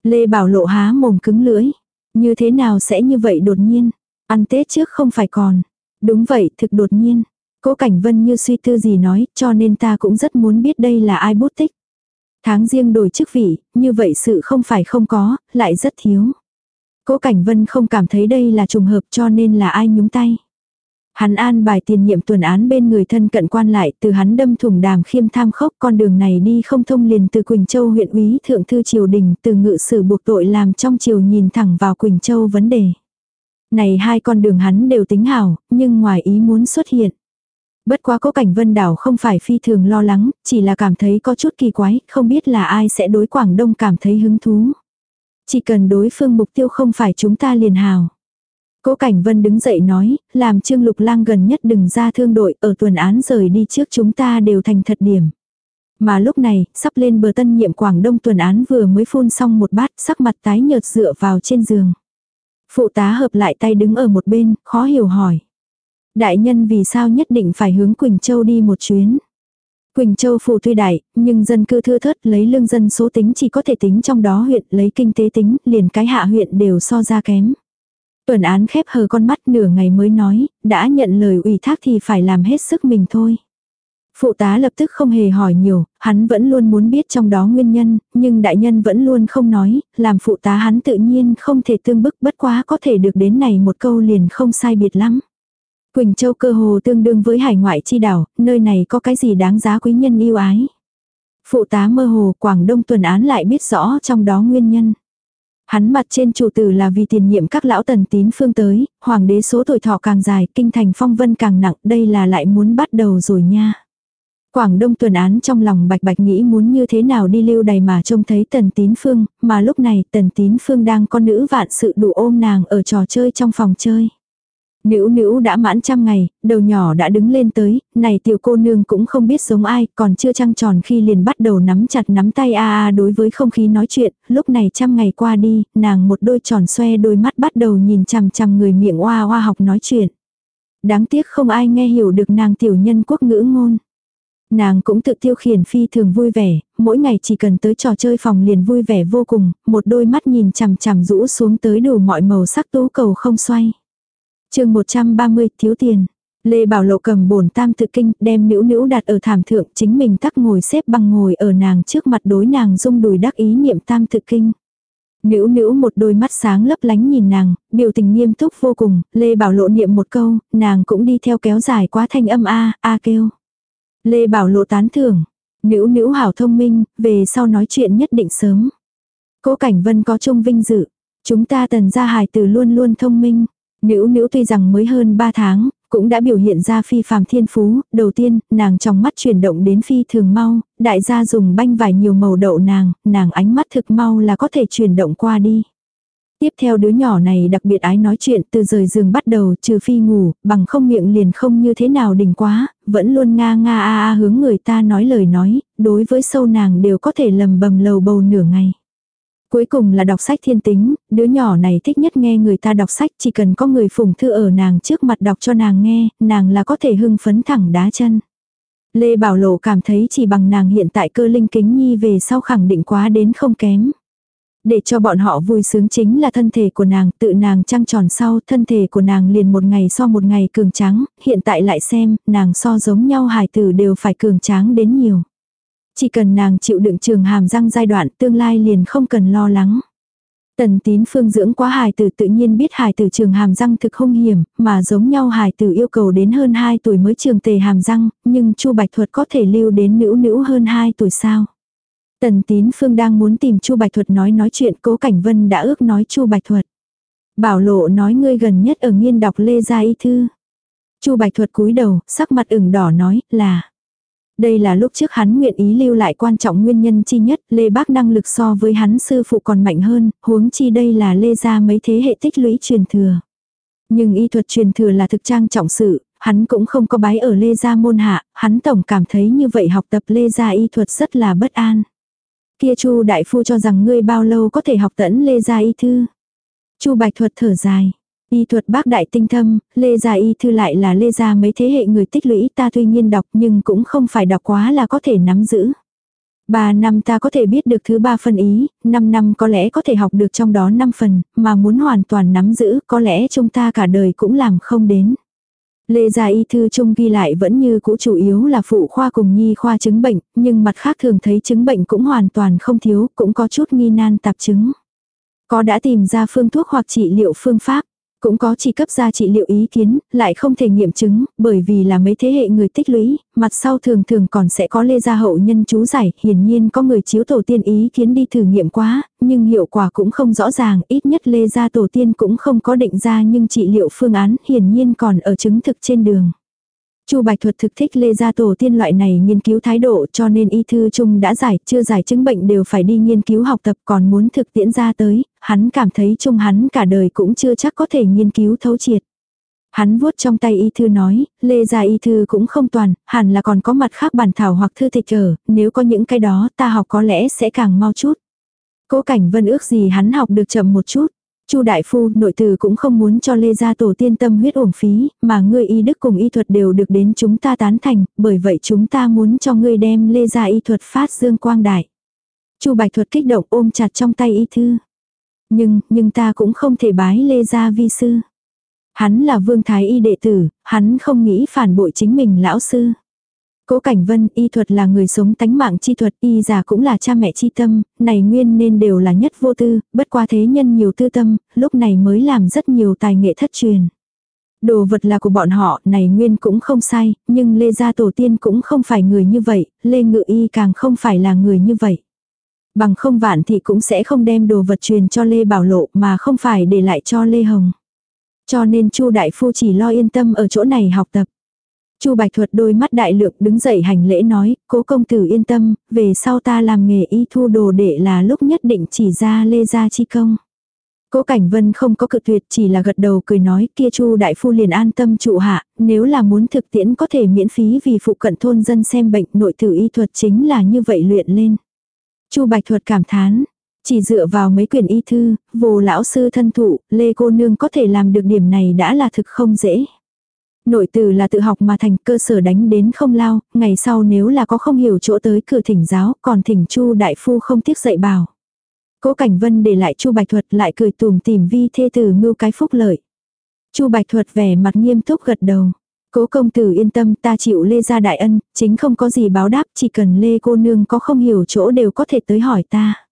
Lê Bảo Lộ há mồm cứng lưỡi. Như thế nào sẽ như vậy đột nhiên? Ăn Tết trước không phải còn. Đúng vậy, thực đột nhiên. Cố Cảnh Vân như suy tư gì nói, cho nên ta cũng rất muốn biết đây là ai bút tích. Tháng riêng đổi chức vị, như vậy sự không phải không có, lại rất thiếu. Cố Cảnh Vân không cảm thấy đây là trùng hợp cho nên là ai nhúng tay. Hắn an bài tiền nhiệm tuần án bên người thân cận quan lại, từ hắn đâm thủng đàm khiêm tham khốc con đường này đi không thông liền từ Quỳnh Châu huyện úy thượng thư triều đình, từ ngự sử buộc tội làm trong triều nhìn thẳng vào Quỳnh Châu vấn đề. Này hai con đường hắn đều tính hảo, nhưng ngoài ý muốn xuất hiện. Bất quá có cảnh vân đảo không phải phi thường lo lắng, chỉ là cảm thấy có chút kỳ quái, không biết là ai sẽ đối Quảng Đông cảm thấy hứng thú. Chỉ cần đối phương mục tiêu không phải chúng ta liền hào. Cố Cảnh Vân đứng dậy nói, làm Trương Lục Lang gần nhất đừng ra thương đội, ở tuần án rời đi trước chúng ta đều thành thật điểm. Mà lúc này, sắp lên bờ tân nhiệm Quảng Đông tuần án vừa mới phun xong một bát, sắc mặt tái nhợt dựa vào trên giường. Phụ tá hợp lại tay đứng ở một bên, khó hiểu hỏi. Đại nhân vì sao nhất định phải hướng Quỳnh Châu đi một chuyến? Quỳnh Châu phủ tuy đại, nhưng dân cư thưa thớt lấy lương dân số tính chỉ có thể tính trong đó huyện lấy kinh tế tính, liền cái hạ huyện đều so ra kém. Tuần án khép hờ con mắt nửa ngày mới nói, đã nhận lời ủy thác thì phải làm hết sức mình thôi. Phụ tá lập tức không hề hỏi nhiều, hắn vẫn luôn muốn biết trong đó nguyên nhân, nhưng đại nhân vẫn luôn không nói, làm phụ tá hắn tự nhiên không thể tương bức bất quá có thể được đến này một câu liền không sai biệt lắm. Quỳnh Châu cơ hồ tương đương với hải ngoại chi đảo, nơi này có cái gì đáng giá quý nhân yêu ái. Phụ tá mơ hồ Quảng Đông tuần án lại biết rõ trong đó nguyên nhân. Hắn mặt trên chủ tử là vì tiền nhiệm các lão tần tín phương tới, hoàng đế số tuổi thọ càng dài, kinh thành phong vân càng nặng, đây là lại muốn bắt đầu rồi nha. Quảng Đông tuần án trong lòng bạch bạch nghĩ muốn như thế nào đi lưu đầy mà trông thấy tần tín phương, mà lúc này tần tín phương đang con nữ vạn sự đủ ôm nàng ở trò chơi trong phòng chơi. Nữ nữ đã mãn trăm ngày, đầu nhỏ đã đứng lên tới, này tiểu cô nương cũng không biết giống ai, còn chưa trăng tròn khi liền bắt đầu nắm chặt nắm tay a a đối với không khí nói chuyện, lúc này trăm ngày qua đi, nàng một đôi tròn xoe đôi mắt bắt đầu nhìn chằm chằm người miệng oa oa học nói chuyện. Đáng tiếc không ai nghe hiểu được nàng tiểu nhân quốc ngữ ngôn. Nàng cũng tự tiêu khiển phi thường vui vẻ, mỗi ngày chỉ cần tới trò chơi phòng liền vui vẻ vô cùng, một đôi mắt nhìn chằm chằm rũ xuống tới đủ mọi màu sắc tú cầu không xoay chương 130 thiếu tiền. Lê Bảo Lộ cầm bổn tam tự kinh đem nữ nữ đặt ở thảm thượng chính mình tắc ngồi xếp bằng ngồi ở nàng trước mặt đối nàng rung đùi đắc ý niệm tam tự kinh. Nữ nữ một đôi mắt sáng lấp lánh nhìn nàng, biểu tình nghiêm túc vô cùng, Lê Bảo Lộ niệm một câu, nàng cũng đi theo kéo dài quá thanh âm A, A kêu. Lê Bảo Lộ tán thưởng, nữ nữ hảo thông minh, về sau nói chuyện nhất định sớm. Cố Cảnh Vân có chung vinh dự, Chúng ta tần gia hài tử luôn luôn thông minh. Nữ nữ tuy rằng mới hơn 3 tháng, cũng đã biểu hiện ra phi phàm thiên phú, đầu tiên, nàng trong mắt chuyển động đến phi thường mau, đại gia dùng banh vải nhiều màu đậu nàng, nàng ánh mắt thực mau là có thể chuyển động qua đi. Tiếp theo đứa nhỏ này đặc biệt ái nói chuyện từ rời giường bắt đầu trừ phi ngủ, bằng không miệng liền không như thế nào đỉnh quá, vẫn luôn nga nga a a hướng người ta nói lời nói, đối với sâu nàng đều có thể lầm bầm lầu bầu nửa ngày. Cuối cùng là đọc sách thiên tính, đứa nhỏ này thích nhất nghe người ta đọc sách chỉ cần có người phụng thư ở nàng trước mặt đọc cho nàng nghe, nàng là có thể hưng phấn thẳng đá chân. Lê Bảo Lộ cảm thấy chỉ bằng nàng hiện tại cơ linh kính nhi về sau khẳng định quá đến không kém. Để cho bọn họ vui sướng chính là thân thể của nàng, tự nàng trăng tròn sau, thân thể của nàng liền một ngày so một ngày cường tráng, hiện tại lại xem, nàng so giống nhau hài tử đều phải cường tráng đến nhiều. Chỉ cần nàng chịu đựng trường hàm răng giai đoạn tương lai liền không cần lo lắng. Tần tín phương dưỡng quá hài tử tự nhiên biết hài tử trường hàm răng thực không hiểm, mà giống nhau hài tử yêu cầu đến hơn 2 tuổi mới trường tề hàm răng, nhưng chu bạch thuật có thể lưu đến nữ nữ hơn 2 tuổi sao. Tần tín phương đang muốn tìm chu bạch thuật nói nói chuyện cố cảnh vân đã ước nói chu bạch thuật. Bảo lộ nói ngươi gần nhất ở nghiên đọc lê gia y thư. chu bạch thuật cúi đầu, sắc mặt ửng đỏ nói là. Đây là lúc trước hắn nguyện ý lưu lại quan trọng nguyên nhân chi nhất, Lê Bác năng lực so với hắn sư phụ còn mạnh hơn, huống chi đây là Lê gia mấy thế hệ tích lũy truyền thừa. Nhưng y thuật truyền thừa là thực trang trọng sự, hắn cũng không có bái ở Lê gia môn hạ, hắn tổng cảm thấy như vậy học tập Lê gia y thuật rất là bất an. Kia Chu đại phu cho rằng ngươi bao lâu có thể học tẫn Lê gia y thư. Chu Bạch thuật thở dài. Y thuật bác đại tinh thâm, Lê Gia Y Thư lại là Lê Gia mấy thế hệ người tích lũy ta tuy nhiên đọc nhưng cũng không phải đọc quá là có thể nắm giữ. Ba năm ta có thể biết được thứ ba phần ý, năm năm có lẽ có thể học được trong đó năm phần, mà muốn hoàn toàn nắm giữ có lẽ chúng ta cả đời cũng làm không đến. Lê Gia Y Thư Trung ghi lại vẫn như cũ chủ yếu là phụ khoa cùng nhi khoa chứng bệnh, nhưng mặt khác thường thấy chứng bệnh cũng hoàn toàn không thiếu, cũng có chút nghi nan tạp chứng. Có đã tìm ra phương thuốc hoặc trị liệu phương pháp. Cũng có chỉ cấp ra trị liệu ý kiến, lại không thể nghiệm chứng, bởi vì là mấy thế hệ người tích lũy, mặt sau thường thường còn sẽ có lê gia hậu nhân chú giải, hiển nhiên có người chiếu tổ tiên ý kiến đi thử nghiệm quá, nhưng hiệu quả cũng không rõ ràng, ít nhất lê gia tổ tiên cũng không có định ra nhưng trị liệu phương án hiển nhiên còn ở chứng thực trên đường. Chu Bạch Thuật thực thích Lê Gia Tổ tiên loại này nghiên cứu thái độ cho nên y thư chung đã giải, chưa giải chứng bệnh đều phải đi nghiên cứu học tập còn muốn thực tiễn ra tới, hắn cảm thấy chung hắn cả đời cũng chưa chắc có thể nghiên cứu thấu triệt. Hắn vuốt trong tay y thư nói, Lê Gia y thư cũng không toàn, hẳn là còn có mặt khác bản thảo hoặc thư tịch ở, nếu có những cái đó ta học có lẽ sẽ càng mau chút. Cố cảnh vân ước gì hắn học được chậm một chút. Chu đại phu, nội từ cũng không muốn cho Lê gia tổ tiên tâm huyết uổng phí, mà ngươi y đức cùng y thuật đều được đến chúng ta tán thành, bởi vậy chúng ta muốn cho ngươi đem Lê gia y thuật phát dương quang đại. Chu Bạch thuật kích động ôm chặt trong tay y thư. Nhưng, nhưng ta cũng không thể bái Lê gia vi sư. Hắn là vương thái y đệ tử, hắn không nghĩ phản bội chính mình lão sư. Cố Cảnh Vân, y thuật là người sống tánh mạng chi thuật, y già cũng là cha mẹ chi tâm, này nguyên nên đều là nhất vô tư, bất qua thế nhân nhiều tư tâm, lúc này mới làm rất nhiều tài nghệ thất truyền. Đồ vật là của bọn họ, này nguyên cũng không sai, nhưng Lê Gia Tổ tiên cũng không phải người như vậy, Lê Ngự Y càng không phải là người như vậy. Bằng không vạn thì cũng sẽ không đem đồ vật truyền cho Lê Bảo Lộ mà không phải để lại cho Lê Hồng. Cho nên Chu Đại Phu chỉ lo yên tâm ở chỗ này học tập. Chu Bạch Thuật đôi mắt đại lượng đứng dậy hành lễ nói, cố công tử yên tâm, về sau ta làm nghề y thu đồ đệ là lúc nhất định chỉ ra lê gia chi công. Cố Cảnh Vân không có cự tuyệt chỉ là gật đầu cười nói kia Chu đại phu liền an tâm trụ hạ, nếu là muốn thực tiễn có thể miễn phí vì phụ cận thôn dân xem bệnh nội tử y thuật chính là như vậy luyện lên. Chu Bạch Thuật cảm thán, chỉ dựa vào mấy quyển y thư, vô lão sư thân thụ, Lê cô nương có thể làm được điểm này đã là thực không dễ. Nội từ là tự học mà thành cơ sở đánh đến không lao, ngày sau nếu là có không hiểu chỗ tới cửa thỉnh giáo, còn thỉnh Chu đại phu không tiếc dạy bảo. Cố Cảnh Vân để lại Chu Bạch Thuật lại cười tùm tìm vi thê tử mưu cái phúc lợi. Chu Bạch Thuật vẻ mặt nghiêm túc gật đầu. Cố công tử yên tâm ta chịu Lê gia đại ân, chính không có gì báo đáp, chỉ cần Lê cô nương có không hiểu chỗ đều có thể tới hỏi ta.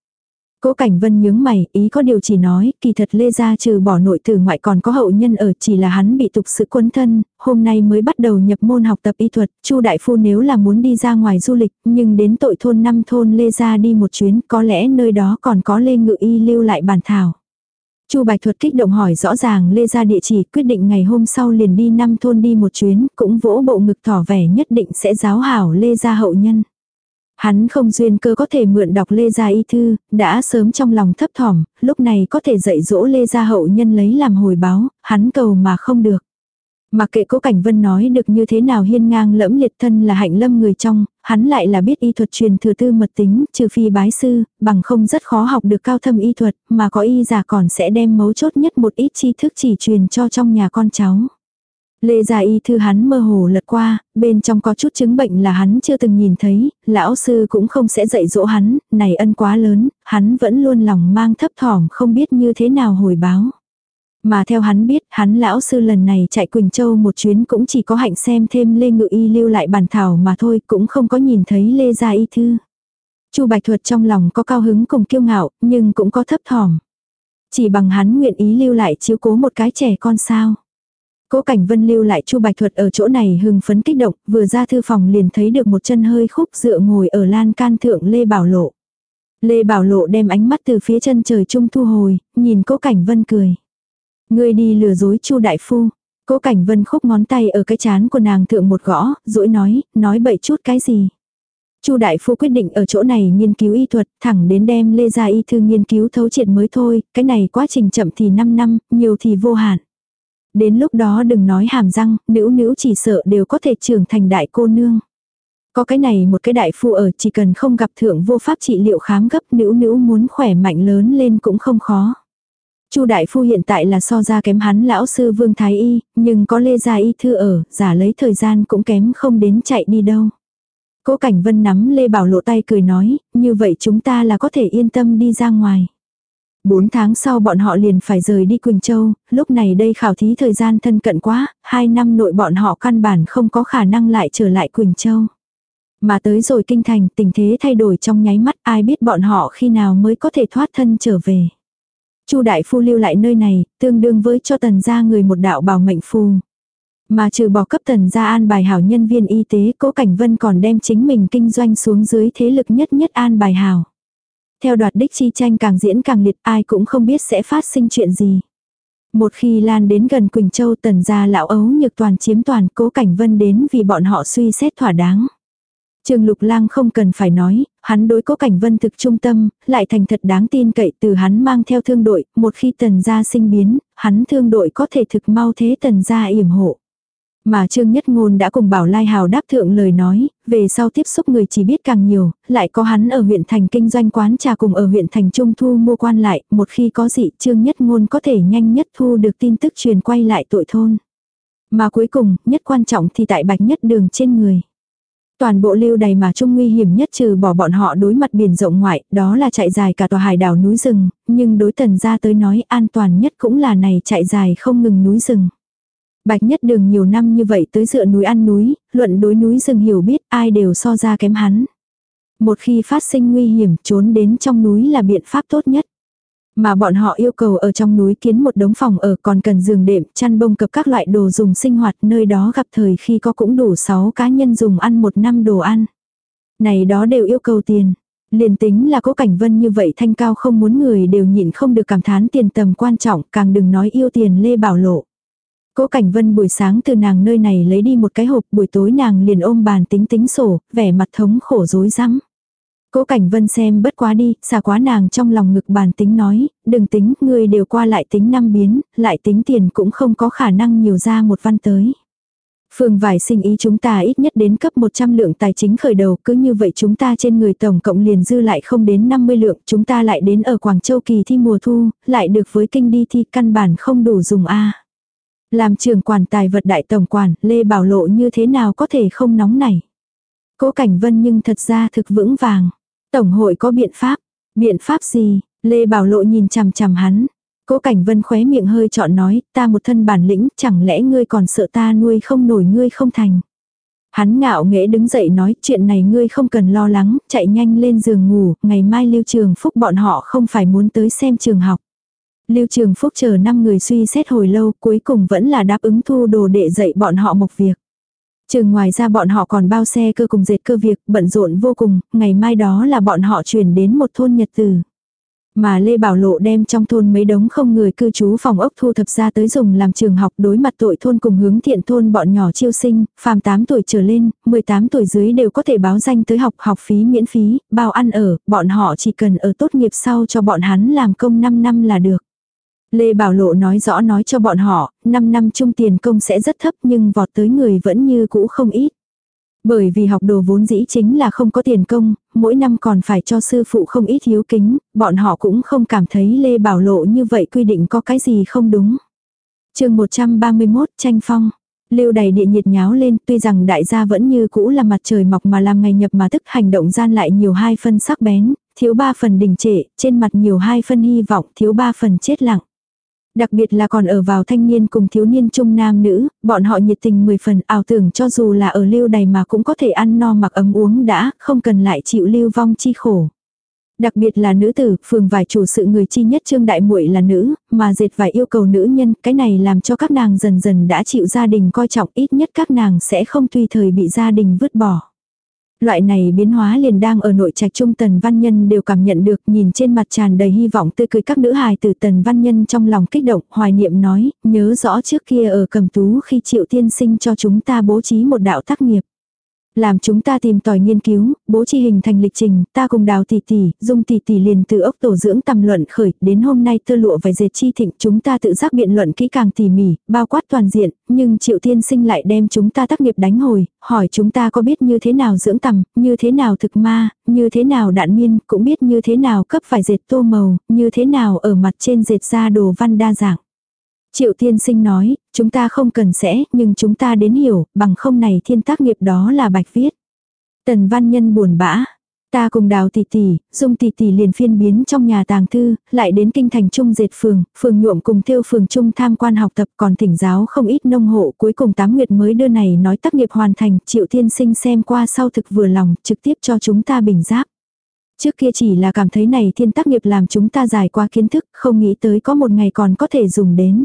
Cố Cảnh Vân nhướng mày, ý có điều chỉ nói, kỳ thật Lê gia trừ bỏ nội tử ngoại còn có hậu nhân ở, chỉ là hắn bị tục sự quân thân, hôm nay mới bắt đầu nhập môn học tập y thuật, Chu đại phu nếu là muốn đi ra ngoài du lịch, nhưng đến tội thôn năm thôn Lê gia đi một chuyến, có lẽ nơi đó còn có Lê Ngự Y lưu lại bản thảo. Chu Bạch Thuật kích động hỏi rõ ràng Lê gia địa chỉ quyết định ngày hôm sau liền đi năm thôn đi một chuyến, cũng vỗ bộ ngực tỏ vẻ nhất định sẽ giáo hảo Lê gia hậu nhân. Hắn không duyên cơ có thể mượn đọc Lê Gia Y Thư, đã sớm trong lòng thấp thỏm, lúc này có thể dạy dỗ Lê Gia hậu nhân lấy làm hồi báo, hắn cầu mà không được. Mặc kệ cố Cảnh Vân nói được như thế nào hiên ngang lẫm liệt thân là hạnh lâm người trong, hắn lại là biết y thuật truyền thừa tư mật tính, trừ phi bái sư, bằng không rất khó học được cao thâm y thuật, mà có y giả còn sẽ đem mấu chốt nhất một ít tri thức chỉ truyền cho trong nhà con cháu. Lê gia y thư hắn mơ hồ lật qua, bên trong có chút chứng bệnh là hắn chưa từng nhìn thấy, lão sư cũng không sẽ dạy dỗ hắn, này ân quá lớn, hắn vẫn luôn lòng mang thấp thỏm không biết như thế nào hồi báo. Mà theo hắn biết, hắn lão sư lần này chạy Quỳnh Châu một chuyến cũng chỉ có hạnh xem thêm Lê Ngự Y lưu lại bản thảo mà thôi, cũng không có nhìn thấy Lê Gia Y Thư. Chu Bạch Thuật trong lòng có cao hứng cùng kiêu ngạo, nhưng cũng có thấp thỏm. Chỉ bằng hắn nguyện ý lưu lại chiếu cố một cái trẻ con sao. Cố Cảnh Vân lưu lại Chu Bạch Thuật ở chỗ này hưng phấn kích động, vừa ra thư phòng liền thấy được một chân hơi khúc dựa ngồi ở lan can thượng Lê Bảo Lộ. Lê Bảo Lộ đem ánh mắt từ phía chân trời trung thu hồi, nhìn Cố Cảnh Vân cười. Ngươi đi lừa dối Chu đại phu. Cố Cảnh Vân khúc ngón tay ở cái chán của nàng thượng một gõ, dỗi nói, nói bậy chút cái gì. Chu đại phu quyết định ở chỗ này nghiên cứu y thuật, thẳng đến đem Lê gia y thư nghiên cứu thấu triệt mới thôi, cái này quá trình chậm thì 5 năm, nhiều thì vô hạn. Đến lúc đó đừng nói hàm răng, nữ nữ chỉ sợ đều có thể trưởng thành đại cô nương. Có cái này một cái đại phu ở chỉ cần không gặp thượng vô pháp trị liệu khám gấp nữ nữ muốn khỏe mạnh lớn lên cũng không khó. Chu đại phu hiện tại là so ra kém hắn lão sư Vương Thái Y, nhưng có Lê Gia Y Thư ở, giả lấy thời gian cũng kém không đến chạy đi đâu. Cố Cảnh Vân nắm Lê Bảo lộ tay cười nói, như vậy chúng ta là có thể yên tâm đi ra ngoài. Bốn tháng sau bọn họ liền phải rời đi Quỳnh Châu, lúc này đây khảo thí thời gian thân cận quá, hai năm nội bọn họ căn bản không có khả năng lại trở lại Quỳnh Châu. Mà tới rồi kinh thành tình thế thay đổi trong nháy mắt ai biết bọn họ khi nào mới có thể thoát thân trở về. Chu đại phu lưu lại nơi này, tương đương với cho tần gia người một đạo bảo mệnh phù. Mà trừ bỏ cấp tần gia an bài hảo nhân viên y tế, cố cảnh vân còn đem chính mình kinh doanh xuống dưới thế lực nhất nhất an bài hảo. Theo đoạt đích chi tranh càng diễn càng liệt ai cũng không biết sẽ phát sinh chuyện gì. Một khi lan đến gần Quỳnh Châu tần gia lão ấu nhược toàn chiếm toàn cố cảnh vân đến vì bọn họ suy xét thỏa đáng. Trương Lục Lang không cần phải nói, hắn đối cố cảnh vân thực trung tâm, lại thành thật đáng tin cậy từ hắn mang theo thương đội, một khi tần gia sinh biến, hắn thương đội có thể thực mau thế tần gia yểm hộ. Mà Trương Nhất Ngôn đã cùng Bảo Lai Hào đáp thượng lời nói, về sau tiếp xúc người chỉ biết càng nhiều, lại có hắn ở huyện thành kinh doanh quán trà cùng ở huyện thành Trung Thu mua quan lại, một khi có gì Trương Nhất Ngôn có thể nhanh nhất thu được tin tức truyền quay lại tội thôn. Mà cuối cùng, nhất quan trọng thì tại bạch nhất đường trên người. Toàn bộ lưu đầy mà trung nguy hiểm nhất trừ bỏ bọn họ đối mặt biển rộng ngoại, đó là chạy dài cả tòa hải đảo núi rừng, nhưng đối tần ra tới nói an toàn nhất cũng là này chạy dài không ngừng núi rừng. Bạch nhất đường nhiều năm như vậy tới dựa núi ăn núi, luận đối núi rừng hiểu biết ai đều so ra kém hắn. Một khi phát sinh nguy hiểm trốn đến trong núi là biện pháp tốt nhất. Mà bọn họ yêu cầu ở trong núi kiến một đống phòng ở còn cần giường đệm, chăn bông cập các loại đồ dùng sinh hoạt nơi đó gặp thời khi có cũng đủ 6 cá nhân dùng ăn một năm đồ ăn. Này đó đều yêu cầu tiền. Liền tính là cố cảnh vân như vậy thanh cao không muốn người đều nhịn không được cảm thán tiền tầm quan trọng càng đừng nói yêu tiền lê bảo lộ. Cố Cảnh Vân buổi sáng từ nàng nơi này lấy đi một cái hộp, buổi tối nàng liền ôm bàn tính tính sổ, vẻ mặt thống khổ rối rắm. Cố Cảnh Vân xem bất quá đi, xả quá nàng trong lòng ngực bàn tính nói, đừng tính, người đều qua lại tính năm biến, lại tính tiền cũng không có khả năng nhiều ra một văn tới. phường vải sinh ý chúng ta ít nhất đến cấp 100 lượng tài chính khởi đầu, cứ như vậy chúng ta trên người tổng cộng liền dư lại không đến 50 lượng, chúng ta lại đến ở Quảng Châu kỳ thi mùa thu, lại được với kinh đi thi căn bản không đủ dùng A. Làm trưởng quản tài vật đại tổng quản, Lê Bảo Lộ như thế nào có thể không nóng nảy. Cố Cảnh Vân nhưng thật ra thực vững vàng. Tổng hội có biện pháp. Biện pháp gì? Lê Bảo Lộ nhìn chằm chằm hắn. Cố Cảnh Vân khóe miệng hơi chọn nói, ta một thân bản lĩnh, chẳng lẽ ngươi còn sợ ta nuôi không nổi ngươi không thành. Hắn ngạo nghễ đứng dậy nói, chuyện này ngươi không cần lo lắng, chạy nhanh lên giường ngủ, ngày mai lưu trường phúc bọn họ không phải muốn tới xem trường học. Lưu Trường Phúc chờ 5 người suy xét hồi lâu cuối cùng vẫn là đáp ứng thu đồ đệ dạy bọn họ một việc. Trường ngoài ra bọn họ còn bao xe cơ cùng dệt cơ việc, bận rộn vô cùng, ngày mai đó là bọn họ chuyển đến một thôn nhật tử. Mà Lê Bảo Lộ đem trong thôn mấy đống không người cư trú phòng ốc thu thập ra tới dùng làm trường học đối mặt tội thôn cùng hướng thiện thôn bọn nhỏ chiêu sinh, phàm 8 tuổi trở lên, 18 tuổi dưới đều có thể báo danh tới học học phí miễn phí, bao ăn ở, bọn họ chỉ cần ở tốt nghiệp sau cho bọn hắn làm công 5 năm là được. Lê Bảo Lộ nói rõ nói cho bọn họ, 5 năm chung tiền công sẽ rất thấp nhưng vọt tới người vẫn như cũ không ít. Bởi vì học đồ vốn dĩ chính là không có tiền công, mỗi năm còn phải cho sư phụ không ít hiếu kính, bọn họ cũng không cảm thấy Lê Bảo Lộ như vậy quy định có cái gì không đúng. chương 131 tranh phong. Lưu đầy địa nhiệt nháo lên, tuy rằng đại gia vẫn như cũ là mặt trời mọc mà làm ngày nhập mà tức hành động gian lại nhiều hai phân sắc bén, thiếu ba phần đình trệ, trên mặt nhiều hai phân hy vọng, thiếu ba phần chết lặng. Đặc biệt là còn ở vào thanh niên cùng thiếu niên trung nam nữ, bọn họ nhiệt tình mười phần ảo tưởng cho dù là ở lưu đầy mà cũng có thể ăn no mặc ấm uống đã, không cần lại chịu lưu vong chi khổ. Đặc biệt là nữ tử, phường vải chủ sự người chi nhất trương đại muội là nữ, mà dệt vải yêu cầu nữ nhân, cái này làm cho các nàng dần dần đã chịu gia đình coi trọng ít nhất các nàng sẽ không tùy thời bị gia đình vứt bỏ. Loại này biến hóa liền đang ở nội trạch trung tần văn nhân đều cảm nhận được nhìn trên mặt tràn đầy hy vọng tươi cười các nữ hài từ tần văn nhân trong lòng kích động hoài niệm nói, nhớ rõ trước kia ở cầm tú khi triệu tiên sinh cho chúng ta bố trí một đạo tác nghiệp. Làm chúng ta tìm tòi nghiên cứu, bố trí hình thành lịch trình, ta cùng đào tỷ tỷ, dung tỷ tỷ liền từ ốc tổ dưỡng tầm luận khởi, đến hôm nay tơ lụa vài dệt chi thịnh chúng ta tự giác biện luận kỹ càng tỉ mỉ, bao quát toàn diện, nhưng triệu tiên sinh lại đem chúng ta tác nghiệp đánh hồi, hỏi chúng ta có biết như thế nào dưỡng tầm, như thế nào thực ma, như thế nào đạn miên, cũng biết như thế nào cấp vài dệt tô màu, như thế nào ở mặt trên dệt ra đồ văn đa dạng. Triệu tiên sinh nói, chúng ta không cần sẽ, nhưng chúng ta đến hiểu, bằng không này thiên tác nghiệp đó là bạch viết. Tần văn nhân buồn bã. Ta cùng đào tỷ tỷ, dung tỷ tỷ liền phiên biến trong nhà tàng thư, lại đến kinh thành trung dệt phường, phường nhuộm cùng theo phường trung tham quan học tập còn thỉnh giáo không ít nông hộ cuối cùng tám nguyệt mới đưa này nói tác nghiệp hoàn thành, triệu tiên sinh xem qua sau thực vừa lòng, trực tiếp cho chúng ta bình giáp. Trước kia chỉ là cảm thấy này thiên tác nghiệp làm chúng ta dài qua kiến thức, không nghĩ tới có một ngày còn có thể dùng đến.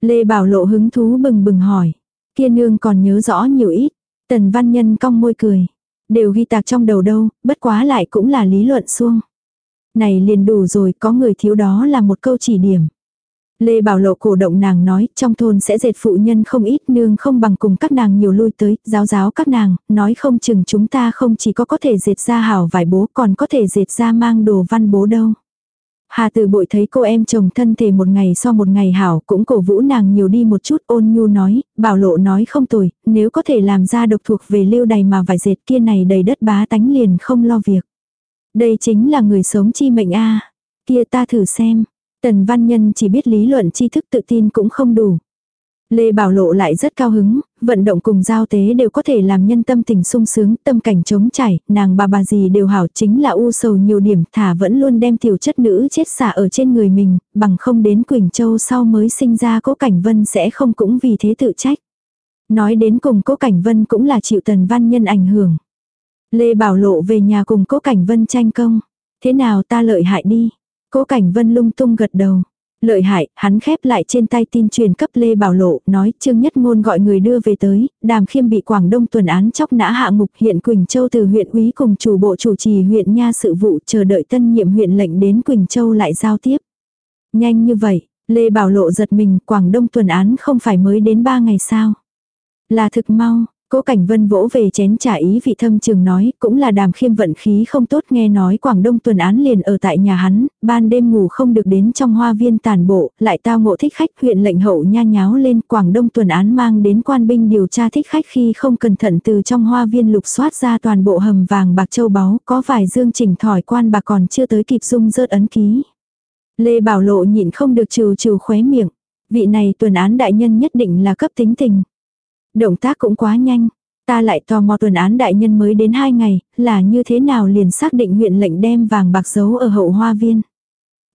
Lê Bảo Lộ hứng thú bừng bừng hỏi. Kia nương còn nhớ rõ nhiều ít. Tần văn nhân cong môi cười. Đều ghi tạc trong đầu đâu, bất quá lại cũng là lý luận xuông. Này liền đủ rồi, có người thiếu đó là một câu chỉ điểm. Lê Bảo Lộ cổ động nàng nói, trong thôn sẽ dệt phụ nhân không ít nương không bằng cùng các nàng nhiều lui tới, giáo giáo các nàng, nói không chừng chúng ta không chỉ có có thể dệt ra hảo vải bố còn có thể dệt ra mang đồ văn bố đâu. Hà từ bội thấy cô em chồng thân thể một ngày so một ngày hảo cũng cổ vũ nàng nhiều đi một chút ôn nhu nói, bảo lộ nói không tồi, nếu có thể làm ra độc thuộc về lưu đầy mà vải dệt kia này đầy đất bá tánh liền không lo việc. Đây chính là người sống chi mệnh a Kia ta thử xem. Tần văn nhân chỉ biết lý luận tri thức tự tin cũng không đủ. Lê Bảo Lộ lại rất cao hứng, vận động cùng giao tế đều có thể làm nhân tâm tình sung sướng, tâm cảnh trống chảy, nàng bà bà gì đều hảo chính là u sầu nhiều điểm thả vẫn luôn đem tiểu chất nữ chết xả ở trên người mình, bằng không đến Quỳnh Châu sau mới sinh ra cố cảnh vân sẽ không cũng vì thế tự trách. Nói đến cùng cố cảnh vân cũng là chịu tần văn nhân ảnh hưởng. Lê Bảo Lộ về nhà cùng cố cảnh vân tranh công. Thế nào ta lợi hại đi. Cố cảnh vân lung tung gật đầu. Lợi hại, hắn khép lại trên tay tin truyền cấp Lê Bảo Lộ, nói Trương Nhất Ngôn gọi người đưa về tới, đàm khiêm bị Quảng Đông tuần án chóc nã hạ ngục hiện Quỳnh Châu từ huyện úy cùng chủ bộ chủ trì huyện Nha sự vụ chờ đợi tân nhiệm huyện lệnh đến Quỳnh Châu lại giao tiếp. Nhanh như vậy, Lê Bảo Lộ giật mình Quảng Đông tuần án không phải mới đến ba ngày sao. Là thực mau, Cố Cảnh Vân vỗ về chén trả ý vị thâm trường nói, cũng là đàm khiêm vận khí không tốt nghe nói Quảng Đông tuần án liền ở tại nhà hắn, ban đêm ngủ không được đến trong hoa viên tàn bộ, lại tao ngộ thích khách huyện lệnh hậu nha nháo lên Quảng Đông tuần án mang đến quan binh điều tra thích khách khi không cẩn thận từ trong hoa viên lục soát ra toàn bộ hầm vàng bạc châu báu, có vài dương chỉnh thỏi quan bạc còn chưa tới kịp dung rớt ấn ký. Lê Bảo Lộ nhịn không được trừ trừ khóe miệng, vị này tuần án đại nhân nhất định là cấp tính tình. Động tác cũng quá nhanh. Ta lại tò mò tuần án đại nhân mới đến hai ngày, là như thế nào liền xác định huyện lệnh đem vàng bạc giấu ở hậu hoa viên.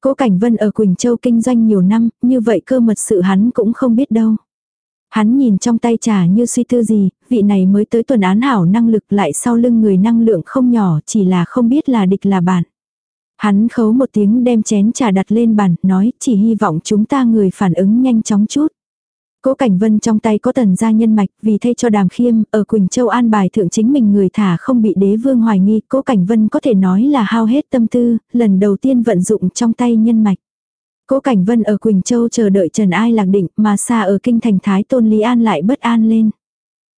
Cố Cảnh Vân ở Quỳnh Châu kinh doanh nhiều năm, như vậy cơ mật sự hắn cũng không biết đâu. Hắn nhìn trong tay trà như suy tư gì, vị này mới tới tuần án hảo năng lực lại sau lưng người năng lượng không nhỏ chỉ là không biết là địch là bạn. Hắn khấu một tiếng đem chén trà đặt lên bàn, nói chỉ hy vọng chúng ta người phản ứng nhanh chóng chút. Cố Cảnh Vân trong tay có tần gia nhân mạch, vì thay cho Đàm Khiêm, ở Quỳnh Châu an bài thượng chính mình người thả không bị đế vương hoài nghi, Cố Cảnh Vân có thể nói là hao hết tâm tư, lần đầu tiên vận dụng trong tay nhân mạch. Cố Cảnh Vân ở Quỳnh Châu chờ đợi Trần Ai lạc định, mà xa ở kinh thành Thái Tôn Lý An lại bất an lên.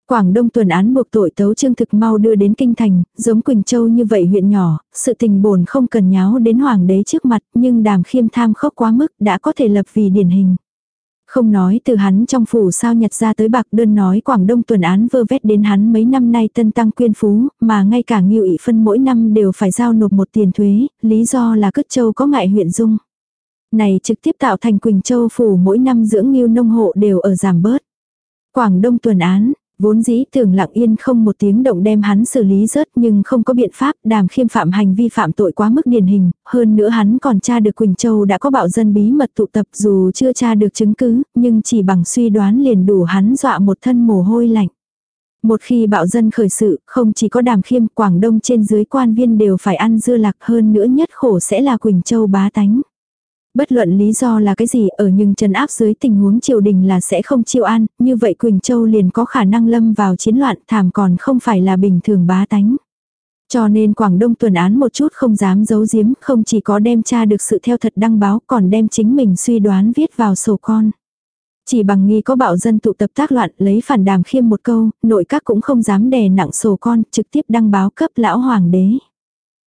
Quảng Đông tuần án buộc tội tấu trương thực mau đưa đến kinh thành, giống Quỳnh Châu như vậy huyện nhỏ, sự tình bổn không cần nháo đến hoàng đế trước mặt, nhưng đàm khiêm tham khốc quá mức đã có thể lập vì điển hình. Không nói từ hắn trong phủ sao nhặt ra tới bạc đơn nói Quảng Đông tuần án vơ vét đến hắn mấy năm nay tân tăng quyên phú, mà ngay cả nghiêu ị phân mỗi năm đều phải giao nộp một tiền thuế, lý do là cất châu có ngại huyện dung. Này trực tiếp tạo thành Quỳnh Châu phủ mỗi năm dưỡng nghiêu nông hộ đều ở giảm bớt. Quảng Đông tuần án, Vốn dĩ tưởng lặng yên không một tiếng động đem hắn xử lý rớt nhưng không có biện pháp đàm khiêm phạm hành vi phạm tội quá mức điển hình, hơn nữa hắn còn tra được Quỳnh Châu đã có bạo dân bí mật tụ tập dù chưa tra được chứng cứ, nhưng chỉ bằng suy đoán liền đủ hắn dọa một thân mồ hôi lạnh. Một khi bạo dân khởi sự, không chỉ có đàm khiêm, Quảng Đông trên dưới quan viên đều phải ăn dưa lạc hơn nữa nhất khổ sẽ là Quỳnh Châu bá tánh. Bất luận lý do là cái gì ở nhưng trần áp dưới tình huống triều đình là sẽ không chịu an, như vậy Quỳnh Châu liền có khả năng lâm vào chiến loạn thảm còn không phải là bình thường bá tánh. Cho nên Quảng Đông tuần án một chút không dám giấu giếm, không chỉ có đem tra được sự theo thật đăng báo còn đem chính mình suy đoán viết vào sổ con. Chỉ bằng nghi có bạo dân tụ tập tác loạn lấy phản đàm khiêm một câu, nội các cũng không dám đè nặng sổ con, trực tiếp đăng báo cấp lão hoàng đế.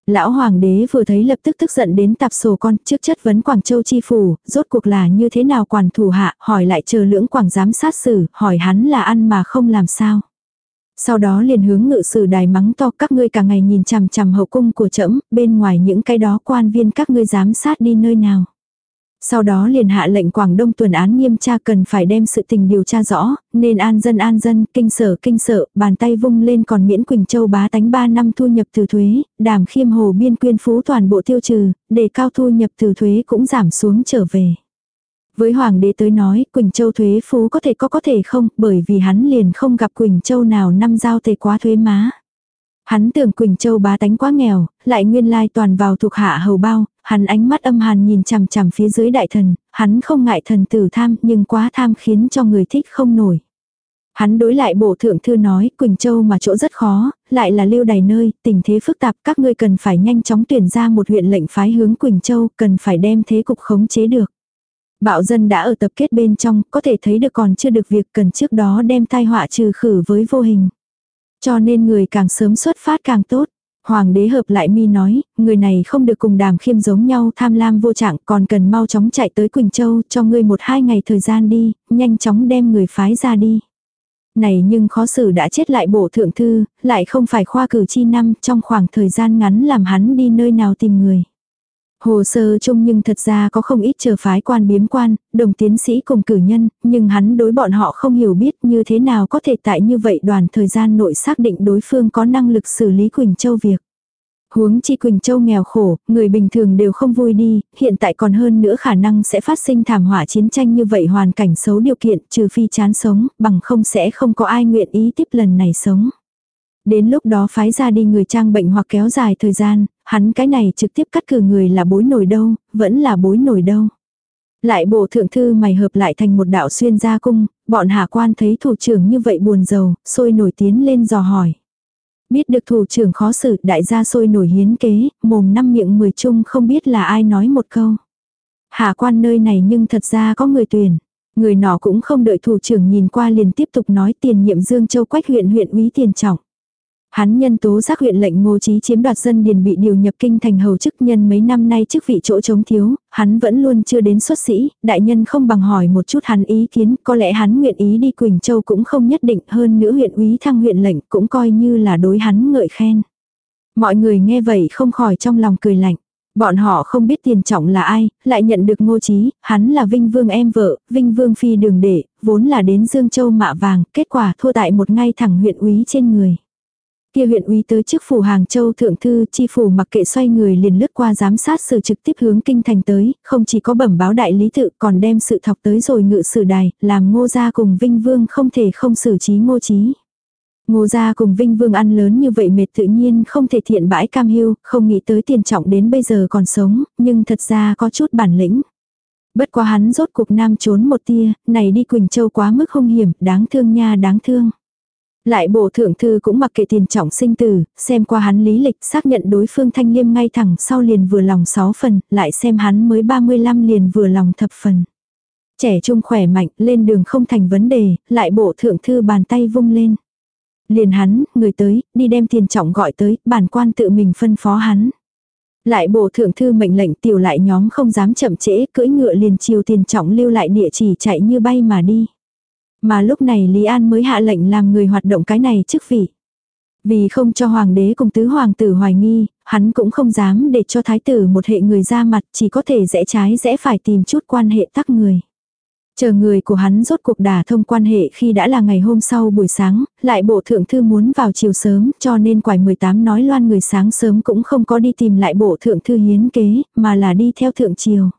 Lão hoàng đế vừa thấy lập tức tức giận đến tạp sổ con trước chất vấn Quảng Châu chi phủ, rốt cuộc là như thế nào quản thủ hạ, hỏi lại chờ lưỡng quảng giám sát xử, hỏi hắn là ăn mà không làm sao. Sau đó liền hướng ngự sử đài mắng to các ngươi cả ngày nhìn chằm chằm hậu cung của trẫm bên ngoài những cái đó quan viên các ngươi giám sát đi nơi nào. Sau đó liền hạ lệnh Quảng Đông tuần án nghiêm tra cần phải đem sự tình điều tra rõ, nên an dân an dân, kinh sở kinh sở, bàn tay vung lên còn miễn Quỳnh Châu bá tánh 3 năm thu nhập từ thuế, đàm khiêm hồ biên quyên phú toàn bộ tiêu trừ, để cao thu nhập từ thuế cũng giảm xuống trở về. Với Hoàng đế tới nói, Quỳnh Châu thuế phú có thể có có thể không, bởi vì hắn liền không gặp Quỳnh Châu nào năm giao tề quá thuế má. Hắn tưởng Quỳnh Châu bá tánh quá nghèo, lại nguyên lai toàn vào thuộc hạ hầu bao, hắn ánh mắt âm hàn nhìn chằm chằm phía dưới đại thần, hắn không ngại thần tử tham nhưng quá tham khiến cho người thích không nổi. Hắn đối lại bộ thượng thư nói, Quỳnh Châu mà chỗ rất khó, lại là lưu đầy nơi, tình thế phức tạp, các ngươi cần phải nhanh chóng tuyển ra một huyện lệnh phái hướng Quỳnh Châu, cần phải đem thế cục khống chế được. Bạo dân đã ở tập kết bên trong, có thể thấy được còn chưa được việc cần trước đó đem tai họa trừ khử với vô hình. Cho nên người càng sớm xuất phát càng tốt. Hoàng đế hợp lại mi nói, người này không được cùng đàm khiêm giống nhau tham lam vô trạng còn cần mau chóng chạy tới Quỳnh Châu cho ngươi một hai ngày thời gian đi, nhanh chóng đem người phái ra đi. Này nhưng khó xử đã chết lại bổ thượng thư, lại không phải khoa cử chi năm trong khoảng thời gian ngắn làm hắn đi nơi nào tìm người. Hồ sơ chung nhưng thật ra có không ít chờ phái quan biếm quan, đồng tiến sĩ cùng cử nhân, nhưng hắn đối bọn họ không hiểu biết như thế nào có thể tại như vậy đoàn thời gian nội xác định đối phương có năng lực xử lý Quỳnh Châu việc. Huống chi Quỳnh Châu nghèo khổ, người bình thường đều không vui đi, hiện tại còn hơn nữa khả năng sẽ phát sinh thảm họa chiến tranh như vậy hoàn cảnh xấu điều kiện trừ phi chán sống, bằng không sẽ không có ai nguyện ý tiếp lần này sống. Đến lúc đó phái ra đi người trang bệnh hoặc kéo dài thời gian, hắn cái này trực tiếp cắt cử người là bối nổi đâu, vẫn là bối nổi đâu. Lại bộ thượng thư mày hợp lại thành một đạo xuyên gia cung, bọn hạ quan thấy thủ trưởng như vậy buồn giàu, sôi nổi tiến lên dò hỏi. Biết được thủ trưởng khó xử, đại gia sôi nổi hiến kế, mồm năm miệng mười chung không biết là ai nói một câu. Hạ quan nơi này nhưng thật ra có người tuyển. Người nọ cũng không đợi thủ trưởng nhìn qua liền tiếp tục nói tiền nhiệm Dương Châu Quách huyện huyện úy tiền trọng. Hắn nhân tố giác huyện lệnh ngô trí chiếm đoạt dân điền bị điều nhập kinh thành hầu chức nhân mấy năm nay chức vị chỗ chống thiếu, hắn vẫn luôn chưa đến xuất sĩ, đại nhân không bằng hỏi một chút hắn ý kiến, có lẽ hắn nguyện ý đi Quỳnh Châu cũng không nhất định hơn nữa huyện úy thăng huyện lệnh cũng coi như là đối hắn ngợi khen. Mọi người nghe vậy không khỏi trong lòng cười lạnh. Bọn họ không biết tiền trọng là ai, lại nhận được ngô trí, hắn là Vinh Vương em vợ, Vinh Vương phi đường đệ, vốn là đến Dương Châu mạ vàng, kết quả thua tại một ngay thẳng huyện úy trên người. Kia huyện uy tới trước phủ Hàng Châu thượng thư chi phủ mặc kệ xoay người liền lướt qua giám sát sự trực tiếp hướng kinh thành tới, không chỉ có bẩm báo đại lý tự còn đem sự thọc tới rồi ngự sử đài, làm ngô gia cùng Vinh Vương không thể không xử trí ngô trí. Ngô gia cùng Vinh Vương ăn lớn như vậy mệt tự nhiên không thể thiện bãi cam hiu, không nghĩ tới tiền trọng đến bây giờ còn sống, nhưng thật ra có chút bản lĩnh. Bất quá hắn rốt cuộc nam trốn một tia, này đi Quỳnh Châu quá mức hung hiểm, đáng thương nha đáng thương. Lại bộ thượng thư cũng mặc kệ tiền trọng sinh tử, xem qua hắn lý lịch xác nhận đối phương thanh liêm ngay thẳng sau liền vừa lòng 6 phần, lại xem hắn mới 35 liền vừa lòng thập phần. Trẻ trung khỏe mạnh, lên đường không thành vấn đề, lại bộ thượng thư bàn tay vung lên. Liền hắn, người tới, đi đem tiền trọng gọi tới, bản quan tự mình phân phó hắn. Lại bộ thượng thư mệnh lệnh tiểu lại nhóm không dám chậm trễ, cưỡi ngựa liền chiều tiền trọng lưu lại địa chỉ chạy như bay mà đi. Mà lúc này Lý An mới hạ lệnh làm người hoạt động cái này chức vị. Vì không cho hoàng đế cùng tứ hoàng tử hoài nghi, hắn cũng không dám để cho thái tử một hệ người ra mặt chỉ có thể rẽ trái rẽ phải tìm chút quan hệ tắc người. Chờ người của hắn rốt cuộc đả thông quan hệ khi đã là ngày hôm sau buổi sáng, lại bộ thượng thư muốn vào chiều sớm cho nên quải 18 nói loan người sáng sớm cũng không có đi tìm lại bộ thượng thư hiến kế, mà là đi theo thượng triều.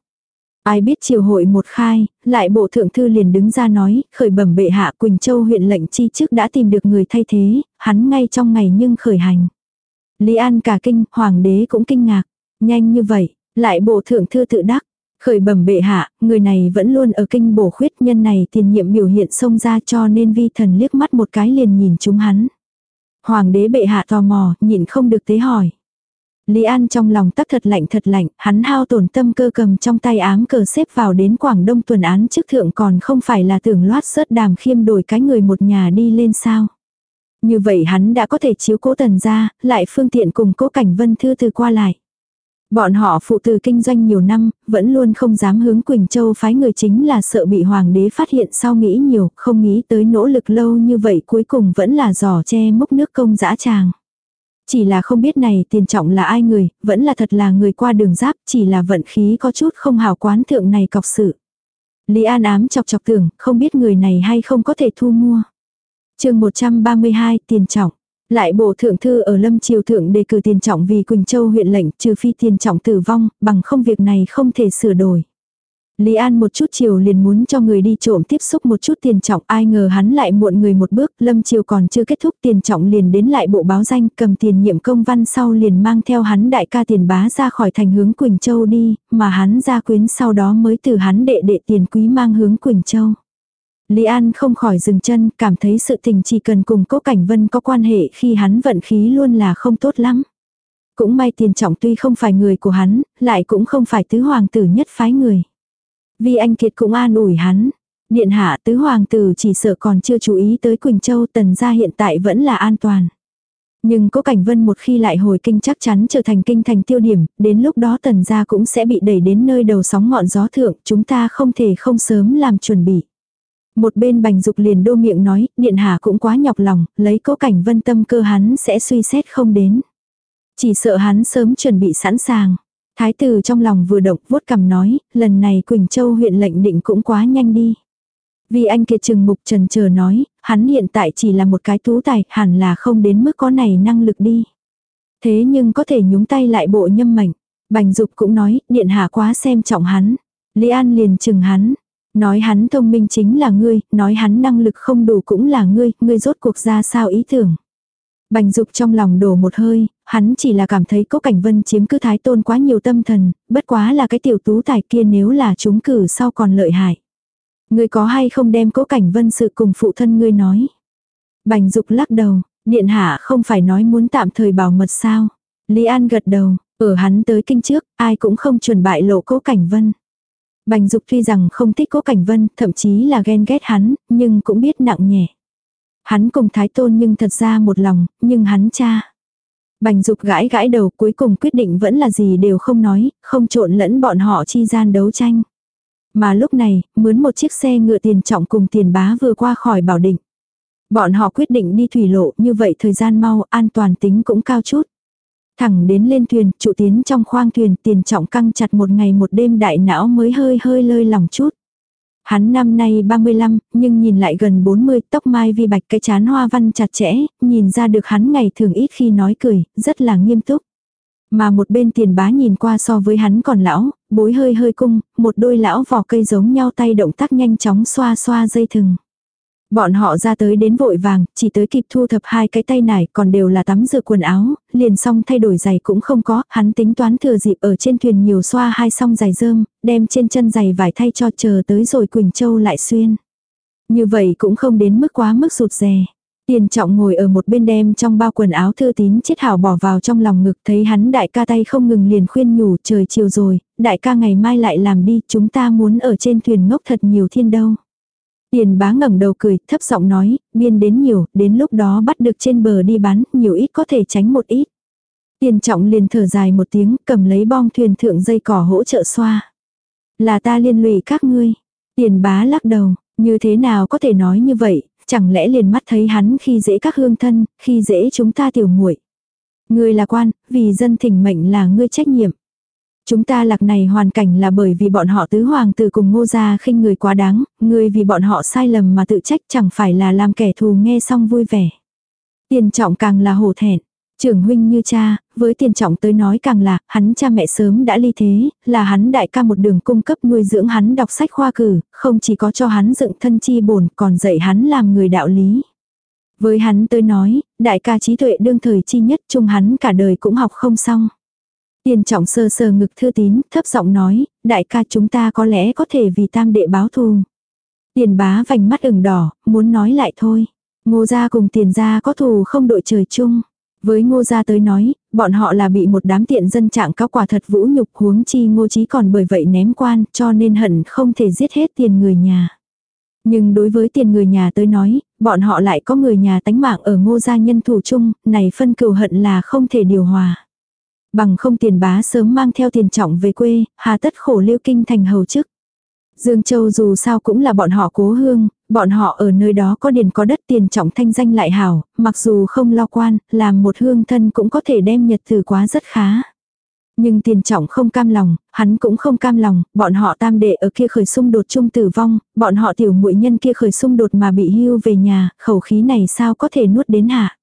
Ai biết triều hội một khai, lại bộ thượng thư liền đứng ra nói, khởi bẩm bệ hạ Quỳnh Châu huyện lệnh chi trước đã tìm được người thay thế, hắn ngay trong ngày nhưng khởi hành. Lý An cả kinh, hoàng đế cũng kinh ngạc. Nhanh như vậy, lại bộ thượng thư tự đắc. Khởi bẩm bệ hạ, người này vẫn luôn ở kinh bổ khuyết nhân này tiền nhiệm biểu hiện xông ra cho nên vi thần liếc mắt một cái liền nhìn chúng hắn. Hoàng đế bệ hạ tò mò, nhìn không được tế hỏi. Lý An trong lòng tắc thật lạnh thật lạnh, hắn hao tổn tâm cơ cầm trong tay ám cờ xếp vào đến Quảng Đông tuần án trước thượng còn không phải là tưởng loát sớt đàm khiêm đổi cái người một nhà đi lên sao. Như vậy hắn đã có thể chiếu cố tần ra, lại phương tiện cùng cố cảnh vân thư từ qua lại. Bọn họ phụ từ kinh doanh nhiều năm, vẫn luôn không dám hướng Quỳnh Châu phái người chính là sợ bị hoàng đế phát hiện sau nghĩ nhiều, không nghĩ tới nỗ lực lâu như vậy cuối cùng vẫn là giò che mốc nước công dã tràng. Chỉ là không biết này tiền trọng là ai người, vẫn là thật là người qua đường giáp, chỉ là vận khí có chút không hào quán thượng này cọc sự. Lý An ám chọc chọc tưởng, không biết người này hay không có thể thu mua. chương 132, tiền trọng. Lại bộ thượng thư ở Lâm Triều Thượng đề cử tiền trọng vì Quỳnh Châu huyện lệnh trừ phi tiền trọng tử vong, bằng không việc này không thể sửa đổi. Lý An một chút chiều liền muốn cho người đi trộm tiếp xúc một chút tiền trọng ai ngờ hắn lại muộn người một bước, lâm chiều còn chưa kết thúc tiền trọng liền đến lại bộ báo danh cầm tiền nhiệm công văn sau liền mang theo hắn đại ca tiền bá ra khỏi thành hướng Quỳnh Châu đi, mà hắn ra quyến sau đó mới từ hắn đệ đệ tiền quý mang hướng Quỳnh Châu. Lý An không khỏi dừng chân, cảm thấy sự tình chỉ cần cùng cố cảnh vân có quan hệ khi hắn vận khí luôn là không tốt lắm. Cũng may tiền trọng tuy không phải người của hắn, lại cũng không phải tứ hoàng tử nhất phái người vi anh Kiệt cũng an ủi hắn. Điện hạ tứ hoàng tử chỉ sợ còn chưa chú ý tới Quỳnh Châu tần gia hiện tại vẫn là an toàn. Nhưng cố cảnh vân một khi lại hồi kinh chắc chắn trở thành kinh thành tiêu điểm, đến lúc đó tần gia cũng sẽ bị đẩy đến nơi đầu sóng ngọn gió thượng, chúng ta không thể không sớm làm chuẩn bị. Một bên bành dục liền đô miệng nói, điện hạ cũng quá nhọc lòng, lấy cố cảnh vân tâm cơ hắn sẽ suy xét không đến. Chỉ sợ hắn sớm chuẩn bị sẵn sàng. Thái tử trong lòng vừa động vuốt cầm nói, lần này Quỳnh Châu huyện lệnh định cũng quá nhanh đi. Vì anh kiệt trừng mục trần chờ nói, hắn hiện tại chỉ là một cái tú tài, hẳn là không đến mức có này năng lực đi. Thế nhưng có thể nhúng tay lại bộ nhâm mệnh. Bành dục cũng nói, điện hạ quá xem trọng hắn. Lý An liền chừng hắn. Nói hắn thông minh chính là ngươi, nói hắn năng lực không đủ cũng là ngươi, ngươi rốt cuộc ra sao ý tưởng. Bành dục trong lòng đổ một hơi, hắn chỉ là cảm thấy cố cảnh vân chiếm cứ thái tôn quá nhiều tâm thần, bất quá là cái tiểu tú tài kia nếu là chúng cử sau còn lợi hại. Ngươi có hay không đem cố cảnh vân sự cùng phụ thân ngươi nói. Bành dục lắc đầu, điện hạ không phải nói muốn tạm thời bảo mật sao. Lý An gật đầu, ở hắn tới kinh trước, ai cũng không chuẩn bại lộ cố cảnh vân. Bành dục tuy rằng không thích cố cảnh vân, thậm chí là ghen ghét hắn, nhưng cũng biết nặng nhẹ. Hắn cùng thái tôn nhưng thật ra một lòng, nhưng hắn cha. Bành dục gãi gãi đầu cuối cùng quyết định vẫn là gì đều không nói, không trộn lẫn bọn họ chi gian đấu tranh. Mà lúc này, mướn một chiếc xe ngựa tiền trọng cùng tiền bá vừa qua khỏi bảo định. Bọn họ quyết định đi thủy lộ như vậy thời gian mau, an toàn tính cũng cao chút. Thẳng đến lên thuyền, trụ tiến trong khoang thuyền tiền trọng căng chặt một ngày một đêm đại não mới hơi hơi lơi lòng chút. Hắn năm nay 35, nhưng nhìn lại gần 40, tóc mai vi bạch cái chán hoa văn chặt chẽ, nhìn ra được hắn ngày thường ít khi nói cười, rất là nghiêm túc. Mà một bên tiền bá nhìn qua so với hắn còn lão, bối hơi hơi cung, một đôi lão vỏ cây giống nhau tay động tác nhanh chóng xoa xoa dây thừng. Bọn họ ra tới đến vội vàng, chỉ tới kịp thu thập hai cái tay nải còn đều là tắm rửa quần áo, liền xong thay đổi giày cũng không có, hắn tính toán thừa dịp ở trên thuyền nhiều xoa hai song giày rơm, đem trên chân giày vải thay cho chờ tới rồi Quỳnh Châu lại xuyên. Như vậy cũng không đến mức quá mức sụt rè. Tiền trọng ngồi ở một bên đem trong bao quần áo thư tín chết hảo bỏ vào trong lòng ngực thấy hắn đại ca tay không ngừng liền khuyên nhủ trời chiều rồi, đại ca ngày mai lại làm đi, chúng ta muốn ở trên thuyền ngốc thật nhiều thiên đâu. Tiền bá ngẩng đầu cười, thấp giọng nói, biên đến nhiều, đến lúc đó bắt được trên bờ đi bán, nhiều ít có thể tránh một ít. Tiền trọng liền thở dài một tiếng, cầm lấy bong thuyền thượng dây cỏ hỗ trợ xoa. Là ta liên lụy các ngươi. Tiền bá lắc đầu, như thế nào có thể nói như vậy, chẳng lẽ liền mắt thấy hắn khi dễ các hương thân, khi dễ chúng ta tiểu muội. Ngươi là quan, vì dân thỉnh mệnh là ngươi trách nhiệm. Chúng ta lạc này hoàn cảnh là bởi vì bọn họ tứ hoàng tử cùng ngô gia khinh người quá đáng, người vì bọn họ sai lầm mà tự trách chẳng phải là làm kẻ thù nghe xong vui vẻ. Tiền trọng càng là hổ thẹn. Trưởng huynh như cha, với tiền trọng tới nói càng là, hắn cha mẹ sớm đã ly thế, là hắn đại ca một đường cung cấp nuôi dưỡng hắn đọc sách khoa cử, không chỉ có cho hắn dựng thân chi bổn, còn dạy hắn làm người đạo lý. Với hắn tới nói, đại ca trí tuệ đương thời chi nhất chung hắn cả đời cũng học không xong. Tiền trọng sơ sờ ngực thư tín, thấp giọng nói, đại ca chúng ta có lẽ có thể vì tam đệ báo thù. Tiền bá vành mắt ửng đỏ, muốn nói lại thôi. Ngô gia cùng tiền gia có thù không đội trời chung. Với ngô gia tới nói, bọn họ là bị một đám tiện dân trạng cáo quả thật vũ nhục huống chi ngô chí còn bởi vậy ném quan cho nên hận không thể giết hết tiền người nhà. Nhưng đối với tiền người nhà tới nói, bọn họ lại có người nhà tánh mạng ở ngô gia nhân thủ chung, này phân cừu hận là không thể điều hòa. Bằng không tiền bá sớm mang theo tiền trọng về quê, hà tất khổ lưu kinh thành hầu chức. Dương Châu dù sao cũng là bọn họ cố hương, bọn họ ở nơi đó có điền có đất tiền trọng thanh danh lại hảo, mặc dù không lo quan, làm một hương thân cũng có thể đem nhật từ quá rất khá. Nhưng tiền trọng không cam lòng, hắn cũng không cam lòng, bọn họ tam đệ ở kia khởi xung đột chung tử vong, bọn họ tiểu muội nhân kia khởi xung đột mà bị hưu về nhà, khẩu khí này sao có thể nuốt đến hạ.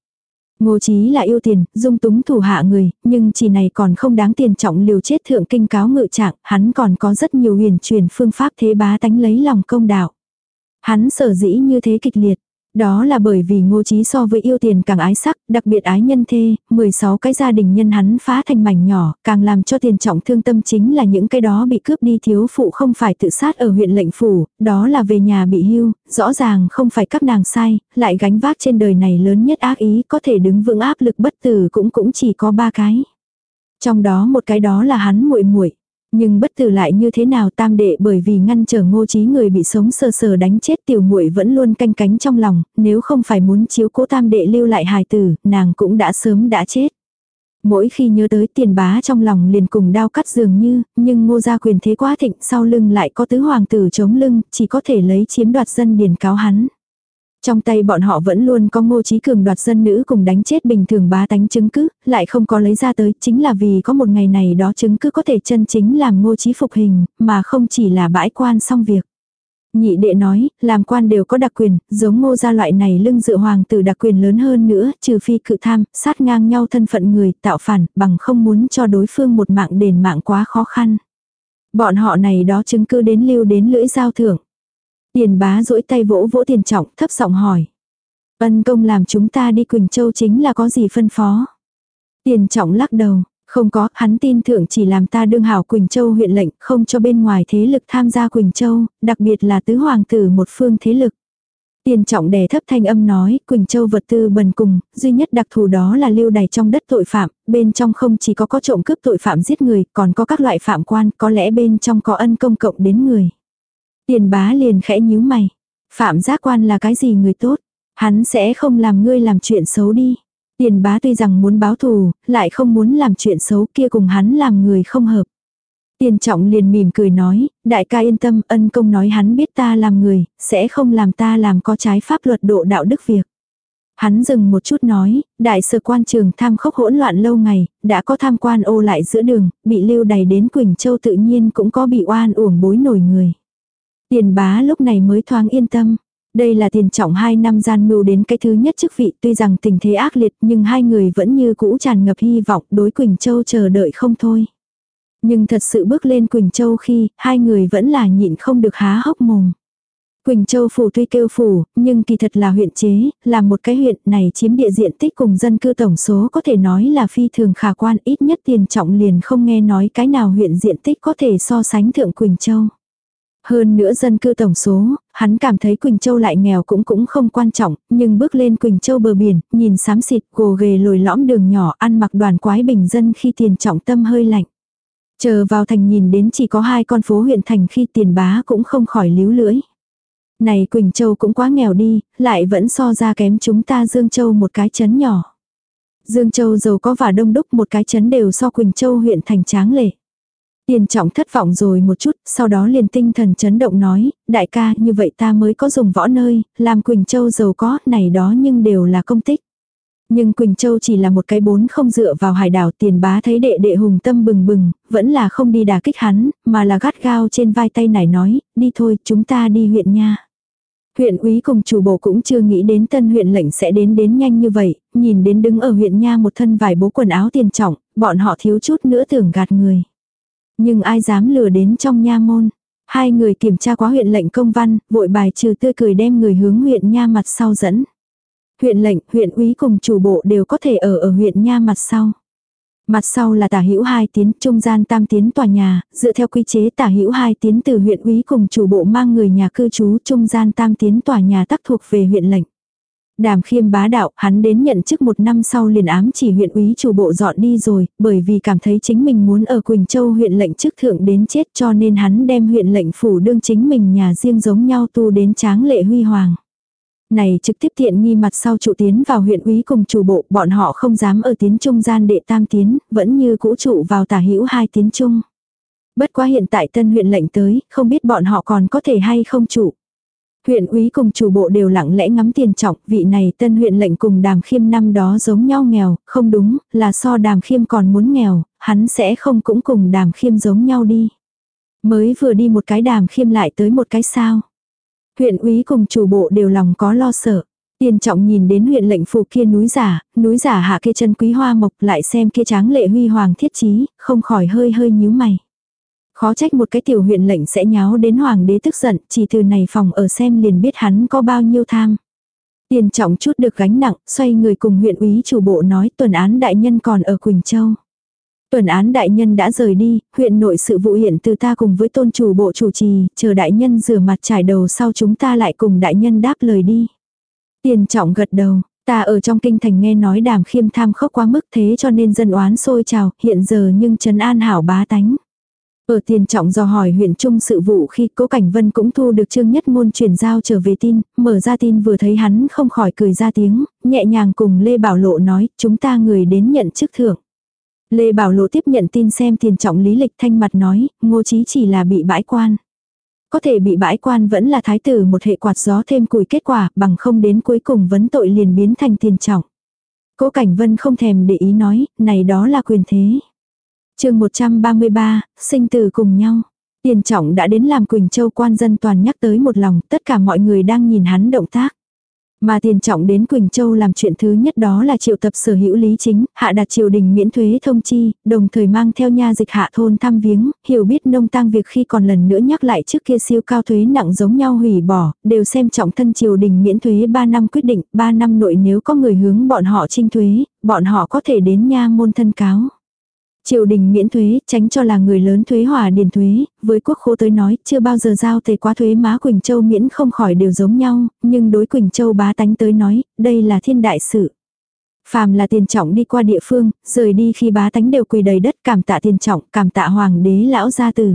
Ngô Chí là yêu tiền, dung túng thủ hạ người, nhưng chỉ này còn không đáng tiền trọng liều chết thượng kinh cáo ngự trạng, hắn còn có rất nhiều huyền truyền phương pháp thế bá tánh lấy lòng công đạo. Hắn sở dĩ như thế kịch liệt, đó là bởi vì ngô trí so với yêu tiền càng ái sắc, đặc biệt ái nhân thê, 16 cái gia đình nhân hắn phá thành mảnh nhỏ, càng làm cho tiền trọng thương tâm chính là những cái đó bị cướp đi thiếu phụ không phải tự sát ở huyện lệnh phủ, đó là về nhà bị hưu, rõ ràng không phải các nàng sai, lại gánh vác trên đời này lớn nhất ác ý có thể đứng vững áp lực bất tử cũng cũng chỉ có ba cái. Trong đó một cái đó là hắn muội muội nhưng bất tử lại như thế nào tam đệ bởi vì ngăn trở ngô trí người bị sống sờ sờ đánh chết tiểu muội vẫn luôn canh cánh trong lòng, nếu không phải muốn chiếu cố tam đệ lưu lại hài tử, nàng cũng đã sớm đã chết. Mỗi khi nhớ tới tiền bá trong lòng liền cùng đao cắt dường như, nhưng ngô gia quyền thế quá thịnh sau lưng lại có tứ hoàng tử chống lưng, chỉ có thể lấy chiếm đoạt dân điền cáo hắn. Trong tay bọn họ vẫn luôn có ngô trí cường đoạt dân nữ cùng đánh chết bình thường bá tánh chứng cứ, lại không có lấy ra tới, chính là vì có một ngày này đó chứng cứ có thể chân chính làm ngô trí phục hình, mà không chỉ là bãi quan xong việc. Nhị đệ nói, làm quan đều có đặc quyền, giống ngô gia loại này lưng dựa hoàng tử đặc quyền lớn hơn nữa, trừ phi cự tham, sát ngang nhau thân phận người, tạo phản, bằng không muốn cho đối phương một mạng đền mạng quá khó khăn. Bọn họ này đó chứng cứ đến lưu đến lưỡi giao thưởng. Tiền bá duỗi tay vỗ vỗ tiền trọng thấp giọng hỏi. Ân công làm chúng ta đi Quỳnh Châu chính là có gì phân phó. Tiền trọng lắc đầu, không có, hắn tin thượng chỉ làm ta đương hảo Quỳnh Châu huyện lệnh, không cho bên ngoài thế lực tham gia Quỳnh Châu, đặc biệt là tứ hoàng tử một phương thế lực. Tiền trọng đè thấp thanh âm nói, Quỳnh Châu vật tư bần cùng, duy nhất đặc thù đó là lưu đày trong đất tội phạm, bên trong không chỉ có có trộm cướp tội phạm giết người, còn có các loại phạm quan, có lẽ bên trong có ân công cộng đến người. Tiền bá liền khẽ nhíu mày. Phạm giác quan là cái gì người tốt? Hắn sẽ không làm ngươi làm chuyện xấu đi. Tiền bá tuy rằng muốn báo thù, lại không muốn làm chuyện xấu kia cùng hắn làm người không hợp. Tiền trọng liền mỉm cười nói, đại ca yên tâm ân công nói hắn biết ta làm người, sẽ không làm ta làm có trái pháp luật độ đạo đức việc. Hắn dừng một chút nói, đại sở quan trường tham khốc hỗn loạn lâu ngày, đã có tham quan ô lại giữa đường, bị lưu đày đến Quỳnh Châu tự nhiên cũng có bị oan uổng bối nổi người. Tiền bá lúc này mới thoáng yên tâm. Đây là tiền trọng hai năm gian mưu đến cái thứ nhất chức vị tuy rằng tình thế ác liệt nhưng hai người vẫn như cũ tràn ngập hy vọng đối Quỳnh Châu chờ đợi không thôi. Nhưng thật sự bước lên Quỳnh Châu khi hai người vẫn là nhịn không được há hốc mồm. Quỳnh Châu phủ tuy kêu phủ, nhưng kỳ thật là huyện chế, là một cái huyện này chiếm địa diện tích cùng dân cư tổng số có thể nói là phi thường khả quan ít nhất tiền trọng liền không nghe nói cái nào huyện diện tích có thể so sánh thượng Quỳnh Châu. Hơn nữa dân cư tổng số, hắn cảm thấy Quỳnh Châu lại nghèo cũng cũng không quan trọng, nhưng bước lên Quỳnh Châu bờ biển, nhìn xám xịt gồ ghề lồi lõm đường nhỏ ăn mặc đoàn quái bình dân khi tiền trọng tâm hơi lạnh. Chờ vào thành nhìn đến chỉ có hai con phố huyện thành khi tiền bá cũng không khỏi líu lưỡi. Này Quỳnh Châu cũng quá nghèo đi, lại vẫn so ra kém chúng ta Dương Châu một cái chấn nhỏ. Dương Châu giàu có và đông đúc một cái chấn đều so Quỳnh Châu huyện thành tráng lệ. Tiền trọng thất vọng rồi một chút, sau đó liền tinh thần chấn động nói, đại ca như vậy ta mới có dùng võ nơi, làm Quỳnh Châu giàu có, này đó nhưng đều là công tích. Nhưng Quỳnh Châu chỉ là một cái bốn không dựa vào hải đảo tiền bá thấy đệ đệ hùng tâm bừng bừng, vẫn là không đi đà kích hắn, mà là gắt gao trên vai tay nải nói, đi thôi, chúng ta đi huyện nha. Huyện úy cùng chủ bộ cũng chưa nghĩ đến tân huyện lệnh sẽ đến đến nhanh như vậy, nhìn đến đứng ở huyện nha một thân vải bố quần áo tiền trọng, bọn họ thiếu chút nữa tưởng gạt người. Nhưng ai dám lừa đến trong nha môn. Hai người kiểm tra quá huyện lệnh công văn, vội bài trừ tươi cười đem người hướng huyện nha mặt sau dẫn. Huyện lệnh, huyện úy cùng chủ bộ đều có thể ở ở huyện nha mặt sau. Mặt sau là tả hữu hai tiến, trung gian tam tiến tòa nhà, dựa theo quy chế tả hữu hai tiến từ huyện úy cùng chủ bộ mang người nhà cư trú, trung gian tam tiến tòa nhà tắc thuộc về huyện lệnh. Đàm khiêm bá đạo, hắn đến nhận chức một năm sau liền ám chỉ huyện úy chủ bộ dọn đi rồi, bởi vì cảm thấy chính mình muốn ở Quỳnh Châu huyện lệnh chức thượng đến chết cho nên hắn đem huyện lệnh phủ đương chính mình nhà riêng giống nhau tu đến tráng lệ huy hoàng. Này trực tiếp tiện nghi mặt sau trụ tiến vào huyện úy cùng chủ bộ, bọn họ không dám ở tiến trung gian đệ tam tiến, vẫn như cũ trụ vào tả hữu hai tiến trung. Bất quá hiện tại tân huyện lệnh tới, không biết bọn họ còn có thể hay không trụ. Huyện úy cùng chủ bộ đều lặng lẽ ngắm tiền trọng, vị này tân huyện lệnh cùng đàm khiêm năm đó giống nhau nghèo, không đúng, là so đàm khiêm còn muốn nghèo, hắn sẽ không cũng cùng đàm khiêm giống nhau đi. Mới vừa đi một cái đàm khiêm lại tới một cái sao. Huyện úy cùng chủ bộ đều lòng có lo sợ. Tiền trọng nhìn đến huyện lệnh phủ kia núi giả, núi giả hạ kia chân quý hoa mộc lại xem kia tráng lệ huy hoàng thiết chí, không khỏi hơi hơi nhíu mày. Khó trách một cái tiểu huyện lệnh sẽ nháo đến hoàng đế tức giận, chỉ từ này phòng ở xem liền biết hắn có bao nhiêu tham. Tiền trọng chút được gánh nặng, xoay người cùng huyện úy chủ bộ nói tuần án đại nhân còn ở Quỳnh Châu. Tuần án đại nhân đã rời đi, huyện nội sự vụ hiện từ ta cùng với tôn chủ bộ chủ trì, chờ đại nhân rửa mặt trải đầu sau chúng ta lại cùng đại nhân đáp lời đi. Tiền trọng gật đầu, ta ở trong kinh thành nghe nói đàm khiêm tham khốc quá mức thế cho nên dân oán sôi trào, hiện giờ nhưng trấn an hảo bá tánh. Ở tiền trọng do hỏi huyện trung sự vụ khi cố cảnh vân cũng thu được trương nhất ngôn chuyển giao trở về tin, mở ra tin vừa thấy hắn không khỏi cười ra tiếng, nhẹ nhàng cùng Lê Bảo Lộ nói, chúng ta người đến nhận chức thưởng. Lê Bảo Lộ tiếp nhận tin xem tiền trọng lý lịch thanh mặt nói, ngô chí chỉ là bị bãi quan. Có thể bị bãi quan vẫn là thái tử một hệ quạt gió thêm cùi kết quả, bằng không đến cuối cùng vấn tội liền biến thành tiền trọng. Cố Cảnh Vân không thèm để ý nói, này đó là quyền thế chương 133, sinh tử cùng nhau. Tiền trọng đã đến làm Quỳnh Châu quan dân toàn nhắc tới một lòng, tất cả mọi người đang nhìn hắn động tác. Mà tiền trọng đến Quỳnh Châu làm chuyện thứ nhất đó là triệu tập sở hữu lý chính, hạ đặt triều đình miễn thuế thông chi, đồng thời mang theo nha dịch hạ thôn thăm viếng, hiểu biết nông tang việc khi còn lần nữa nhắc lại trước kia siêu cao thuế nặng giống nhau hủy bỏ, đều xem trọng thân triều đình miễn thuế 3 năm quyết định, 3 năm nội nếu có người hướng bọn họ trinh thuế, bọn họ có thể đến nha môn thân cáo. Triều đình miễn thuế, tránh cho là người lớn thuế hòa điền thuế, với quốc khố tới nói, chưa bao giờ giao tề quá thuế má Quỳnh Châu miễn không khỏi đều giống nhau, nhưng đối Quỳnh Châu bá tánh tới nói, đây là thiên đại sự. Phàm là tiền trọng đi qua địa phương, rời đi khi bá tánh đều quỳ đầy đất cảm tạ tiền trọng, cảm tạ hoàng đế lão gia tử.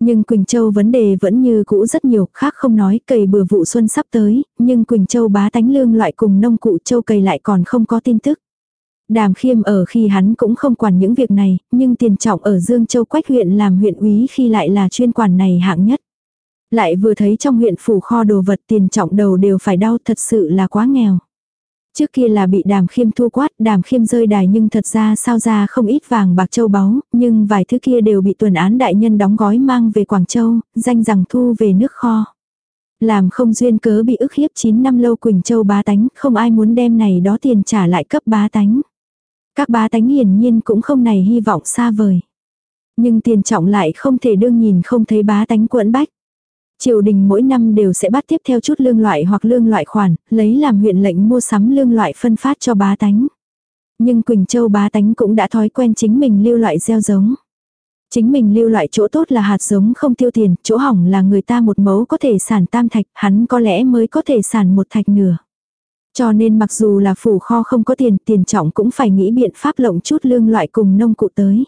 Nhưng Quỳnh Châu vấn đề vẫn như cũ rất nhiều, khác không nói, cày bừa vụ xuân sắp tới, nhưng Quỳnh Châu bá tánh lương loại cùng nông cụ châu cày lại còn không có tin tức. Đàm khiêm ở khi hắn cũng không quản những việc này, nhưng tiền trọng ở Dương Châu Quách huyện làm huyện úy khi lại là chuyên quản này hạng nhất. Lại vừa thấy trong huyện phủ kho đồ vật tiền trọng đầu đều phải đau thật sự là quá nghèo. Trước kia là bị đàm khiêm thu quát, đàm khiêm rơi đài nhưng thật ra sao ra không ít vàng bạc châu báu, nhưng vài thứ kia đều bị tuần án đại nhân đóng gói mang về Quảng Châu, danh rằng thu về nước kho. Làm không duyên cớ bị ức hiếp 9 năm lâu Quỳnh Châu bá tánh, không ai muốn đem này đó tiền trả lại cấp bá tánh. Các bá tánh hiển nhiên cũng không này hy vọng xa vời. Nhưng tiền trọng lại không thể đương nhìn không thấy bá tánh quẫn bách. Triều đình mỗi năm đều sẽ bắt tiếp theo chút lương loại hoặc lương loại khoản, lấy làm huyện lệnh mua sắm lương loại phân phát cho bá tánh. Nhưng Quỳnh Châu bá tánh cũng đã thói quen chính mình lưu loại gieo giống. Chính mình lưu loại chỗ tốt là hạt giống không tiêu tiền, chỗ hỏng là người ta một mẫu có thể sản tam thạch, hắn có lẽ mới có thể sản một thạch nửa. Cho nên mặc dù là phủ kho không có tiền, tiền trọng cũng phải nghĩ biện pháp lộng chút lương loại cùng nông cụ tới.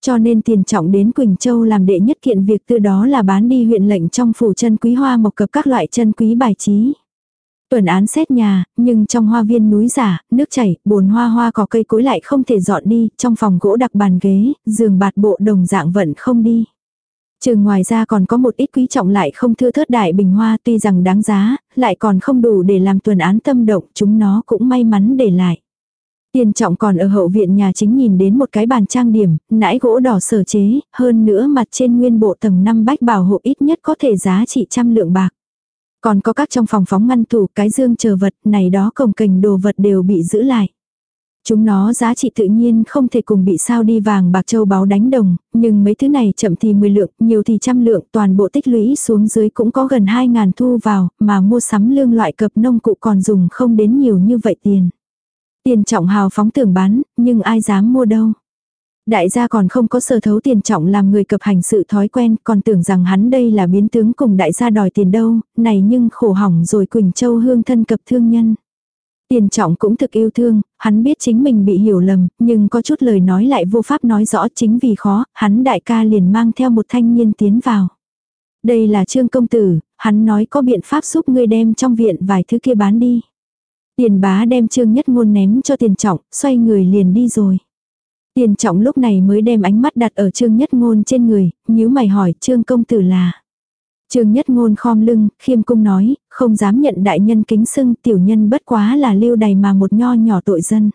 Cho nên tiền trọng đến Quỳnh Châu làm đệ nhất kiện việc từ đó là bán đi huyện lệnh trong phủ chân quý hoa mộc cập các loại chân quý bài trí. Tuần án xét nhà, nhưng trong hoa viên núi giả, nước chảy, bồn hoa hoa cỏ cây cối lại không thể dọn đi, trong phòng gỗ đặc bàn ghế, giường bạt bộ đồng dạng vẫn không đi. Trừ ngoài ra còn có một ít quý trọng lại không thưa thớt đại bình hoa tuy rằng đáng giá, lại còn không đủ để làm tuần án tâm động, chúng nó cũng may mắn để lại. Tiền trọng còn ở hậu viện nhà chính nhìn đến một cái bàn trang điểm, nãi gỗ đỏ sở chế, hơn nữa mặt trên nguyên bộ tầng 5 bách bảo hộ ít nhất có thể giá trị trăm lượng bạc. Còn có các trong phòng phóng ngăn tủ cái dương chờ vật này đó cồng cành đồ vật đều bị giữ lại. Chúng nó giá trị tự nhiên không thể cùng bị sao đi vàng bạc châu báu đánh đồng, nhưng mấy thứ này chậm thì 10 lượng, nhiều thì trăm lượng, toàn bộ tích lũy xuống dưới cũng có gần 2.000 thu vào, mà mua sắm lương loại cập nông cụ còn dùng không đến nhiều như vậy tiền. Tiền trọng hào phóng tưởng bán, nhưng ai dám mua đâu. Đại gia còn không có sở thấu tiền trọng làm người cập hành sự thói quen, còn tưởng rằng hắn đây là biến tướng cùng đại gia đòi tiền đâu, này nhưng khổ hỏng rồi Quỳnh Châu hương thân cập thương nhân. Tiền trọng cũng thực yêu thương, hắn biết chính mình bị hiểu lầm, nhưng có chút lời nói lại vô pháp nói rõ chính vì khó, hắn đại ca liền mang theo một thanh niên tiến vào. Đây là trương công tử, hắn nói có biện pháp giúp ngươi đem trong viện vài thứ kia bán đi. Tiền bá đem trương nhất ngôn ném cho tiền trọng, xoay người liền đi rồi. Tiền trọng lúc này mới đem ánh mắt đặt ở trương nhất ngôn trên người, nhíu mày hỏi trương công tử là. Trương nhất ngôn khom lưng, khiêm cung nói, không dám nhận đại nhân kính xưng tiểu nhân bất quá là lưu đầy mà một nho nhỏ tội dân.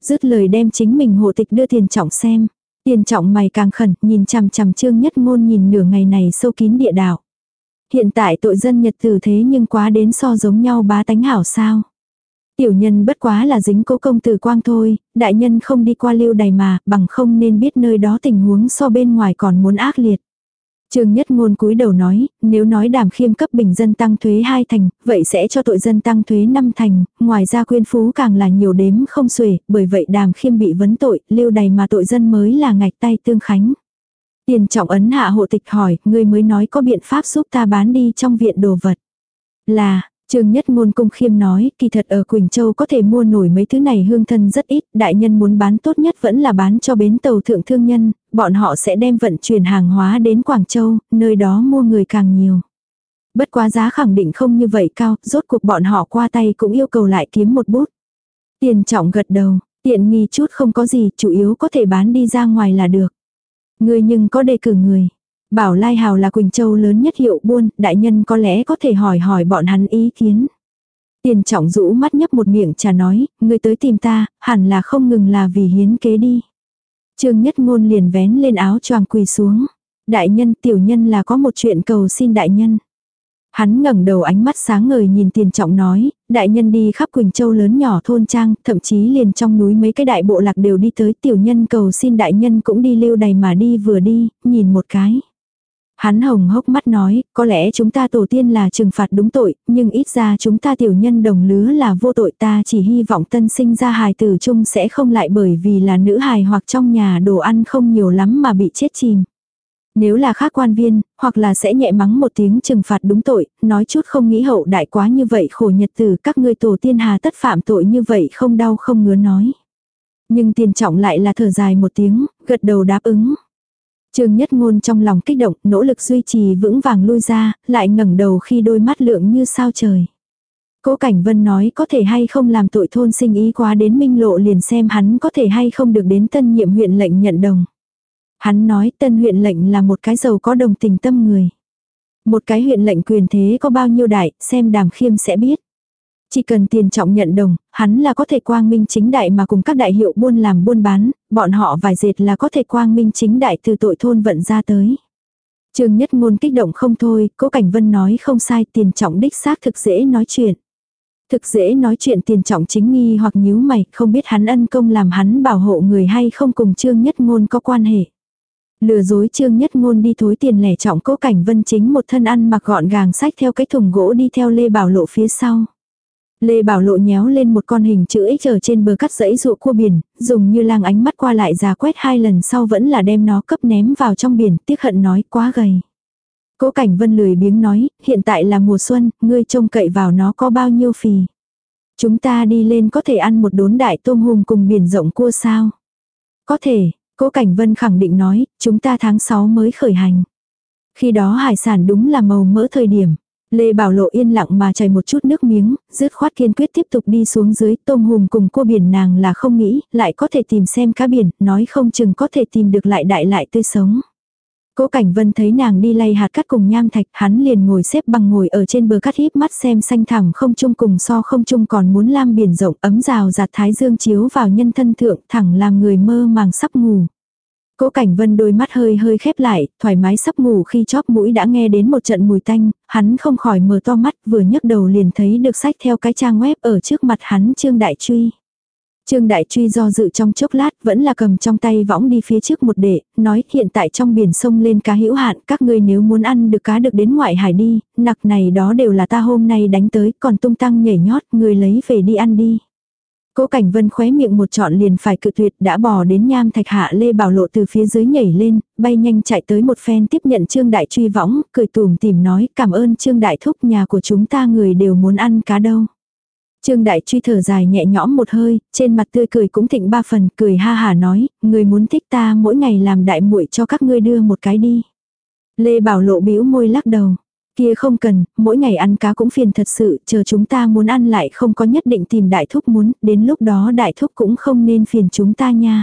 Dứt lời đem chính mình hộ tịch đưa tiền trọng xem. Tiền trọng mày càng khẩn, nhìn chằm chằm trương nhất ngôn nhìn nửa ngày này sâu kín địa đạo. Hiện tại tội dân nhật tử thế nhưng quá đến so giống nhau bá tánh hảo sao. Tiểu nhân bất quá là dính cố công tử quang thôi, đại nhân không đi qua lưu đầy mà, bằng không nên biết nơi đó tình huống so bên ngoài còn muốn ác liệt. Trương Nhất Ngôn cúi đầu nói, nếu nói đàm khiêm cấp bình dân tăng thuế 2 thành, vậy sẽ cho tội dân tăng thuế 5 thành, ngoài ra quyên phú càng là nhiều đếm không xuể, bởi vậy đàm khiêm bị vấn tội, lưu đầy mà tội dân mới là ngạch tay tương khánh. Tiền trọng ấn hạ hộ tịch hỏi, người mới nói có biện pháp giúp ta bán đi trong viện đồ vật. Là, Trương Nhất Ngôn cung khiêm nói, kỳ thật ở Quỳnh Châu có thể mua nổi mấy thứ này hương thân rất ít, đại nhân muốn bán tốt nhất vẫn là bán cho bến tàu thượng thương nhân, bọn họ sẽ đem vận chuyển hàng hóa đến Quảng Châu, nơi đó mua người càng nhiều. Bất quá giá khẳng định không như vậy cao, rốt cuộc bọn họ qua tay cũng yêu cầu lại kiếm một bút. Tiền trọng gật đầu, tiện nghi chút không có gì, chủ yếu có thể bán đi ra ngoài là được. Người nhưng có đề cử người. Bảo Lai Hào là Quỳnh Châu lớn nhất hiệu buôn, đại nhân có lẽ có thể hỏi hỏi bọn hắn ý kiến. Tiền trọng rũ mắt nhấp một miệng trà nói, người tới tìm ta, hẳn là không ngừng là vì hiến kế đi. Trương Nhất Ngôn liền vén lên áo choàng quỳ xuống. Đại nhân tiểu nhân là có một chuyện cầu xin đại nhân. Hắn ngẩng đầu ánh mắt sáng ngời nhìn tiền trọng nói, đại nhân đi khắp Quỳnh Châu lớn nhỏ thôn trang, thậm chí liền trong núi mấy cái đại bộ lạc đều đi tới tiểu nhân cầu xin đại nhân cũng đi lưu đầy mà đi vừa đi, nhìn một cái. Hắn hồng hốc mắt nói, có lẽ chúng ta tổ tiên là trừng phạt đúng tội, nhưng ít ra chúng ta tiểu nhân đồng lứa là vô tội ta chỉ hy vọng tân sinh ra hài tử chung sẽ không lại bởi vì là nữ hài hoặc trong nhà đồ ăn không nhiều lắm mà bị chết chìm. Nếu là khác quan viên, hoặc là sẽ nhẹ mắng một tiếng trừng phạt đúng tội, nói chút không nghĩ hậu đại quá như vậy khổ nhật tử các ngươi tổ tiên hà tất phạm tội như vậy không đau không ngứa nói. Nhưng tiền trọng lại là thở dài một tiếng, gật đầu đáp ứng. Trương Nhất Ngôn trong lòng kích động, nỗ lực duy trì vững vàng lui ra, lại ngẩng đầu khi đôi mắt lượng như sao trời. Cố Cảnh Vân nói có thể hay không làm tội thôn sinh ý quá đến minh lộ liền xem hắn có thể hay không được đến tân nhiệm huyện lệnh nhận đồng. Hắn nói tân huyện lệnh là một cái giàu có đồng tình tâm người. Một cái huyện lệnh quyền thế có bao nhiêu đại, xem đàm khiêm sẽ biết. Chỉ cần tiền trọng nhận đồng, hắn là có thể quang minh chính đại mà cùng các đại hiệu buôn làm buôn bán, bọn họ vài dệt là có thể quang minh chính đại từ tội thôn vận ra tới. Trương Nhất Ngôn kích động không thôi, Cố Cảnh Vân nói không sai, tiền trọng đích xác thực dễ nói chuyện. Thực dễ nói chuyện tiền trọng chính nghi hoặc nhíu mày, không biết hắn ân công làm hắn bảo hộ người hay không cùng Trương Nhất Ngôn có quan hệ. Lừa dối trương nhất ngôn đi thối tiền lẻ trọng cố cảnh vân chính một thân ăn mặc gọn gàng sách theo cái thùng gỗ đi theo Lê Bảo Lộ phía sau. Lê Bảo Lộ nhéo lên một con hình chữ X ở trên bờ cắt dãy ruộng cua biển, dùng như lang ánh mắt qua lại già quét hai lần sau vẫn là đem nó cấp ném vào trong biển, tiếc hận nói quá gầy. Cố Cảnh Vân lười biếng nói, hiện tại là mùa xuân, ngươi trông cậy vào nó có bao nhiêu phì. Chúng ta đi lên có thể ăn một đốn đại tôm hùm cùng biển rộng cua sao? Có thể, Cố Cảnh Vân khẳng định nói, chúng ta tháng 6 mới khởi hành. Khi đó hải sản đúng là màu mỡ thời điểm. Lê Bảo Lộ yên lặng mà chảy một chút nước miếng, dứt khoát kiên quyết tiếp tục đi xuống dưới tôm hùm cùng cua biển nàng là không nghĩ, lại có thể tìm xem cá biển, nói không chừng có thể tìm được lại đại lại tươi sống. Cố Cảnh Vân thấy nàng đi lay hạt cắt cùng nham thạch, hắn liền ngồi xếp bằng ngồi ở trên bờ cắt híp mắt xem xanh thẳm không trung cùng so không trung còn muốn lam biển rộng ấm rào giạt thái dương chiếu vào nhân thân thượng thẳng làm người mơ màng sắp ngủ. Cố Cảnh Vân đôi mắt hơi hơi khép lại, thoải mái sắp ngủ khi chóp mũi đã nghe đến một trận mùi tanh, hắn không khỏi mở to mắt vừa nhấc đầu liền thấy được sách theo cái trang web ở trước mặt hắn Trương Đại Truy. Trương Đại Truy do dự trong chốc lát vẫn là cầm trong tay võng đi phía trước một đệ, nói hiện tại trong biển sông lên cá hữu hạn, các ngươi nếu muốn ăn được cá được đến ngoại hải đi, nặc này đó đều là ta hôm nay đánh tới, còn tung tăng nhảy nhót, người lấy về đi ăn đi. Cố Cảnh Vân khóe miệng một trọn liền phải cự tuyệt đã bò đến nham thạch hạ Lê Bảo Lộ từ phía dưới nhảy lên, bay nhanh chạy tới một phen tiếp nhận Trương Đại truy võng, cười tùm tìm nói cảm ơn Trương Đại thúc nhà của chúng ta người đều muốn ăn cá đâu. Trương Đại truy thở dài nhẹ nhõm một hơi, trên mặt tươi cười cũng thịnh ba phần, cười ha hà nói, người muốn thích ta mỗi ngày làm đại muội cho các ngươi đưa một cái đi. Lê Bảo Lộ bĩu môi lắc đầu. Kia không cần, mỗi ngày ăn cá cũng phiền thật sự, chờ chúng ta muốn ăn lại không có nhất định tìm đại thúc muốn, đến lúc đó đại thúc cũng không nên phiền chúng ta nha.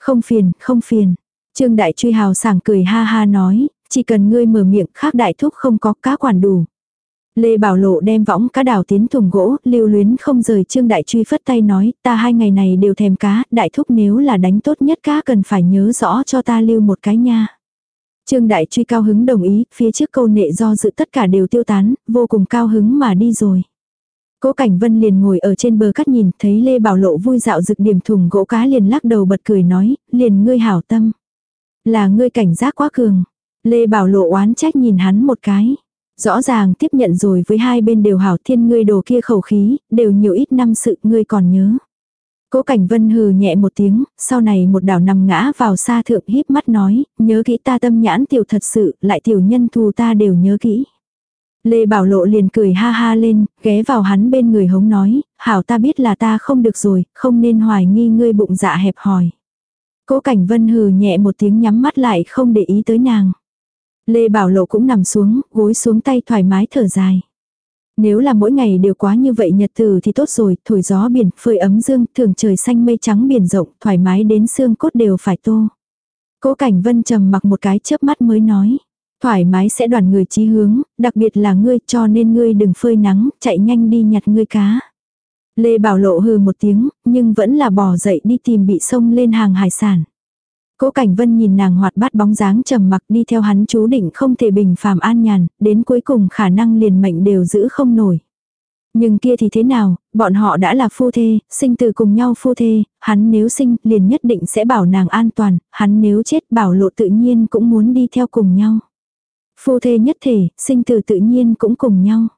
Không phiền, không phiền. Trương Đại Truy hào sảng cười ha ha nói, chỉ cần ngươi mở miệng khác đại thúc không có cá quản đủ. Lê Bảo Lộ đem võng cá đào tiến thùng gỗ, lưu luyến không rời Trương Đại Truy phất tay nói, ta hai ngày này đều thèm cá, đại thúc nếu là đánh tốt nhất cá cần phải nhớ rõ cho ta lưu một cái nha. Trương Đại Truy cao hứng đồng ý, phía trước câu nệ do dự tất cả đều tiêu tán, vô cùng cao hứng mà đi rồi. Cố Cảnh Vân liền ngồi ở trên bờ cắt nhìn, thấy Lê Bảo Lộ vui dạo rực điểm thùng gỗ cá liền lắc đầu bật cười nói, liền ngươi hảo tâm. Là ngươi cảnh giác quá cường. Lê Bảo Lộ oán trách nhìn hắn một cái. Rõ ràng tiếp nhận rồi với hai bên đều hảo thiên ngươi đồ kia khẩu khí, đều nhiều ít năm sự ngươi còn nhớ. Cố Cảnh Vân hừ nhẹ một tiếng, sau này một đảo nằm ngã vào xa thượng híp mắt nói, nhớ kỹ ta tâm nhãn tiểu thật sự, lại tiểu nhân thù ta đều nhớ kỹ. Lê Bảo Lộ liền cười ha ha lên, ghé vào hắn bên người hống nói, hảo ta biết là ta không được rồi, không nên hoài nghi ngươi bụng dạ hẹp hòi. Cố Cảnh Vân hừ nhẹ một tiếng nhắm mắt lại không để ý tới nàng. Lê Bảo Lộ cũng nằm xuống, gối xuống tay thoải mái thở dài. Nếu là mỗi ngày đều quá như vậy nhật từ thì tốt rồi, thổi gió biển, phơi ấm dương, thường trời xanh mây trắng biển rộng, thoải mái đến xương cốt đều phải tô. Cố Cảnh Vân trầm mặc một cái chớp mắt mới nói. Thoải mái sẽ đoàn người chí hướng, đặc biệt là ngươi cho nên ngươi đừng phơi nắng, chạy nhanh đi nhặt ngươi cá. Lê Bảo Lộ hừ một tiếng, nhưng vẫn là bò dậy đi tìm bị sông lên hàng hải sản. Cố Cảnh Vân nhìn nàng hoạt bát bóng dáng trầm mặc đi theo hắn chú định không thể bình phàm an nhàn, đến cuối cùng khả năng liền mệnh đều giữ không nổi. Nhưng kia thì thế nào, bọn họ đã là phu thê, sinh từ cùng nhau phu thê, hắn nếu sinh liền nhất định sẽ bảo nàng an toàn, hắn nếu chết bảo lộ tự nhiên cũng muốn đi theo cùng nhau. Phu thê nhất thể, sinh từ tự nhiên cũng cùng nhau.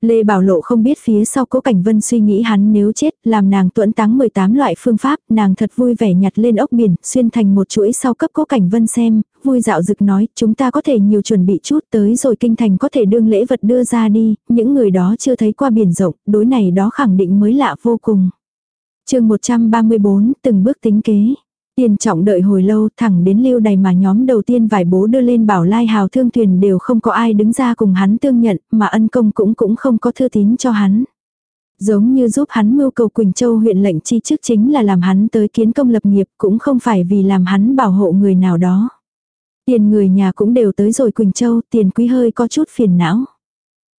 Lê Bảo Lộ không biết phía sau cố Cảnh Vân suy nghĩ hắn nếu chết, làm nàng tuẫn táng 18 loại phương pháp, nàng thật vui vẻ nhặt lên ốc biển, xuyên thành một chuỗi sau cấp cố Cảnh Vân xem, vui dạo dực nói, chúng ta có thể nhiều chuẩn bị chút tới rồi kinh thành có thể đương lễ vật đưa ra đi, những người đó chưa thấy qua biển rộng, đối này đó khẳng định mới lạ vô cùng. chương 134, từng bước tính kế. Tiền trọng đợi hồi lâu, thẳng đến lưu đầy mà nhóm đầu tiên vài bố đưa lên bảo lai hào thương thuyền đều không có ai đứng ra cùng hắn tương nhận, mà ân công cũng cũng không có thư tín cho hắn. Giống như giúp hắn mưu cầu Quỳnh Châu huyện lệnh chi trước chính là làm hắn tới kiến công lập nghiệp, cũng không phải vì làm hắn bảo hộ người nào đó. Tiền người nhà cũng đều tới rồi Quỳnh Châu, tiền quý hơi có chút phiền não.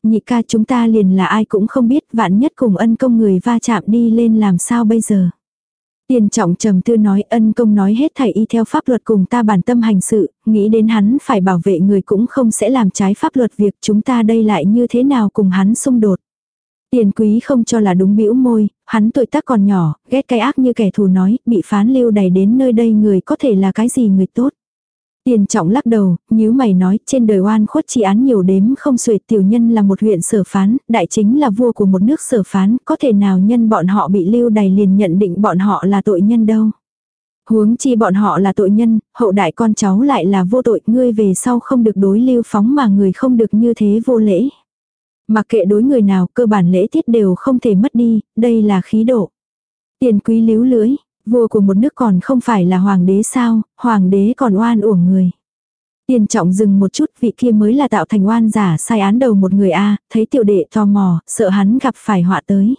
Nhị ca chúng ta liền là ai cũng không biết, vạn nhất cùng ân công người va chạm đi lên làm sao bây giờ. Tiền trọng trầm tư nói ân công nói hết thảy y theo pháp luật cùng ta bản tâm hành sự, nghĩ đến hắn phải bảo vệ người cũng không sẽ làm trái pháp luật việc chúng ta đây lại như thế nào cùng hắn xung đột. Tiền quý không cho là đúng bĩu môi, hắn tuổi tác còn nhỏ, ghét cái ác như kẻ thù nói, bị phán lưu đày đến nơi đây người có thể là cái gì người tốt. Tiền trọng lắc đầu, nhíu mày nói, trên đời oan khuất chỉ án nhiều đếm không xuể tiểu nhân là một huyện sở phán, đại chính là vua của một nước sở phán, có thể nào nhân bọn họ bị lưu đày liền nhận định bọn họ là tội nhân đâu. Huống chi bọn họ là tội nhân, hậu đại con cháu lại là vô tội, ngươi về sau không được đối lưu phóng mà người không được như thế vô lễ. Mặc kệ đối người nào, cơ bản lễ tiết đều không thể mất đi, đây là khí độ. Tiền quý líu lưỡi vua của một nước còn không phải là hoàng đế sao, hoàng đế còn oan uổng người. Tiền trọng dừng một chút vị kia mới là tạo thành oan giả sai án đầu một người A, thấy tiểu đệ tò mò, sợ hắn gặp phải họa tới.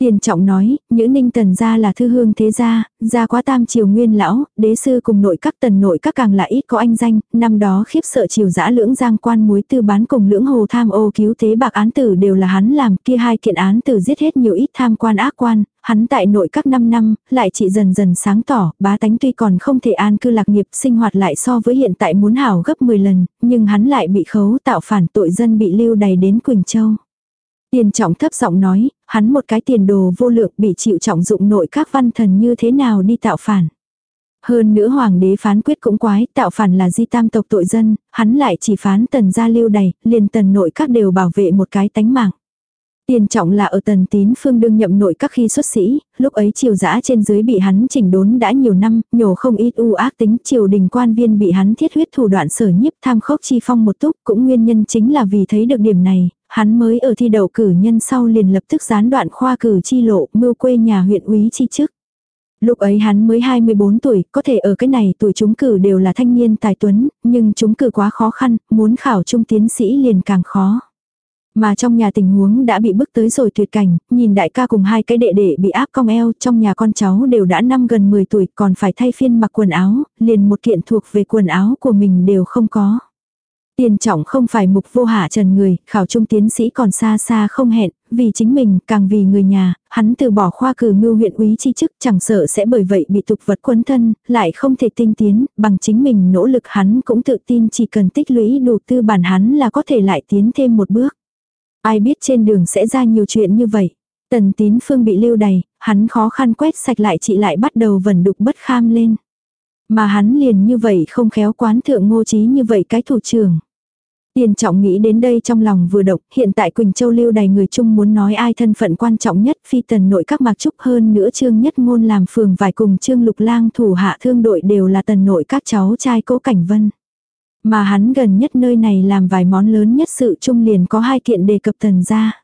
Tiền trọng nói, những ninh tần gia là thư hương thế gia, gia quá tam triều nguyên lão, đế sư cùng nội các tần nội các càng là ít có anh danh, năm đó khiếp sợ triều giã lưỡng giang quan muối tư bán cùng lưỡng hồ tham ô cứu tế bạc án tử đều là hắn làm, kia hai kiện án tử giết hết nhiều ít tham quan ác quan, hắn tại nội các 5 năm, lại chỉ dần dần sáng tỏ, bá tánh tuy còn không thể an cư lạc nghiệp sinh hoạt lại so với hiện tại muốn hảo gấp 10 lần, nhưng hắn lại bị khấu tạo phản tội dân bị lưu đầy đến Quỳnh Châu. Tiền trọng thấp giọng nói, hắn một cái tiền đồ vô lượng bị chịu trọng dụng nội các văn thần như thế nào đi tạo phản. Hơn nữa hoàng đế phán quyết cũng quái, tạo phản là di tam tộc tội dân, hắn lại chỉ phán tần gia lưu đầy, liền tần nội các đều bảo vệ một cái tánh mạng. Tiền trọng là ở tần tín phương đương nhậm nội các khi xuất sĩ, lúc ấy triều dã trên dưới bị hắn chỉnh đốn đã nhiều năm, nhổ không ít u ác tính triều đình quan viên bị hắn thiết huyết thủ đoạn sở nhiếp tham khốc chi phong một túc cũng nguyên nhân chính là vì thấy được điểm này, hắn mới ở thi đậu cử nhân sau liền lập tức gián đoạn khoa cử chi lộ mưu quê nhà huyện úy chi chức. Lúc ấy hắn mới 24 tuổi, có thể ở cái này tuổi chúng cử đều là thanh niên tài tuấn, nhưng chúng cử quá khó khăn, muốn khảo trung tiến sĩ liền càng khó. Mà trong nhà tình huống đã bị bức tới rồi tuyệt cảnh, nhìn đại ca cùng hai cái đệ đệ bị áp cong eo, trong nhà con cháu đều đã năm gần 10 tuổi còn phải thay phiên mặc quần áo, liền một kiện thuộc về quần áo của mình đều không có. Tiền trọng không phải mục vô hạ trần người, khảo trung tiến sĩ còn xa xa không hẹn, vì chính mình, càng vì người nhà, hắn từ bỏ khoa cử mưu huyện úy chi chức chẳng sợ sẽ bởi vậy bị tục vật quấn thân, lại không thể tinh tiến, bằng chính mình nỗ lực hắn cũng tự tin chỉ cần tích lũy đủ tư bản hắn là có thể lại tiến thêm một bước. Ai biết trên đường sẽ ra nhiều chuyện như vậy. Tần tín phương bị lưu đầy, hắn khó khăn quét sạch lại chị lại bắt đầu vẩn đục bất kham lên. Mà hắn liền như vậy không khéo quán thượng ngô trí như vậy cái thủ trưởng. Tiền trọng nghĩ đến đây trong lòng vừa động, hiện tại Quỳnh Châu lưu đầy người chung muốn nói ai thân phận quan trọng nhất phi tần nội các mạc trúc hơn nữa trương nhất ngôn làm phường vài cùng trương lục lang thủ hạ thương đội đều là tần nội các cháu trai cố cảnh vân. Mà hắn gần nhất nơi này làm vài món lớn nhất sự chung liền có hai kiện đề cập tần ra.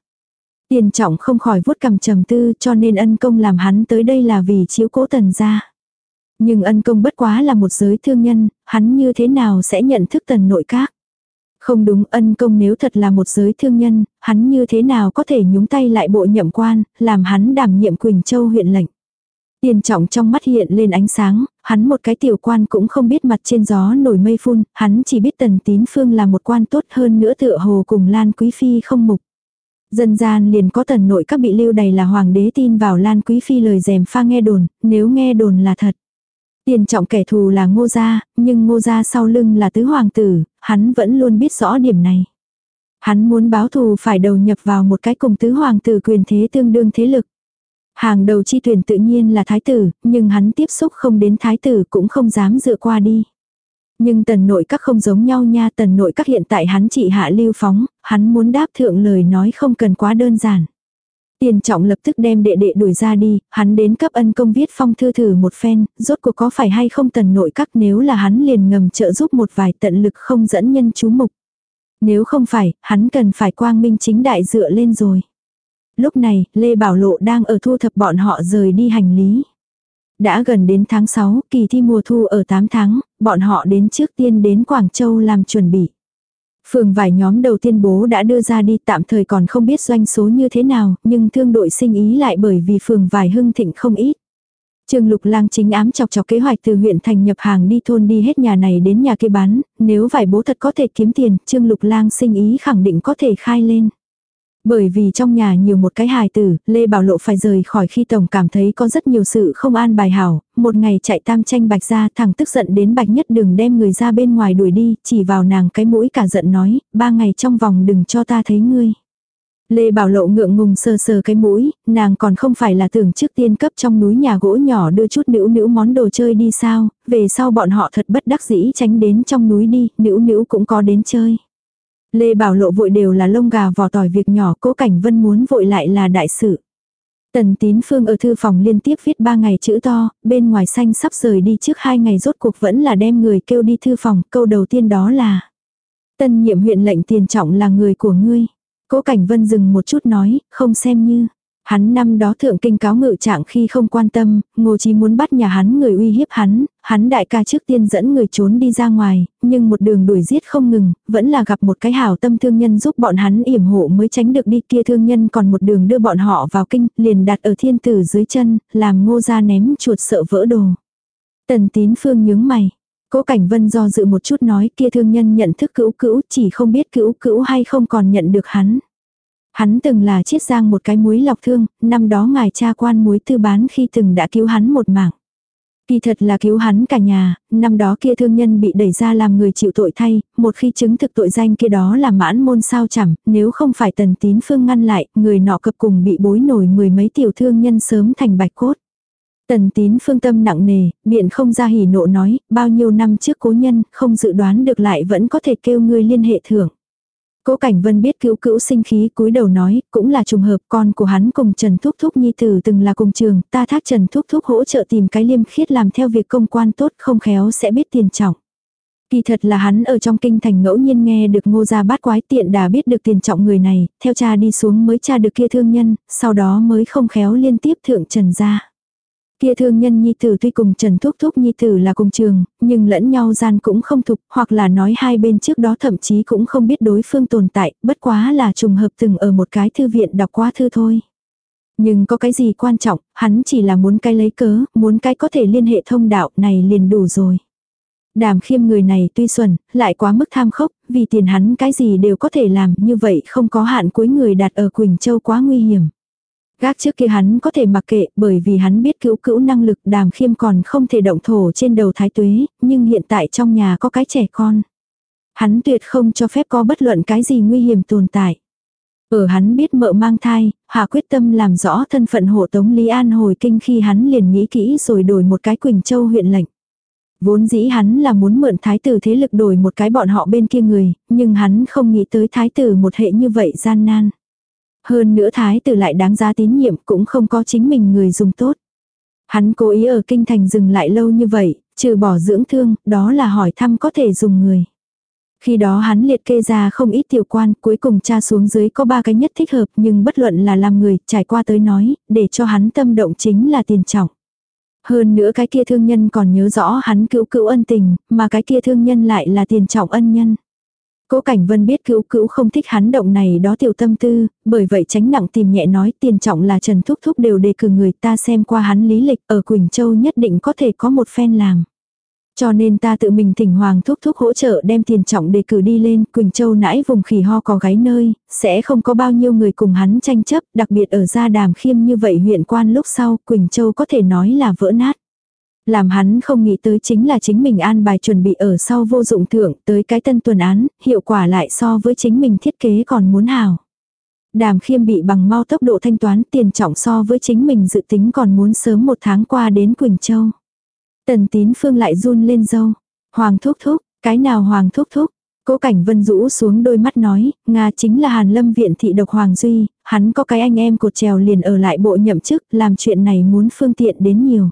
Tiền trọng không khỏi vuốt cầm trầm tư cho nên ân công làm hắn tới đây là vì chiếu cố tần ra. Nhưng ân công bất quá là một giới thương nhân, hắn như thế nào sẽ nhận thức tần nội các. Không đúng ân công nếu thật là một giới thương nhân, hắn như thế nào có thể nhúng tay lại bộ nhậm quan, làm hắn đảm nhiệm Quỳnh Châu huyện lệnh. Tiền trọng trong mắt hiện lên ánh sáng, hắn một cái tiểu quan cũng không biết mặt trên gió nổi mây phun, hắn chỉ biết tần tín phương là một quan tốt hơn nữa tựa hồ cùng Lan Quý Phi không mục. Dân gian liền có tần nội các bị lưu đầy là hoàng đế tin vào Lan Quý Phi lời dèm pha nghe đồn, nếu nghe đồn là thật. Tiền trọng kẻ thù là ngô gia, nhưng ngô gia sau lưng là tứ hoàng tử, hắn vẫn luôn biết rõ điểm này. Hắn muốn báo thù phải đầu nhập vào một cái cùng tứ hoàng tử quyền thế tương đương thế lực. Hàng đầu chi tuyển tự nhiên là thái tử, nhưng hắn tiếp xúc không đến thái tử cũng không dám dựa qua đi. Nhưng tần nội các không giống nhau nha, tần nội các hiện tại hắn chỉ hạ lưu phóng, hắn muốn đáp thượng lời nói không cần quá đơn giản. Tiền trọng lập tức đem đệ đệ đuổi ra đi, hắn đến cấp ân công viết phong thư thử một phen, rốt cuộc có phải hay không tần nội các nếu là hắn liền ngầm trợ giúp một vài tận lực không dẫn nhân chú mục. Nếu không phải, hắn cần phải quang minh chính đại dựa lên rồi. Lúc này, Lê Bảo Lộ đang ở thu thập bọn họ rời đi hành lý. Đã gần đến tháng 6, kỳ thi mùa thu ở 8 tháng, bọn họ đến trước tiên đến Quảng Châu làm chuẩn bị. Phường vài nhóm đầu tiên bố đã đưa ra đi tạm thời còn không biết doanh số như thế nào, nhưng thương đội sinh ý lại bởi vì phường vài hưng thịnh không ít. Trương Lục Lang chính ám chọc chọc kế hoạch từ huyện thành nhập hàng đi thôn đi hết nhà này đến nhà kia bán, nếu vài bố thật có thể kiếm tiền, Trương Lục Lang sinh ý khẳng định có thể khai lên. Bởi vì trong nhà nhiều một cái hài tử, Lê Bảo Lộ phải rời khỏi khi tổng cảm thấy có rất nhiều sự không an bài hảo, một ngày chạy tam tranh bạch ra thằng tức giận đến bạch nhất đừng đem người ra bên ngoài đuổi đi, chỉ vào nàng cái mũi cả giận nói, ba ngày trong vòng đừng cho ta thấy ngươi. Lê Bảo Lộ ngượng ngùng sờ sờ cái mũi, nàng còn không phải là tưởng trước tiên cấp trong núi nhà gỗ nhỏ đưa chút nữ nữ món đồ chơi đi sao, về sau bọn họ thật bất đắc dĩ tránh đến trong núi đi, nữ nữ cũng có đến chơi. Lê Bảo Lộ vội đều là lông gà vò tỏi việc nhỏ, cố cảnh vân muốn vội lại là đại sự. Tần tín phương ở thư phòng liên tiếp viết ba ngày chữ to, bên ngoài xanh sắp rời đi trước hai ngày rốt cuộc vẫn là đem người kêu đi thư phòng, câu đầu tiên đó là Tân nhiệm huyện lệnh tiền trọng là người của ngươi. Cố Cảnh Vân dừng một chút nói, không xem như. Hắn năm đó thượng kinh cáo ngự trạng khi không quan tâm, ngô chí muốn bắt nhà hắn người uy hiếp hắn, hắn đại ca trước tiên dẫn người trốn đi ra ngoài, nhưng một đường đuổi giết không ngừng, vẫn là gặp một cái hảo tâm thương nhân giúp bọn hắn yểm hộ mới tránh được đi kia thương nhân còn một đường đưa bọn họ vào kinh, liền đặt ở thiên tử dưới chân, làm ngô ra ném chuột sợ vỡ đồ. Tần tín phương nhướng mày. Cố Cảnh Vân do dự một chút nói kia thương nhân nhận thức cữu cữu chỉ không biết cữu cữu hay không còn nhận được hắn. Hắn từng là chiết giang một cái muối lọc thương, năm đó ngài cha quan muối tư bán khi từng đã cứu hắn một mạng. Kỳ thật là cứu hắn cả nhà, năm đó kia thương nhân bị đẩy ra làm người chịu tội thay, một khi chứng thực tội danh kia đó là mãn môn sao chẳng, nếu không phải tần tín phương ngăn lại, người nọ cập cùng bị bối nổi mười mấy tiểu thương nhân sớm thành bạch cốt. Tần tín phương tâm nặng nề, biện không ra hỉ nộ nói, bao nhiêu năm trước cố nhân, không dự đoán được lại vẫn có thể kêu người liên hệ thưởng. Cố Cảnh Vân biết cứu cữu sinh khí cúi đầu nói, cũng là trùng hợp con của hắn cùng Trần Thúc Thúc Nhi Tử từng là cùng trường, ta thác Trần Thúc Thúc hỗ trợ tìm cái liêm khiết làm theo việc công quan tốt không khéo sẽ biết tiền trọng. Kỳ thật là hắn ở trong kinh thành ngẫu nhiên nghe được ngô gia bát quái tiện đã biết được tiền trọng người này, theo cha đi xuống mới cha được kia thương nhân, sau đó mới không khéo liên tiếp thượng trần gia. Kia thương nhân nhi tử tuy cùng Trần Thúc Thúc nhi tử là cùng trường, nhưng lẫn nhau gian cũng không thục, hoặc là nói hai bên trước đó thậm chí cũng không biết đối phương tồn tại, bất quá là trùng hợp từng ở một cái thư viện đọc qua thư thôi. Nhưng có cái gì quan trọng, hắn chỉ là muốn cái lấy cớ, muốn cái có thể liên hệ thông đạo này liền đủ rồi. Đàm khiêm người này tuy xuẩn, lại quá mức tham khốc, vì tiền hắn cái gì đều có thể làm, như vậy không có hạn cuối người đặt ở Quỳnh Châu quá nguy hiểm. Gác trước kia hắn có thể mặc kệ bởi vì hắn biết cữu cữu năng lực đàm khiêm còn không thể động thổ trên đầu thái tuế, nhưng hiện tại trong nhà có cái trẻ con. Hắn tuyệt không cho phép có bất luận cái gì nguy hiểm tồn tại. Ở hắn biết mợ mang thai, hạ quyết tâm làm rõ thân phận hộ tống Lý An hồi kinh khi hắn liền nghĩ kỹ rồi đổi một cái Quỳnh Châu huyện lệnh. Vốn dĩ hắn là muốn mượn thái tử thế lực đổi một cái bọn họ bên kia người, nhưng hắn không nghĩ tới thái tử một hệ như vậy gian nan. Hơn nữa thái tử lại đáng giá tín nhiệm cũng không có chính mình người dùng tốt. Hắn cố ý ở kinh thành dừng lại lâu như vậy, trừ bỏ dưỡng thương, đó là hỏi thăm có thể dùng người. Khi đó hắn liệt kê ra không ít tiểu quan, cuối cùng cha xuống dưới có ba cái nhất thích hợp nhưng bất luận là làm người, trải qua tới nói, để cho hắn tâm động chính là tiền trọng. Hơn nữa cái kia thương nhân còn nhớ rõ hắn cứu cứu ân tình, mà cái kia thương nhân lại là tiền trọng ân nhân. Cố Cảnh Vân biết cữu cữu không thích hắn động này đó tiểu tâm tư, bởi vậy tránh nặng tìm nhẹ nói tiền trọng là Trần Thúc Thúc đều đề cử người ta xem qua hắn lý lịch ở Quỳnh Châu nhất định có thể có một phen làm. Cho nên ta tự mình thỉnh Hoàng Thúc Thúc hỗ trợ đem tiền trọng đề cử đi lên Quỳnh Châu nãi vùng khỉ ho có gáy nơi, sẽ không có bao nhiêu người cùng hắn tranh chấp, đặc biệt ở gia đàm khiêm như vậy huyện quan lúc sau Quỳnh Châu có thể nói là vỡ nát. Làm hắn không nghĩ tới chính là chính mình an bài chuẩn bị ở sau vô dụng thưởng tới cái tân tuần án, hiệu quả lại so với chính mình thiết kế còn muốn hào. Đàm khiêm bị bằng mau tốc độ thanh toán tiền trọng so với chính mình dự tính còn muốn sớm một tháng qua đến Quỳnh Châu. Tần tín phương lại run lên dâu. Hoàng thúc thúc, cái nào hoàng thúc thúc. Cố cảnh vân rũ xuống đôi mắt nói, Nga chính là Hàn Lâm viện thị độc Hoàng Duy, hắn có cái anh em cột trèo liền ở lại bộ nhậm chức, làm chuyện này muốn phương tiện đến nhiều.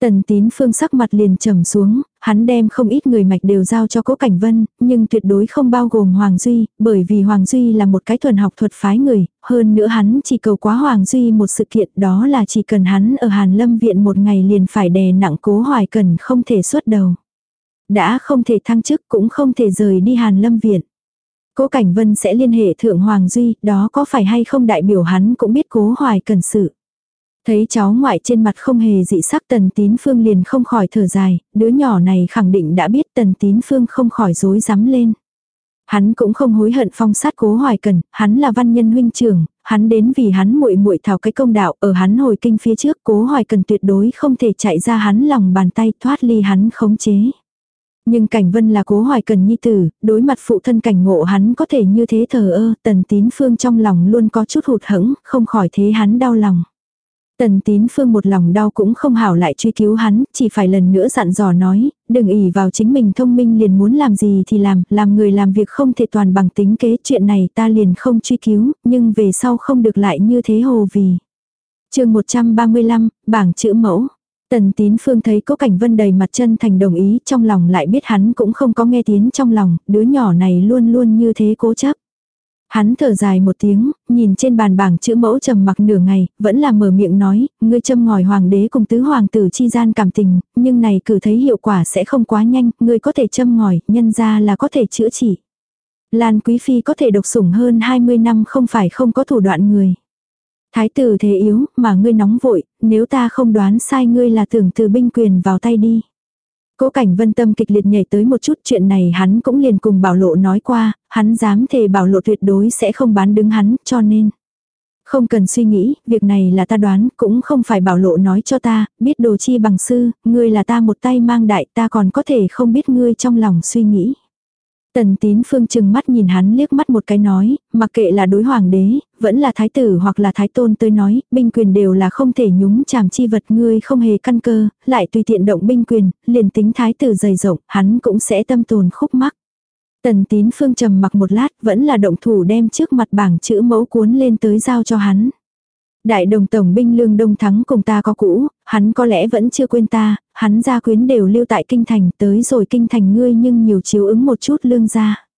Tần tín phương sắc mặt liền trầm xuống, hắn đem không ít người mạch đều giao cho cố cảnh vân, nhưng tuyệt đối không bao gồm Hoàng Duy, bởi vì Hoàng Duy là một cái thuần học thuật phái người, hơn nữa hắn chỉ cầu quá Hoàng Duy một sự kiện đó là chỉ cần hắn ở Hàn Lâm Viện một ngày liền phải đè nặng cố hoài cần không thể xuất đầu. Đã không thể thăng chức cũng không thể rời đi Hàn Lâm Viện. Cố Cảnh Vân sẽ liên hệ Thượng Hoàng Duy, đó có phải hay không đại biểu hắn cũng biết cố hoài cần sự. Thấy cháu ngoại trên mặt không hề dị sắc tần tín phương liền không khỏi thở dài, đứa nhỏ này khẳng định đã biết tần tín phương không khỏi dối rắm lên. Hắn cũng không hối hận phong sát cố hoài cần, hắn là văn nhân huynh trưởng, hắn đến vì hắn muội muội thảo cái công đạo ở hắn hồi kinh phía trước cố hoài cần tuyệt đối không thể chạy ra hắn lòng bàn tay thoát ly hắn khống chế. Nhưng cảnh vân là cố hoài cần nhi tử, đối mặt phụ thân cảnh ngộ hắn có thể như thế thờ ơ, tần tín phương trong lòng luôn có chút hụt hẫng không khỏi thế hắn đau lòng. Tần tín phương một lòng đau cũng không hảo lại truy cứu hắn, chỉ phải lần nữa dặn dò nói, đừng ỉ vào chính mình thông minh liền muốn làm gì thì làm, làm người làm việc không thể toàn bằng tính kế chuyện này ta liền không truy cứu, nhưng về sau không được lại như thế hồ vì. chương 135, bảng chữ mẫu. Tần tín phương thấy cố cảnh vân đầy mặt chân thành đồng ý trong lòng lại biết hắn cũng không có nghe tiếng trong lòng, đứa nhỏ này luôn luôn như thế cố chấp. Hắn thở dài một tiếng, nhìn trên bàn bảng chữ mẫu trầm mặc nửa ngày, vẫn là mở miệng nói, ngươi châm ngòi hoàng đế cùng tứ hoàng tử chi gian cảm tình, nhưng này cử thấy hiệu quả sẽ không quá nhanh, ngươi có thể châm ngòi, nhân ra là có thể chữa trị. Lan Quý Phi có thể độc sủng hơn 20 năm không phải không có thủ đoạn người. Thái tử thế yếu, mà ngươi nóng vội, nếu ta không đoán sai ngươi là tưởng từ binh quyền vào tay đi. Cố cảnh vân tâm kịch liệt nhảy tới một chút chuyện này hắn cũng liền cùng bảo lộ nói qua, hắn dám thề bảo lộ tuyệt đối sẽ không bán đứng hắn, cho nên. Không cần suy nghĩ, việc này là ta đoán, cũng không phải bảo lộ nói cho ta, biết đồ chi bằng sư, ngươi là ta một tay mang đại ta còn có thể không biết ngươi trong lòng suy nghĩ. Tần tín phương chừng mắt nhìn hắn liếc mắt một cái nói, mặc kệ là đối hoàng đế, vẫn là thái tử hoặc là thái tôn tới nói, binh quyền đều là không thể nhúng chàm chi vật ngươi không hề căn cơ, lại tùy tiện động binh quyền, liền tính thái tử dày rộng, hắn cũng sẽ tâm tồn khúc mắc. Tần tín phương trầm mặc một lát vẫn là động thủ đem trước mặt bảng chữ mẫu cuốn lên tới giao cho hắn. Đại đồng tổng binh lương đông thắng cùng ta có cũ, hắn có lẽ vẫn chưa quên ta, hắn gia quyến đều lưu tại kinh thành tới rồi kinh thành ngươi nhưng nhiều chiếu ứng một chút lương gia.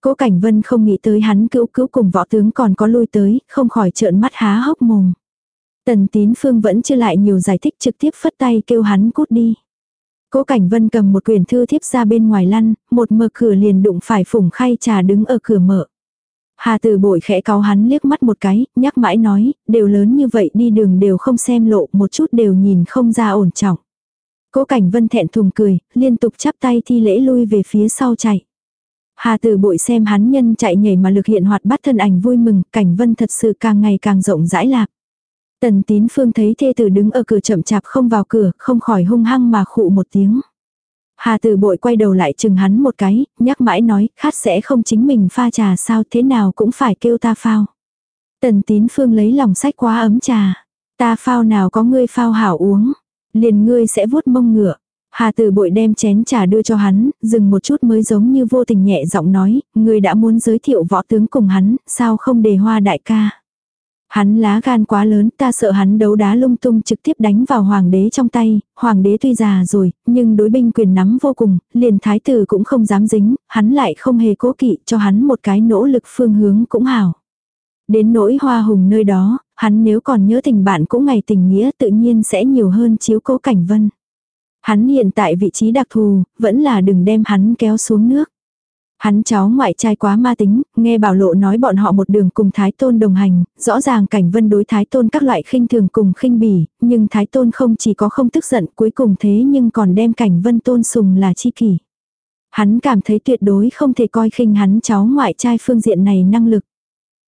Cố Cảnh Vân không nghĩ tới hắn cứu cứu cùng võ tướng còn có lui tới, không khỏi trợn mắt há hốc mồm. Tần Tín Phương vẫn chưa lại nhiều giải thích trực tiếp phất tay kêu hắn cút đi. Cố Cảnh Vân cầm một quyển thư thiếp ra bên ngoài lăn, một mở cửa liền đụng phải phủng khay trà đứng ở cửa mở. Hà từ bội khẽ cáo hắn liếc mắt một cái, nhắc mãi nói, đều lớn như vậy đi đường đều không xem lộ, một chút đều nhìn không ra ổn trọng. Cố cảnh vân thẹn thùng cười, liên tục chắp tay thi lễ lui về phía sau chạy. Hà từ bội xem hắn nhân chạy nhảy mà lực hiện hoạt bắt thân ảnh vui mừng, cảnh vân thật sự càng ngày càng rộng rãi lạc. Tần tín phương thấy thê tử đứng ở cửa chậm chạp không vào cửa, không khỏi hung hăng mà khụ một tiếng. Hà tử bội quay đầu lại chừng hắn một cái, nhắc mãi nói, khát sẽ không chính mình pha trà sao thế nào cũng phải kêu ta phao. Tần tín phương lấy lòng sách quá ấm trà. Ta phao nào có ngươi phao hảo uống. Liền ngươi sẽ vuốt mông ngựa. Hà tử bội đem chén trà đưa cho hắn, dừng một chút mới giống như vô tình nhẹ giọng nói, ngươi đã muốn giới thiệu võ tướng cùng hắn, sao không đề hoa đại ca. Hắn lá gan quá lớn, ta sợ hắn đấu đá lung tung trực tiếp đánh vào hoàng đế trong tay, hoàng đế tuy già rồi, nhưng đối binh quyền nắm vô cùng, liền thái tử cũng không dám dính, hắn lại không hề cố kỵ cho hắn một cái nỗ lực phương hướng cũng hảo. Đến nỗi hoa hùng nơi đó, hắn nếu còn nhớ tình bạn cũng ngày tình nghĩa tự nhiên sẽ nhiều hơn chiếu cố cảnh vân. Hắn hiện tại vị trí đặc thù, vẫn là đừng đem hắn kéo xuống nước. Hắn cháu ngoại trai quá ma tính, nghe bảo lộ nói bọn họ một đường cùng Thái Tôn đồng hành, rõ ràng cảnh vân đối Thái Tôn các loại khinh thường cùng khinh bỉ, nhưng Thái Tôn không chỉ có không tức giận cuối cùng thế nhưng còn đem cảnh vân tôn sùng là chi kỷ. Hắn cảm thấy tuyệt đối không thể coi khinh hắn cháu ngoại trai phương diện này năng lực.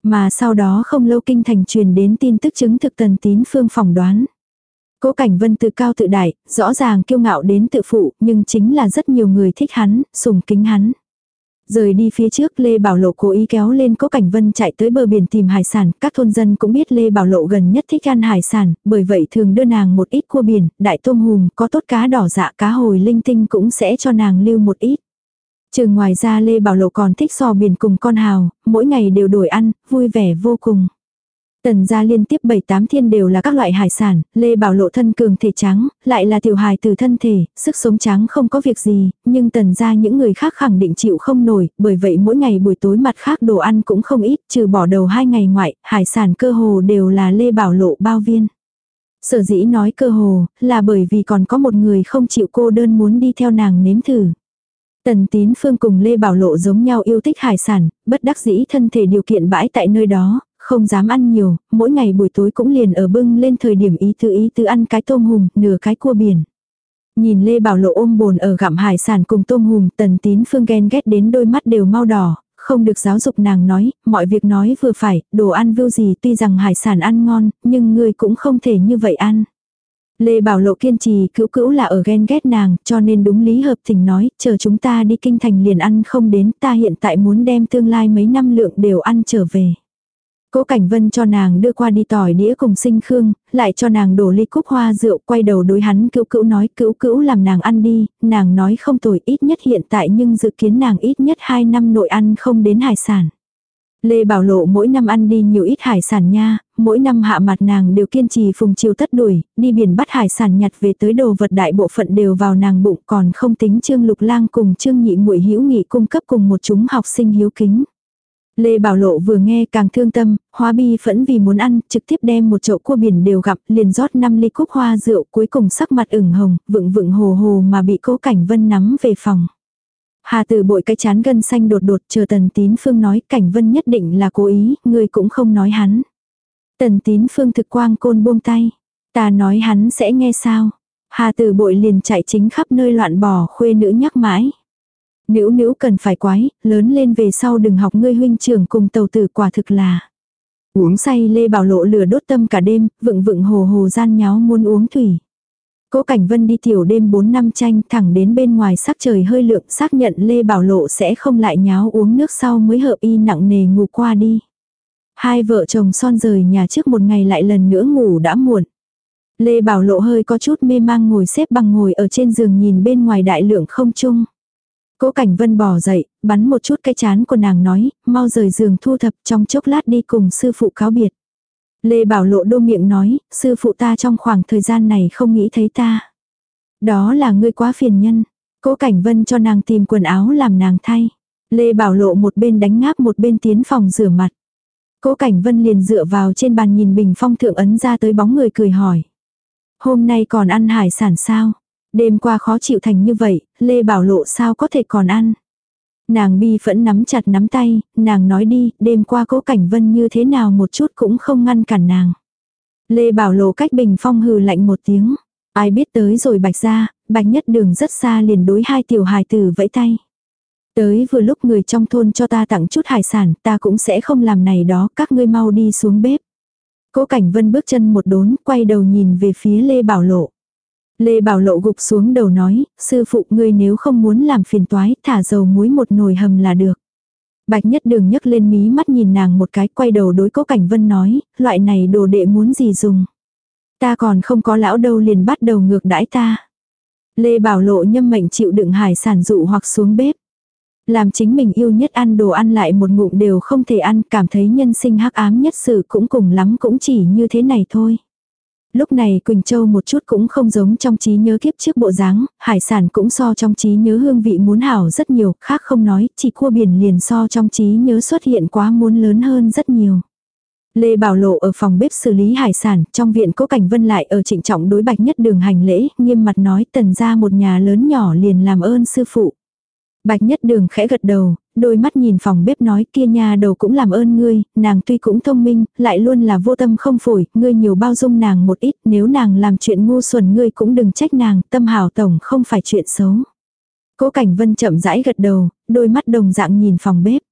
Mà sau đó không lâu kinh thành truyền đến tin tức chứng thực tần tín phương phỏng đoán. Cố Cảnh Vân tự cao tự đại, rõ ràng kiêu ngạo đến tự phụ, nhưng chính là rất nhiều người thích hắn, sùng kính hắn. Rời đi phía trước Lê Bảo Lộ cố ý kéo lên Cố Cảnh Vân chạy tới bờ biển tìm hải sản, các thôn dân cũng biết Lê Bảo Lộ gần nhất thích ăn hải sản, bởi vậy thường đưa nàng một ít cua biển, đại tôm hùm, có tốt cá đỏ dạ cá hồi linh tinh cũng sẽ cho nàng lưu một ít. Trừ ngoài ra Lê Bảo Lộ còn thích sò biển cùng con hào, mỗi ngày đều đổi ăn, vui vẻ vô cùng. Tần gia liên tiếp 7-8 thiên đều là các loại hải sản, Lê Bảo lộ thân cường thể trắng, lại là tiểu hài từ thân thể, sức sống trắng không có việc gì, nhưng tần gia những người khác khẳng định chịu không nổi, bởi vậy mỗi ngày buổi tối mặt khác đồ ăn cũng không ít, trừ bỏ đầu hai ngày ngoại, hải sản cơ hồ đều là Lê Bảo lộ bao viên. Sở dĩ nói cơ hồ, là bởi vì còn có một người không chịu cô đơn muốn đi theo nàng nếm thử. Tần tín phương cùng Lê Bảo Lộ giống nhau yêu thích hải sản, bất đắc dĩ thân thể điều kiện bãi tại nơi đó, không dám ăn nhiều, mỗi ngày buổi tối cũng liền ở bưng lên thời điểm ý tư ý tư ăn cái tôm hùm, nửa cái cua biển. Nhìn Lê Bảo Lộ ôm bồn ở gặm hải sản cùng tôm hùm, tần tín phương ghen ghét đến đôi mắt đều mau đỏ, không được giáo dục nàng nói, mọi việc nói vừa phải, đồ ăn vưu gì tuy rằng hải sản ăn ngon, nhưng người cũng không thể như vậy ăn. Lê Bảo Lộ kiên trì cữu cữu là ở ghen ghét nàng, cho nên đúng lý hợp tình nói, chờ chúng ta đi kinh thành liền ăn không đến, ta hiện tại muốn đem tương lai mấy năm lượng đều ăn trở về. Cố Cảnh Vân cho nàng đưa qua đi tỏi đĩa cùng sinh khương, lại cho nàng đổ ly cúc hoa rượu, quay đầu đối hắn cữu cữu nói cữu cữu làm nàng ăn đi, nàng nói không tồi ít nhất hiện tại nhưng dự kiến nàng ít nhất 2 năm nội ăn không đến hải sản. Lê Bảo Lộ mỗi năm ăn đi nhiều ít hải sản nha, mỗi năm hạ mặt nàng đều kiên trì phùng chiều tất đuổi, đi biển bắt hải sản nhặt về tới đồ vật đại bộ phận đều vào nàng bụng còn không tính Trương Lục Lang cùng Trương Nhị muội hữu nghị cung cấp cùng một chúng học sinh hiếu kính. Lê Bảo Lộ vừa nghe càng thương tâm, hóa bi phẫn vì muốn ăn, trực tiếp đem một chậu cua biển đều gặp, liền rót 5 ly cúc hoa rượu cuối cùng sắc mặt ửng hồng, vựng vựng hồ hồ mà bị cố cảnh vân nắm về phòng. Hà tử bội cái chán gân xanh đột đột chờ tần tín phương nói cảnh vân nhất định là cố ý, người cũng không nói hắn. Tần tín phương thực quang côn buông tay. Ta nói hắn sẽ nghe sao. Hà tử bội liền chạy chính khắp nơi loạn bỏ khuê nữ nhắc mãi. Nữ nữ cần phải quái, lớn lên về sau đừng học ngươi huynh trưởng cùng tàu tử quả thực là. Uống say Lê Bảo Lộ lửa đốt tâm cả đêm, vựng vựng hồ hồ gian nháo muốn uống thủy. Cố Cảnh Vân đi tiểu đêm 4 năm tranh thẳng đến bên ngoài sắc trời hơi lượng xác nhận Lê Bảo Lộ sẽ không lại nháo uống nước sau mới hợp y nặng nề ngủ qua đi. Hai vợ chồng son rời nhà trước một ngày lại lần nữa ngủ đã muộn. Lê Bảo Lộ hơi có chút mê mang ngồi xếp bằng ngồi ở trên giường nhìn bên ngoài đại lượng không chung. Cố Cảnh Vân bỏ dậy, bắn một chút cái chán của nàng nói, mau rời giường thu thập trong chốc lát đi cùng sư phụ cáo biệt. Lê Bảo Lộ đô miệng nói, sư phụ ta trong khoảng thời gian này không nghĩ thấy ta. Đó là ngươi quá phiền nhân. Cố Cảnh Vân cho nàng tìm quần áo làm nàng thay. Lê Bảo Lộ một bên đánh ngáp một bên tiến phòng rửa mặt. Cố Cảnh Vân liền dựa vào trên bàn nhìn bình phong thượng ấn ra tới bóng người cười hỏi. Hôm nay còn ăn hải sản sao? Đêm qua khó chịu thành như vậy, Lê Bảo Lộ sao có thể còn ăn? Nàng bi phẫn nắm chặt nắm tay, nàng nói đi, đêm qua cố cảnh vân như thế nào một chút cũng không ngăn cản nàng. Lê Bảo Lộ cách bình phong hừ lạnh một tiếng. Ai biết tới rồi bạch ra, bạch nhất đường rất xa liền đối hai tiểu hài tử vẫy tay. Tới vừa lúc người trong thôn cho ta tặng chút hải sản, ta cũng sẽ không làm này đó, các ngươi mau đi xuống bếp. Cố Cảnh Vân bước chân một đốn, quay đầu nhìn về phía Lê Bảo Lộ. Lê Bảo Lộ gục xuống đầu nói, sư phụ ngươi nếu không muốn làm phiền toái, thả dầu muối một nồi hầm là được. Bạch nhất đường nhấc lên mí mắt nhìn nàng một cái, quay đầu đối cố cảnh vân nói, loại này đồ đệ muốn gì dùng. Ta còn không có lão đâu liền bắt đầu ngược đãi ta. Lê Bảo Lộ nhâm mệnh chịu đựng hải sản dụ hoặc xuống bếp. Làm chính mình yêu nhất ăn đồ ăn lại một ngụm đều không thể ăn, cảm thấy nhân sinh hắc ám nhất sự cũng cùng lắm cũng chỉ như thế này thôi. Lúc này Quỳnh Châu một chút cũng không giống trong trí nhớ kiếp trước bộ dáng, hải sản cũng so trong trí nhớ hương vị muốn hảo rất nhiều, khác không nói, chỉ cua biển liền so trong trí nhớ xuất hiện quá muốn lớn hơn rất nhiều. Lê Bảo Lộ ở phòng bếp xử lý hải sản, trong viện cố cảnh vân lại ở trịnh trọng đối bạch nhất đường hành lễ, nghiêm mặt nói tần ra một nhà lớn nhỏ liền làm ơn sư phụ. Bạch nhất đường khẽ gật đầu, đôi mắt nhìn phòng bếp nói kia nhà đầu cũng làm ơn ngươi, nàng tuy cũng thông minh, lại luôn là vô tâm không phổi, ngươi nhiều bao dung nàng một ít, nếu nàng làm chuyện ngu xuẩn ngươi cũng đừng trách nàng, tâm hảo tổng không phải chuyện xấu. Cố Cảnh Vân chậm rãi gật đầu, đôi mắt đồng dạng nhìn phòng bếp.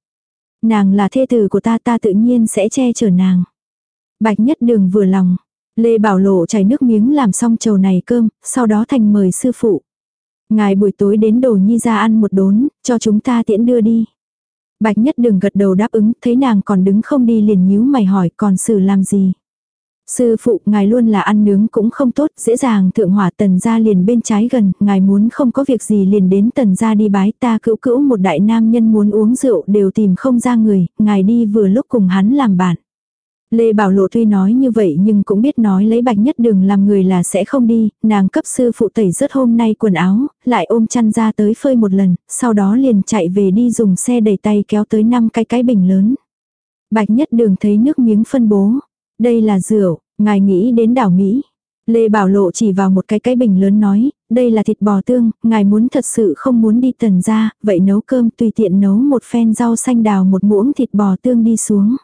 Nàng là thê tử của ta ta tự nhiên sẽ che chở nàng. Bạch nhất đường vừa lòng. Lê Bảo Lộ chảy nước miếng làm xong chầu này cơm, sau đó thành mời sư phụ. Ngài buổi tối đến đồ nhi ra ăn một đốn, cho chúng ta tiễn đưa đi. Bạch nhất đường gật đầu đáp ứng, thấy nàng còn đứng không đi liền nhíu mày hỏi còn xử làm gì. Sư phụ, ngài luôn là ăn nướng cũng không tốt, dễ dàng thượng hỏa tần gia liền bên trái gần, ngài muốn không có việc gì liền đến tần gia đi bái ta cữu cữu một đại nam nhân muốn uống rượu đều tìm không ra người, ngài đi vừa lúc cùng hắn làm bạn. Lê Bảo Lộ tuy nói như vậy nhưng cũng biết nói lấy bạch nhất đường làm người là sẽ không đi, nàng cấp sư phụ tẩy rớt hôm nay quần áo, lại ôm chăn ra tới phơi một lần, sau đó liền chạy về đi dùng xe đẩy tay kéo tới năm cái cái bình lớn. Bạch nhất đường thấy nước miếng phân bố. Đây là rượu, ngài nghĩ đến đảo Mỹ. Lê Bảo Lộ chỉ vào một cái cái bình lớn nói, đây là thịt bò tương, ngài muốn thật sự không muốn đi tần ra, vậy nấu cơm tùy tiện nấu một phen rau xanh đào một muỗng thịt bò tương đi xuống.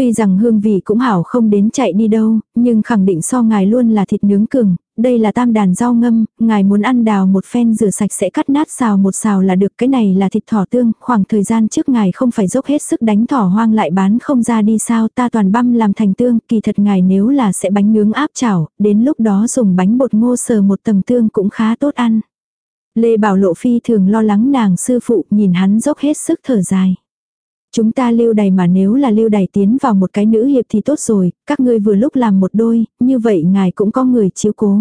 Tuy rằng hương vị cũng hảo không đến chạy đi đâu, nhưng khẳng định so ngài luôn là thịt nướng cường, đây là tam đàn rau ngâm, ngài muốn ăn đào một phen rửa sạch sẽ cắt nát xào một xào là được cái này là thịt thỏ tương, khoảng thời gian trước ngài không phải dốc hết sức đánh thỏ hoang lại bán không ra đi sao ta toàn băm làm thành tương, kỳ thật ngài nếu là sẽ bánh nướng áp chảo, đến lúc đó dùng bánh bột ngô sờ một tầng tương cũng khá tốt ăn. Lê Bảo Lộ Phi thường lo lắng nàng sư phụ nhìn hắn dốc hết sức thở dài. Chúng ta lưu đày mà nếu là lưu đày tiến vào một cái nữ hiệp thì tốt rồi, các ngươi vừa lúc làm một đôi, như vậy ngài cũng có người chiếu cố.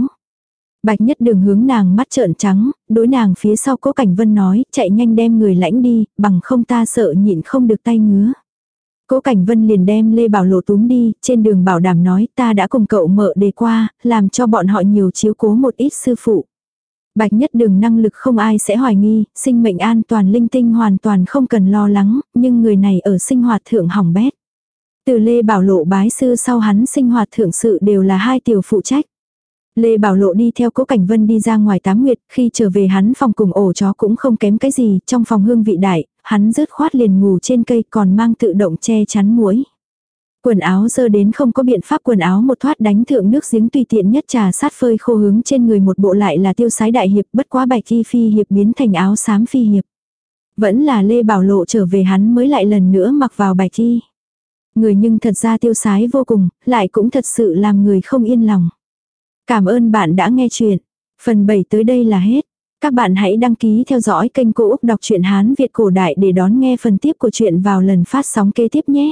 Bạch nhất đường hướng nàng mắt trợn trắng, đối nàng phía sau cố cảnh vân nói, chạy nhanh đem người lãnh đi, bằng không ta sợ nhịn không được tay ngứa. Cố Cảnh Vân liền đem Lê Bảo Lộ túm đi, trên đường bảo đảm nói ta đã cùng cậu mợ đề qua, làm cho bọn họ nhiều chiếu cố một ít sư phụ. Bạch nhất đường năng lực không ai sẽ hoài nghi, sinh mệnh an toàn linh tinh hoàn toàn không cần lo lắng, nhưng người này ở sinh hoạt thượng hỏng bét. Từ Lê Bảo Lộ bái sư sau hắn sinh hoạt thượng sự đều là hai tiểu phụ trách. Lê Bảo Lộ đi theo Cố Cảnh Vân đi ra ngoài tám nguyệt, khi trở về hắn phòng cùng ổ chó cũng không kém cái gì, trong phòng hương vị đại, hắn rớt khoát liền ngủ trên cây còn mang tự động che chắn muối Quần áo dơ đến không có biện pháp quần áo một thoát đánh thượng nước giếng tùy tiện nhất trà sát phơi khô hướng trên người một bộ lại là tiêu sái đại hiệp bất quá bạch y phi hiệp biến thành áo xám phi hiệp. Vẫn là Lê Bảo Lộ trở về hắn mới lại lần nữa mặc vào bạch thi Người nhưng thật ra tiêu sái vô cùng, lại cũng thật sự làm người không yên lòng. Cảm ơn bạn đã nghe chuyện. Phần 7 tới đây là hết. Các bạn hãy đăng ký theo dõi kênh Cô Úc Đọc truyện Hán Việt Cổ Đại để đón nghe phần tiếp của chuyện vào lần phát sóng kế tiếp nhé.